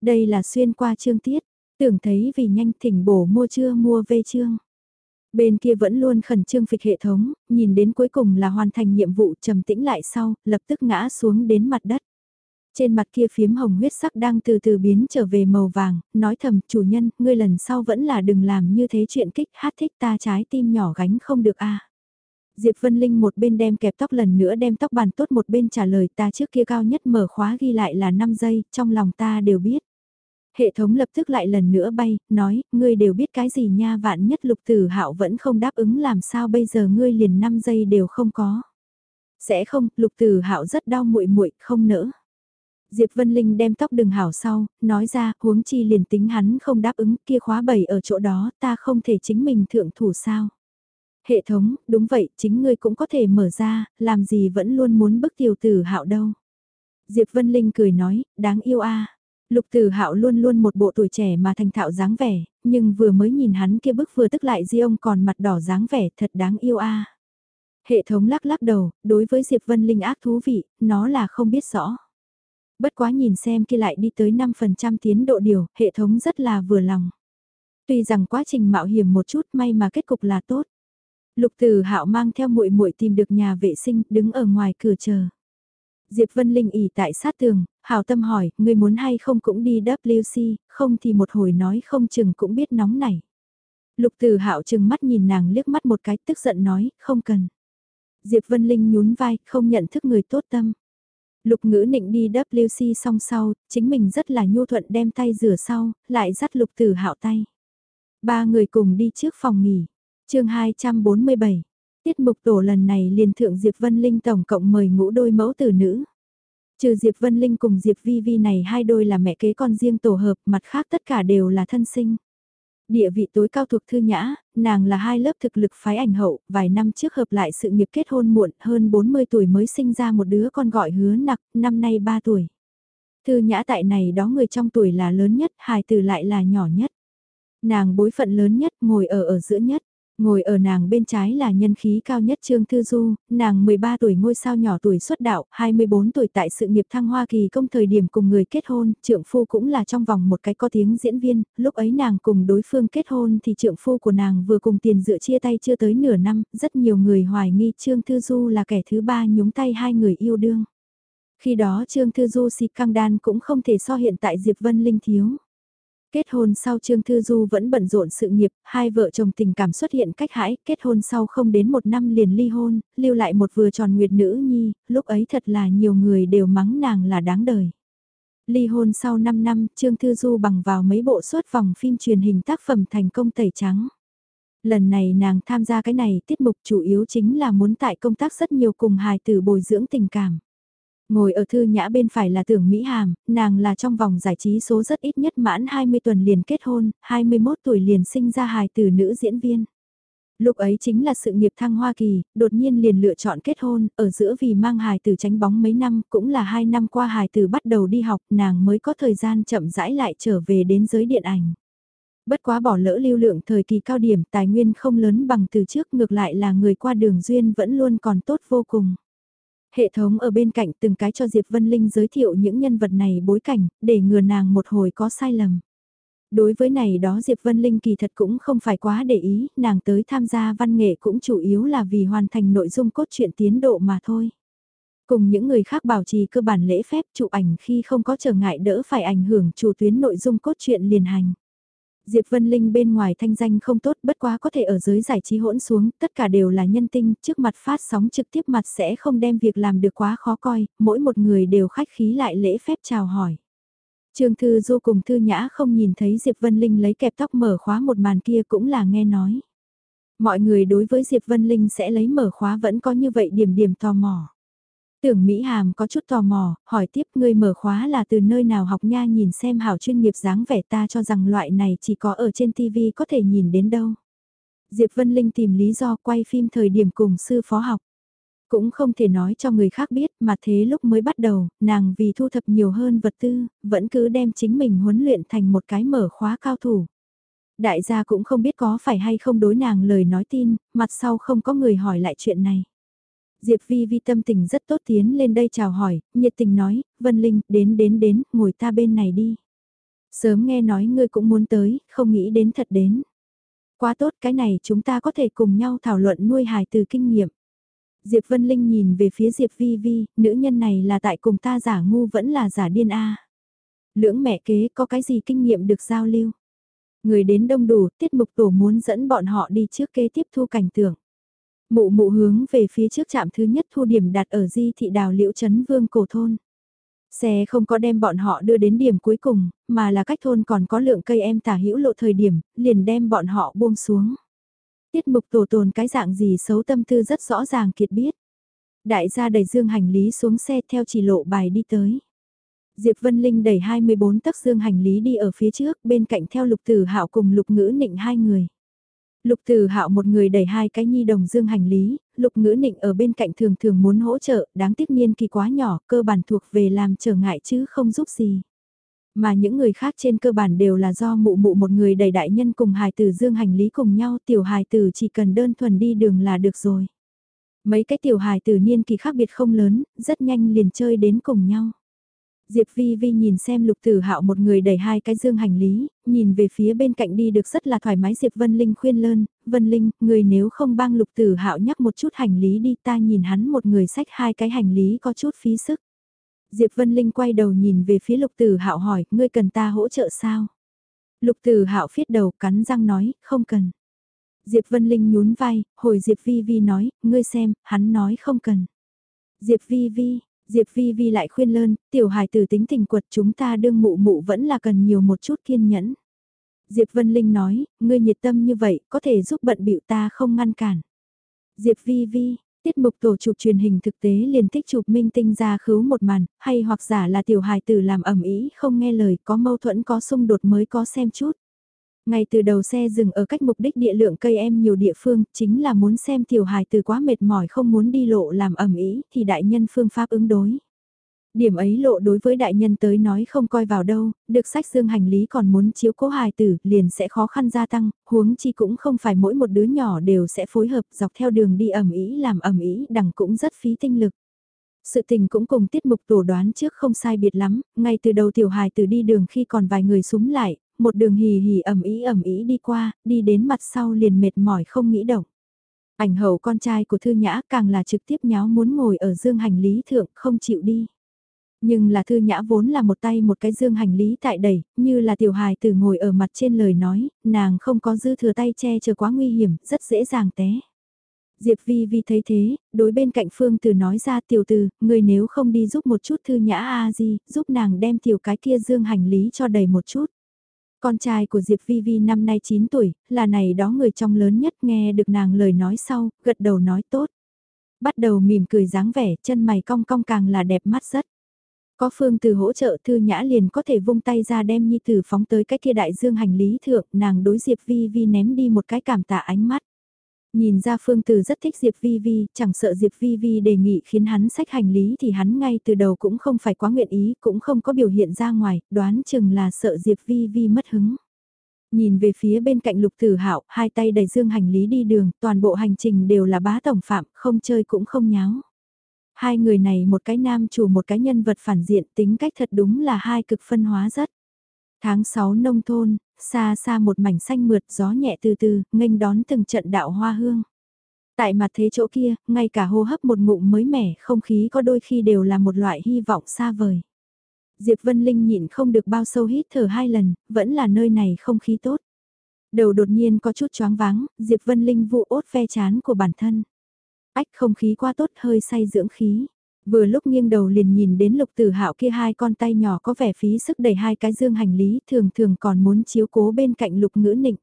[SPEAKER 1] Đây là xuyên qua chương tiết, tưởng thấy vì nhanh thỉnh bổ mua chưa mua về chương. Bên kia vẫn luôn khẩn trương phịch hệ thống, nhìn đến cuối cùng là hoàn thành nhiệm vụ trầm tĩnh lại sau, lập tức ngã xuống đến mặt đất. Trên mặt kia phiếm hồng huyết sắc đang từ từ biến trở về màu vàng, nói thầm chủ nhân, ngươi lần sau vẫn là đừng làm như thế chuyện kích hát thích ta trái tim nhỏ gánh không được a Diệp Vân Linh một bên đem kẹp tóc lần nữa đem tóc bàn tốt một bên trả lời ta trước kia cao nhất mở khóa ghi lại là 5 giây, trong lòng ta đều biết. Hệ thống lập tức lại lần nữa bay, nói, ngươi đều biết cái gì nha vạn nhất lục tử hạo vẫn không đáp ứng làm sao bây giờ ngươi liền 5 giây đều không có. Sẽ không, lục tử hạo rất đau muội muội không nỡ. Diệp Vân Linh đem tóc đừng hảo sau, nói ra, huống chi liền tính hắn không đáp ứng kia khóa bầy ở chỗ đó, ta không thể chính mình thượng thủ sao. Hệ thống, đúng vậy, chính ngươi cũng có thể mở ra, làm gì vẫn luôn muốn bức tiểu tử hạo đâu. Diệp Vân Linh cười nói, đáng yêu a. Lục Tử Hạo luôn luôn một bộ tuổi trẻ mà thành thạo dáng vẻ, nhưng vừa mới nhìn hắn kia bức vừa tức lại di ông còn mặt đỏ dáng vẻ thật đáng yêu a. Hệ thống lắc lắc đầu, đối với Diệp Vân Linh ác thú vị, nó là không biết rõ. Bất quá nhìn xem kia lại đi tới 5% tiến độ điều, hệ thống rất là vừa lòng. Tuy rằng quá trình mạo hiểm một chút may mà kết cục là tốt. Lục Tử Hạo mang theo muội muội tìm được nhà vệ sinh, đứng ở ngoài cửa chờ. Diệp Vân Linh ỉ tại sát tường, hào tâm hỏi, người muốn hay không cũng đi WC, không thì một hồi nói không chừng cũng biết nóng này. Lục Tử Hạo chừng mắt nhìn nàng liếc mắt một cái, tức giận nói, không cần. Diệp Vân Linh nhún vai, không nhận thức người tốt tâm. Lục ngữ nịnh đi WC xong sau, chính mình rất là nhu thuận đem tay rửa sau, lại dắt lục tử hạo tay. Ba người cùng đi trước phòng nghỉ. chương 247. Tiết mục tổ lần này liền thượng Diệp Vân Linh tổng cộng mời ngũ đôi mẫu tử nữ. Trừ Diệp Vân Linh cùng Diệp Vi Vi này hai đôi là mẹ kế con riêng tổ hợp, mặt khác tất cả đều là thân sinh. Địa vị tối cao thuộc thư nhã, nàng là hai lớp thực lực phái ảnh hậu, vài năm trước hợp lại sự nghiệp kết hôn muộn, hơn 40 tuổi mới sinh ra một đứa con gọi hứa nặc, năm nay 3 tuổi. Thư nhã tại này đó người trong tuổi là lớn nhất, hài từ lại là nhỏ nhất. Nàng bối phận lớn nhất, ngồi ở ở giữa nhất. Ngồi ở nàng bên trái là nhân khí cao nhất Trương Thư Du, nàng 13 tuổi ngôi sao nhỏ tuổi xuất đạo, 24 tuổi tại sự nghiệp thăng Hoa Kỳ công thời điểm cùng người kết hôn, trượng phu cũng là trong vòng một cái có tiếng diễn viên, lúc ấy nàng cùng đối phương kết hôn thì trượng phu của nàng vừa cùng tiền dựa chia tay chưa tới nửa năm, rất nhiều người hoài nghi Trương Thư Du là kẻ thứ ba nhúng tay hai người yêu đương. Khi đó Trương Thư Du xịt căng đan cũng không thể so hiện tại Diệp Vân Linh thiếu. Kết hôn sau Trương Thư Du vẫn bận rộn sự nghiệp, hai vợ chồng tình cảm xuất hiện cách hãi, kết hôn sau không đến một năm liền ly hôn, lưu lại một vừa tròn nguyệt nữ nhi, lúc ấy thật là nhiều người đều mắng nàng là đáng đời. Ly hôn sau 5 năm, Trương Thư Du bằng vào mấy bộ suất vòng phim truyền hình tác phẩm thành công tẩy trắng. Lần này nàng tham gia cái này tiết mục chủ yếu chính là muốn tại công tác rất nhiều cùng hài tử bồi dưỡng tình cảm. Ngồi ở thư nhã bên phải là tưởng Mỹ Hàm, nàng là trong vòng giải trí số rất ít nhất mãn 20 tuần liền kết hôn, 21 tuổi liền sinh ra hài tử nữ diễn viên. Lúc ấy chính là sự nghiệp thăng Hoa Kỳ, đột nhiên liền lựa chọn kết hôn, ở giữa vì mang hài tử tránh bóng mấy năm, cũng là hai năm qua hài tử bắt đầu đi học, nàng mới có thời gian chậm rãi lại trở về đến giới điện ảnh. Bất quá bỏ lỡ lưu lượng thời kỳ cao điểm tài nguyên không lớn bằng từ trước ngược lại là người qua đường duyên vẫn luôn còn tốt vô cùng. Hệ thống ở bên cạnh từng cái cho Diệp Vân Linh giới thiệu những nhân vật này bối cảnh, để ngừa nàng một hồi có sai lầm. Đối với này đó Diệp Vân Linh kỳ thật cũng không phải quá để ý, nàng tới tham gia văn nghệ cũng chủ yếu là vì hoàn thành nội dung cốt truyện tiến độ mà thôi. Cùng những người khác bảo trì cơ bản lễ phép chụp ảnh khi không có trở ngại đỡ phải ảnh hưởng chủ tuyến nội dung cốt truyện liền hành. Diệp Vân Linh bên ngoài thanh danh không tốt bất quá có thể ở giới giải trí hỗn xuống, tất cả đều là nhân tinh, trước mặt phát sóng trực tiếp mặt sẽ không đem việc làm được quá khó coi, mỗi một người đều khách khí lại lễ phép chào hỏi. Trương Thư Du cùng Thư Nhã không nhìn thấy Diệp Vân Linh lấy kẹp tóc mở khóa một màn kia cũng là nghe nói. Mọi người đối với Diệp Vân Linh sẽ lấy mở khóa vẫn có như vậy điểm điểm tò mò. Tưởng Mỹ Hàm có chút tò mò, hỏi tiếp ngươi mở khóa là từ nơi nào học nha nhìn xem hảo chuyên nghiệp dáng vẻ ta cho rằng loại này chỉ có ở trên TV có thể nhìn đến đâu. Diệp Vân Linh tìm lý do quay phim thời điểm cùng sư phó học. Cũng không thể nói cho người khác biết mà thế lúc mới bắt đầu, nàng vì thu thập nhiều hơn vật tư, vẫn cứ đem chính mình huấn luyện thành một cái mở khóa cao thủ. Đại gia cũng không biết có phải hay không đối nàng lời nói tin, mặt sau không có người hỏi lại chuyện này. Diệp Vi Vi tâm tình rất tốt tiến lên đây chào hỏi, nhiệt tình nói, Vân Linh, đến đến đến, ngồi ta bên này đi. Sớm nghe nói ngươi cũng muốn tới, không nghĩ đến thật đến. Quá tốt cái này chúng ta có thể cùng nhau thảo luận nuôi hài từ kinh nghiệm. Diệp Vân Linh nhìn về phía Diệp Vi Vi, nữ nhân này là tại cùng ta giả ngu vẫn là giả điên a. Lưỡng mẹ kế có cái gì kinh nghiệm được giao lưu. Người đến đông đủ, tiết mục tổ muốn dẫn bọn họ đi trước kế tiếp thu cảnh tượng. Mụ mụ hướng về phía trước trạm thứ nhất thu điểm đặt ở di thị đào liễu trấn vương cổ thôn. Xe không có đem bọn họ đưa đến điểm cuối cùng, mà là cách thôn còn có lượng cây em tả hữu lộ thời điểm, liền đem bọn họ buông xuống. Tiết mục tổ tồn cái dạng gì xấu tâm tư rất rõ ràng kiệt biết. Đại gia đẩy dương hành lý xuống xe theo chỉ lộ bài đi tới. Diệp Vân Linh đẩy 24 tấc dương hành lý đi ở phía trước bên cạnh theo lục tử hạo cùng lục ngữ nịnh hai người. Lục Từ Hạo một người đẩy hai cái nhi đồng dương hành lý, Lục Ngữ Nịnh ở bên cạnh thường thường muốn hỗ trợ, đáng tiếc nhiên kỳ quá nhỏ, cơ bản thuộc về làm trở ngại chứ không giúp gì. Mà những người khác trên cơ bản đều là do mụ mụ một người đẩy đại nhân cùng hài tử dương hành lý cùng nhau, tiểu hài tử chỉ cần đơn thuần đi đường là được rồi. Mấy cái tiểu hài tử niên kỳ khác biệt không lớn, rất nhanh liền chơi đến cùng nhau. Diệp Vi Vi nhìn xem Lục Tử Hạo một người đẩy hai cái dương hành lý, nhìn về phía bên cạnh đi được rất là thoải mái Diệp Vân Linh khuyên lơn, Vân Linh, người nếu không bang Lục Tử Hạo nhắc một chút hành lý đi ta nhìn hắn một người xách hai cái hành lý có chút phí sức. Diệp Vân Linh quay đầu nhìn về phía Lục Tử Hạo hỏi, ngươi cần ta hỗ trợ sao? Lục Tử Hạo phiết đầu cắn răng nói, không cần. Diệp Vân Linh nhún vai, hồi Diệp Vi Vi nói, ngươi xem, hắn nói không cần. Diệp Vi Vi, Diệp Vi Vi lại khuyên lơn, tiểu hài tử tính tình quật chúng ta đương mụ mụ vẫn là cần nhiều một chút kiên nhẫn. Diệp Vân Linh nói, ngươi nhiệt tâm như vậy, có thể giúp bận bịu ta không ngăn cản. Diệp Vi Vi, tiết mục tổ chụp truyền hình thực tế liền thích chụp minh tinh ra khứu một màn, hay hoặc giả là tiểu hài tử làm ẩm ý không nghe lời có mâu thuẫn có xung đột mới có xem chút. Ngay từ đầu xe dừng ở cách mục đích địa lượng cây em nhiều địa phương, chính là muốn xem tiểu hài từ quá mệt mỏi không muốn đi lộ làm ẩm ý, thì đại nhân phương pháp ứng đối. Điểm ấy lộ đối với đại nhân tới nói không coi vào đâu, được sách dương hành lý còn muốn chiếu cố hài tử, liền sẽ khó khăn gia tăng, huống chi cũng không phải mỗi một đứa nhỏ đều sẽ phối hợp dọc theo đường đi ẩm ý làm ẩm ý đằng cũng rất phí tinh lực. Sự tình cũng cùng tiết mục tổ đoán trước không sai biệt lắm, ngay từ đầu tiểu hài tử đi đường khi còn vài người súng lại, một đường hì hì ẩm ý ẩm ý đi qua, đi đến mặt sau liền mệt mỏi không nghĩ động. Ảnh hậu con trai của Thư Nhã càng là trực tiếp nháo muốn ngồi ở dương hành lý thượng không chịu đi. Nhưng là Thư Nhã vốn là một tay một cái dương hành lý tại đẩy, như là tiểu hài tử ngồi ở mặt trên lời nói, nàng không có dư thừa tay che chờ quá nguy hiểm, rất dễ dàng té. Diệp Vi Vi thấy thế, đối bên cạnh Phương Từ nói ra tiểu từ, người nếu không đi giúp một chút Thư Nhã a di, giúp nàng đem tiểu cái kia dương hành lý cho đầy một chút. Con trai của Diệp Vi Vi năm nay 9 tuổi, là này đó người trong lớn nhất nghe được nàng lời nói sau, gật đầu nói tốt. Bắt đầu mỉm cười dáng vẻ, chân mày cong cong càng là đẹp mắt rất. Có phương từ hỗ trợ thư nhã liền có thể vung tay ra đem nhi tử phóng tới cái kia đại dương hành lý thượng, nàng đối Diệp Vi Vi ném đi một cái cảm tạ ánh mắt. Nhìn ra Phương Từ rất thích Diệp Vi Vi, chẳng sợ Diệp Vi Vi đề nghị khiến hắn sách hành lý thì hắn ngay từ đầu cũng không phải quá nguyện ý, cũng không có biểu hiện ra ngoài, đoán chừng là sợ Diệp Vi Vi mất hứng. Nhìn về phía bên cạnh lục tử hạo hai tay đầy dương hành lý đi đường, toàn bộ hành trình đều là bá tổng phạm, không chơi cũng không nháo. Hai người này một cái nam chủ một cái nhân vật phản diện tính cách thật đúng là hai cực phân hóa rất. Tháng 6 nông thôn, xa xa một mảnh xanh mượt gió nhẹ từ từ, nghênh đón từng trận đạo hoa hương. Tại mặt thế chỗ kia, ngay cả hô hấp một ngụm mới mẻ, không khí có đôi khi đều là một loại hy vọng xa vời. Diệp Vân Linh nhịn không được bao sâu hít thở hai lần, vẫn là nơi này không khí tốt. Đầu đột nhiên có chút choáng váng, Diệp Vân Linh vụ ốt ve chán của bản thân. Ách không khí quá tốt hơi say dưỡng khí. Vừa lúc nghiêng đầu liền nhìn đến lục tử hạo kia hai con tay nhỏ có vẻ phí sức đẩy hai cái dương hành lý thường thường còn muốn chiếu cố bên cạnh lục ngữ nịnh.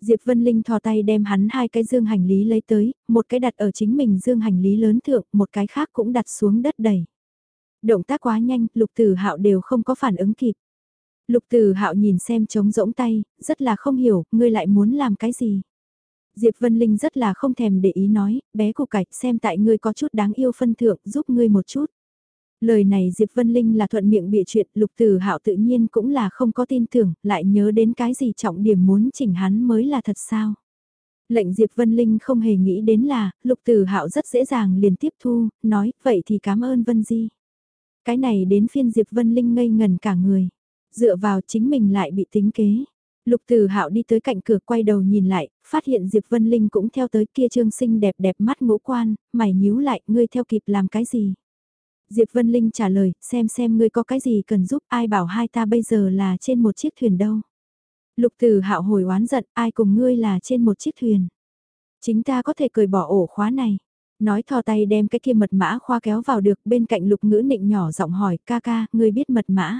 [SPEAKER 1] Diệp Vân Linh thò tay đem hắn hai cái dương hành lý lấy tới, một cái đặt ở chính mình dương hành lý lớn thượng, một cái khác cũng đặt xuống đất đầy. Động tác quá nhanh, lục tử hạo đều không có phản ứng kịp. Lục tử hạo nhìn xem trống rỗng tay, rất là không hiểu, ngươi lại muốn làm cái gì. Diệp Vân Linh rất là không thèm để ý nói, bé cục cạch xem tại ngươi có chút đáng yêu phân thượng giúp ngươi một chút. Lời này Diệp Vân Linh là thuận miệng bịa chuyện, Lục Tử Hạo tự nhiên cũng là không có tin tưởng, lại nhớ đến cái gì trọng điểm muốn chỉnh hắn mới là thật sao. Lệnh Diệp Vân Linh không hề nghĩ đến là, Lục Tử Hạo rất dễ dàng liền tiếp thu, nói, vậy thì cảm ơn Vân Di. Cái này đến phiên Diệp Vân Linh ngây ngần cả người, dựa vào chính mình lại bị tính kế. Lục Tử Hạo đi tới cạnh cửa quay đầu nhìn lại, phát hiện Diệp Vân Linh cũng theo tới kia trương sinh đẹp đẹp mắt ngũ quan, mày nhíu lại, ngươi theo kịp làm cái gì? Diệp Vân Linh trả lời, xem xem ngươi có cái gì cần giúp ai bảo hai ta bây giờ là trên một chiếc thuyền đâu. Lục Tử Hạo hồi oán giận, ai cùng ngươi là trên một chiếc thuyền. Chính ta có thể cởi bỏ ổ khóa này. Nói thò tay đem cái kia mật mã khoa kéo vào được bên cạnh lục ngữ nịnh nhỏ giọng hỏi ca ca, ngươi biết mật mã.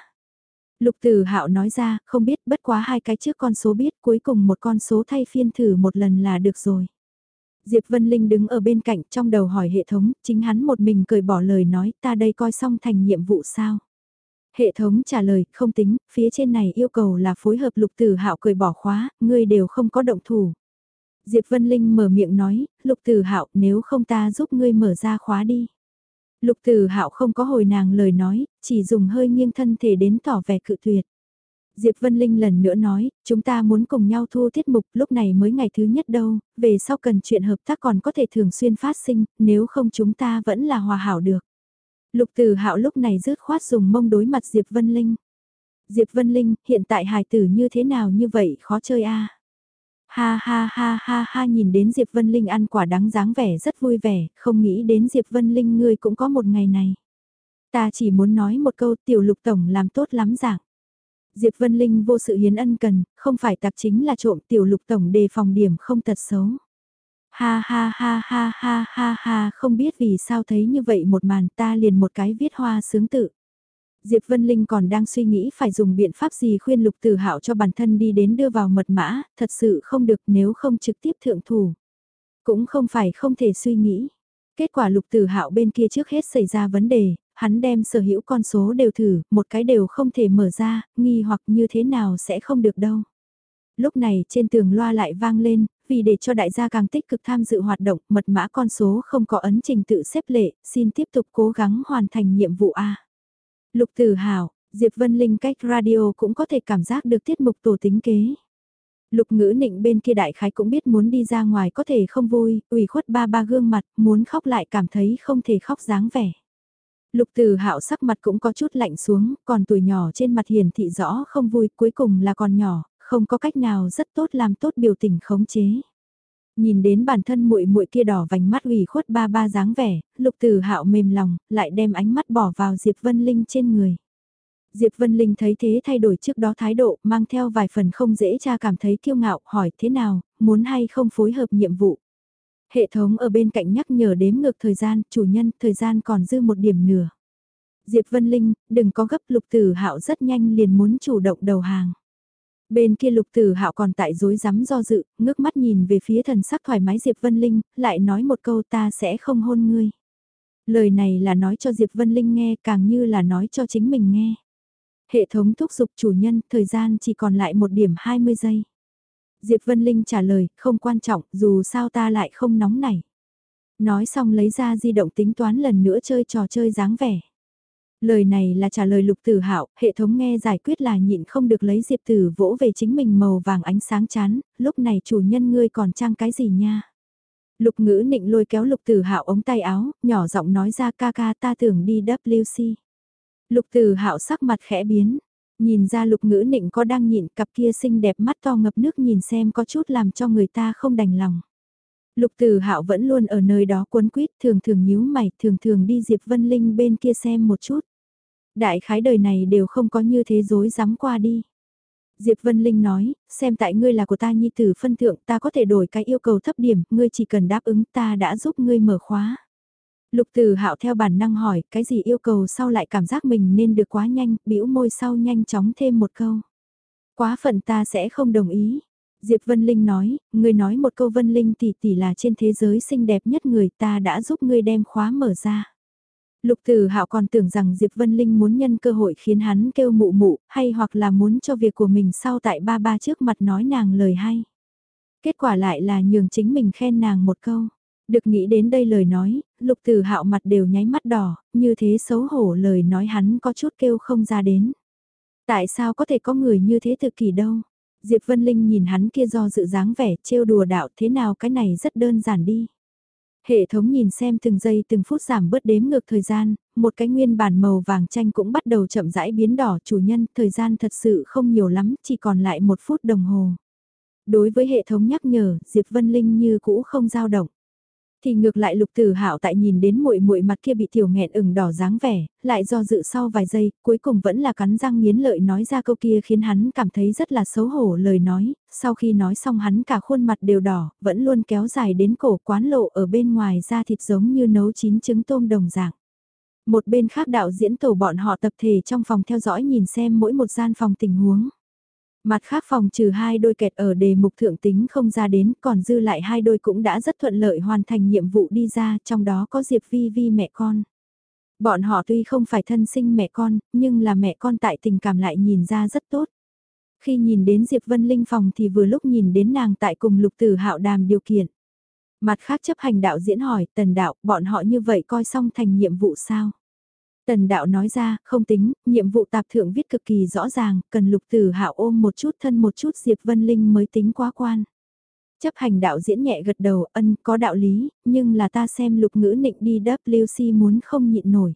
[SPEAKER 1] Lục Tử Hạo nói ra, không biết bất quá hai cái trước con số biết, cuối cùng một con số thay phiên thử một lần là được rồi. Diệp Vân Linh đứng ở bên cạnh trong đầu hỏi hệ thống, chính hắn một mình cười bỏ lời nói ta đây coi xong thành nhiệm vụ sao. Hệ thống trả lời, không tính, phía trên này yêu cầu là phối hợp lục tử hạo cười bỏ khóa, ngươi đều không có động thủ. Diệp Vân Linh mở miệng nói, lục tử hạo nếu không ta giúp ngươi mở ra khóa đi. Lục Tử Hạo không có hồi nàng lời nói, chỉ dùng hơi nghiêng thân thể đến tỏ vẻ cự tuyệt. Diệp Vân Linh lần nữa nói, chúng ta muốn cùng nhau thu tiết mục lúc này mới ngày thứ nhất đâu, về sau cần chuyện hợp tác còn có thể thường xuyên phát sinh, nếu không chúng ta vẫn là hòa hảo được. Lục Tử Hạo lúc này rứt khoát dùng mông đối mặt Diệp Vân Linh. Diệp Vân Linh, hiện tại hài tử như thế nào như vậy khó chơi a? Ha ha ha ha ha nhìn đến Diệp Vân Linh ăn quả đắng dáng vẻ rất vui vẻ, không nghĩ đến Diệp Vân Linh ngươi cũng có một ngày này. Ta chỉ muốn nói một câu tiểu lục tổng làm tốt lắm dạng. Diệp Vân Linh vô sự hiến ân cần, không phải tạc chính là trộm tiểu lục tổng đề phòng điểm không tật xấu. Ha ha ha ha ha ha ha không biết vì sao thấy như vậy một màn ta liền một cái viết hoa sướng tự. Diệp Vân Linh còn đang suy nghĩ phải dùng biện pháp gì khuyên Lục Tử Hạo cho bản thân đi đến đưa vào mật mã, thật sự không được nếu không trực tiếp thượng thủ. Cũng không phải không thể suy nghĩ. Kết quả Lục Tử Hạo bên kia trước hết xảy ra vấn đề, hắn đem sở hữu con số đều thử, một cái đều không thể mở ra, nghi hoặc như thế nào sẽ không được đâu. Lúc này trên tường loa lại vang lên, vì để cho đại gia càng tích cực tham dự hoạt động, mật mã con số không có ấn trình tự xếp lệ, xin tiếp tục cố gắng hoàn thành nhiệm vụ A. Lục Tử Hảo, Diệp Vân Linh cách radio cũng có thể cảm giác được tiết mục tổ tính kế. Lục ngữ nịnh bên kia đại khái cũng biết muốn đi ra ngoài có thể không vui, ủy khuất ba ba gương mặt, muốn khóc lại cảm thấy không thể khóc dáng vẻ. Lục Tử Hạo sắc mặt cũng có chút lạnh xuống, còn tuổi nhỏ trên mặt hiển thị rõ không vui, cuối cùng là còn nhỏ, không có cách nào rất tốt làm tốt biểu tình khống chế. Nhìn đến bản thân muội muội kia đỏ vành mắt ủy khuất ba ba dáng vẻ, Lục Tử Hạo mềm lòng, lại đem ánh mắt bỏ vào Diệp Vân Linh trên người. Diệp Vân Linh thấy thế thay đổi trước đó thái độ, mang theo vài phần không dễ cha cảm thấy kiêu ngạo, hỏi thế nào, muốn hay không phối hợp nhiệm vụ. Hệ thống ở bên cạnh nhắc nhở đếm ngược thời gian, chủ nhân, thời gian còn dư một điểm nửa. Diệp Vân Linh, đừng có gấp lục tử hạo rất nhanh liền muốn chủ động đầu hàng. Bên kia lục tử hạo còn tại dối rắm do dự, ngước mắt nhìn về phía thần sắc thoải mái Diệp Vân Linh, lại nói một câu ta sẽ không hôn ngươi. Lời này là nói cho Diệp Vân Linh nghe càng như là nói cho chính mình nghe. Hệ thống thúc giục chủ nhân, thời gian chỉ còn lại một điểm 20 giây. Diệp Vân Linh trả lời, không quan trọng, dù sao ta lại không nóng nảy. Nói xong lấy ra di động tính toán lần nữa chơi trò chơi dáng vẻ. Lời này là trả lời lục tử hạo hệ thống nghe giải quyết là nhịn không được lấy diệp tử vỗ về chính mình màu vàng ánh sáng chán, lúc này chủ nhân ngươi còn trang cái gì nha. Lục ngữ nịnh lôi kéo lục tử hạo ống tay áo, nhỏ giọng nói ra ca ca ta tưởng đi WC. Lục tử hạo sắc mặt khẽ biến, nhìn ra lục ngữ nịnh có đang nhịn cặp kia xinh đẹp mắt to ngập nước nhìn xem có chút làm cho người ta không đành lòng. Lục Tử Hạo vẫn luôn ở nơi đó cuốn quýt, thường thường nhíu mày, thường thường đi Diệp Vân Linh bên kia xem một chút. Đại khái đời này đều không có như thế dối dám qua đi. Diệp Vân Linh nói, xem tại ngươi là của ta nhi tử phân thượng ta có thể đổi cái yêu cầu thấp điểm, ngươi chỉ cần đáp ứng ta đã giúp ngươi mở khóa. Lục Tử Hạo theo bản năng hỏi, cái gì yêu cầu sau lại cảm giác mình nên được quá nhanh, bĩu môi sau nhanh chóng thêm một câu. Quá phận ta sẽ không đồng ý. Diệp Vân Linh nói, ngươi nói một câu Vân Linh tỷ tỷ là trên thế giới xinh đẹp nhất người ta đã giúp ngươi đem khóa mở ra. Lục Tử Hạo còn tưởng rằng Diệp Vân Linh muốn nhân cơ hội khiến hắn kêu mụ mụ, hay hoặc là muốn cho việc của mình sau tại ba ba trước mặt nói nàng lời hay. Kết quả lại là nhường chính mình khen nàng một câu. Được nghĩ đến đây lời nói, Lục Tử Hạo mặt đều nháy mắt đỏ, như thế xấu hổ lời nói hắn có chút kêu không ra đến. Tại sao có thể có người như thế tự kỷ đâu? Diệp Vân Linh nhìn hắn kia do dự dáng vẻ trêu đùa đạo thế nào cái này rất đơn giản đi. Hệ thống nhìn xem từng giây từng phút giảm bớt đếm ngược thời gian, một cái nguyên bản màu vàng chanh cũng bắt đầu chậm rãi biến đỏ chủ nhân, thời gian thật sự không nhiều lắm, chỉ còn lại một phút đồng hồ. Đối với hệ thống nhắc nhở, Diệp Vân Linh như cũ không dao động thì ngược lại lục tử hạo tại nhìn đến muội muội mặt kia bị tiểu nghẹn ửng đỏ dáng vẻ, lại do dự sau vài giây, cuối cùng vẫn là cắn răng nghiến lợi nói ra câu kia khiến hắn cảm thấy rất là xấu hổ lời nói, sau khi nói xong hắn cả khuôn mặt đều đỏ, vẫn luôn kéo dài đến cổ quán lộ ở bên ngoài da thịt giống như nấu chín trứng tôm đồng dạng. Một bên khác đạo diễn tổ bọn họ tập thể trong phòng theo dõi nhìn xem mỗi một gian phòng tình huống. Mặt khác phòng trừ hai đôi kẹt ở đề mục thượng tính không ra đến, còn dư lại hai đôi cũng đã rất thuận lợi hoàn thành nhiệm vụ đi ra, trong đó có Diệp Vi Vi mẹ con. Bọn họ tuy không phải thân sinh mẹ con, nhưng là mẹ con tại tình cảm lại nhìn ra rất tốt. Khi nhìn đến Diệp Vân Linh phòng thì vừa lúc nhìn đến nàng tại cùng lục tử hạo đàm điều kiện. Mặt khác chấp hành đạo diễn hỏi, tần đạo, bọn họ như vậy coi xong thành nhiệm vụ sao? Tần đạo nói ra, không tính, nhiệm vụ tạp thượng viết cực kỳ rõ ràng, cần lục tử hạo ôm một chút thân một chút Diệp Vân Linh mới tính quá quan. Chấp hành đạo diễn nhẹ gật đầu, ân có đạo lý, nhưng là ta xem lục ngữ nịnh đi WC muốn không nhịn nổi.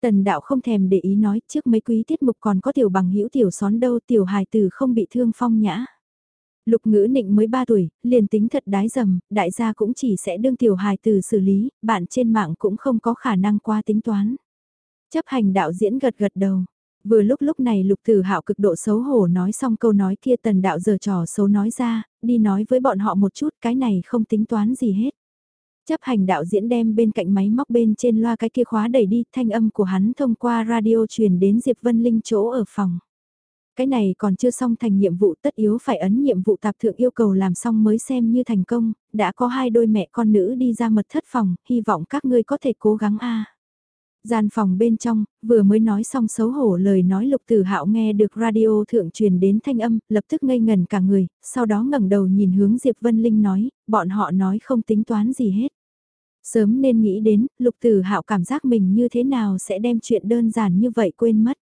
[SPEAKER 1] Tần đạo không thèm để ý nói trước mấy quý tiết mục còn có tiểu bằng hữu tiểu xón đâu tiểu hài tử không bị thương phong nhã. Lục ngữ nịnh mới 3 tuổi, liền tính thật đái dầm, đại gia cũng chỉ sẽ đương tiểu hài tử xử lý, bạn trên mạng cũng không có khả năng qua tính toán. Chấp hành đạo diễn gật gật đầu. Vừa lúc lúc này lục tử hạo cực độ xấu hổ nói xong câu nói kia tần đạo giờ trò xấu nói ra, đi nói với bọn họ một chút cái này không tính toán gì hết. Chấp hành đạo diễn đem bên cạnh máy móc bên trên loa cái kia khóa đẩy đi thanh âm của hắn thông qua radio truyền đến Diệp Vân Linh chỗ ở phòng. Cái này còn chưa xong thành nhiệm vụ tất yếu phải ấn nhiệm vụ tạp thượng yêu cầu làm xong mới xem như thành công, đã có hai đôi mẹ con nữ đi ra mật thất phòng, hy vọng các ngươi có thể cố gắng a. Gian phòng bên trong, vừa mới nói xong xấu hổ lời nói lục tử hạo nghe được radio thượng truyền đến thanh âm, lập tức ngây ngần cả người, sau đó ngẩng đầu nhìn hướng Diệp Vân Linh nói, bọn họ nói không tính toán gì hết. Sớm nên nghĩ đến, lục tử hạo cảm giác mình như thế nào sẽ đem chuyện đơn giản như vậy quên mất.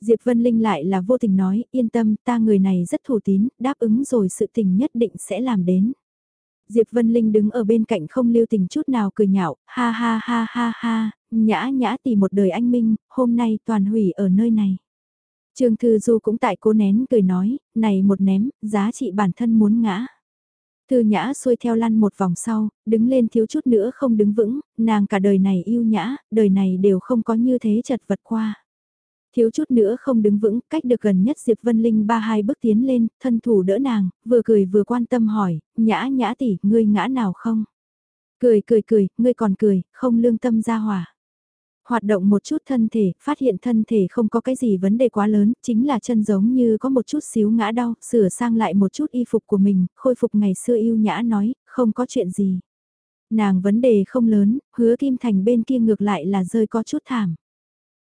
[SPEAKER 1] Diệp Vân Linh lại là vô tình nói, yên tâm, ta người này rất thủ tín, đáp ứng rồi sự tình nhất định sẽ làm đến. Diệp Vân Linh đứng ở bên cạnh không lưu tình chút nào cười nhạo, ha ha ha ha ha, nhã nhã tỷ một đời anh minh, hôm nay toàn hủy ở nơi này. Trương Thư Du cũng tại cố nén cười nói, này một ném, giá trị bản thân muốn ngã. Thư nhã xuôi theo lăn một vòng sau, đứng lên thiếu chút nữa không đứng vững, nàng cả đời này yêu nhã, đời này đều không có như thế chật vật qua. Thiếu chút nữa không đứng vững, cách được gần nhất Diệp Vân Linh ba hai bước tiến lên, thân thủ đỡ nàng, vừa cười vừa quan tâm hỏi, nhã nhã tỷ, ngươi ngã nào không? Cười cười cười, ngươi còn cười, không lương tâm ra hỏa. Hoạt động một chút thân thể, phát hiện thân thể không có cái gì vấn đề quá lớn, chính là chân giống như có một chút xíu ngã đau, sửa sang lại một chút y phục của mình, khôi phục ngày xưa yêu nhã nói, không có chuyện gì. Nàng vấn đề không lớn, hứa Kim Thành bên kia ngược lại là rơi có chút thảm.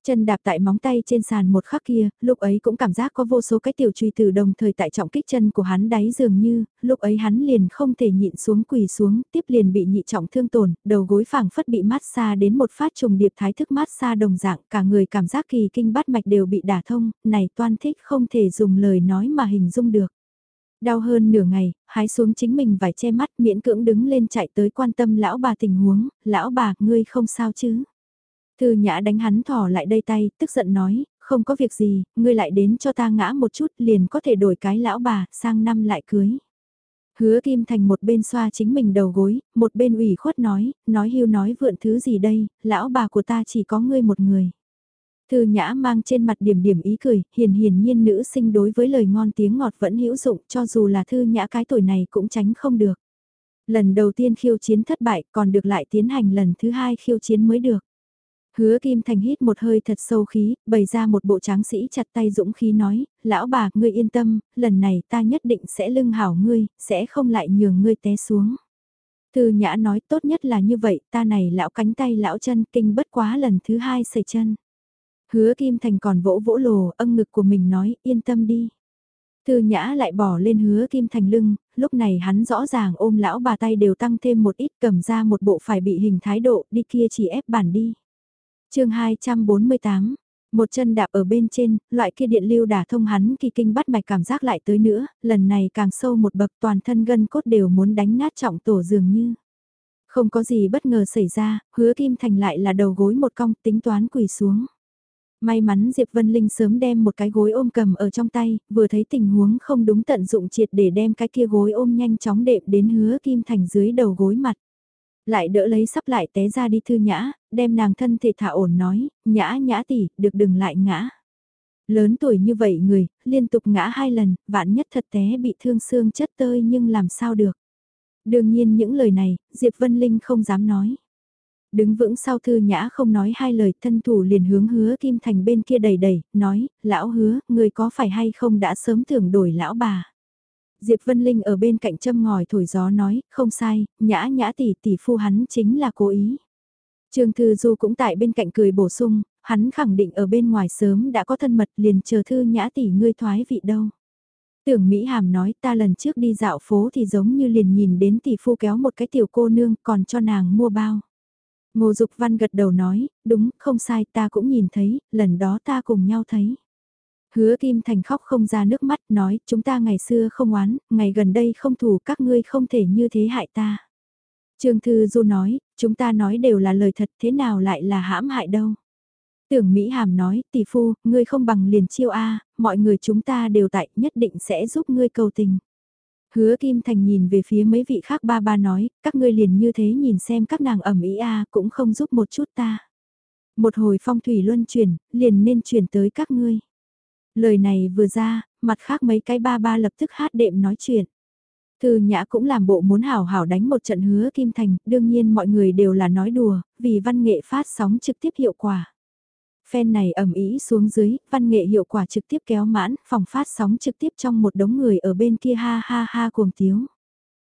[SPEAKER 1] Chân đạp tại móng tay trên sàn một khắc kia, lúc ấy cũng cảm giác có vô số cái tiểu truy từ đồng thời tại trọng kích chân của hắn đáy dường như, lúc ấy hắn liền không thể nhịn xuống quỳ xuống, tiếp liền bị nhị trọng thương tổn, đầu gối phẳng phất bị mát xa đến một phát trùng điệp thái thức mát xa đồng dạng, cả người cảm giác kỳ kinh bát mạch đều bị đả thông, này toan thích không thể dùng lời nói mà hình dung được. Đau hơn nửa ngày, hái xuống chính mình vài che mắt miễn cưỡng đứng lên chạy tới quan tâm lão bà tình huống, lão bà, ngươi không sao chứ? Thư nhã đánh hắn thỏ lại đây tay, tức giận nói, không có việc gì, ngươi lại đến cho ta ngã một chút liền có thể đổi cái lão bà, sang năm lại cưới. Hứa Kim Thành một bên xoa chính mình đầu gối, một bên ủy khuất nói, nói hưu nói vượn thứ gì đây, lão bà của ta chỉ có ngươi một người. Thư nhã mang trên mặt điểm điểm ý cười, hiền hiền nhiên nữ sinh đối với lời ngon tiếng ngọt vẫn hữu dụng cho dù là thư nhã cái tuổi này cũng tránh không được. Lần đầu tiên khiêu chiến thất bại còn được lại tiến hành lần thứ hai khiêu chiến mới được. Hứa Kim Thành hít một hơi thật sâu khí, bày ra một bộ tráng sĩ chặt tay dũng khí nói, lão bà, ngươi yên tâm, lần này ta nhất định sẽ lưng hảo ngươi, sẽ không lại nhường ngươi té xuống. Từ Nhã nói tốt nhất là như vậy, ta này lão cánh tay lão chân kinh bất quá lần thứ hai sẩy chân. Hứa Kim Thành còn vỗ vỗ lồ, ân ngực của mình nói, yên tâm đi. Từ Nhã lại bỏ lên hứa Kim Thành lưng, lúc này hắn rõ ràng ôm lão bà tay đều tăng thêm một ít cầm ra một bộ phải bị hình thái độ, đi kia chỉ ép bản đi chương 248, một chân đạp ở bên trên, loại kia điện lưu đả thông hắn kỳ kinh bắt mạch cảm giác lại tới nữa, lần này càng sâu một bậc toàn thân gân cốt đều muốn đánh nát trọng tổ dường như. Không có gì bất ngờ xảy ra, hứa kim thành lại là đầu gối một cong tính toán quỳ xuống. May mắn Diệp Vân Linh sớm đem một cái gối ôm cầm ở trong tay, vừa thấy tình huống không đúng tận dụng triệt để đem cái kia gối ôm nhanh chóng đệm đến hứa kim thành dưới đầu gối mặt. Lại đỡ lấy sắp lại té ra đi thư nhã, đem nàng thân thể thả ổn nói, nhã nhã tỷ, được đừng lại ngã. Lớn tuổi như vậy người, liên tục ngã hai lần, vạn nhất thật té bị thương xương chất tơi nhưng làm sao được. Đương nhiên những lời này, Diệp Vân Linh không dám nói. Đứng vững sau thư nhã không nói hai lời thân thủ liền hướng hứa Kim Thành bên kia đầy đầy, nói, lão hứa, người có phải hay không đã sớm tưởng đổi lão bà. Diệp Vân Linh ở bên cạnh châm ngòi thổi gió nói, không sai, nhã nhã tỷ tỷ phu hắn chính là cố ý. Trương Thư Du cũng tại bên cạnh cười bổ sung, hắn khẳng định ở bên ngoài sớm đã có thân mật liền chờ Thư nhã tỷ ngươi thoái vị đâu. Tưởng Mỹ Hàm nói ta lần trước đi dạo phố thì giống như liền nhìn đến tỷ phu kéo một cái tiểu cô nương còn cho nàng mua bao. Ngô Dục Văn gật đầu nói, đúng, không sai ta cũng nhìn thấy, lần đó ta cùng nhau thấy. Hứa Kim Thành khóc không ra nước mắt nói chúng ta ngày xưa không oán, ngày gần đây không thù các ngươi không thể như thế hại ta. Trương Thư Du nói, chúng ta nói đều là lời thật thế nào lại là hãm hại đâu. Tưởng Mỹ Hàm nói, tỷ phu, ngươi không bằng liền chiêu A, mọi người chúng ta đều tại nhất định sẽ giúp ngươi cầu tình. Hứa Kim Thành nhìn về phía mấy vị khác ba ba nói, các ngươi liền như thế nhìn xem các nàng ẩm ý A cũng không giúp một chút ta. Một hồi phong thủy luân chuyển, liền nên chuyển tới các ngươi. Lời này vừa ra, mặt khác mấy cái ba ba lập tức hát đệm nói chuyện. Thư Nhã cũng làm bộ muốn hảo hảo đánh một trận hứa Kim Thành, đương nhiên mọi người đều là nói đùa, vì văn nghệ phát sóng trực tiếp hiệu quả. Fan này ẩm ý xuống dưới, văn nghệ hiệu quả trực tiếp kéo mãn, phòng phát sóng trực tiếp trong một đống người ở bên kia ha ha ha cuồng tiếu.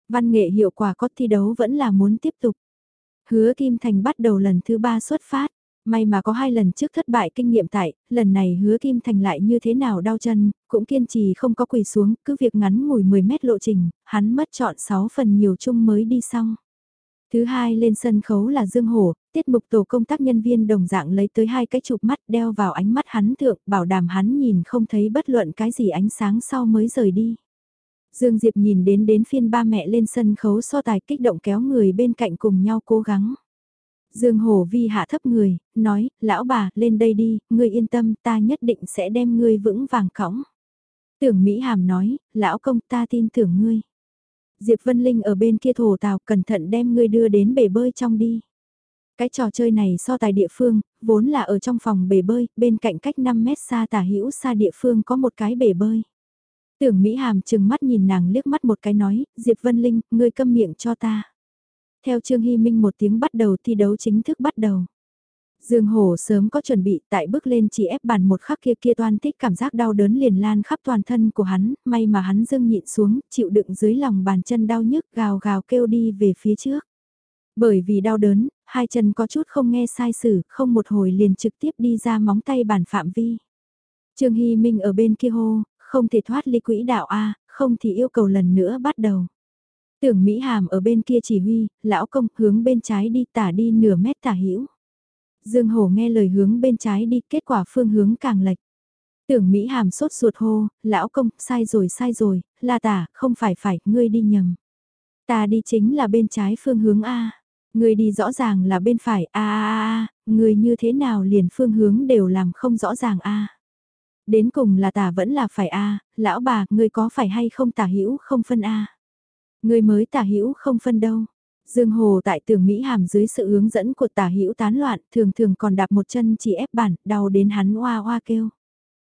[SPEAKER 1] Văn nghệ hiệu quả có thi đấu vẫn là muốn tiếp tục. Hứa Kim Thành bắt đầu lần thứ ba xuất phát. May mà có hai lần trước thất bại kinh nghiệm tại, lần này hứa Kim Thành lại như thế nào đau chân, cũng kiên trì không có quỳ xuống, cứ việc ngắn ngủi 10 mét lộ trình, hắn mất chọn 6 phần nhiều chung mới đi xong. Thứ hai lên sân khấu là Dương Hổ, tiết mục tổ công tác nhân viên đồng dạng lấy tới hai cái chụp mắt đeo vào ánh mắt hắn thượng, bảo đảm hắn nhìn không thấy bất luận cái gì ánh sáng sau mới rời đi. Dương Diệp nhìn đến đến phiên ba mẹ lên sân khấu so tài kích động kéo người bên cạnh cùng nhau cố gắng. Dương Hồ Vi hạ thấp người, nói, lão bà, lên đây đi, ngươi yên tâm, ta nhất định sẽ đem ngươi vững vàng cõng. Tưởng Mỹ Hàm nói, lão công ta tin tưởng ngươi. Diệp Vân Linh ở bên kia thổ tào cẩn thận đem ngươi đưa đến bể bơi trong đi. Cái trò chơi này so tài địa phương, vốn là ở trong phòng bể bơi, bên cạnh cách 5 mét xa tả hữu xa địa phương có một cái bể bơi. Tưởng Mỹ Hàm chừng mắt nhìn nàng liếc mắt một cái nói, Diệp Vân Linh, ngươi câm miệng cho ta. Theo Trương Hy Minh một tiếng bắt đầu thi đấu chính thức bắt đầu. Dương Hổ sớm có chuẩn bị tại bước lên chỉ ép bàn một khắc kia kia toan thích cảm giác đau đớn liền lan khắp toàn thân của hắn, may mà hắn dưng nhịn xuống, chịu đựng dưới lòng bàn chân đau nhức gào gào kêu đi về phía trước. Bởi vì đau đớn, hai chân có chút không nghe sai sử, không một hồi liền trực tiếp đi ra móng tay bản phạm vi. Trương Hy Minh ở bên kia hô, không thể thoát ly quỹ đạo A, không thì yêu cầu lần nữa bắt đầu. Tưởng Mỹ Hàm ở bên kia chỉ huy, lão công hướng bên trái đi tả đi nửa mét tả hữu Dương Hổ nghe lời hướng bên trái đi, kết quả phương hướng càng lệch. Tưởng Mỹ Hàm sốt ruột hô, lão công, sai rồi sai rồi, là tả, không phải phải, ngươi đi nhầm. Ta đi chính là bên trái phương hướng A. Ngươi đi rõ ràng là bên phải A A A, ngươi như thế nào liền phương hướng đều làm không rõ ràng A. Đến cùng là tả vẫn là phải A, lão bà, ngươi có phải hay không tả hữu không phân A. Ngươi mới tả hữu không phân đâu. Dương Hồ tại tường Mỹ Hàm dưới sự hướng dẫn của tả hữu tán loạn, thường thường còn đạp một chân chỉ ép bản, đau đến hắn hoa hoa kêu.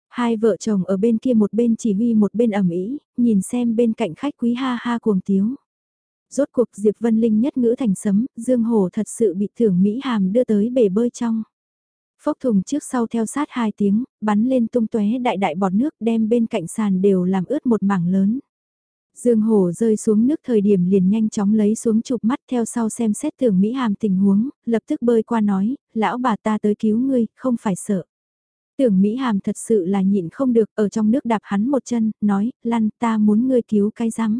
[SPEAKER 1] Hai vợ chồng ở bên kia một bên chỉ huy một bên ẩm ý, nhìn xem bên cạnh khách quý ha ha cuồng tiếu. Rốt cuộc Diệp Vân Linh nhất ngữ thành sấm, Dương Hồ thật sự bị thưởng Mỹ Hàm đưa tới bể bơi trong. Phốc thùng trước sau theo sát hai tiếng, bắn lên tung tóe đại đại bọt nước đem bên cạnh sàn đều làm ướt một mảng lớn. Dương Hổ rơi xuống nước thời điểm liền nhanh chóng lấy xuống chụp mắt theo sau xem xét tưởng Mỹ Hàm tình huống, lập tức bơi qua nói, lão bà ta tới cứu ngươi, không phải sợ. Tưởng Mỹ Hàm thật sự là nhịn không được, ở trong nước đạp hắn một chân, nói, lăn ta muốn ngươi cứu cái rắm.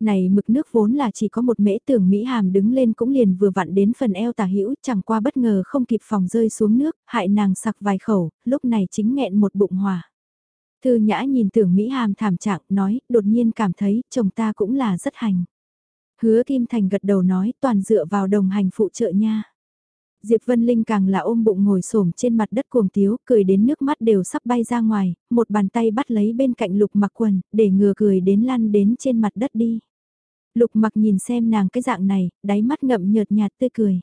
[SPEAKER 1] Này mực nước vốn là chỉ có một mễ tưởng Mỹ Hàm đứng lên cũng liền vừa vặn đến phần eo tả hữu chẳng qua bất ngờ không kịp phòng rơi xuống nước, hại nàng sặc vài khẩu, lúc này chính nghẹn một bụng hòa. Thư Nhã nhìn tưởng Mỹ Hàm thảm trạng nói, đột nhiên cảm thấy chồng ta cũng là rất hành. Hứa Kim Thành gật đầu nói toàn dựa vào đồng hành phụ trợ nha. Diệp Vân Linh càng là ôm bụng ngồi xổm trên mặt đất cuồng tiếu, cười đến nước mắt đều sắp bay ra ngoài, một bàn tay bắt lấy bên cạnh lục mặc quần, để ngừa cười đến lăn đến trên mặt đất đi. Lục mặc nhìn xem nàng cái dạng này, đáy mắt ngậm nhợt nhạt tươi cười.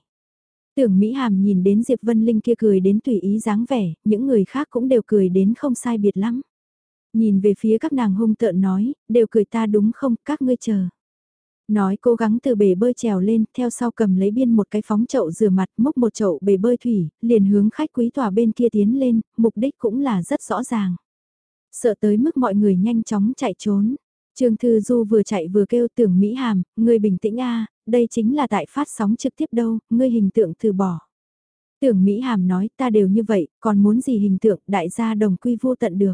[SPEAKER 1] Tưởng Mỹ Hàm nhìn đến Diệp Vân Linh kia cười đến tùy ý dáng vẻ, những người khác cũng đều cười đến không sai biệt lắm. Nhìn về phía các nàng hung tợn nói, đều cười ta đúng không, các ngươi chờ. Nói cố gắng từ bể bơi trèo lên, theo sau cầm lấy biên một cái phóng chậu rửa mặt, múc một chậu bể bơi thủy, liền hướng khách quý tòa bên kia tiến lên, mục đích cũng là rất rõ ràng. Sợ tới mức mọi người nhanh chóng chạy trốn. Trương Thư Du vừa chạy vừa kêu tưởng Mỹ Hàm, ngươi bình tĩnh a đây chính là tại phát sóng trực tiếp đâu, ngươi hình tượng từ bỏ. Tưởng Mỹ Hàm nói ta đều như vậy, còn muốn gì hình tượng đại gia đồng quy vô tận được.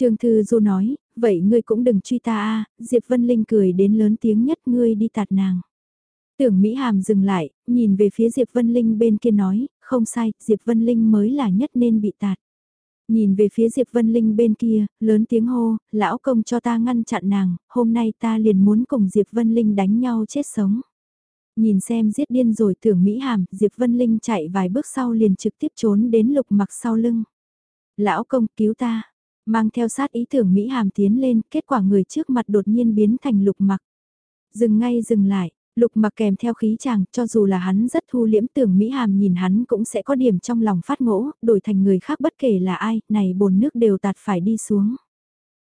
[SPEAKER 1] Trương Thư Du nói, vậy ngươi cũng đừng truy ta a Diệp Vân Linh cười đến lớn tiếng nhất ngươi đi tạt nàng. Tưởng Mỹ Hàm dừng lại, nhìn về phía Diệp Vân Linh bên kia nói, không sai, Diệp Vân Linh mới là nhất nên bị tạt. Nhìn về phía Diệp Vân Linh bên kia, lớn tiếng hô, lão công cho ta ngăn chặn nàng, hôm nay ta liền muốn cùng Diệp Vân Linh đánh nhau chết sống. Nhìn xem giết điên rồi tưởng Mỹ Hàm, Diệp Vân Linh chạy vài bước sau liền trực tiếp trốn đến lục mặc sau lưng. Lão công cứu ta, Mang theo sát ý tưởng Mỹ Hàm tiến lên, kết quả người trước mặt đột nhiên biến thành lục mặc. Dừng ngay dừng lại, lục mặc kèm theo khí chàng, cho dù là hắn rất thu liễm tưởng Mỹ Hàm nhìn hắn cũng sẽ có điểm trong lòng phát ngỗ, đổi thành người khác bất kể là ai, này bồn nước đều tạt phải đi xuống.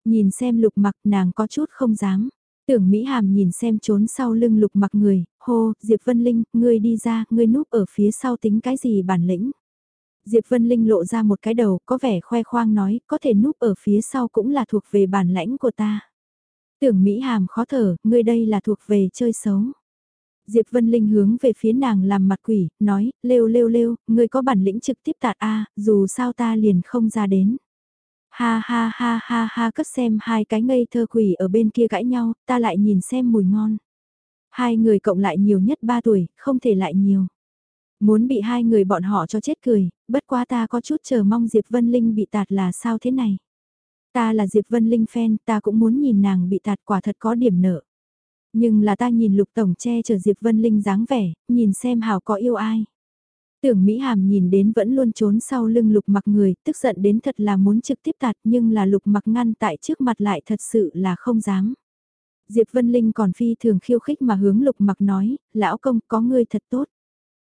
[SPEAKER 1] Nhìn xem lục mặc nàng có chút không dám. Tưởng Mỹ Hàm nhìn xem trốn sau lưng lục mặc người, hô, Diệp Vân Linh, ngươi đi ra, ngươi núp ở phía sau tính cái gì bản lĩnh. Diệp Vân Linh lộ ra một cái đầu có vẻ khoe khoang nói có thể núp ở phía sau cũng là thuộc về bản lãnh của ta. Tưởng Mỹ Hàm khó thở, ngươi đây là thuộc về chơi xấu. Diệp Vân Linh hướng về phía nàng làm mặt quỷ, nói, lêu lêu lêu, ngươi có bản lĩnh trực tiếp tạt A, dù sao ta liền không ra đến. Ha ha ha ha ha cất xem hai cái ngây thơ quỷ ở bên kia cãi nhau, ta lại nhìn xem mùi ngon. Hai người cộng lại nhiều nhất ba tuổi, không thể lại nhiều. Muốn bị hai người bọn họ cho chết cười, bất quá ta có chút chờ mong Diệp Vân Linh bị tạt là sao thế này. Ta là Diệp Vân Linh fan, ta cũng muốn nhìn nàng bị tạt quả thật có điểm nợ. Nhưng là ta nhìn lục tổng che chở Diệp Vân Linh dáng vẻ, nhìn xem hào có yêu ai. Tưởng Mỹ Hàm nhìn đến vẫn luôn trốn sau lưng lục mặc người, tức giận đến thật là muốn trực tiếp tạt nhưng là lục mặc ngăn tại trước mặt lại thật sự là không dám. Diệp Vân Linh còn phi thường khiêu khích mà hướng lục mặc nói, lão công có ngươi thật tốt.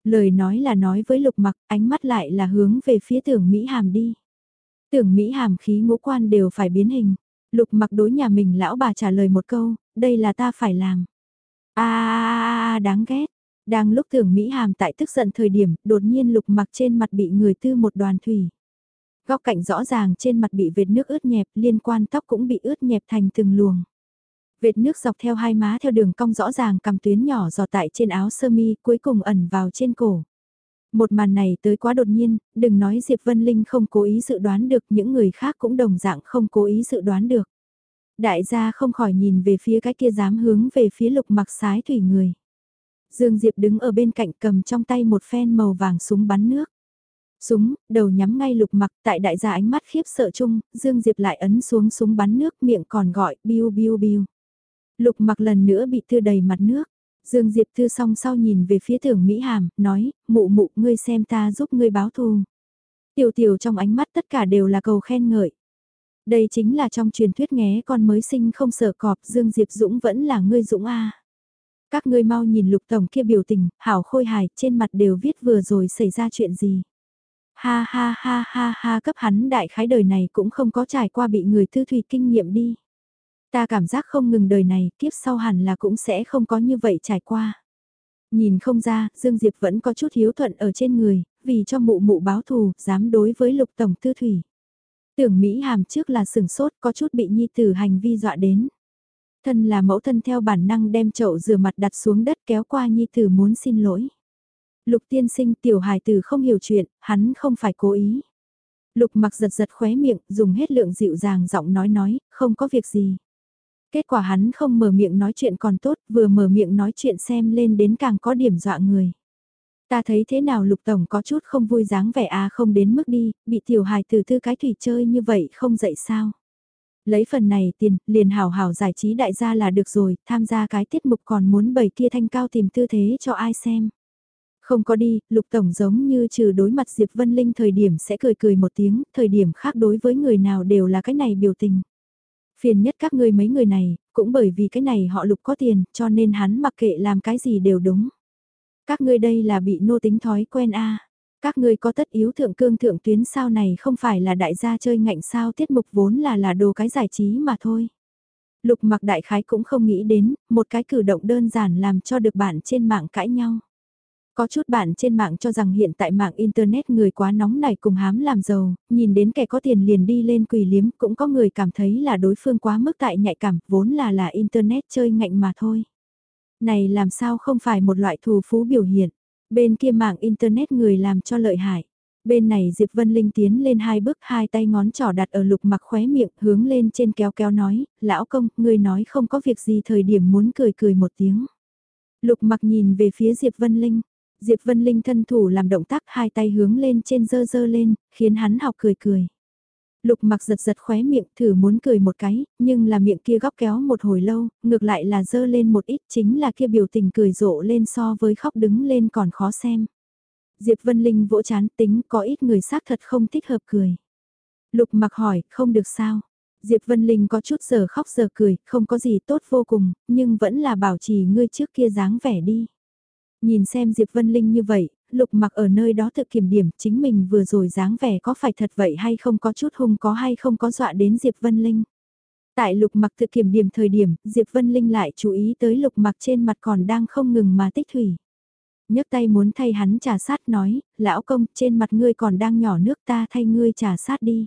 [SPEAKER 1] Lời nói là nói với lục mặc, ánh mắt lại là hướng về phía tưởng Mỹ Hàm đi. Tưởng Mỹ Hàm khí ngũ quan đều phải biến hình. Lục mặc đối nhà mình lão bà trả lời một câu, đây là ta phải làm. a đáng ghét. Đang lúc tưởng Mỹ Hàm tại tức giận thời điểm, đột nhiên lục mặc trên mặt bị người tư một đoàn thủy. Góc cạnh rõ ràng trên mặt bị vệt nước ướt nhẹp, liên quan tóc cũng bị ướt nhẹp thành từng luồng. Vệt nước dọc theo hai má theo đường cong rõ ràng cầm tuyến nhỏ giọt tại trên áo sơ mi cuối cùng ẩn vào trên cổ. Một màn này tới quá đột nhiên, đừng nói Diệp Vân Linh không cố ý dự đoán được những người khác cũng đồng dạng không cố ý dự đoán được. Đại gia không khỏi nhìn về phía cái kia dám hướng về phía lục mặc sái thủy người. Dương Diệp đứng ở bên cạnh cầm trong tay một phen màu vàng súng bắn nước. Súng, đầu nhắm ngay lục mặc tại đại gia ánh mắt khiếp sợ chung, Dương Diệp lại ấn xuống súng bắn nước miệng còn gọi biu biu biu. Lục mặc lần nữa bị thư đầy mặt nước. Dương Diệp Thư song sau nhìn về phía tưởng Mỹ Hàm, nói, mụ mụ ngươi xem ta giúp ngươi báo thù. Tiểu tiểu trong ánh mắt tất cả đều là cầu khen ngợi. Đây chính là trong truyền thuyết nghé con mới sinh không sợ cọp Dương Diệp Dũng vẫn là ngươi Dũng A. Các ngươi mau nhìn lục tổng kia biểu tình, hảo khôi hài, trên mặt đều viết vừa rồi xảy ra chuyện gì. Ha ha ha ha ha cấp hắn đại khái đời này cũng không có trải qua bị người thư thủy kinh nghiệm đi. Ta cảm giác không ngừng đời này, kiếp sau hẳn là cũng sẽ không có như vậy trải qua. Nhìn không ra, Dương Diệp vẫn có chút hiếu thuận ở trên người, vì cho mụ mụ báo thù, dám đối với lục tổng tư thủy. Tưởng Mỹ hàm trước là sừng sốt có chút bị nhi tử hành vi dọa đến. Thân là mẫu thân theo bản năng đem chậu rửa mặt đặt xuống đất kéo qua nhi tử muốn xin lỗi. Lục tiên sinh tiểu hài tử không hiểu chuyện, hắn không phải cố ý. Lục mặc giật giật khóe miệng, dùng hết lượng dịu dàng giọng nói nói, không có việc gì. Kết quả hắn không mở miệng nói chuyện còn tốt, vừa mở miệng nói chuyện xem lên đến càng có điểm dọa người. Ta thấy thế nào lục tổng có chút không vui dáng vẻ à không đến mức đi, bị tiểu hài từ tư cái thủy chơi như vậy không dậy sao. Lấy phần này tiền, liền hào hào giải trí đại gia là được rồi, tham gia cái tiết mục còn muốn bày kia thanh cao tìm tư thế cho ai xem. Không có đi, lục tổng giống như trừ đối mặt Diệp Vân Linh thời điểm sẽ cười cười một tiếng, thời điểm khác đối với người nào đều là cái này biểu tình. Phiền nhất các ngươi mấy người này, cũng bởi vì cái này họ lục có tiền, cho nên hắn mặc kệ làm cái gì đều đúng. Các ngươi đây là bị nô tính thói quen a Các ngươi có tất yếu thượng cương thượng tuyến sao này không phải là đại gia chơi ngạnh sao tiết mục vốn là là đồ cái giải trí mà thôi. Lục mặc đại khái cũng không nghĩ đến, một cái cử động đơn giản làm cho được bạn trên mạng cãi nhau. Có chút bạn trên mạng cho rằng hiện tại mạng Internet người quá nóng này cùng hám làm giàu, nhìn đến kẻ có tiền liền đi lên quỳ liếm, cũng có người cảm thấy là đối phương quá mức tại nhạy cảm, vốn là là Internet chơi ngạnh mà thôi. Này làm sao không phải một loại thù phú biểu hiện, bên kia mạng Internet người làm cho lợi hại. Bên này Diệp Vân Linh tiến lên hai bước hai tay ngón trỏ đặt ở lục mặc khóe miệng hướng lên trên kéo kéo nói, lão công, người nói không có việc gì thời điểm muốn cười cười một tiếng. Lục mặc nhìn về phía Diệp Vân Linh, Diệp Vân Linh thân thủ làm động tác hai tay hướng lên trên dơ dơ lên, khiến hắn học cười cười. Lục mặc giật giật khóe miệng thử muốn cười một cái, nhưng là miệng kia góc kéo một hồi lâu, ngược lại là dơ lên một ít chính là kia biểu tình cười rộ lên so với khóc đứng lên còn khó xem. Diệp Vân Linh vỗ chán tính có ít người xác thật không thích hợp cười. Lục mặc hỏi, không được sao? Diệp Vân Linh có chút giờ khóc giờ cười, không có gì tốt vô cùng, nhưng vẫn là bảo trì ngươi trước kia dáng vẻ đi. Nhìn xem Diệp Vân Linh như vậy, lục mặc ở nơi đó thực kiểm điểm chính mình vừa rồi dáng vẻ có phải thật vậy hay không có chút hung có hay không có dọa đến Diệp Vân Linh. Tại lục mặc thực kiểm điểm thời điểm, Diệp Vân Linh lại chú ý tới lục mặc trên mặt còn đang không ngừng mà tích thủy. nhấc tay muốn thay hắn trà sát nói, lão công trên mặt ngươi còn đang nhỏ nước ta thay ngươi trà sát đi.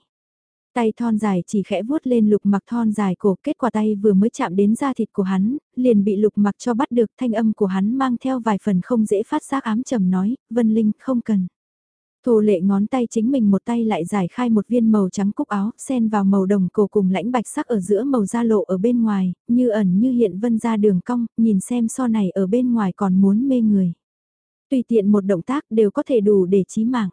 [SPEAKER 1] Tay thon dài chỉ khẽ vuốt lên lục mặc thon dài cổ, kết quả tay vừa mới chạm đến da thịt của hắn, liền bị lục mặc cho bắt được thanh âm của hắn mang theo vài phần không dễ phát giác ám trầm nói, Vân Linh không cần. Thổ lệ ngón tay chính mình một tay lại giải khai một viên màu trắng cúc áo, xen vào màu đồng cổ cùng lãnh bạch sắc ở giữa màu da lộ ở bên ngoài, như ẩn như hiện vân ra đường cong, nhìn xem so này ở bên ngoài còn muốn mê người. Tùy tiện một động tác đều có thể đủ để chí mạng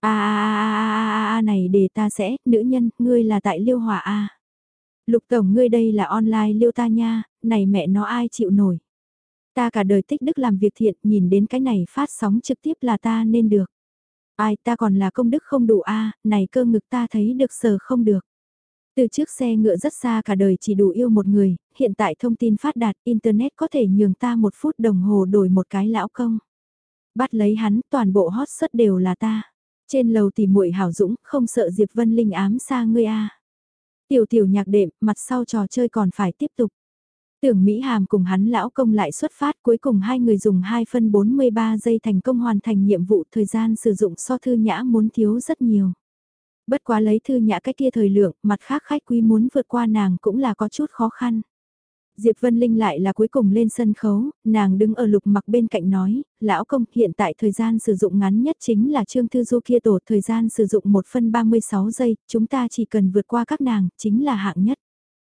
[SPEAKER 1] a a a này để ta sẽ, nữ nhân, ngươi là tại liêu hòa a. Lục tổng ngươi đây là online liêu ta nha, này mẹ nó ai chịu nổi. Ta cả đời tích đức làm việc thiện, nhìn đến cái này phát sóng trực tiếp là ta nên được. Ai ta còn là công đức không đủ a, này cơ ngực ta thấy được sờ không được. Từ trước xe ngựa rất xa cả đời chỉ đủ yêu một người, hiện tại thông tin phát đạt, Internet có thể nhường ta một phút đồng hồ đổi một cái lão công. Bắt lấy hắn, toàn bộ hot search đều là ta. Trên lầu thì muội hảo dũng, không sợ Diệp Vân Linh ám xa ngươi a. Tiểu tiểu nhạc đệm, mặt sau trò chơi còn phải tiếp tục. Tưởng Mỹ Hàm cùng hắn lão công lại xuất phát cuối cùng hai người dùng 2 phân 43 giây thành công hoàn thành nhiệm vụ thời gian sử dụng so thư nhã muốn thiếu rất nhiều. Bất quá lấy thư nhã cái kia thời lượng, mặt khác khách quý muốn vượt qua nàng cũng là có chút khó khăn. Diệp Vân Linh lại là cuối cùng lên sân khấu, nàng đứng ở lục mặc bên cạnh nói, lão công hiện tại thời gian sử dụng ngắn nhất chính là Trương Thư Du kia tổ thời gian sử dụng 1 phân 36 giây, chúng ta chỉ cần vượt qua các nàng, chính là hạng nhất.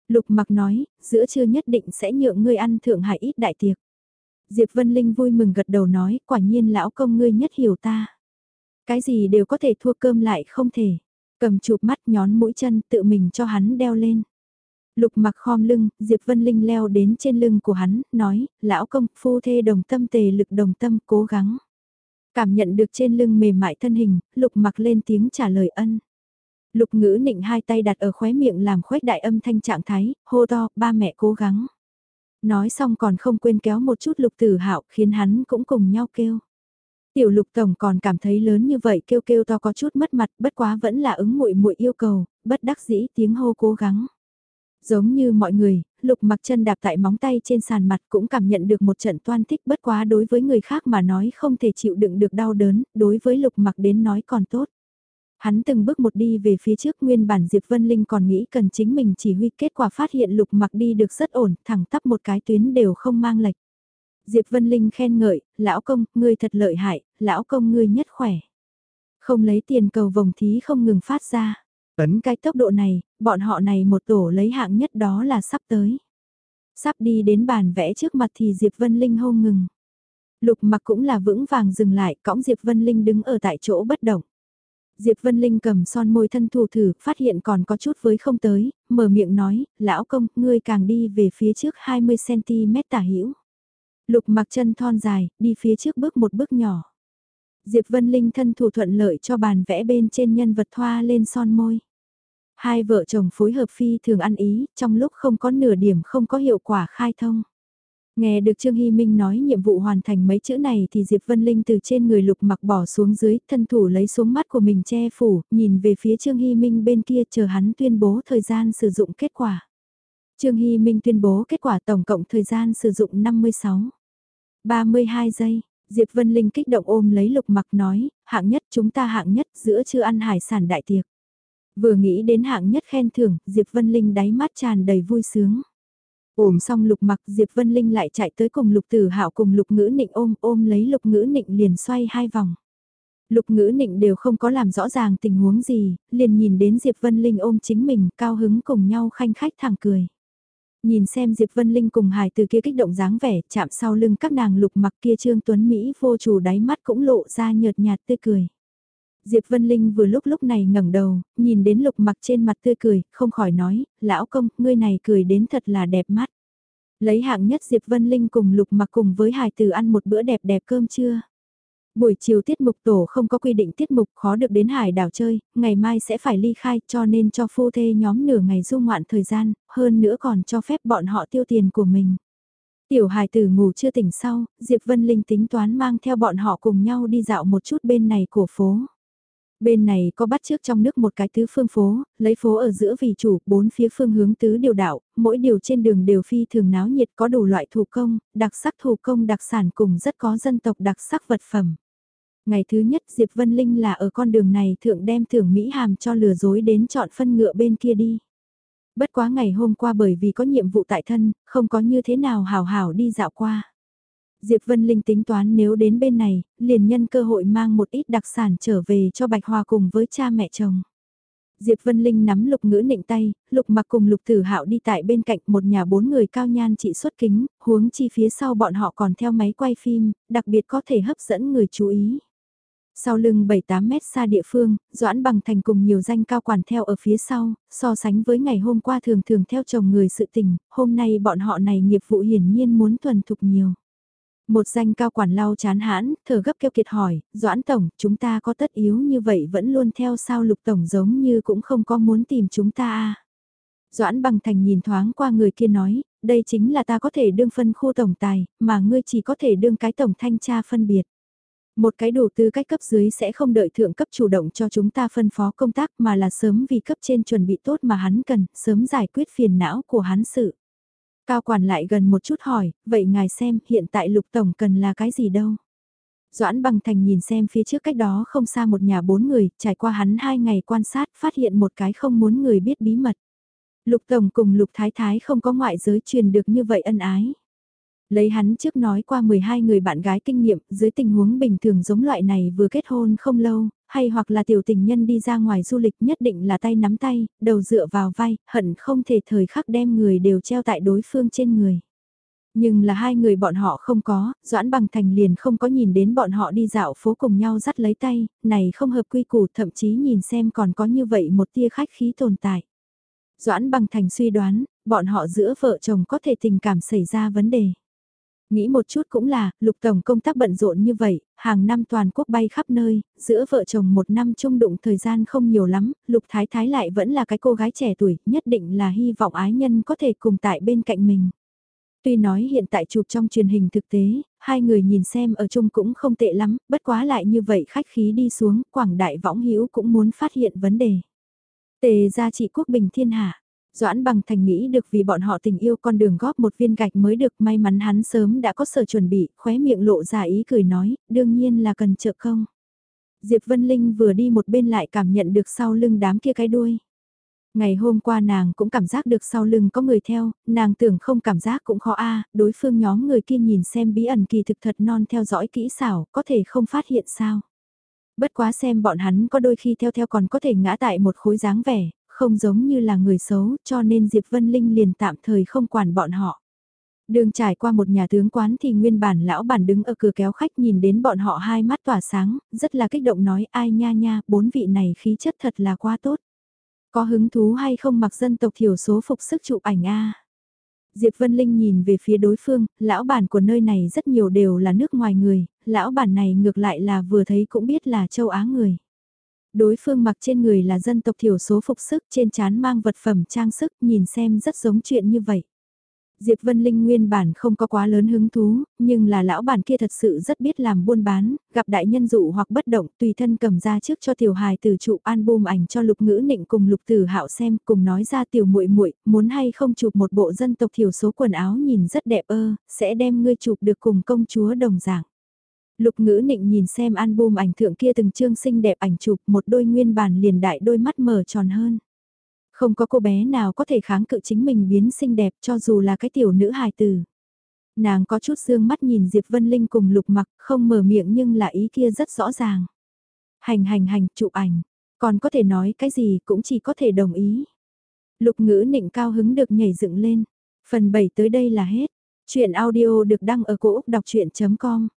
[SPEAKER 1] Lục mặc nói, giữa trưa nhất định sẽ nhượng ngươi ăn thượng hải ít đại tiệc. Diệp Vân Linh vui mừng gật đầu nói, quả nhiên lão công ngươi nhất hiểu ta. Cái gì đều có thể thua cơm lại không thể. Cầm chụp mắt nhón mũi chân tự mình cho hắn đeo lên. Lục mặc khom lưng, Diệp Vân Linh leo đến trên lưng của hắn, nói, lão công, phu thê đồng tâm tề lực đồng tâm, cố gắng. Cảm nhận được trên lưng mềm mại thân hình, lục mặc lên tiếng trả lời ân. Lục ngữ nịnh hai tay đặt ở khóe miệng làm khuếch đại âm thanh trạng thái, hô to, ba mẹ cố gắng. Nói xong còn không quên kéo một chút lục tử hạo khiến hắn cũng cùng nhau kêu. Tiểu lục tổng còn cảm thấy lớn như vậy kêu kêu to có chút mất mặt bất quá vẫn là ứng muội muội yêu cầu, bất đắc dĩ tiếng hô cố gắng. Giống như mọi người, lục mặc chân đạp tại móng tay trên sàn mặt cũng cảm nhận được một trận toan thích bất quá đối với người khác mà nói không thể chịu đựng được đau đớn, đối với lục mặc đến nói còn tốt. Hắn từng bước một đi về phía trước nguyên bản Diệp Vân Linh còn nghĩ cần chính mình chỉ huy kết quả phát hiện lục mặc đi được rất ổn, thẳng tắp một cái tuyến đều không mang lệch. Diệp Vân Linh khen ngợi, lão công, ngươi thật lợi hại, lão công ngươi nhất khỏe. Không lấy tiền cầu vòng thí không ngừng phát ra. Ấn cái tốc độ này, bọn họ này một tổ lấy hạng nhất đó là sắp tới. Sắp đi đến bàn vẽ trước mặt thì Diệp Vân Linh hô ngừng. Lục mặc cũng là vững vàng dừng lại, cõng Diệp Vân Linh đứng ở tại chỗ bất động. Diệp Vân Linh cầm son môi thân thủ thử, phát hiện còn có chút với không tới, mở miệng nói, lão công, ngươi càng đi về phía trước 20cm tả hữu Lục mặc chân thon dài, đi phía trước bước một bước nhỏ. Diệp Vân Linh thân thủ thuận lợi cho bàn vẽ bên trên nhân vật thoa lên son môi. Hai vợ chồng phối hợp phi thường ăn ý, trong lúc không có nửa điểm không có hiệu quả khai thông. Nghe được Trương Hy Minh nói nhiệm vụ hoàn thành mấy chữ này thì Diệp Vân Linh từ trên người lục mặc bỏ xuống dưới, thân thủ lấy xuống mắt của mình che phủ, nhìn về phía Trương Hy Minh bên kia chờ hắn tuyên bố thời gian sử dụng kết quả. Trương Hy Minh tuyên bố kết quả tổng cộng thời gian sử dụng 56. 32 giây, Diệp Vân Linh kích động ôm lấy lục mặc nói, hạng nhất chúng ta hạng nhất giữa chưa ăn hải sản đại tiệc. Vừa nghĩ đến hạng nhất khen thưởng, Diệp Vân Linh đáy mắt tràn đầy vui sướng. Ôm xong lục mặc Diệp Vân Linh lại chạy tới cùng lục tử hạo cùng lục ngữ nịnh ôm ôm lấy lục ngữ nịnh liền xoay hai vòng. Lục ngữ nịnh đều không có làm rõ ràng tình huống gì, liền nhìn đến Diệp Vân Linh ôm chính mình cao hứng cùng nhau khanh khách thẳng cười. Nhìn xem Diệp Vân Linh cùng hài từ kia kích động dáng vẻ, chạm sau lưng các nàng lục mặc kia Trương Tuấn Mỹ vô chủ đáy mắt cũng lộ ra nhợt nhạt tươi cười. Diệp Vân Linh vừa lúc lúc này ngẩng đầu, nhìn đến lục mặc trên mặt tươi cười, không khỏi nói, lão công, ngươi này cười đến thật là đẹp mắt. Lấy hạng nhất Diệp Vân Linh cùng lục mặc cùng với hài từ ăn một bữa đẹp đẹp cơm trưa. Buổi chiều tiết mục tổ không có quy định tiết mục khó được đến hải đảo chơi, ngày mai sẽ phải ly khai cho nên cho phu thê nhóm nửa ngày du ngoạn thời gian, hơn nữa còn cho phép bọn họ tiêu tiền của mình. Tiểu hài tử ngủ chưa tỉnh sau, Diệp Vân Linh tính toán mang theo bọn họ cùng nhau đi dạo một chút bên này của phố. Bên này có bắt trước trong nước một cái tứ phương phố, lấy phố ở giữa vì chủ, bốn phía phương hướng tứ điều đạo, mỗi điều trên đường đều phi thường náo nhiệt có đủ loại thủ công, đặc sắc thủ công đặc sản cùng rất có dân tộc đặc sắc vật phẩm. Ngày thứ nhất Diệp Vân Linh là ở con đường này thượng đem thưởng Mỹ Hàm cho lừa dối đến chọn phân ngựa bên kia đi. Bất quá ngày hôm qua bởi vì có nhiệm vụ tại thân, không có như thế nào hào hào đi dạo qua. Diệp Vân Linh tính toán nếu đến bên này, liền nhân cơ hội mang một ít đặc sản trở về cho Bạch Hòa cùng với cha mẹ chồng. Diệp Vân Linh nắm lục ngữ nịnh tay, lục mặc cùng lục tử hạo đi tại bên cạnh một nhà bốn người cao nhan trị xuất kính, huống chi phía sau bọn họ còn theo máy quay phim, đặc biệt có thể hấp dẫn người chú ý. Sau lưng 7-8 mét xa địa phương, Doãn Bằng Thành cùng nhiều danh cao quản theo ở phía sau, so sánh với ngày hôm qua thường thường theo chồng người sự tình, hôm nay bọn họ này nghiệp vụ hiển nhiên muốn thuần thục nhiều. Một danh cao quản lau chán hãn, thở gấp kêu kiệt hỏi, Doãn Tổng, chúng ta có tất yếu như vậy vẫn luôn theo sao Lục Tổng giống như cũng không có muốn tìm chúng ta à. Doãn Bằng Thành nhìn thoáng qua người kia nói, đây chính là ta có thể đương phân khu tổng tài, mà ngươi chỉ có thể đương cái tổng thanh tra phân biệt. Một cái đủ tư cách cấp dưới sẽ không đợi thượng cấp chủ động cho chúng ta phân phó công tác mà là sớm vì cấp trên chuẩn bị tốt mà hắn cần, sớm giải quyết phiền não của hắn sự. Cao quản lại gần một chút hỏi, vậy ngài xem hiện tại lục tổng cần là cái gì đâu? Doãn bằng thành nhìn xem phía trước cách đó không xa một nhà bốn người, trải qua hắn hai ngày quan sát phát hiện một cái không muốn người biết bí mật. Lục Tổng cùng Lục Thái Thái không có ngoại giới truyền được như vậy ân ái. Lấy hắn trước nói qua 12 người bạn gái kinh nghiệm, dưới tình huống bình thường giống loại này vừa kết hôn không lâu, hay hoặc là tiểu tình nhân đi ra ngoài du lịch nhất định là tay nắm tay, đầu dựa vào vai, hận không thể thời khắc đem người đều treo tại đối phương trên người. Nhưng là hai người bọn họ không có, Doãn Bằng Thành liền không có nhìn đến bọn họ đi dạo phố cùng nhau dắt lấy tay, này không hợp quy củ thậm chí nhìn xem còn có như vậy một tia khách khí tồn tại. Doãn Bằng Thành suy đoán, bọn họ giữa vợ chồng có thể tình cảm xảy ra vấn đề. Nghĩ một chút cũng là, lục tổng công tác bận rộn như vậy, hàng năm toàn quốc bay khắp nơi, giữa vợ chồng một năm chung đụng thời gian không nhiều lắm, lục thái thái lại vẫn là cái cô gái trẻ tuổi, nhất định là hy vọng ái nhân có thể cùng tại bên cạnh mình. Tuy nói hiện tại chụp trong truyền hình thực tế, hai người nhìn xem ở chung cũng không tệ lắm, bất quá lại như vậy khách khí đi xuống, quảng đại võng hữu cũng muốn phát hiện vấn đề. Tề gia trị quốc bình thiên hạ. Doãn bằng thành nghĩ được vì bọn họ tình yêu con đường góp một viên gạch mới được may mắn hắn sớm đã có sở chuẩn bị, khóe miệng lộ ra ý cười nói, đương nhiên là cần trợ không. Diệp Vân Linh vừa đi một bên lại cảm nhận được sau lưng đám kia cái đuôi. Ngày hôm qua nàng cũng cảm giác được sau lưng có người theo, nàng tưởng không cảm giác cũng khó a đối phương nhóm người kia nhìn xem bí ẩn kỳ thực thật non theo dõi kỹ xảo, có thể không phát hiện sao. Bất quá xem bọn hắn có đôi khi theo theo còn có thể ngã tại một khối dáng vẻ, không giống như là người xấu, cho nên Diệp Vân Linh liền tạm thời không quản bọn họ. Đường trải qua một nhà tướng quán thì nguyên bản lão bản đứng ở cửa kéo khách nhìn đến bọn họ hai mắt tỏa sáng, rất là kích động nói ai nha nha, bốn vị này khí chất thật là quá tốt. Có hứng thú hay không mặc dân tộc thiểu số phục sức chụp ảnh a Diệp Vân Linh nhìn về phía đối phương, lão bản của nơi này rất nhiều đều là nước ngoài người, lão bản này ngược lại là vừa thấy cũng biết là châu Á người. Đối phương mặc trên người là dân tộc thiểu số phục sức trên chán mang vật phẩm trang sức nhìn xem rất giống chuyện như vậy. Diệp Vân Linh nguyên bản không có quá lớn hứng thú, nhưng là lão bản kia thật sự rất biết làm buôn bán, gặp đại nhân dụ hoặc bất động tùy thân cầm ra trước cho tiểu hài từ trụ album ảnh cho lục ngữ nịnh cùng lục tử hạo xem cùng nói ra tiểu muội muội muốn hay không chụp một bộ dân tộc thiểu số quần áo nhìn rất đẹp ơ, sẽ đem ngươi chụp được cùng công chúa đồng dạng. Lục ngữ nịnh nhìn xem album ảnh thượng kia từng chương xinh đẹp ảnh chụp một đôi nguyên bản liền đại đôi mắt mở tròn hơn. Không có cô bé nào có thể kháng cự chính mình biến xinh đẹp cho dù là cái tiểu nữ hài tử. Nàng có chút dương mắt nhìn Diệp Vân Linh cùng lục mặc không mở miệng nhưng là ý kia rất rõ ràng. Hành hành hành chụp ảnh, còn có thể nói cái gì cũng chỉ có thể đồng ý. Lục ngữ nịnh cao hứng được nhảy dựng lên. Phần 7 tới đây là hết. Chuyện audio được đăng ở cổ Úc đọc chuyện.com